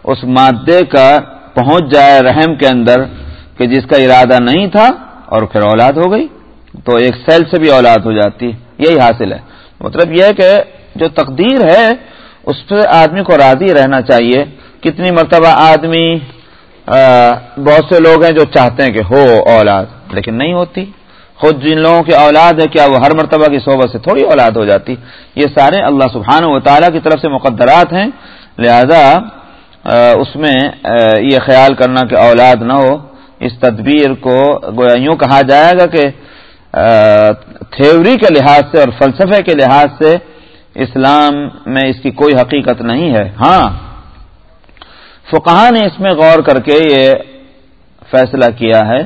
اس مادے کا پہنچ جائے رحم کے اندر کہ جس کا ارادہ نہیں تھا اور پھر اولاد ہو گئی۔ تو ایک سیل سے بھی اولاد ہو جاتی، یہی حاصل ہے۔ مطلب یہ ہے کہ جو تقدیر ہے، اس پہ آدمی کو راضی رہنا چاہیے۔ کتنی مرتبہ آدمی بہت سے لوگ ہیں جو چاہتے ہیں کہ ہو اولاد، لیکن نہیں ہوتی۔ خود جن لوگوں کی اولاد ہے، کیا وہ ہر مرتبہ کی صحبت سے تھوڑی اولاد ہو جاتی؟ یہ سارے اللہ سبحانہ و تعالیٰ کی طرف سے مقدرات ہیں۔ لہذا اس میں یہ خیال کرنا کہ اولاد نہ ہو۔ اس تدبیر کو گویا یوں کہا جائے گا کہ تھیوری کے لحاظ سے اور فلسفے کے لحاظ سے اسلام میں اس کی کوئی حقیقت نہیں ہے۔ ہاں فقہ نے اس میں غور کر کے یہ فیصلہ کیا ہے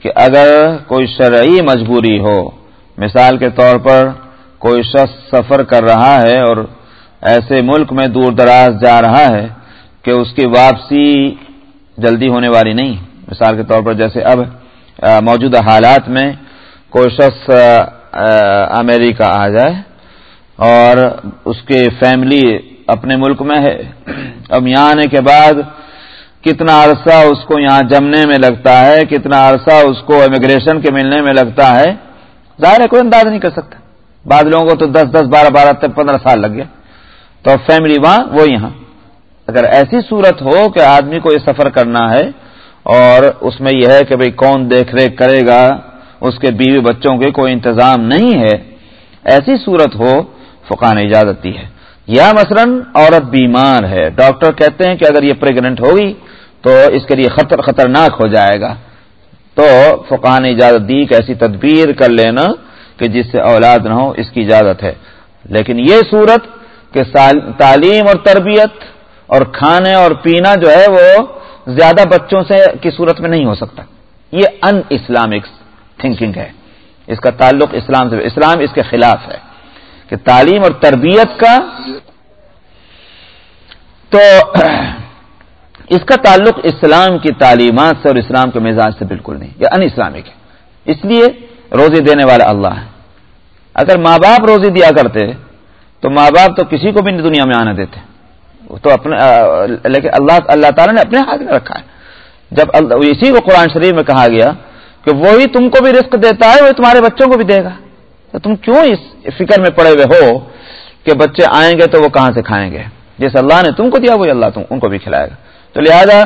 کہ اگر کوئی شرعی مجبوری ہو، مثال کے طور پر کوئی شخص سفر کر رہا ہے اور ایسے ملک میں دور دراز جا رہا ہے کہ اس کی واپسی جلدی ہونے والی نہیں۔ مثال کے طور پر جیسے اب موجودہ حالات میں کوئی شخص امریکہ آ جائے اور اس کے فیملی اپنے ملک میں ہے۔ اب یہاں آنے کے بعد کتنا عرصہ اس کو یہاں جمنے میں لگتا ہے، کتنا عرصہ اس کو امیگریشن کے ملنے میں لگتا ہے، ظاہر ہے کوئی انداز نہیں کر سکتا۔ بعض لوگوں کو تو دس دس، بارہ بارہ تک پندرہ سال لگ گیا تو فیملی وہاں، وہ یہاں۔ اگر ایسی صورت ہو کہ آدمی کو یہ سفر کرنا ہے اور اس میں یہ ہے کہ بھئی کون دیکھ ریکھ کرے گا اس کے بیوی بچوں کے کوئی انتظام نہیں ہے، ایسی صورت ہو فقہ نے اجازت دی ہے۔ یا مثلا عورت بیمار ہے، ڈاکٹر کہتے ہیں کہ اگر یہ پریگنٹ ہوگی تو اس کے لیے خطر خطرناک ہو جائے گا۔ تو فقہ نے اجازت دی کہ ایسی تدبیر کر لینا کہ جس سے اولاد نہ ہو، اس کی اجازت ہے۔ لیکن یہ صورت کہ تعلیم اور تربیت اور کھانے اور پینا جو ہے وہ زیادہ بچوں سے کی صورت میں نہیں ہو سکتا۔ یہ ان اسلامک تھنکنگ ہے۔ اس کا تعلق اسلام سے اسلام اس کے خلاف ہے کہ تعلیم اور تربیت کا تو اس کا تعلق اسلام کی تعلیمات سے اور اسلام کے مزاج سے بالکل نہیں، یہ ان اسلامک ہے۔ اس لیے روزی دینے والا اللہ ہے۔ اگر ماں باپ روزی دیا کرتے تو ماں باپ تو کسی کو بھی دنیا میں آنے دیتے۔ تو اپنے لیکن اللہ اللہ تعالیٰ نے اپنے ہاتھ میں رکھا ہے۔ جب اسی کو قرآن شریف میں کہا گیا کہ وہی تم کو بھی رزق دیتا ہے، وہی تمہارے بچوں کو بھی دے گا۔ تو تم کیوں اس فکر میں پڑے ہوئے ہو کہ بچے آئیں گے تو وہ کہاں سے کھائیں گے؟ جیسے اللہ نے تم کو دیا، وہی اللہ تم، ان کو بھی کھلائے گا۔ تو لہذا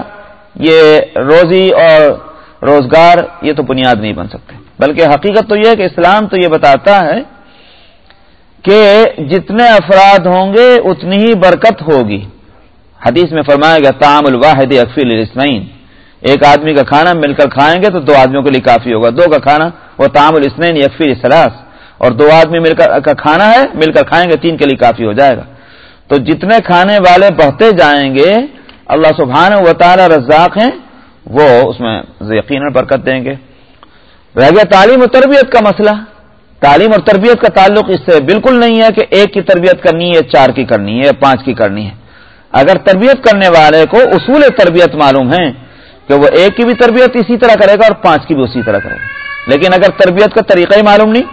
یہ روزی اور روزگار یہ تو بنیاد نہیں بن سکتے۔ بلکہ حقیقت تو یہ ہے کہ اسلام تو یہ بتاتا ہے کہ جتنے افراد ہوں گے اتنی ہی برکت ہوگی۔ حدیث میں فرمایا گیا تام الواحد اکفیل الاسمعین ایک آدمی کا کھانا مل کر کھائیں گے تو دو آدمیوں کے لیے کافی ہوگا۔ دو کا کھانا وہ تام الاسنین یکفی سلاس اور دو آدمی مل کر کا کھانا ہے، مل کر کھائیں گے، تین کے لیے کافی ہو جائے گا۔ تو جتنے کھانے والے بڑھتے جائیں گے، اللہ سبحانہ و تعالی رزاق ہیں، وہ اس میں یقیناً برکت دیں گے۔ رہ گیا تعلیم و تربیت کا مسئلہ۔ تعلیم اور تربیت کا تعلق اس سے بالکل نہیں ہے کہ ایک کی تربیت کرنی ہے، چار کی کرنی ہے، پانچ کی کرنی ہے۔ اگر تربیت کرنے والے کو اصول تربیت معلوم ہے کہ وہ ایک کی بھی تربیت اسی طرح کرے گا اور پانچ کی بھی اسی طرح کرے گا۔ لیکن اگر تربیت کا طریقہ ہی معلوم نہیں،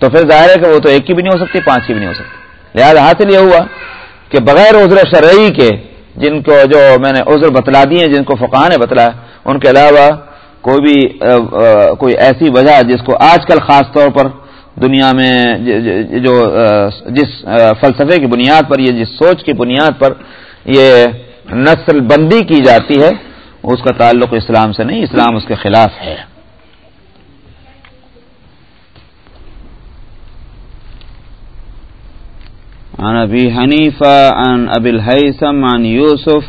تو پھر ظاہر ہے کہ وہ تو ایک کی بھی نہیں ہو سکتی، پانچ کی بھی نہیں ہو سکتی۔ لہٰذا حاصل یہ ہوا کہ بغیر عذر شرعی کے جن کو جو میں نے عذر بتلا دیے جن کو فقہ نے بتلایا ان کے علاوہ کوئی بھی کوئی ایسی وجہ جس کو آج کل خاص طور پر دنیا میں جو جس فلسفے کی بنیاد پر یہ جس سوچ کی بنیاد پر یہ نسل بندی کی جاتی ہے اس کا تعلق اسلام سے نہیں، اسلام اس کے خلاف ہے۔ عن أبي حنيفة عن أبي الهيثم عن يوسف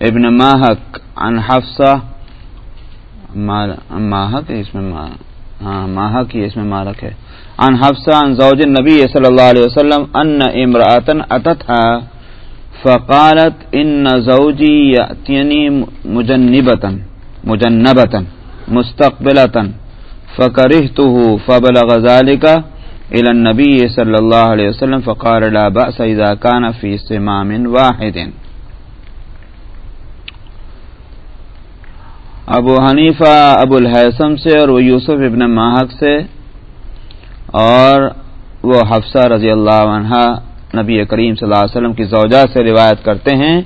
ابن ماهك عن حفصة ماهك اسم ہاں ماہک یہ اس میں مالک ہے۔ عن حفصة عن زوج النبي صلى الله عليه وسلم أن امرأة أتتها فقالت إن زوجي يأتيني مجنبة مجنبة، مستقبلة، فكرهته فبلغ ذلك إلى النبي صلى الله عليه وسلم فقال لا بأس إذا كان في سمام واحد. ابو حنیفہ، ابو الحسم سے اور وہ یوسف ابن ماہک سے اور وہ حفصہ رضی اللہ عنہ نبی کریم صلی اللہ علیہ وسلم کی زوجہ سے روایت کرتے ہیں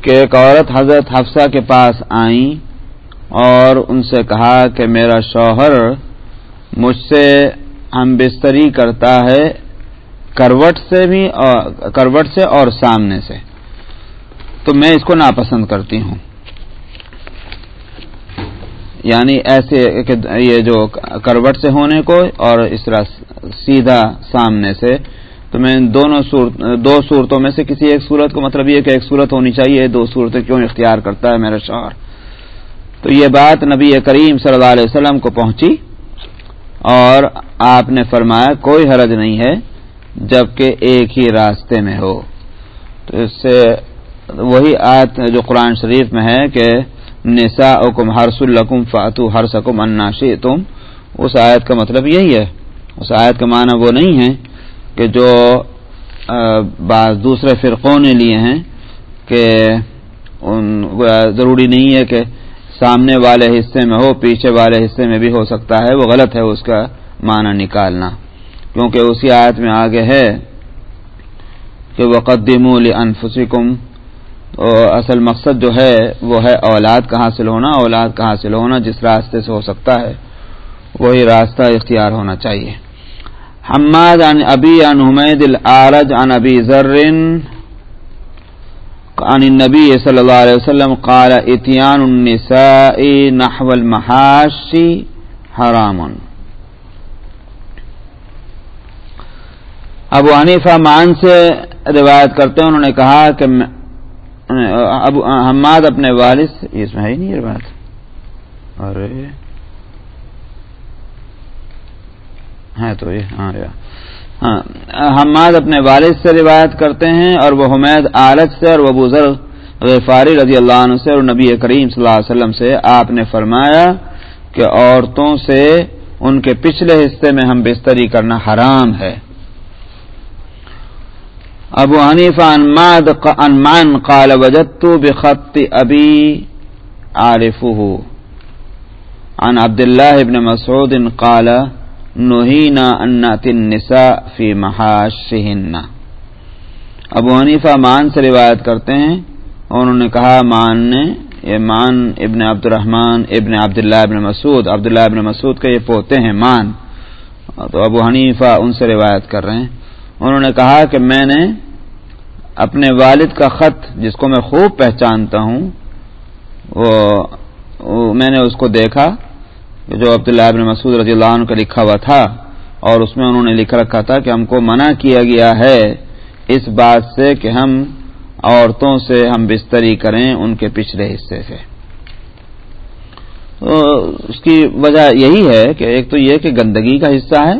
کہ ایک عورت حضرت حفصہ کے پاس آئیں اور ان سے کہا کہ میرا شوہر مجھ سے ہم بستری کرتا ہے کروٹ سے بھی کروٹ سے اور سامنے سے۔ تو میں اس کو ناپسند کرتی ہوں۔ یعنی ایسے یہ جو کروٹ سے ہونے کو اور اس طرح سیدھا سامنے سے تو میں دونوں دو صورتوں میں سے کسی ایک صورت کو مطلب یہ کہ ایک صورت ہونی چاہیے، دو صورتیں کیوں اختیار کرتا ہے میرا شوہر؟ تو یہ بات نبی کریم صلی اللہ علیہ وسلم کو پہنچی اور آپ نے فرمایا، کوئی حرج نہیں ہے جبکہ ایک ہی راستے میں ہو۔ تو اس سے وہی آیت جو قرآن شریف میں ہے کہ نسا حکم ہرس القم فاتو ہر سکم اناشی تم اس آیت کا مطلب یہی ہے۔ اس آیت کا معنی وہ نہیں ہے کہ جو بعض دوسرے فرقوں نے لیے ہیں کہ ضروری نہیں ہے کہ سامنے والے حصے میں ہو، پیچھے والے حصے میں بھی ہو سکتا ہے، وہ غلط ہے اس کا معنی نکالنا۔ کیونکہ اسی آیت میں آگے ہے کہ وہ قدیم انفسکم تو اصل مقصد جو ہے، وہ ہے اولاد کا حاصل ہونا اولاد کا حاصل ہونا جس راستے سے ہو سکتا ہے، وہی راستہ اختیار ہونا چاہیے۔ حماد عن ابی عن حمید العرج عن ابی ذر عن النبی صلی اللہ علیہ وسلم قال اتیان النساء نحو المحاشی حرام۔ ابو حنیفہ مان سے روایت کرتے ہیں، انہوں نے کہا کہ اب حماد اپنے والد سے اس میں ہے ہی نہیں یہ بات ارے ہے تو یہ ہاں ہاں۔ حماد اپنے والد سے روایت کرتے ہیں اور وہ حمید عالت سے اور وہ بزر غفاری رضی اللہ عنہ سے اور نبی کریم صلی اللہ علیہ وسلم سے۔ آپ نے فرمایا کہ عورتوں سے ان کے پچھلے حصے میں ہم بستری کرنا حرام ہے۔ ابو حنیفہ انمان قال وجدت بخط ابی عارفه عن عبد الله ابن مسعود قال نهينا ان النساء في محاشهن۔ ابو حنیفہ مان سے روایت کرتے ہیں، اور انہوں نے کہا مان نے، یہ مان ابن عبد الرحمن ابن عبداللہ ابن مسعود، عبداللہ ابن مسعود کے یہ پوتے ہیں، مان۔ تو ابو حنیفہ ان سے روایت کر رہے ہیں۔ انہوں نے کہا کہ میں نے اپنے والد کا خط جس کو میں خوب پہچانتا ہوں وہ میں نے اس کو دیکھا۔ جو عبداللہ ابن مسعود رضی اللہ عنہ کا لکھا ہوا تھا اور اس میں انہوں نے لکھ رکھا تھا کہ ہم کو منع کیا گیا ہے اس بات سے کہ ہم عورتوں سے ہم بستری کریں، ان کے پچھلے حصے سے۔ تو اس کی وجہ یہی ہے کہ ایک تو یہ کہ گندگی کا حصہ ہے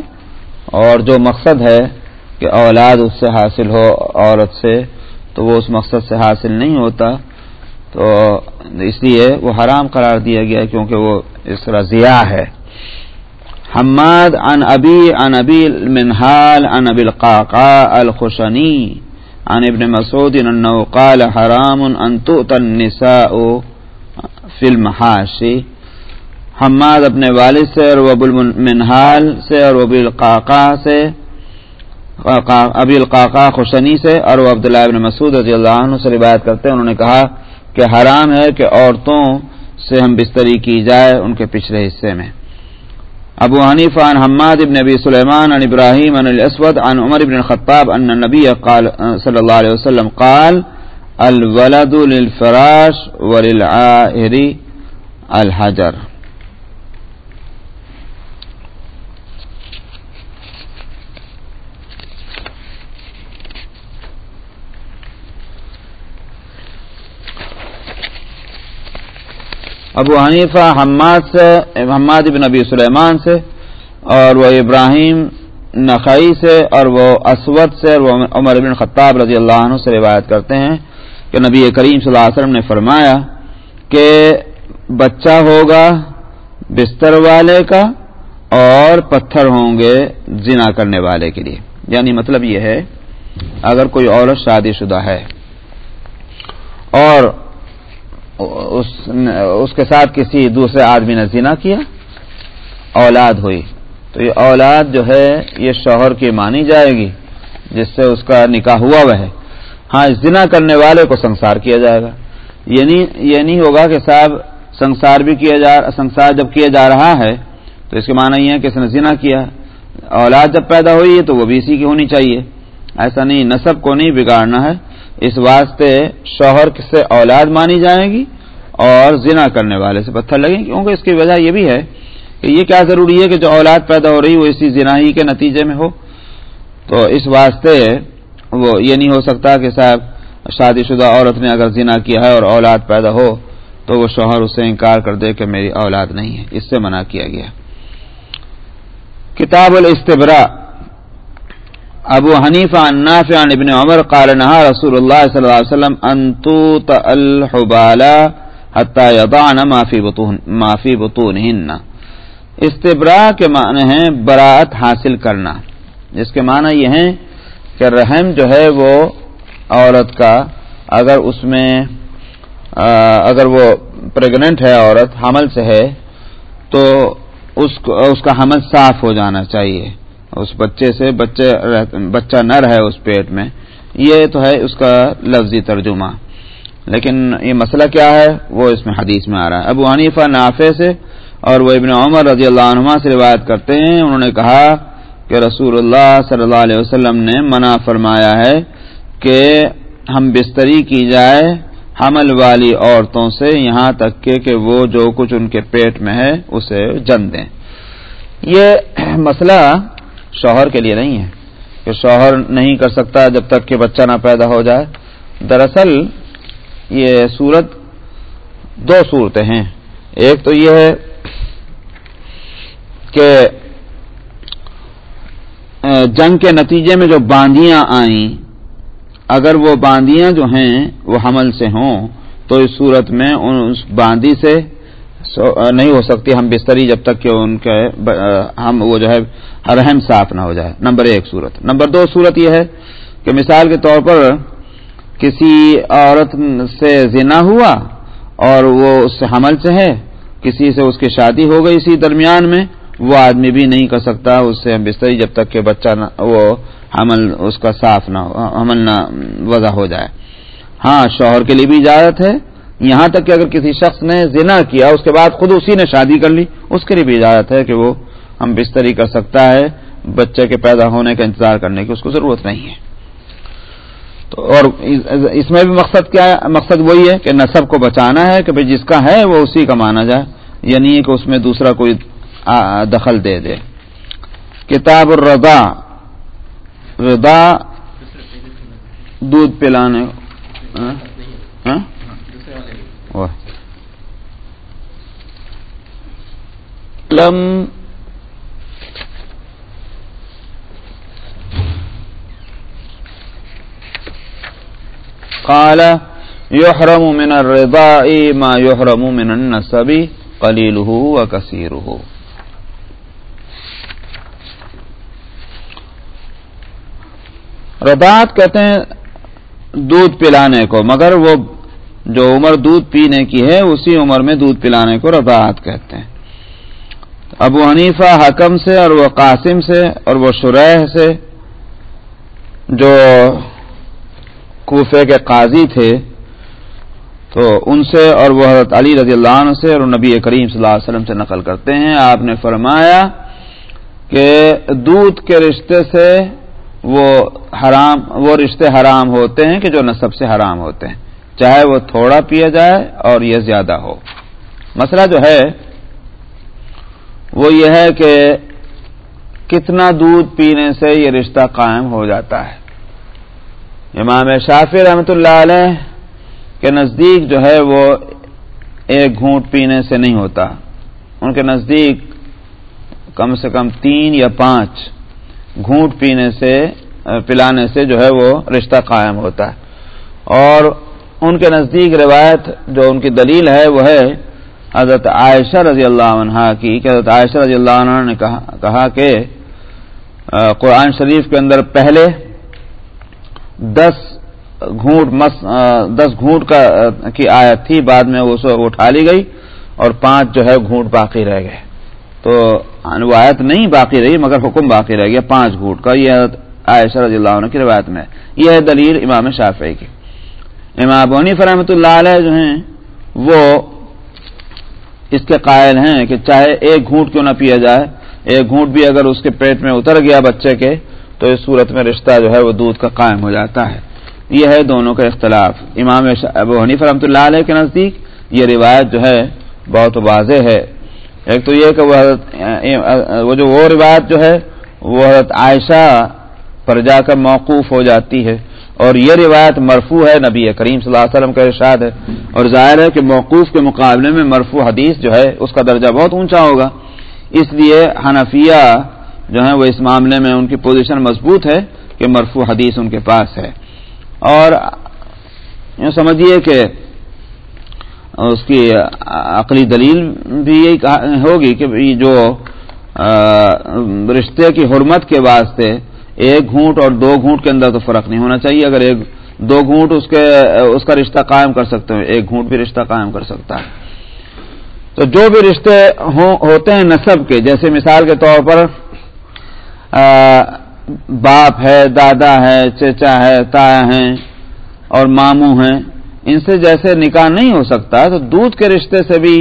اور جو مقصد ہے کہ اولاد اس سے حاصل ہو عورت سے، تو وہ اس مقصد سے حاصل نہیں ہوتا۔ تو اس لیے وہ حرام قرار دیا گیا کیونکہ وہ اس طرح ضیاء ہے۔ حماد عن ابی عن ابی المنحال عن ابی القاقاء الخشنی عن ابن مسعود انه قال حرام ان تؤتى النساء في المحاشي حماد اپنے والد سے اور ابو المنحال سے اور ابو القاقاء سے ابی القاقا خوشنی سے اور وہ عبداللہ ابن مسعود رضی اللہ عنہ سے روایت کرتے ہیں۔ انہوں نے کہا کہ حرام ہے کہ عورتوں سے ہم بستری کی جائے ان کے پچھلے حصے میں۔ ابو حنیف عن حماد ابن نبی سلیمان عن ابراہیم عن الاسود عن عمر ابن الخطاب ان نبی قال صلی اللہ علیہ وسلم قال، الولد للفراش وللعاہر الحجر۔ ابو حنیفہ، حماد سے، حماد بن نبی سلیمان سے، اور وہ ابراہیم نقائی سے، اور وہ اسود سے، اور وہ عمر بن خطاب رضی اللہ عنہ سے روایت کرتے ہیں کہ نبی کریم صلی اللہ علیہ وسلم نے فرمایا کہ بچہ ہوگا بستر والے کا اور پتھر ہوں گے زنا کرنے والے کے لیے۔ یعنی مطلب یہ ہے، اگر کوئی عورت شادی شدہ ہے اور اس اس کے ساتھ کسی دوسرے آدمی نے زنا کیا؟ اولاد ہوئی۔ تو یہ اولاد جو ہے، یہ شوہر کی مانی جائے گی، جس سے اس کا نکاح ہوا وہ ہے۔ ہاں زنا کرنے والے کو سنسار کیا جائے گا۔ یعنی- یہ نہیں ہوگا کہ صاحب سنسار بھی کیا جا سنسار جب کیا جا رہا ہے، تو اس کے معنی یہ ہے کہ اس نے زنا کیا۔ اولاد جب پیدا ہوئی ہے تو وہ بھی اسی کی ہونی چاہیے۔ ایسا نہیں نصب کو نہیں بگاڑنا ہے۔ اس واسطے شوہر سے اولاد مانی جائے گی اور زنا کرنے والے سے پتھر لگیں گے، کیونکہ اس کی وجہ یہ بھی ہے کہ یہ کیا ضروری ہے کہ جو اولاد پیدا ہو رہی وہ اسی زنا ہی کے نتیجے میں ہو؟ تو اس واسطے وہ یہ نہیں ہو سکتا کہ صاحب، شادی شدہ عورت نے اگر زنا کیا ہے اور اولاد پیدا ہو، تو وہ شوہر اسے انکار کر دے کہ میری اولاد نہیں ہے۔ اس سے منع کیا گیا۔ کتاب الاستبرا ابو حنیفہ نافع عن ابن عمر قال نہا رسول اللہ صلی اللہ علیہ وسلم انتوت الحبالا حتی یضعن ما فی بطون ما فی بطونہن. استبرا کے معنی ہیں براعت حاصل کرنا. جس کے معنی یہ ہیں کہ رحم جو ہے وہ عورت کا اگر اس میں اگر وہ پریگنٹ ہے عورت، حمل سے ہے، تو اس اس کا حمل صاف ہو جانا چاہیے۔ اس بچے سے بچے بچہ نہ رہے اس پیٹ میں، یہ تو ہے اس کا لفظی ترجمہ۔ لیکن یہ مسئلہ کیا ہے؟ وہ اس میں حدیث میں آ رہا ہے۔ ابو حنیفہ نافع سے اور وہ ابن عمر رضی اللہ عنہ سے روایت کرتے ہیں۔ انہوں نے کہا کہ رسول اللہ صلی اللہ علیہ وسلم نے منع فرمایا ہے کہ ہم بستری کی جائے حمل والی عورتوں سے یہاں تک کہ کہ وہ جو کچھ ان کے پیٹ میں ہے، اسے جن دیں۔ یہ مسئلہ شوہر کے لیے نہیں ہے کہ شوہر نہیں کر سکتا جب تک کہ بچہ نہ پیدا ہو جائے۔ دراصل یہ صورت دو صورتیں ہیں۔ ایک تو یہ ہے کہ جنگ کے نتیجے میں جو باندیاں آئیں، اگر وہ باندیاں جو ہیں وہ حمل سے ہوں، تو اس صورت میں اس باندی سے نہیں ہو سکتی ہم بستری جب تک کہ ان کے ہم وہ جو ہے رحم صاف نہ ہو جائے۔ نمبر ایک صورت۔ نمبر دو صورت یہ ہے کہ مثال کے طور پر کسی عورت سے زنا ہوا اور وہ اس سے حمل سے ہے، کسی سے اس کی شادی ہو گئی اسی درمیان میں، وہ آدمی بھی نہیں کر سکتا اس سے ہم بستری جب تک کہ بچہ نہ، وہ حمل اس کا صاف نہ ہو، حمل نہ وضع ہو جائے۔ ہاں شوہر کے لیے بھی اجازت ہے یہاں تک کہ اگر کسی شخص نے زنا کیا، اس کے بعد خود اسی نے شادی کر لی، اس کے لیے بھی اجازت ہے کہ وہ ہم بستری کر سکتا ہے بچے کے پیدا ہونے کا انتظار کرنے کی، اس کو ضرورت نہیں ہے۔ تو اور اس میں بھی مقصد کیا ہے؟ مقصد وہی ہے کہ نصب کو بچانا ہے کہ جس کا ہے وہ اسی کا مانا جائے یعنی کہ اس میں دوسرا کوئی دخل دے دے۔ کتاب الرضا، رضا، دودھ پلانے۔ ہاں؟ ہاں؟ ہاں؟ ہاں؟ لم قال يحرم من الرضاء ما يحرم من النسب قليله وكثيره رضاعت کہتے ہیں دودھ پلانے کو، مگر وہ جو عمر دودھ پینے کی ہے، اسی عمر میں دودھ پلانے کو رضاعت کہتے ہیں ابو حنیفہ حکم سے اور وہ قاسم سے اور وہ شرح سے جو کوفے کے قاضی تھے، تو ان سے اور وہ حضرت علی رضی اللہ عنہ سے اور نبی کریم صلی اللہ علیہ وسلم سے نقل کرتے ہیں۔ آپ نے فرمایا کہ دودھ کے رشتے سے وہ حرام، وہ رشتے حرام ہوتے ہیں کہ جو نصب سے حرام ہوتے ہیں، چاہے وہ تھوڑا پیا جائے اور یہ زیادہ ہو۔ مسئلہ جو ہے وہ یہ ہے کہ کتنا دودھ پینے سے یہ رشتہ قائم ہو جاتا ہے۔ امام شافی رحمۃ اللہ علیہ کے نزدیک جو ہے وہ ایک گھونٹ پینے سے نہیں ہوتا۔ ان کے نزدیک کم سے کم تین یا پانچ گھونٹ پینے سے، پلانے سے جو ہے وہ رشتہ قائم ہوتا ہے۔ اور ان کے نزدیک روایت جو ان کی دلیل ہے وہ ہے حضرت عائشہ رضی اللہ عنہ کی کہ حضرت عائشہ رضی اللہ عنہ نے کہا کہ قرآن شریف کے اندر پہلے دس گھونٹ مس دس گھونٹ کا کی آیت تھی، بعد میں وہ اٹھا لی گئی اور پانچ جو ہے گھونٹ باقی رہ گئے۔ تو وہ آیت نہیں باقی رہی، مگر حکم باقی رہ گیا پانچ گھونٹ کا۔ یہ عائشہ رضی اللہ عنہ کی روایت میں یہ ہے دلیل امام شافعی کی۔ امام بونی فرحمۃ اللہ علیہ جو ہیں، وہ اس کے قائل ہیں کہ چاہے ایک گھونٹ کیوں نہ پیا جائے، ایک گھونٹ بھی اگر اس کے پیٹ میں اتر گیا بچے کے، تو اس صورت میں رشتہ جو ہے وہ دودھ کا قائم ہو جاتا ہے۔ یہ ہے دونوں کا اختلاف۔ امام ابو حنیف رحمۃ اللہ علیہ کے نزدیک یہ روایت جو ہے بہت واضح ہے۔ ایک تو یہ کہ وہ حضرت، وہ جو وہ روایت جو ہے وہ حضرت عائشہ پر جا کر موقوف ہو جاتی ہے۔ اور یہ روایت مرفوع ہے، نبی کریم صلی اللہ علیہ وسلم کا ارشاد ہے۔ اور ظاہر ہے کہ موقوف کے مقابلے میں مرفوع حدیث جو ہے، اس کا درجہ بہت اونچا ہوگا۔ اس لیے حنفیہ جو ہے وہ اس معاملے میں ان کی پوزیشن مضبوط ہے کہ مرفوع حدیث ان کے پاس ہے۔ اور یوں سمجھیے کہ اس کی عقلی دلیل بھی یہی ہوگی کہ جو رشتے کی حرمت کے واسطے ایک گھونٹ اور دو گھونٹ کے اندر تو فرق نہیں ہونا چاہیے۔ اگر ایک دو گھونٹ اس کے، اس کا رشتہ قائم کر سکتے ہیں، ایک گھونٹ بھی رشتہ قائم کر سکتا ہے۔ تو جو بھی رشتے ہوتے ہیں نصب کے، جیسے مثال کے طور پر باپ ہے، دادا ہے، چچا ہے تایا ہیں اور ماموں ہیں۔ ان سے جیسے نکاح نہیں ہو سکتا، تو دودھ کے رشتے سے بھی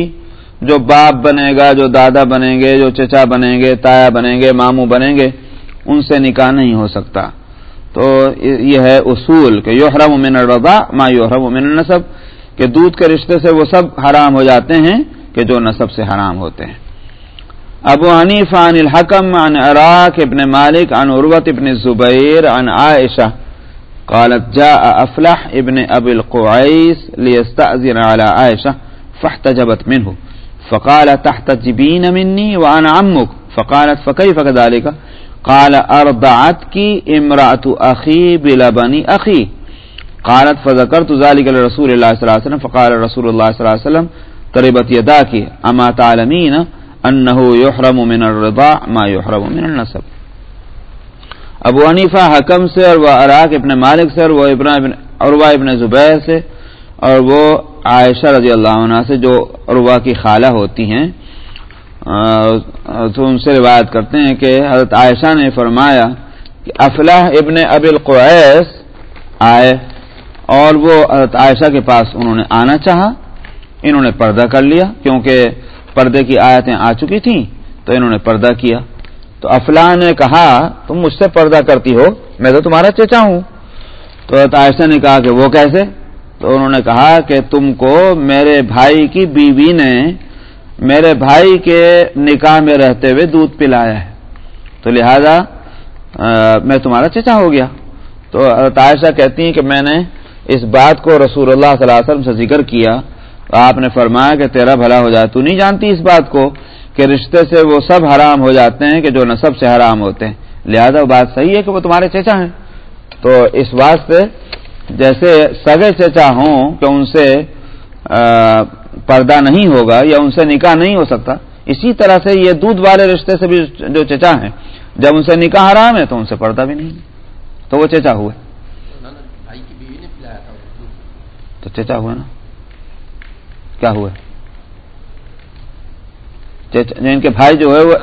جو باپ بنے گا، جو دادا بنیں گے، جو چچا بنیں گے، تایا بنیں گے، ماموں بنیں گے ان سے نکاح نہیں ہو سکتا۔ تو یہ ہے اصول کہ یوحرم من الرضا ما یوحرم من النصب کہ دودھ کے رشتے سے وہ سب حرام ہو جاتے ہیں کہ جو نصب سے حرام ہوتے ہیں۔ ابو حنیف عن الحکم، عن عراق ابن مالک، عن عروت ابن زبیر عن عائشہ، قالت جاء افلح ابن ابي القعيس ليستأذن على عائشة فاحتجبت منه۔ فقال تحتجبين مني وأنا عمك فقالت فكيف كذلك قال ارضعت کی امراۃ اخی بلبنی اخی قالت، فذكرت ذلك لرسول الله صلى الله عليه وسلم، فقال رسول الله صلى الله عليه وسلم تربت يداك. اما تعلمين انه يحرم من الرضاع ما يحرم من النسب. ابو حنیفہ حکم سے اور وہ عراق ابن مالک سے اور وہ ابن عروہ ابن زبیر سے اور وہ عائشہ رضی اللہ عنہ سے جو عروہ کی خالہ ہوتی ہیں تو ان سے روایت کرتے ہیں کہ حضرت عائشہ نے فرمایا کہ افلاح ابن اب القیس آئے اور وہ حضرت عائشہ کے پاس انہوں نے آنا چاہا، انہوں نے پردہ کر لیا، کیونکہ پردے کی آیتیں آ چکی تھیں، تو انہوں نے پردہ کیا۔ تو افلاح نے کہا، تم مجھ سے پردہ کرتی ہو، میں تو تمہارا چچا ہوں۔ تو حضرت عائشہ نے کہا کہ وہ کیسے؟ تو انہوں نے کہا کہ تم کو میرے بھائی کی بیوی نے میرے بھائی کے نکاح میں رہتے ہوئے دودھ پلایا ہے۔ تو لہذا میں تمہارا چچا ہو گیا۔ تو عائشہ کہتی ہیں کہ میں نے اس بات کو رسول اللہ صلی اللہ علیہ وسلم سے ذکر کیا۔ آپ نے فرمایا کہ تیرا بھلا ہو جائے۔ تو نہیں جانتی اس بات کو کہ رشتے سے وہ سب حرام ہو جاتے ہیں کہ جو نصب سے حرام ہوتے ہیں۔ لہذا وہ بات صحیح ہے کہ وہ تمہارے چچا ہیں۔ تو اس واسطے جیسے سگے چچا ہوں کہ ان سے پردہ نہیں ہوگا یا ان سے نکاح نہیں ہو سکتا، اسی طرح سے یہ دودھ والے رشتے سے بھی جو چچا ہیں، جب ان سے نکاح حرام ہے تو ان سے پردہ بھی نہیں، تو وہ چچا ہوئے۔ تو چچا ہوئے نا؟ کیا ہوئے؟ یعنی ان کے بھائی جو ہے وہ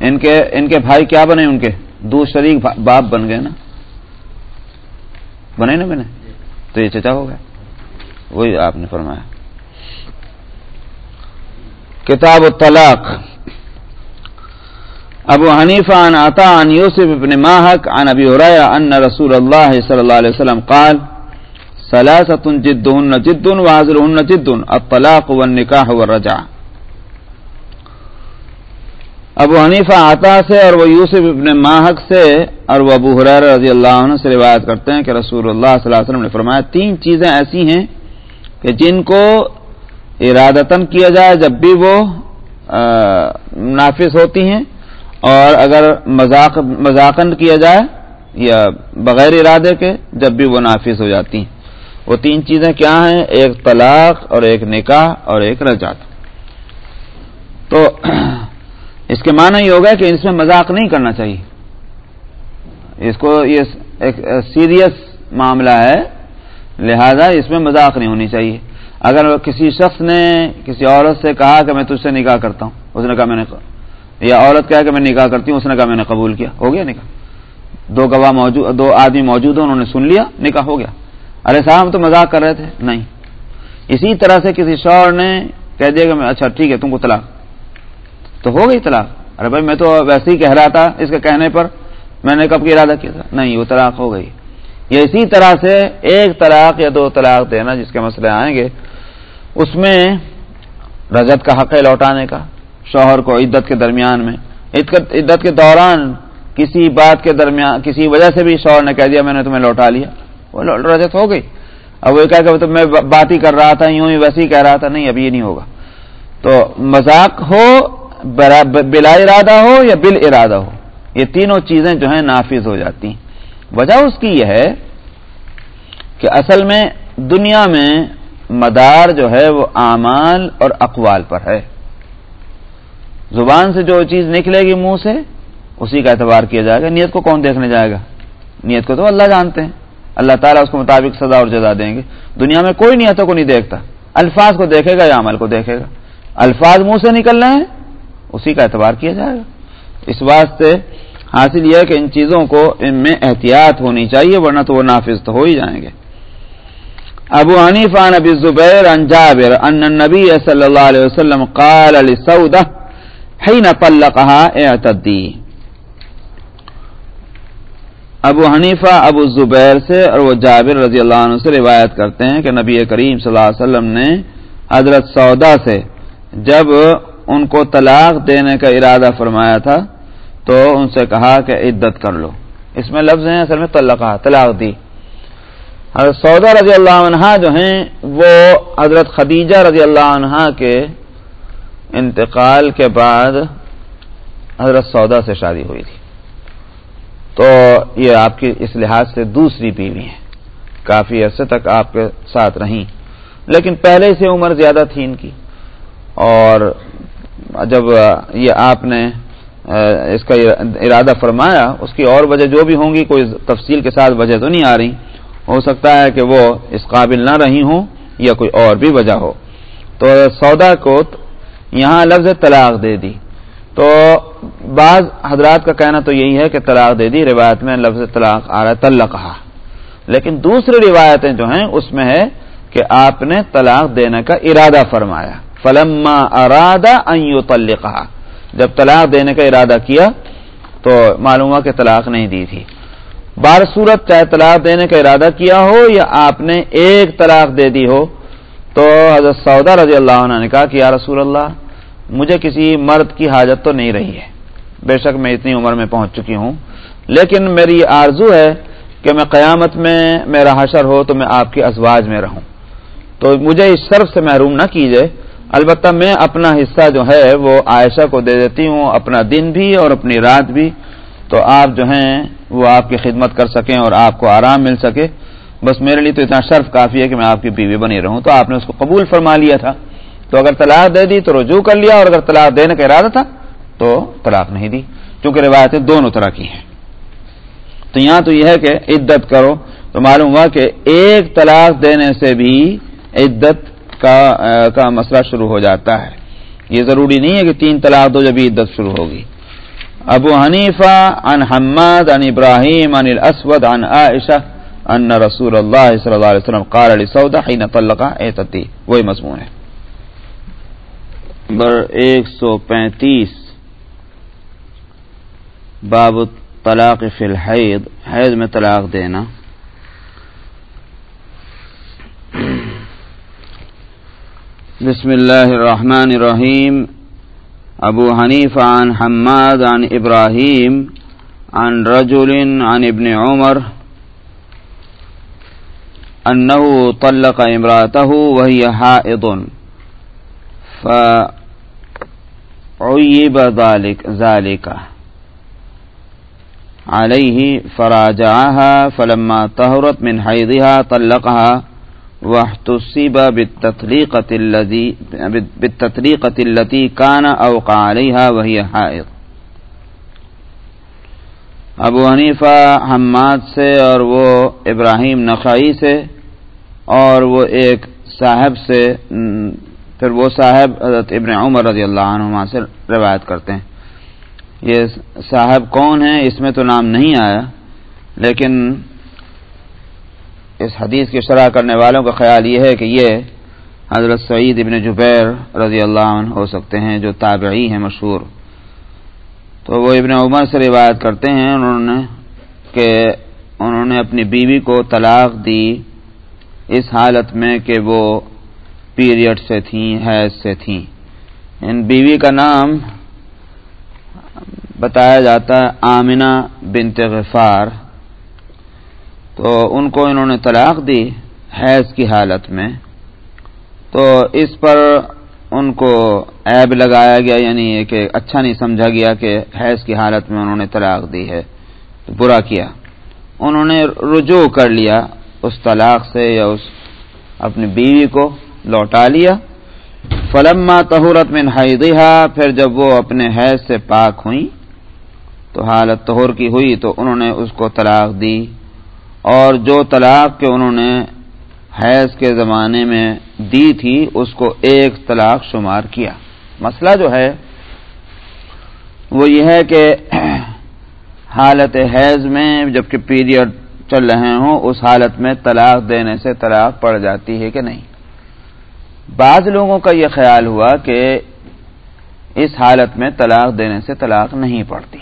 ان کے ان کے بھائی کیا بنے؟ ان کے دو شریک باپ بن گئے نا؟ بنے نا بنے تو یہ چچا ہو گیا وہی آپ نے فرمایا۔ کتاب الطلاق۔ ابو حنیفہ عن عطا عن یوسف ابن ماہک عن ابی حریہ ان رسول اللہ صلی اللہ علیہ وسلم قال ثلاثة جدهن جد وعزلهن جد الطلاق والنکاح والرجع ابو حنیفہ عطا سے اور وہ یوسف ابن ماہک سے اور وہ ابو حریر رضی اللہ عنہ سے روایت کرتے ہیں کہ رسول اللہ صلی اللہ علیہ وسلم نے فرمایا، تین چیزیں ایسی ہیں کہ جن کو ارادتن کیا جائے جب بھی وہ نافذ ہوتی ہیں اور اگر مذاق مذاقن کیا جائے یا بغیر ارادے کے جب بھی وہ نافذ ہو جاتی ہیں۔ وہ تین چیزیں کیا ہیں؟ ایک طلاق اور ایک نکاح اور ایک رجعت۔ تو اس کے معنی یہ ہوگا کہ اس میں مذاق نہیں کرنا چاہیے۔ اس کو یہ ایک سیریس معاملہ ہے۔ لہذا اس میں مذاق نہیں ہونی چاہیے۔ اگر کسی شخص نے کسی عورت سے کہا کہ میں تجھ سے نکاح کرتا ہوں، اس نے کہا میں نے یا عورت کہا کہ میں نکاح کرتی ہوں، اس نے کہا میں نے قبول کیا، ہو گیا نکاح۔ دو گواہ موجود، دو آدمی موجود ہیں، انہوں نے سن لیا، نکاح ہو گیا۔ ارے صاحب ہم تو مذاق کر رہے تھے؟ نہیں۔ اسی طرح سے کسی شور نے کہہ دیا کہ میں اچھا ٹھیک ہے، تم کو طلاق۔ تو ہو گئی طلاق۔ ارے بھائی، میں تو ویسے ہی کہہ رہا تھا اس کے کہنے پر۔ میں نے کب کی ارادہ کیا تھا؟ نہیں، وہ طلاق ہو گئی۔ یہ اسی طرح سے ایک طلاق یا دو طلاق دینا جس کے مسئلے آئیں گے، اس میں رجت کا حق ہے لوٹانے کا، شوہر کو عدت کے درمیان میں۔ عدت کے دوران کسی بات کے درمیان کسی وجہ سے بھی شوہر نے کہہ دیا، میں نے تمہیں لوٹا لیا۔ وہ رجت ہو گئی۔ اب وہ کہہ کہ میں بات ہی کر رہا تھا، یوں ہی ویسے ہی کہہ رہا تھا، نہیں، اب یہ نہیں ہوگا۔ تو مذاق ہو بلا ارادہ ہو یا بل ارادہ ہو، یہ تینوں چیزیں جو ہیں نافذ ہو جاتی ہیں۔ وجہ اس کی یہ ہے کہ اصل میں دنیا میں مدار جو ہے وہ اعمال اور اقوال پر ہے۔ زبان سے جو چیز نکلے گی منہ سے، اسی کا اعتبار کیا جائے گا۔ نیت کو کون دیکھنے جائے گا؟ نیت کو تو اللہ جانتے ہیں۔ اللہ تعالیٰ اس کو مطابق سزا اور جزا دیں گے۔ دنیا میں کوئی نیتوں کو نہیں دیکھتا۔ الفاظ کو دیکھے گا یا عمل کو دیکھے گا؟ الفاظ منہ سے نکل رہے ہیں، اسی کا اعتبار کیا جائے گا۔ اس واسطے حاصل یہ ہے کہ ان چیزوں کو ان میں احتیاط ہونی چاہیے، ورنہ تو وہ نافذ تو ہو ہی جائیں گے۔ ابو حنیف عن ابی الزبیر عن جابر ان النبی صلی اللہ علیہ وسلم قال لسودہ حین طلقها اعتدی۔ ابو حنیفہ، ابو زبیر سے اور وہ جابر رضی اللہ عنہ سے روایت کرتے ہیں کہ نبی کریم صلی اللہ علیہ وسلم نے حضرت سودا سے جب ان کو طلاق دینے کا ارادہ فرمایا تھا تو ان سے کہا کہ عدت کر لو۔ اس میں لفظ ہیں اصل میں طلقہ طلاق دی حضرت سودا رضی اللہ عنہ جو ہیں، وہ حضرت خدیجہ رضی اللہ عنہ کے انتقال کے بعد حضرت سودا سے شادی ہوئی تھی۔ تو یہ آپ کی اس لحاظ سے دوسری بیوی ہیں۔ کافی عرصے تک آپ کے ساتھ رہیں۔ لیکن پہلے سے عمر زیادہ تھی ان کی۔ اور جب یہ آپ نے اس کا ارادہ فرمایا، اس کی اور وجہ جو بھی ہوں گی، کوئی تفصیل کے ساتھ وجہ تو نہیں آ رہی۔ ہو سکتا ہے کہ وہ اس قابل نہ رہی ہوں، یا کوئی اور بھی وجہ ہو۔ تو سودا کو یہاں لفظ طلاق دے دی۔ تو بعض حضرات کا کہنا تو یہی ہے کہ طلاق دے دی، روایت میں لفظ طلاق آ رہا ہے تل کہا لیکن دوسری روایتیں جو ہیں، اس میں ہے کہ آپ نے طلاق دینے کا ارادہ فرمایا۔ فلما ارادہ تل کہا جب طلاق دینے کا ارادہ کیا تو معلوم ہوا کہ طلاق نہیں دی تھی۔ بار صورت چاہے طلاق دینے کا ارادہ کیا ہو یا آپ نے ایک طلاق دے دی ہو، تو حضرت سودا رضی اللہ عنہ نے کہا کہ یا رسول اللہ، مجھے کسی مرد کی حاجت تو نہیں رہی ہے۔ بے شک میں اتنی عمر میں پہنچ چکی ہوں۔ لیکن میری آرزو ہے کہ میں قیامت میں میرا حشر ہو تو میں آپ کے ازواج میں رہوں۔ تو مجھے اس شرف سے محروم نہ کیجیے البتہ میں اپنا حصہ جو ہے وہ عائشہ کو دے دیتی ہوں، اپنا دن بھی اور اپنی رات بھی۔ تو آپ جو ہیں، وہ آپ کی خدمت کر سکیں اور آپ کو آرام مل سکے۔ بس میرے لیے تو اتنا شرف کافی ہے کہ میں آپ کی بیوی بنی رہوں۔ تو آپ نے اس کو قبول فرما لیا تھا۔ تو اگر طلاق دے دی تو رجوع کر لیا اور اگر طلاق دینے کا ارادہ تھا تو طلاق نہیں دی۔ کیونکہ روایتیں دونوں طرح کی ہیں۔ تو یہاں تو یہ ہے کہ عدت کرو۔ تو معلوم ہوا کہ ایک طلاق دینے سے بھی عدت کا کا مسئلہ شروع ہو جاتا ہے۔ یہ ضروری نہیں ہے کہ تین طلاق دو جب عدت شروع ہوگی۔ ابو حنیفہ ان حماد ان ابراہیم ان الاسود ان عائشہ ان رسول اللہ صلی اللہ علیہ وسلم قال علی حین طلقہ اعتتی وہی مضمون ہے۔ نمبر ایک سو پینتیس۔ باب طلاق فی الحید۔ حید میں طلاق دینا۔ بسم اللہ الرحمن الرحیم ابو حنیف عن حماد عن ابراہیم عن رجل عن ابن عمر انه طلق امراته وهي حائض فعيب ذلك ذلك عليه فراجعها فلما طهرت من حيضها طلقها واحتسب بالتطليقة الذي بالتطليقة التي كان أوقع عليها وهي حائض. ابو حنیفہ حماد سے اور وہ ابراہیم نقائی سے اور وہ ایک صاحب سے، پھر وہ صاحب حضرت ابن عمر رضی اللہ عنہ سے روایت کرتے ہیں۔ یہ صاحب کون ہیں؟ اس میں تو نام نہیں آیا، لیکن اس حدیث کی شرح کرنے والوں کا خیال یہ ہے کہ یہ حضرت سعید ابن جبیر رضی اللہ عنہ ہو سکتے ہیں، جو تابعی ہیں مشہور۔ تو وہ ابن عمر سے روایت کرتے ہیں انہوں نے کہ انہوں نے اپنی بیوی کو طلاق دی۔ اس حالت میں کہ وہ پیریڈ سے تھیں، حیض سے تھیں۔ ان بیوی کا نام بتایا جاتا ہے آمنہ بنت غفار۔ تو ان کو انہوں نے طلاق دی حیض کی حالت میں۔ تو اس پر ان کو عیب لگایا گیا یعنی کہ اچھا نہیں سمجھا گیا کہ حیض کی حالت میں انہوں نے طلاق دی ہے۔ تو برا کیا۔ انہوں نے رجوع کر لیا اس طلاق سے یا اس اپنی بیوی کو، لوٹا لیا۔ فلما تہورت میں حیدہ پھر جب وہ اپنے حیض سے پاک ہوئی تو حالت تہور کی ہوئی تو انہوں نے اس کو طلاق دی۔ اور جو طلاق کے انہوں نے حیض کے زمانے میں دی تھی، اس کو ایک طلاق شمار کیا۔ مسئلہ جو ہے، وہ یہ ہے کہ حالت حیض میں جبکہ پیریڈ چل رہے ہوں، اس حالت میں طلاق دینے سے طلاق پڑ جاتی ہے کہ نہیں؟ بعض لوگوں کا یہ خیال ہوا کہ اس حالت میں طلاق دینے سے طلاق نہیں پڑتی۔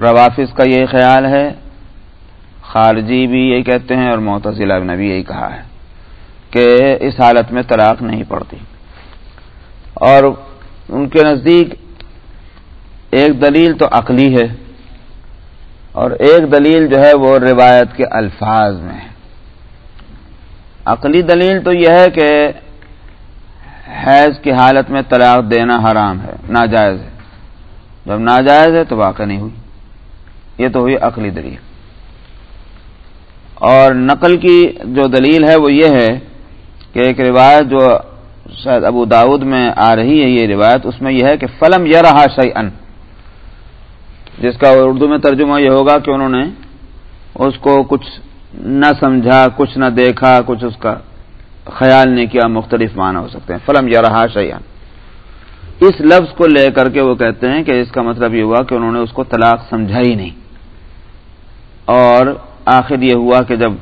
روافظ کا یہ خیال ہے۔ خارجی بھی یہی کہتے ہیں اور معتضلا نے بھی یہی کہا ہے کہ اس حالت میں طلاق نہیں پڑتی اور ان کے نزدیک ایک دلیل تو عقلی ہے اور ایک دلیل جو ہے وہ روایت کے الفاظ میں ہے۔ عقلی دلیل تو یہ ہے کہ حیض کی حالت میں طلاق دینا حرام ہے، ناجائز ہے۔ جب ناجائز ہے تو واقع نہیں ہوئی۔ یہ تو ہوئی عقلی دلیل۔ اور نقل کی جو دلیل ہے وہ یہ ہے کہ ایک روایت جو شاید ابو داود میں آ رہی ہے، یہ روایت، اس میں یہ ہے کہ فلم یہ رہا شعی ان جس کا اردو میں ترجمہ یہ ہوگا کہ انہوں نے اس کو کچھ نہ سمجھا، کچھ نہ دیکھا، کچھ اس کا خیال نہیں کیا، مختلف معنی ہو سکتے ہیں۔ فلم یا رہا شیان اس لفظ کو لے کر کے وہ کہتے ہیں کہ اس کا مطلب یہ ہوا کہ انہوں نے اس کو طلاق سمجھا ہی نہیں۔ اور آخر یہ ہوا کہ جب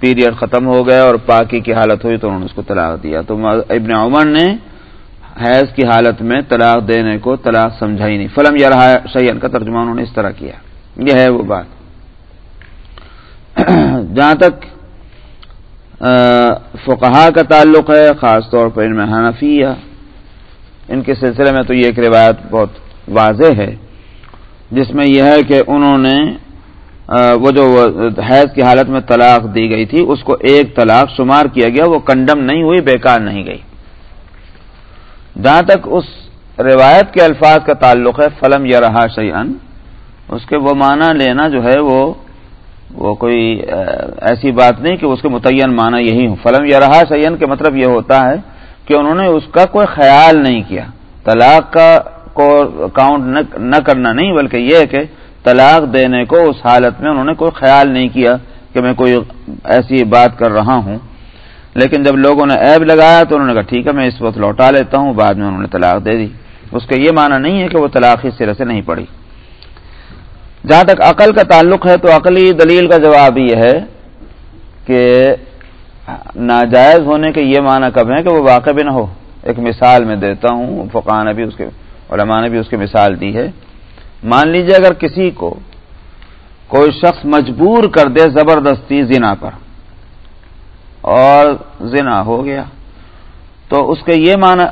پیریڈ ختم ہو گیا اور پاکی کی حالت ہوئی تو انہوں نے اس کو طلاق دیا۔ تو ابن عمر نے حیض کی حالت میں طلاق دینے کو طلاق سمجھا ہی نہیں۔ فلم یا رہا شیئن کا ترجمہ انہوں نے اس طرح کیا۔ یہ ہے وہ بات۔ جہاں تک فقہا کا تعلق ہے، خاص طور پر ان میں حنفیہ، ان کے سلسلے میں تو یہ ایک روایت بہت واضح ہے، جس میں یہ ہے کہ انہوں نے وہ جو حیض کی حالت میں طلاق دی گئی تھی، اس کو ایک طلاق شمار کیا گیا، وہ کنڈم نہیں ہوئی، بیکار نہیں گئی۔ جہاں تک اس روایت کے الفاظ کا تعلق ہے، فلم یا رہا شعین اس کے وہ معنی لینا جو ہے، وہ وہ کوئی ایسی بات نہیں کہ اس کے متعین معنی یہی ہوں۔ فلم یا رہا شعین کے مطلب یہ ہوتا ہے کہ انہوں نے اس کا کوئی خیال نہیں کیا۔ طلاق کا کو کاؤنٹ نہ کرنا نہیں، بلکہ یہ کہ طلاق دینے کو اس حالت میں انہوں نے کوئی خیال نہیں کیا کہ میں کوئی ایسی بات کر رہا ہوں۔ لیکن جب لوگوں نے ایب لگایا تو انہوں نے کہا، ٹھیک ہے، میں اس وقت لوٹا لیتا ہوں، بعد میں انہوں نے طلاق دے دی۔ اس کا یہ معنی نہیں ہے کہ وہ طلاق اس سرے سے نہیں پڑی۔ جہاں تک عقل کا تعلق ہے تو عقلی دلیل کا جواب یہ ہے کہ ناجائز ہونے کے یہ معنی کب ہے کہ وہ واقع بھی نہ ہو۔ ایک مثال میں دیتا ہوں فقان نے بھی اس کے، علماء نے بھی اس کی مثال دی ہے۔ مان لیجیے اگر کسی کو کوئی شخص مجبور کر دے زبردستی زنا پر اور زنا ہو گیا، تو اس کے یہ معنی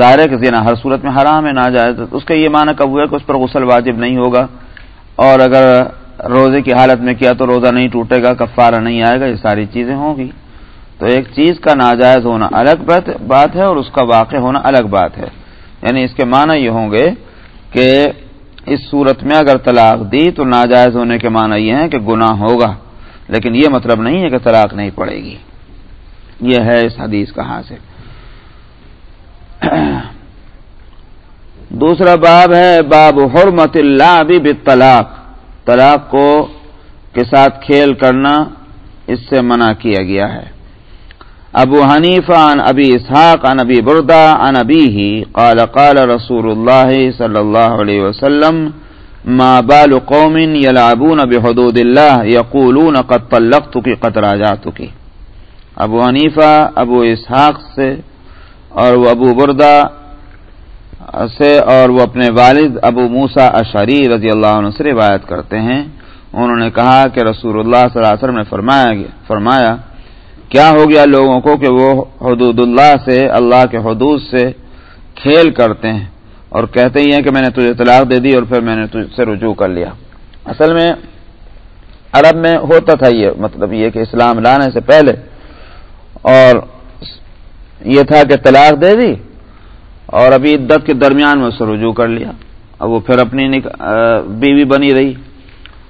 ظاہر کہ زنا ہر صورت میں حرام ہے نہ جائے اس کا یہ معنی کب ہوا کہ اس پر غسل واجب نہیں ہوگا اور اگر روزے کی حالت میں کیا تو روزہ نہیں ٹوٹے گا، کفارہ نہیں آئے گا، یہ ساری چیزیں ہوں گی۔ تو ایک چیز کا ناجائز ہونا الگ بات ہے اور اس کا واقع ہونا الگ بات ہے۔ یعنی اس کے معنی یہ ہوں گے کہ اس صورت میں اگر طلاق دی تو ناجائز ہونے کے معنی یہ ہیں کہ گناہ ہوگا۔ لیکن یہ مطلب نہیں ہے کہ طلاق نہیں پڑے گی۔ یہ ہے اس حدیث کا حاصل۔ دوسرا باب ہے باب حرمت اللہ ابھی طلاق طلاق کو کے ساتھ کھیل کرنا اس سے منع کیا گیا ہے۔ ابو حنیف عن ابی اسحاق، عن ابی بردا، عن ابی ہی قال قال رسول اللہ صلی اللہ علیہ وسلم، ما بال قوم يلعبون بحدود اللہ، یقولون قد طلقتك قد راجعتك ابو حنیفہ، ابو اسحاق سے، اور وہ ابو بردا سے، اور وہ اپنے والد ابو موسا اشری رضی اللہ عنہ سے روایت کرتے ہیں۔ انہوں نے کہا کہ رسول اللہ صلی اللہ علیہ وسلم نے فرمایا فرمایا کیا ہو گیا لوگوں کو کہ وہ حدود اللہ سے، اللہ کے حدود سے کھیل کرتے ہیں اور کہتے ہی ہیں کہ میں نے تجھے طلاق دے دی اور پھر میں نے تجھ سے رجوع کر لیا۔ اصل میں عرب میں ہوتا تھا یہ مطلب یہ کہ اسلام لانے سے پہلے اور یہ تھا کہ طلاق دے دی اور ابھی عدت کے درمیان میں اس سے رجوع کر لیا۔ اب وہ پھر اپنی بیوی بنی رہی۔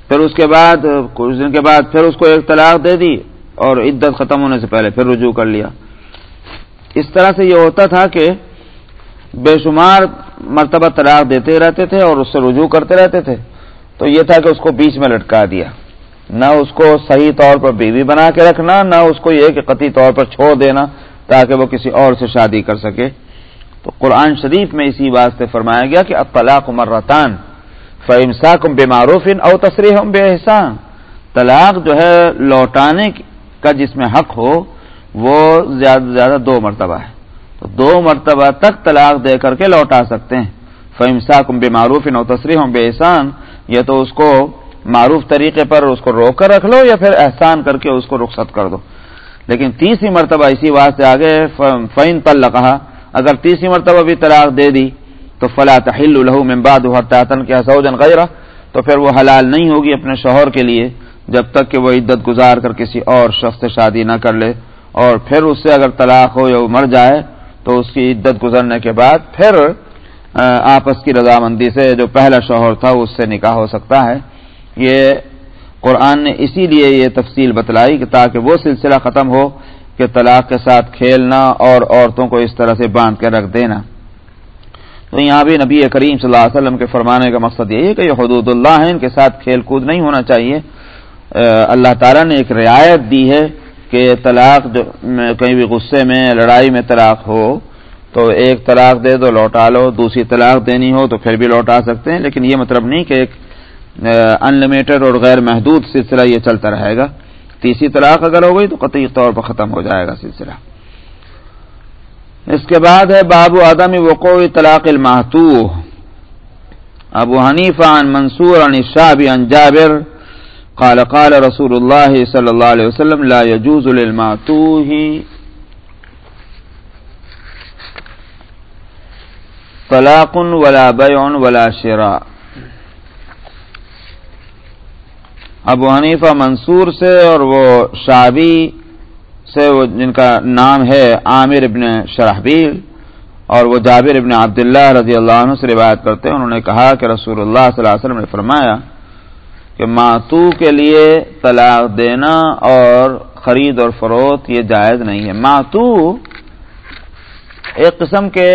پھر اس کے بعد، کچھ دن کے بعد پھر اس کو ایک طلاق دے دی۔ اور عدت ختم ہونے سے پہلے پھر رجوع کر لیا۔ اس طرح سے یہ ہوتا تھا کہ بے شمار مرتبہ طلاق دیتے رہتے تھے اور اس سے رجوع کرتے رہتے تھے۔ تو یہ تھا کہ اس کو بیچ میں لٹکا دیا۔ نہ اس کو صحیح طور پر بیوی بنا کے رکھنا، نہ اس کو یہ کہ قطعی طور پر چھوڑ دینا تاکہ وہ کسی اور سے شادی کر سکے۔ تو قرآن شریف میں اسی واسطے فرمایا گیا کہ اطلاق مرتان فمسا کم بے معروف او تصریح بے احسان طلاق جو ہے لوٹانے کا جس میں حق ہو، وہ زیادہ سے زیادہ دو مرتبہ ہے۔ تو دو مرتبہ تک طلاق دے کر کے لوٹا سکتے ہیں۔ فمسا کم بے معروف او تصریح بے احسان یا تو اس کو معروف طریقے پر اس کو روک کر رکھ لو، یا پھر احسان کر کے اس کو رخصت کر دو۔ لیکن تیسری مرتبہ اسی واسطے آگے فین پل کہا اگر تیسری مرتبہ بھی طلاق دے دی، تو فلا تحل الحو ممباد حتاطن کے سعودن غیرہ تو پھر وہ حلال نہیں ہوگی اپنے شوہر کے لیے۔ جب تک کہ وہ عدت گزار کر کسی اور شخص سے شادی نہ کر لے اور پھر اس سے اگر طلاق ہو یا وہ مر جائے تو اس کی عدت گزرنے کے بعد پھر آپس کی رضامندی سے جو پہلا شوہر تھا اس سے نکاح ہو سکتا ہے۔ یہ قرآن نے اسی لیے یہ تفصیل بتلائی کہ تاکہ وہ سلسلہ ختم ہو کہ طلاق کے ساتھ کھیلنا اور عورتوں کو اس طرح سے باندھ کے رکھ دینا۔ تو یہاں بھی نبی کریم صلی اللہ علیہ وسلم کے فرمانے کا مقصد یہی ہے کہ یہ حدود اللہ ہے ان کے ساتھ کھیل کود نہیں ہونا چاہیے۔ اللہ تعالیٰ نے ایک رعایت دی ہے کہ طلاق جو کہیں بھی غصے میں لڑائی میں طلاق ہو، تو ایک طلاق دے دو، لوٹا لو، دوسری طلاق دینی ہو تو پھر بھی لوٹا سکتے ہیں، لیکن یہ مطلب نہیں کہ ایک ان لمیٹڈ اور غیر محدود سلسلہ یہ چلتا رہے گا۔ تیسری طلاق اگر ہو گئی تو قطعی طور پر ختم ہو جائے گا سلسلہ۔ اس کے بعد ہے بابو آدم وقوع طلاق المحتو ابو حنیف عن منصور عن شاب عن جابر قال قال رسول اللہ صلی اللہ علیہ وسلم، لا يجوز للمعتوه طلاق ولا بيع ولا شراء. ابو حنیفہ منصور سے اور وہ شابی سے، وہ جن کا نام ہے عامر ابن شرحبیل اور وہ جابر ابن عبداللہ رضی اللہ عنہ سے روایت کرتے ہیں، انہوں نے کہا کہ رسول اللہ صلی اللہ علیہ وسلم نے فرمایا کہ ماتو کے لیے طلاق دینا اور خرید اور فروخت یہ جائز نہیں ہے۔ ماتو ایک قسم کے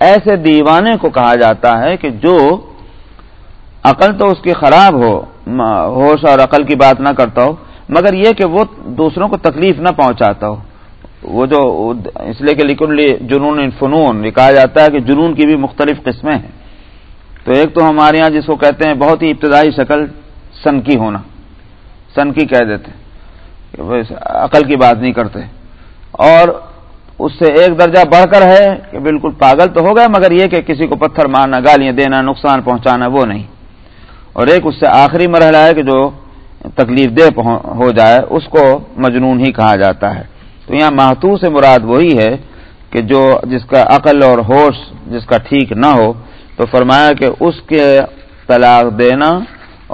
ایسے دیوانے کو کہا جاتا ہے کہ جو عقل تو اس کی خراب ہو ہوش اور عقل کی بات نہ کرتا ہو، مگر یہ کہ وہ دوسروں کو تکلیف نہ پہنچاتا ہو۔ وہ جو اس لیے کہ لیکن جنون فنون، یہ کہا جاتا ہے کہ جنون کی بھی مختلف قسمیں ہیں۔ تو ایک تو ہمارے یہاں جس کو کہتے ہیں بہت ہی ابتدائی شکل سن کی ہونا سن کی کہہ دیتے عقل کی بات نہیں کرتے۔ اور اس سے ایک درجہ بڑھ کر ہے کہ بالکل پاگل تو ہو گئے، مگر یہ کہ کسی کو پتھر مارنا، گالیاں دینا، نقصان پہنچانا وہ نہیں۔ اور ایک اس سے آخری مرحلہ ہے کہ جو تکلیف دہ ہو جائے، اس کو مجنون ہی کہا جاتا ہے۔ تو یہاں محتو سے مراد وہی ہے کہ جو جس کا عقل اور ہوش جس کا ٹھیک نہ ہو تو فرمایا کہ اس کے طلاق دینا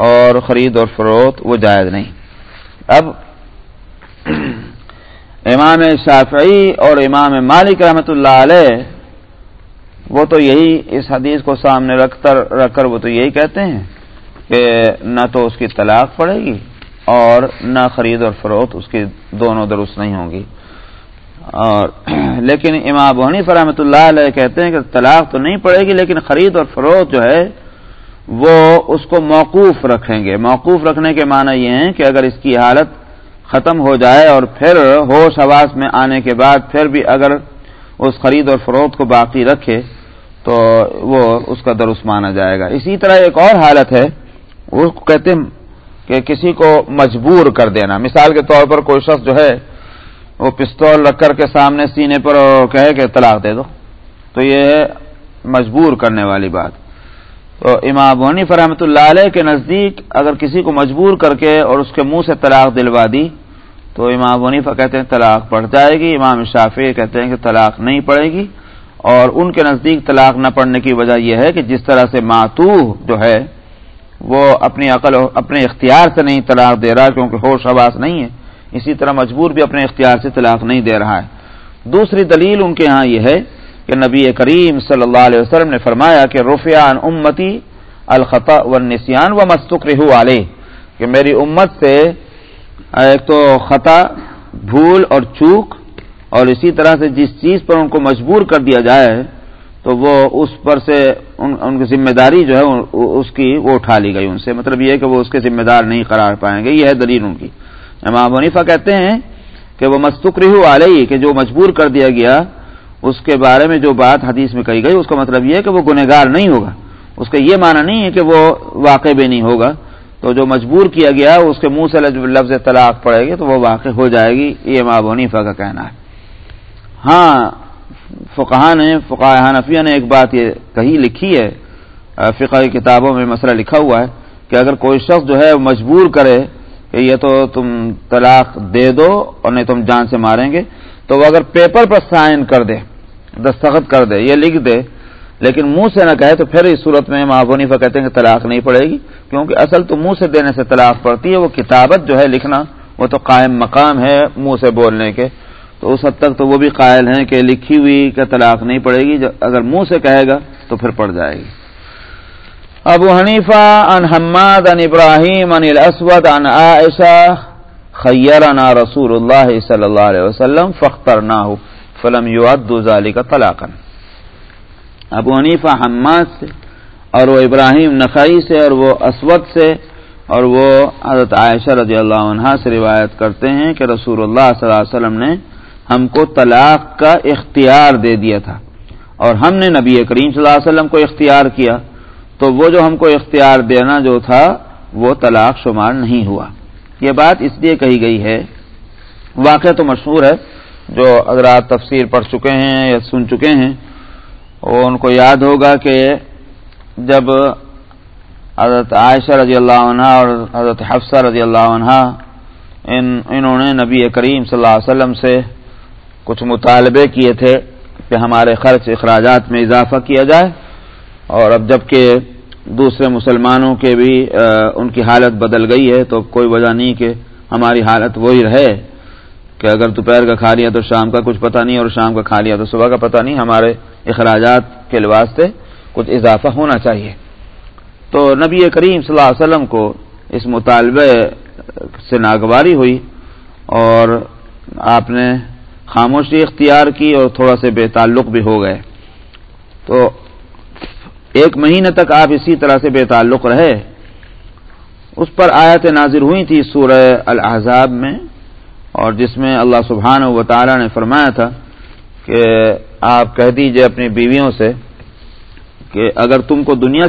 اور خرید اور فروخت وہ جائز نہیں۔ اب امام شافعی اور امام مالک رحمۃ اللہ علیہ وہ تو یہی اس حدیث کو سامنے رکھ رکھ کر وہ تو یہی کہتے ہیں کہ نہ تو اس کی طلاق پڑے گی اور نہ خرید اور فروخت اس کی دونوں درست نہیں ہوں گی۔ اور لیکن امام بہنی فرحمۃ اللہ علیہ کہتے ہیں کہ طلاق تو نہیں پڑے گی، لیکن خرید اور فروخت جو ہے وہ اس کو موقوف رکھیں گے۔ موقوف رکھنے کے معنی یہ ہیں کہ اگر اس کی حالت ختم ہو جائے اور پھر ہوش حواس میں آنے کے بعد پھر بھی اگر اس خرید اور فروخت کو باقی رکھے تو وہ اس کا درست مانا جائے گا۔ اسی طرح ایک اور حالت ہے، وہ کہتے ہیں کہ کسی کو مجبور کر دینا۔ مثال کے طور پر کوئی شخص جو ہے وہ پستول رکھ کر کے سامنے سینے پر کہے کہ طلاق دے دو۔ تو یہ ہے مجبور کرنے والی بات۔ تو امام بونی فرحمۃ اللہ علیہ کے نزدیک اگر کسی کو مجبور کر کے اور اس کے منہ سے طلاق دلوا دی، تو امام ونیفا کہتے ہیں طلاق پڑ جائے گی، امام شافی کہتے ہیں کہ طلاق نہیں پڑے گی۔ اور ان کے نزدیک طلاق نہ پڑنے کی وجہ یہ ہے کہ جس طرح سے ماتو جو ہے، وہ اپنی عقل اپنے اختیار سے نہیں طلاق دے رہا، کیونکہ ہوش آواز نہیں ہے۔ اسی طرح مجبور بھی اپنے اختیار سے طلاق نہیں دے رہا ہے۔ دوسری دلیل ان کے ہاں یہ ہے کہ نبی کریم صلی اللہ علیہ وسلم نے فرمایا کہ رفیان امتی الخطا و نسان و مستق علیہ۔ کہ میری امت سے ایک تو خطا بھول اور چوک اور اسی طرح سے جس چیز پر ان کو مجبور کر دیا جائے تو وہ اس پر سے ان, ان کی ذمہ داری جو ہے اس کی وہ اٹھا لی گئی۔ ان سے مطلب یہ کہ وہ اس کے ذمہ دار نہیں قرار پائیں گے۔ یہ ہے دلیل ان کی۔ امام منیفا کہتے ہیں کہ وہ مستقری علیہ، کہ جو مجبور کر دیا گیا، اس کے بارے میں جو بات حدیث میں کہی گئی، اس کا مطلب یہ ہے کہ وہ گنہگار نہیں ہوگا۔ اس کا یہ معنی نہیں ہے کہ وہ واقع بھی نہیں ہوگا۔ تو جو مجبور کیا گیا، اس کے منہ سے لفظ طلاق پڑے گی، تو وہ واقع ہو جائے گی۔ یہ ماں بنیفا کا کہنا ہے۔ ہاں فقہ نے فقہ حنفیہ نے ایک بات یہ کہی، لکھی ہے۔ فقہ کی کتابوں میں مسئلہ لکھا ہوا ہے کہ اگر کوئی شخص جو ہے مجبور کرے کہ یہ تو تم طلاق دے دو اور نہیں تم جان سے ماریں گے۔ تو وہ اگر پیپر پر سائن کر دے، دستخط کر دے، یہ لکھ دے، لیکن منہ سے نہ کہے تو پھر اس صورت میں محبونیفا کہتے ہیں کہ طلاق نہیں پڑے گی۔ کیونکہ اصل تو منہ سے دینے سے طلاق پڑتی ہے، وہ کتابت جو ہے لکھنا، وہ تو قائم مقام ہے منہ سے بولنے کے۔ تو اس حد تک تو وہ بھی قائل ہیں کہ لکھی ہوئی کہ طلاق نہیں پڑے گی اگر منہ سے کہے گا تو پھر پڑ جائے گی۔ ابو حنیفہ ان حماد ان ابراہیم ان الاسود ان عائشہ خیرنا رسول اللہ صلی اللہ علیہ وسلم فختر فلم یو ذالی کا ابو حنیفہ حماد سے اور وہ ابراہیم نقائی سے اور وہ اسود سے اور وہ حضرت عائشہ رضی اللہ عنہ سے روایت کرتے ہیں کہ رسول اللہ صلی اللہ علیہ وسلم نے ہم کو طلاق کا اختیار دے دیا تھا اور ہم نے نبی کریم صلی اللہ علیہ وسلم کو اختیار کیا۔ تو وہ جو ہم کو اختیار دینا جو تھا، وہ طلاق شمار نہیں ہوا۔ یہ بات اس لیے کہی گئی ہے۔ واقعہ تو مشہور ہے، جو اگر آپ تفسیر پڑھ چکے ہیں یا سن چکے ہیں وہ ان کو یاد ہوگا کہ جب حضرت عائشہ رضی اللہ عنہ اور حضرت حفصہ رضی اللہ عنہ، ان، انہوں نے نبی کریم صلی اللہ علیہ وسلم سے کچھ مطالبے کیے تھے کہ ہمارے خرچ اخراجات میں اضافہ کیا جائے۔ اور اب جبکہ دوسرے مسلمانوں کے بھی ان کی حالت بدل گئی ہے، تو کوئی وجہ نہیں کہ ہماری حالت وہی رہے کہ اگر دوپہر کا کھا لیا تو شام کا کچھ پتہ نہیں اور شام کا کھا لیا تو صبح کا پتہ نہیں، ہمارے اخراجات کے واسطے کچھ اضافہ ہونا چاہیے۔ تو نبی کریم صلی اللہ علیہ وسلم کو اس مطالبے سے ناگواری ہوئی اور آپ نے خاموشی اختیار کی اور تھوڑا سے بے تعلق بھی ہو گئے۔ تو ایک مہینے تک آپ اسی طرح سے بے تعلق رہے۔ اس پر آیت نازر ہوئی تھی سورہ الحضاب میں، اور جس میں اللہ سبحانہ و تعالی نے فرمایا تھا کہ آپ کہہ دیجیے اپنی بیویوں سے کہ اگر تم کو دنیا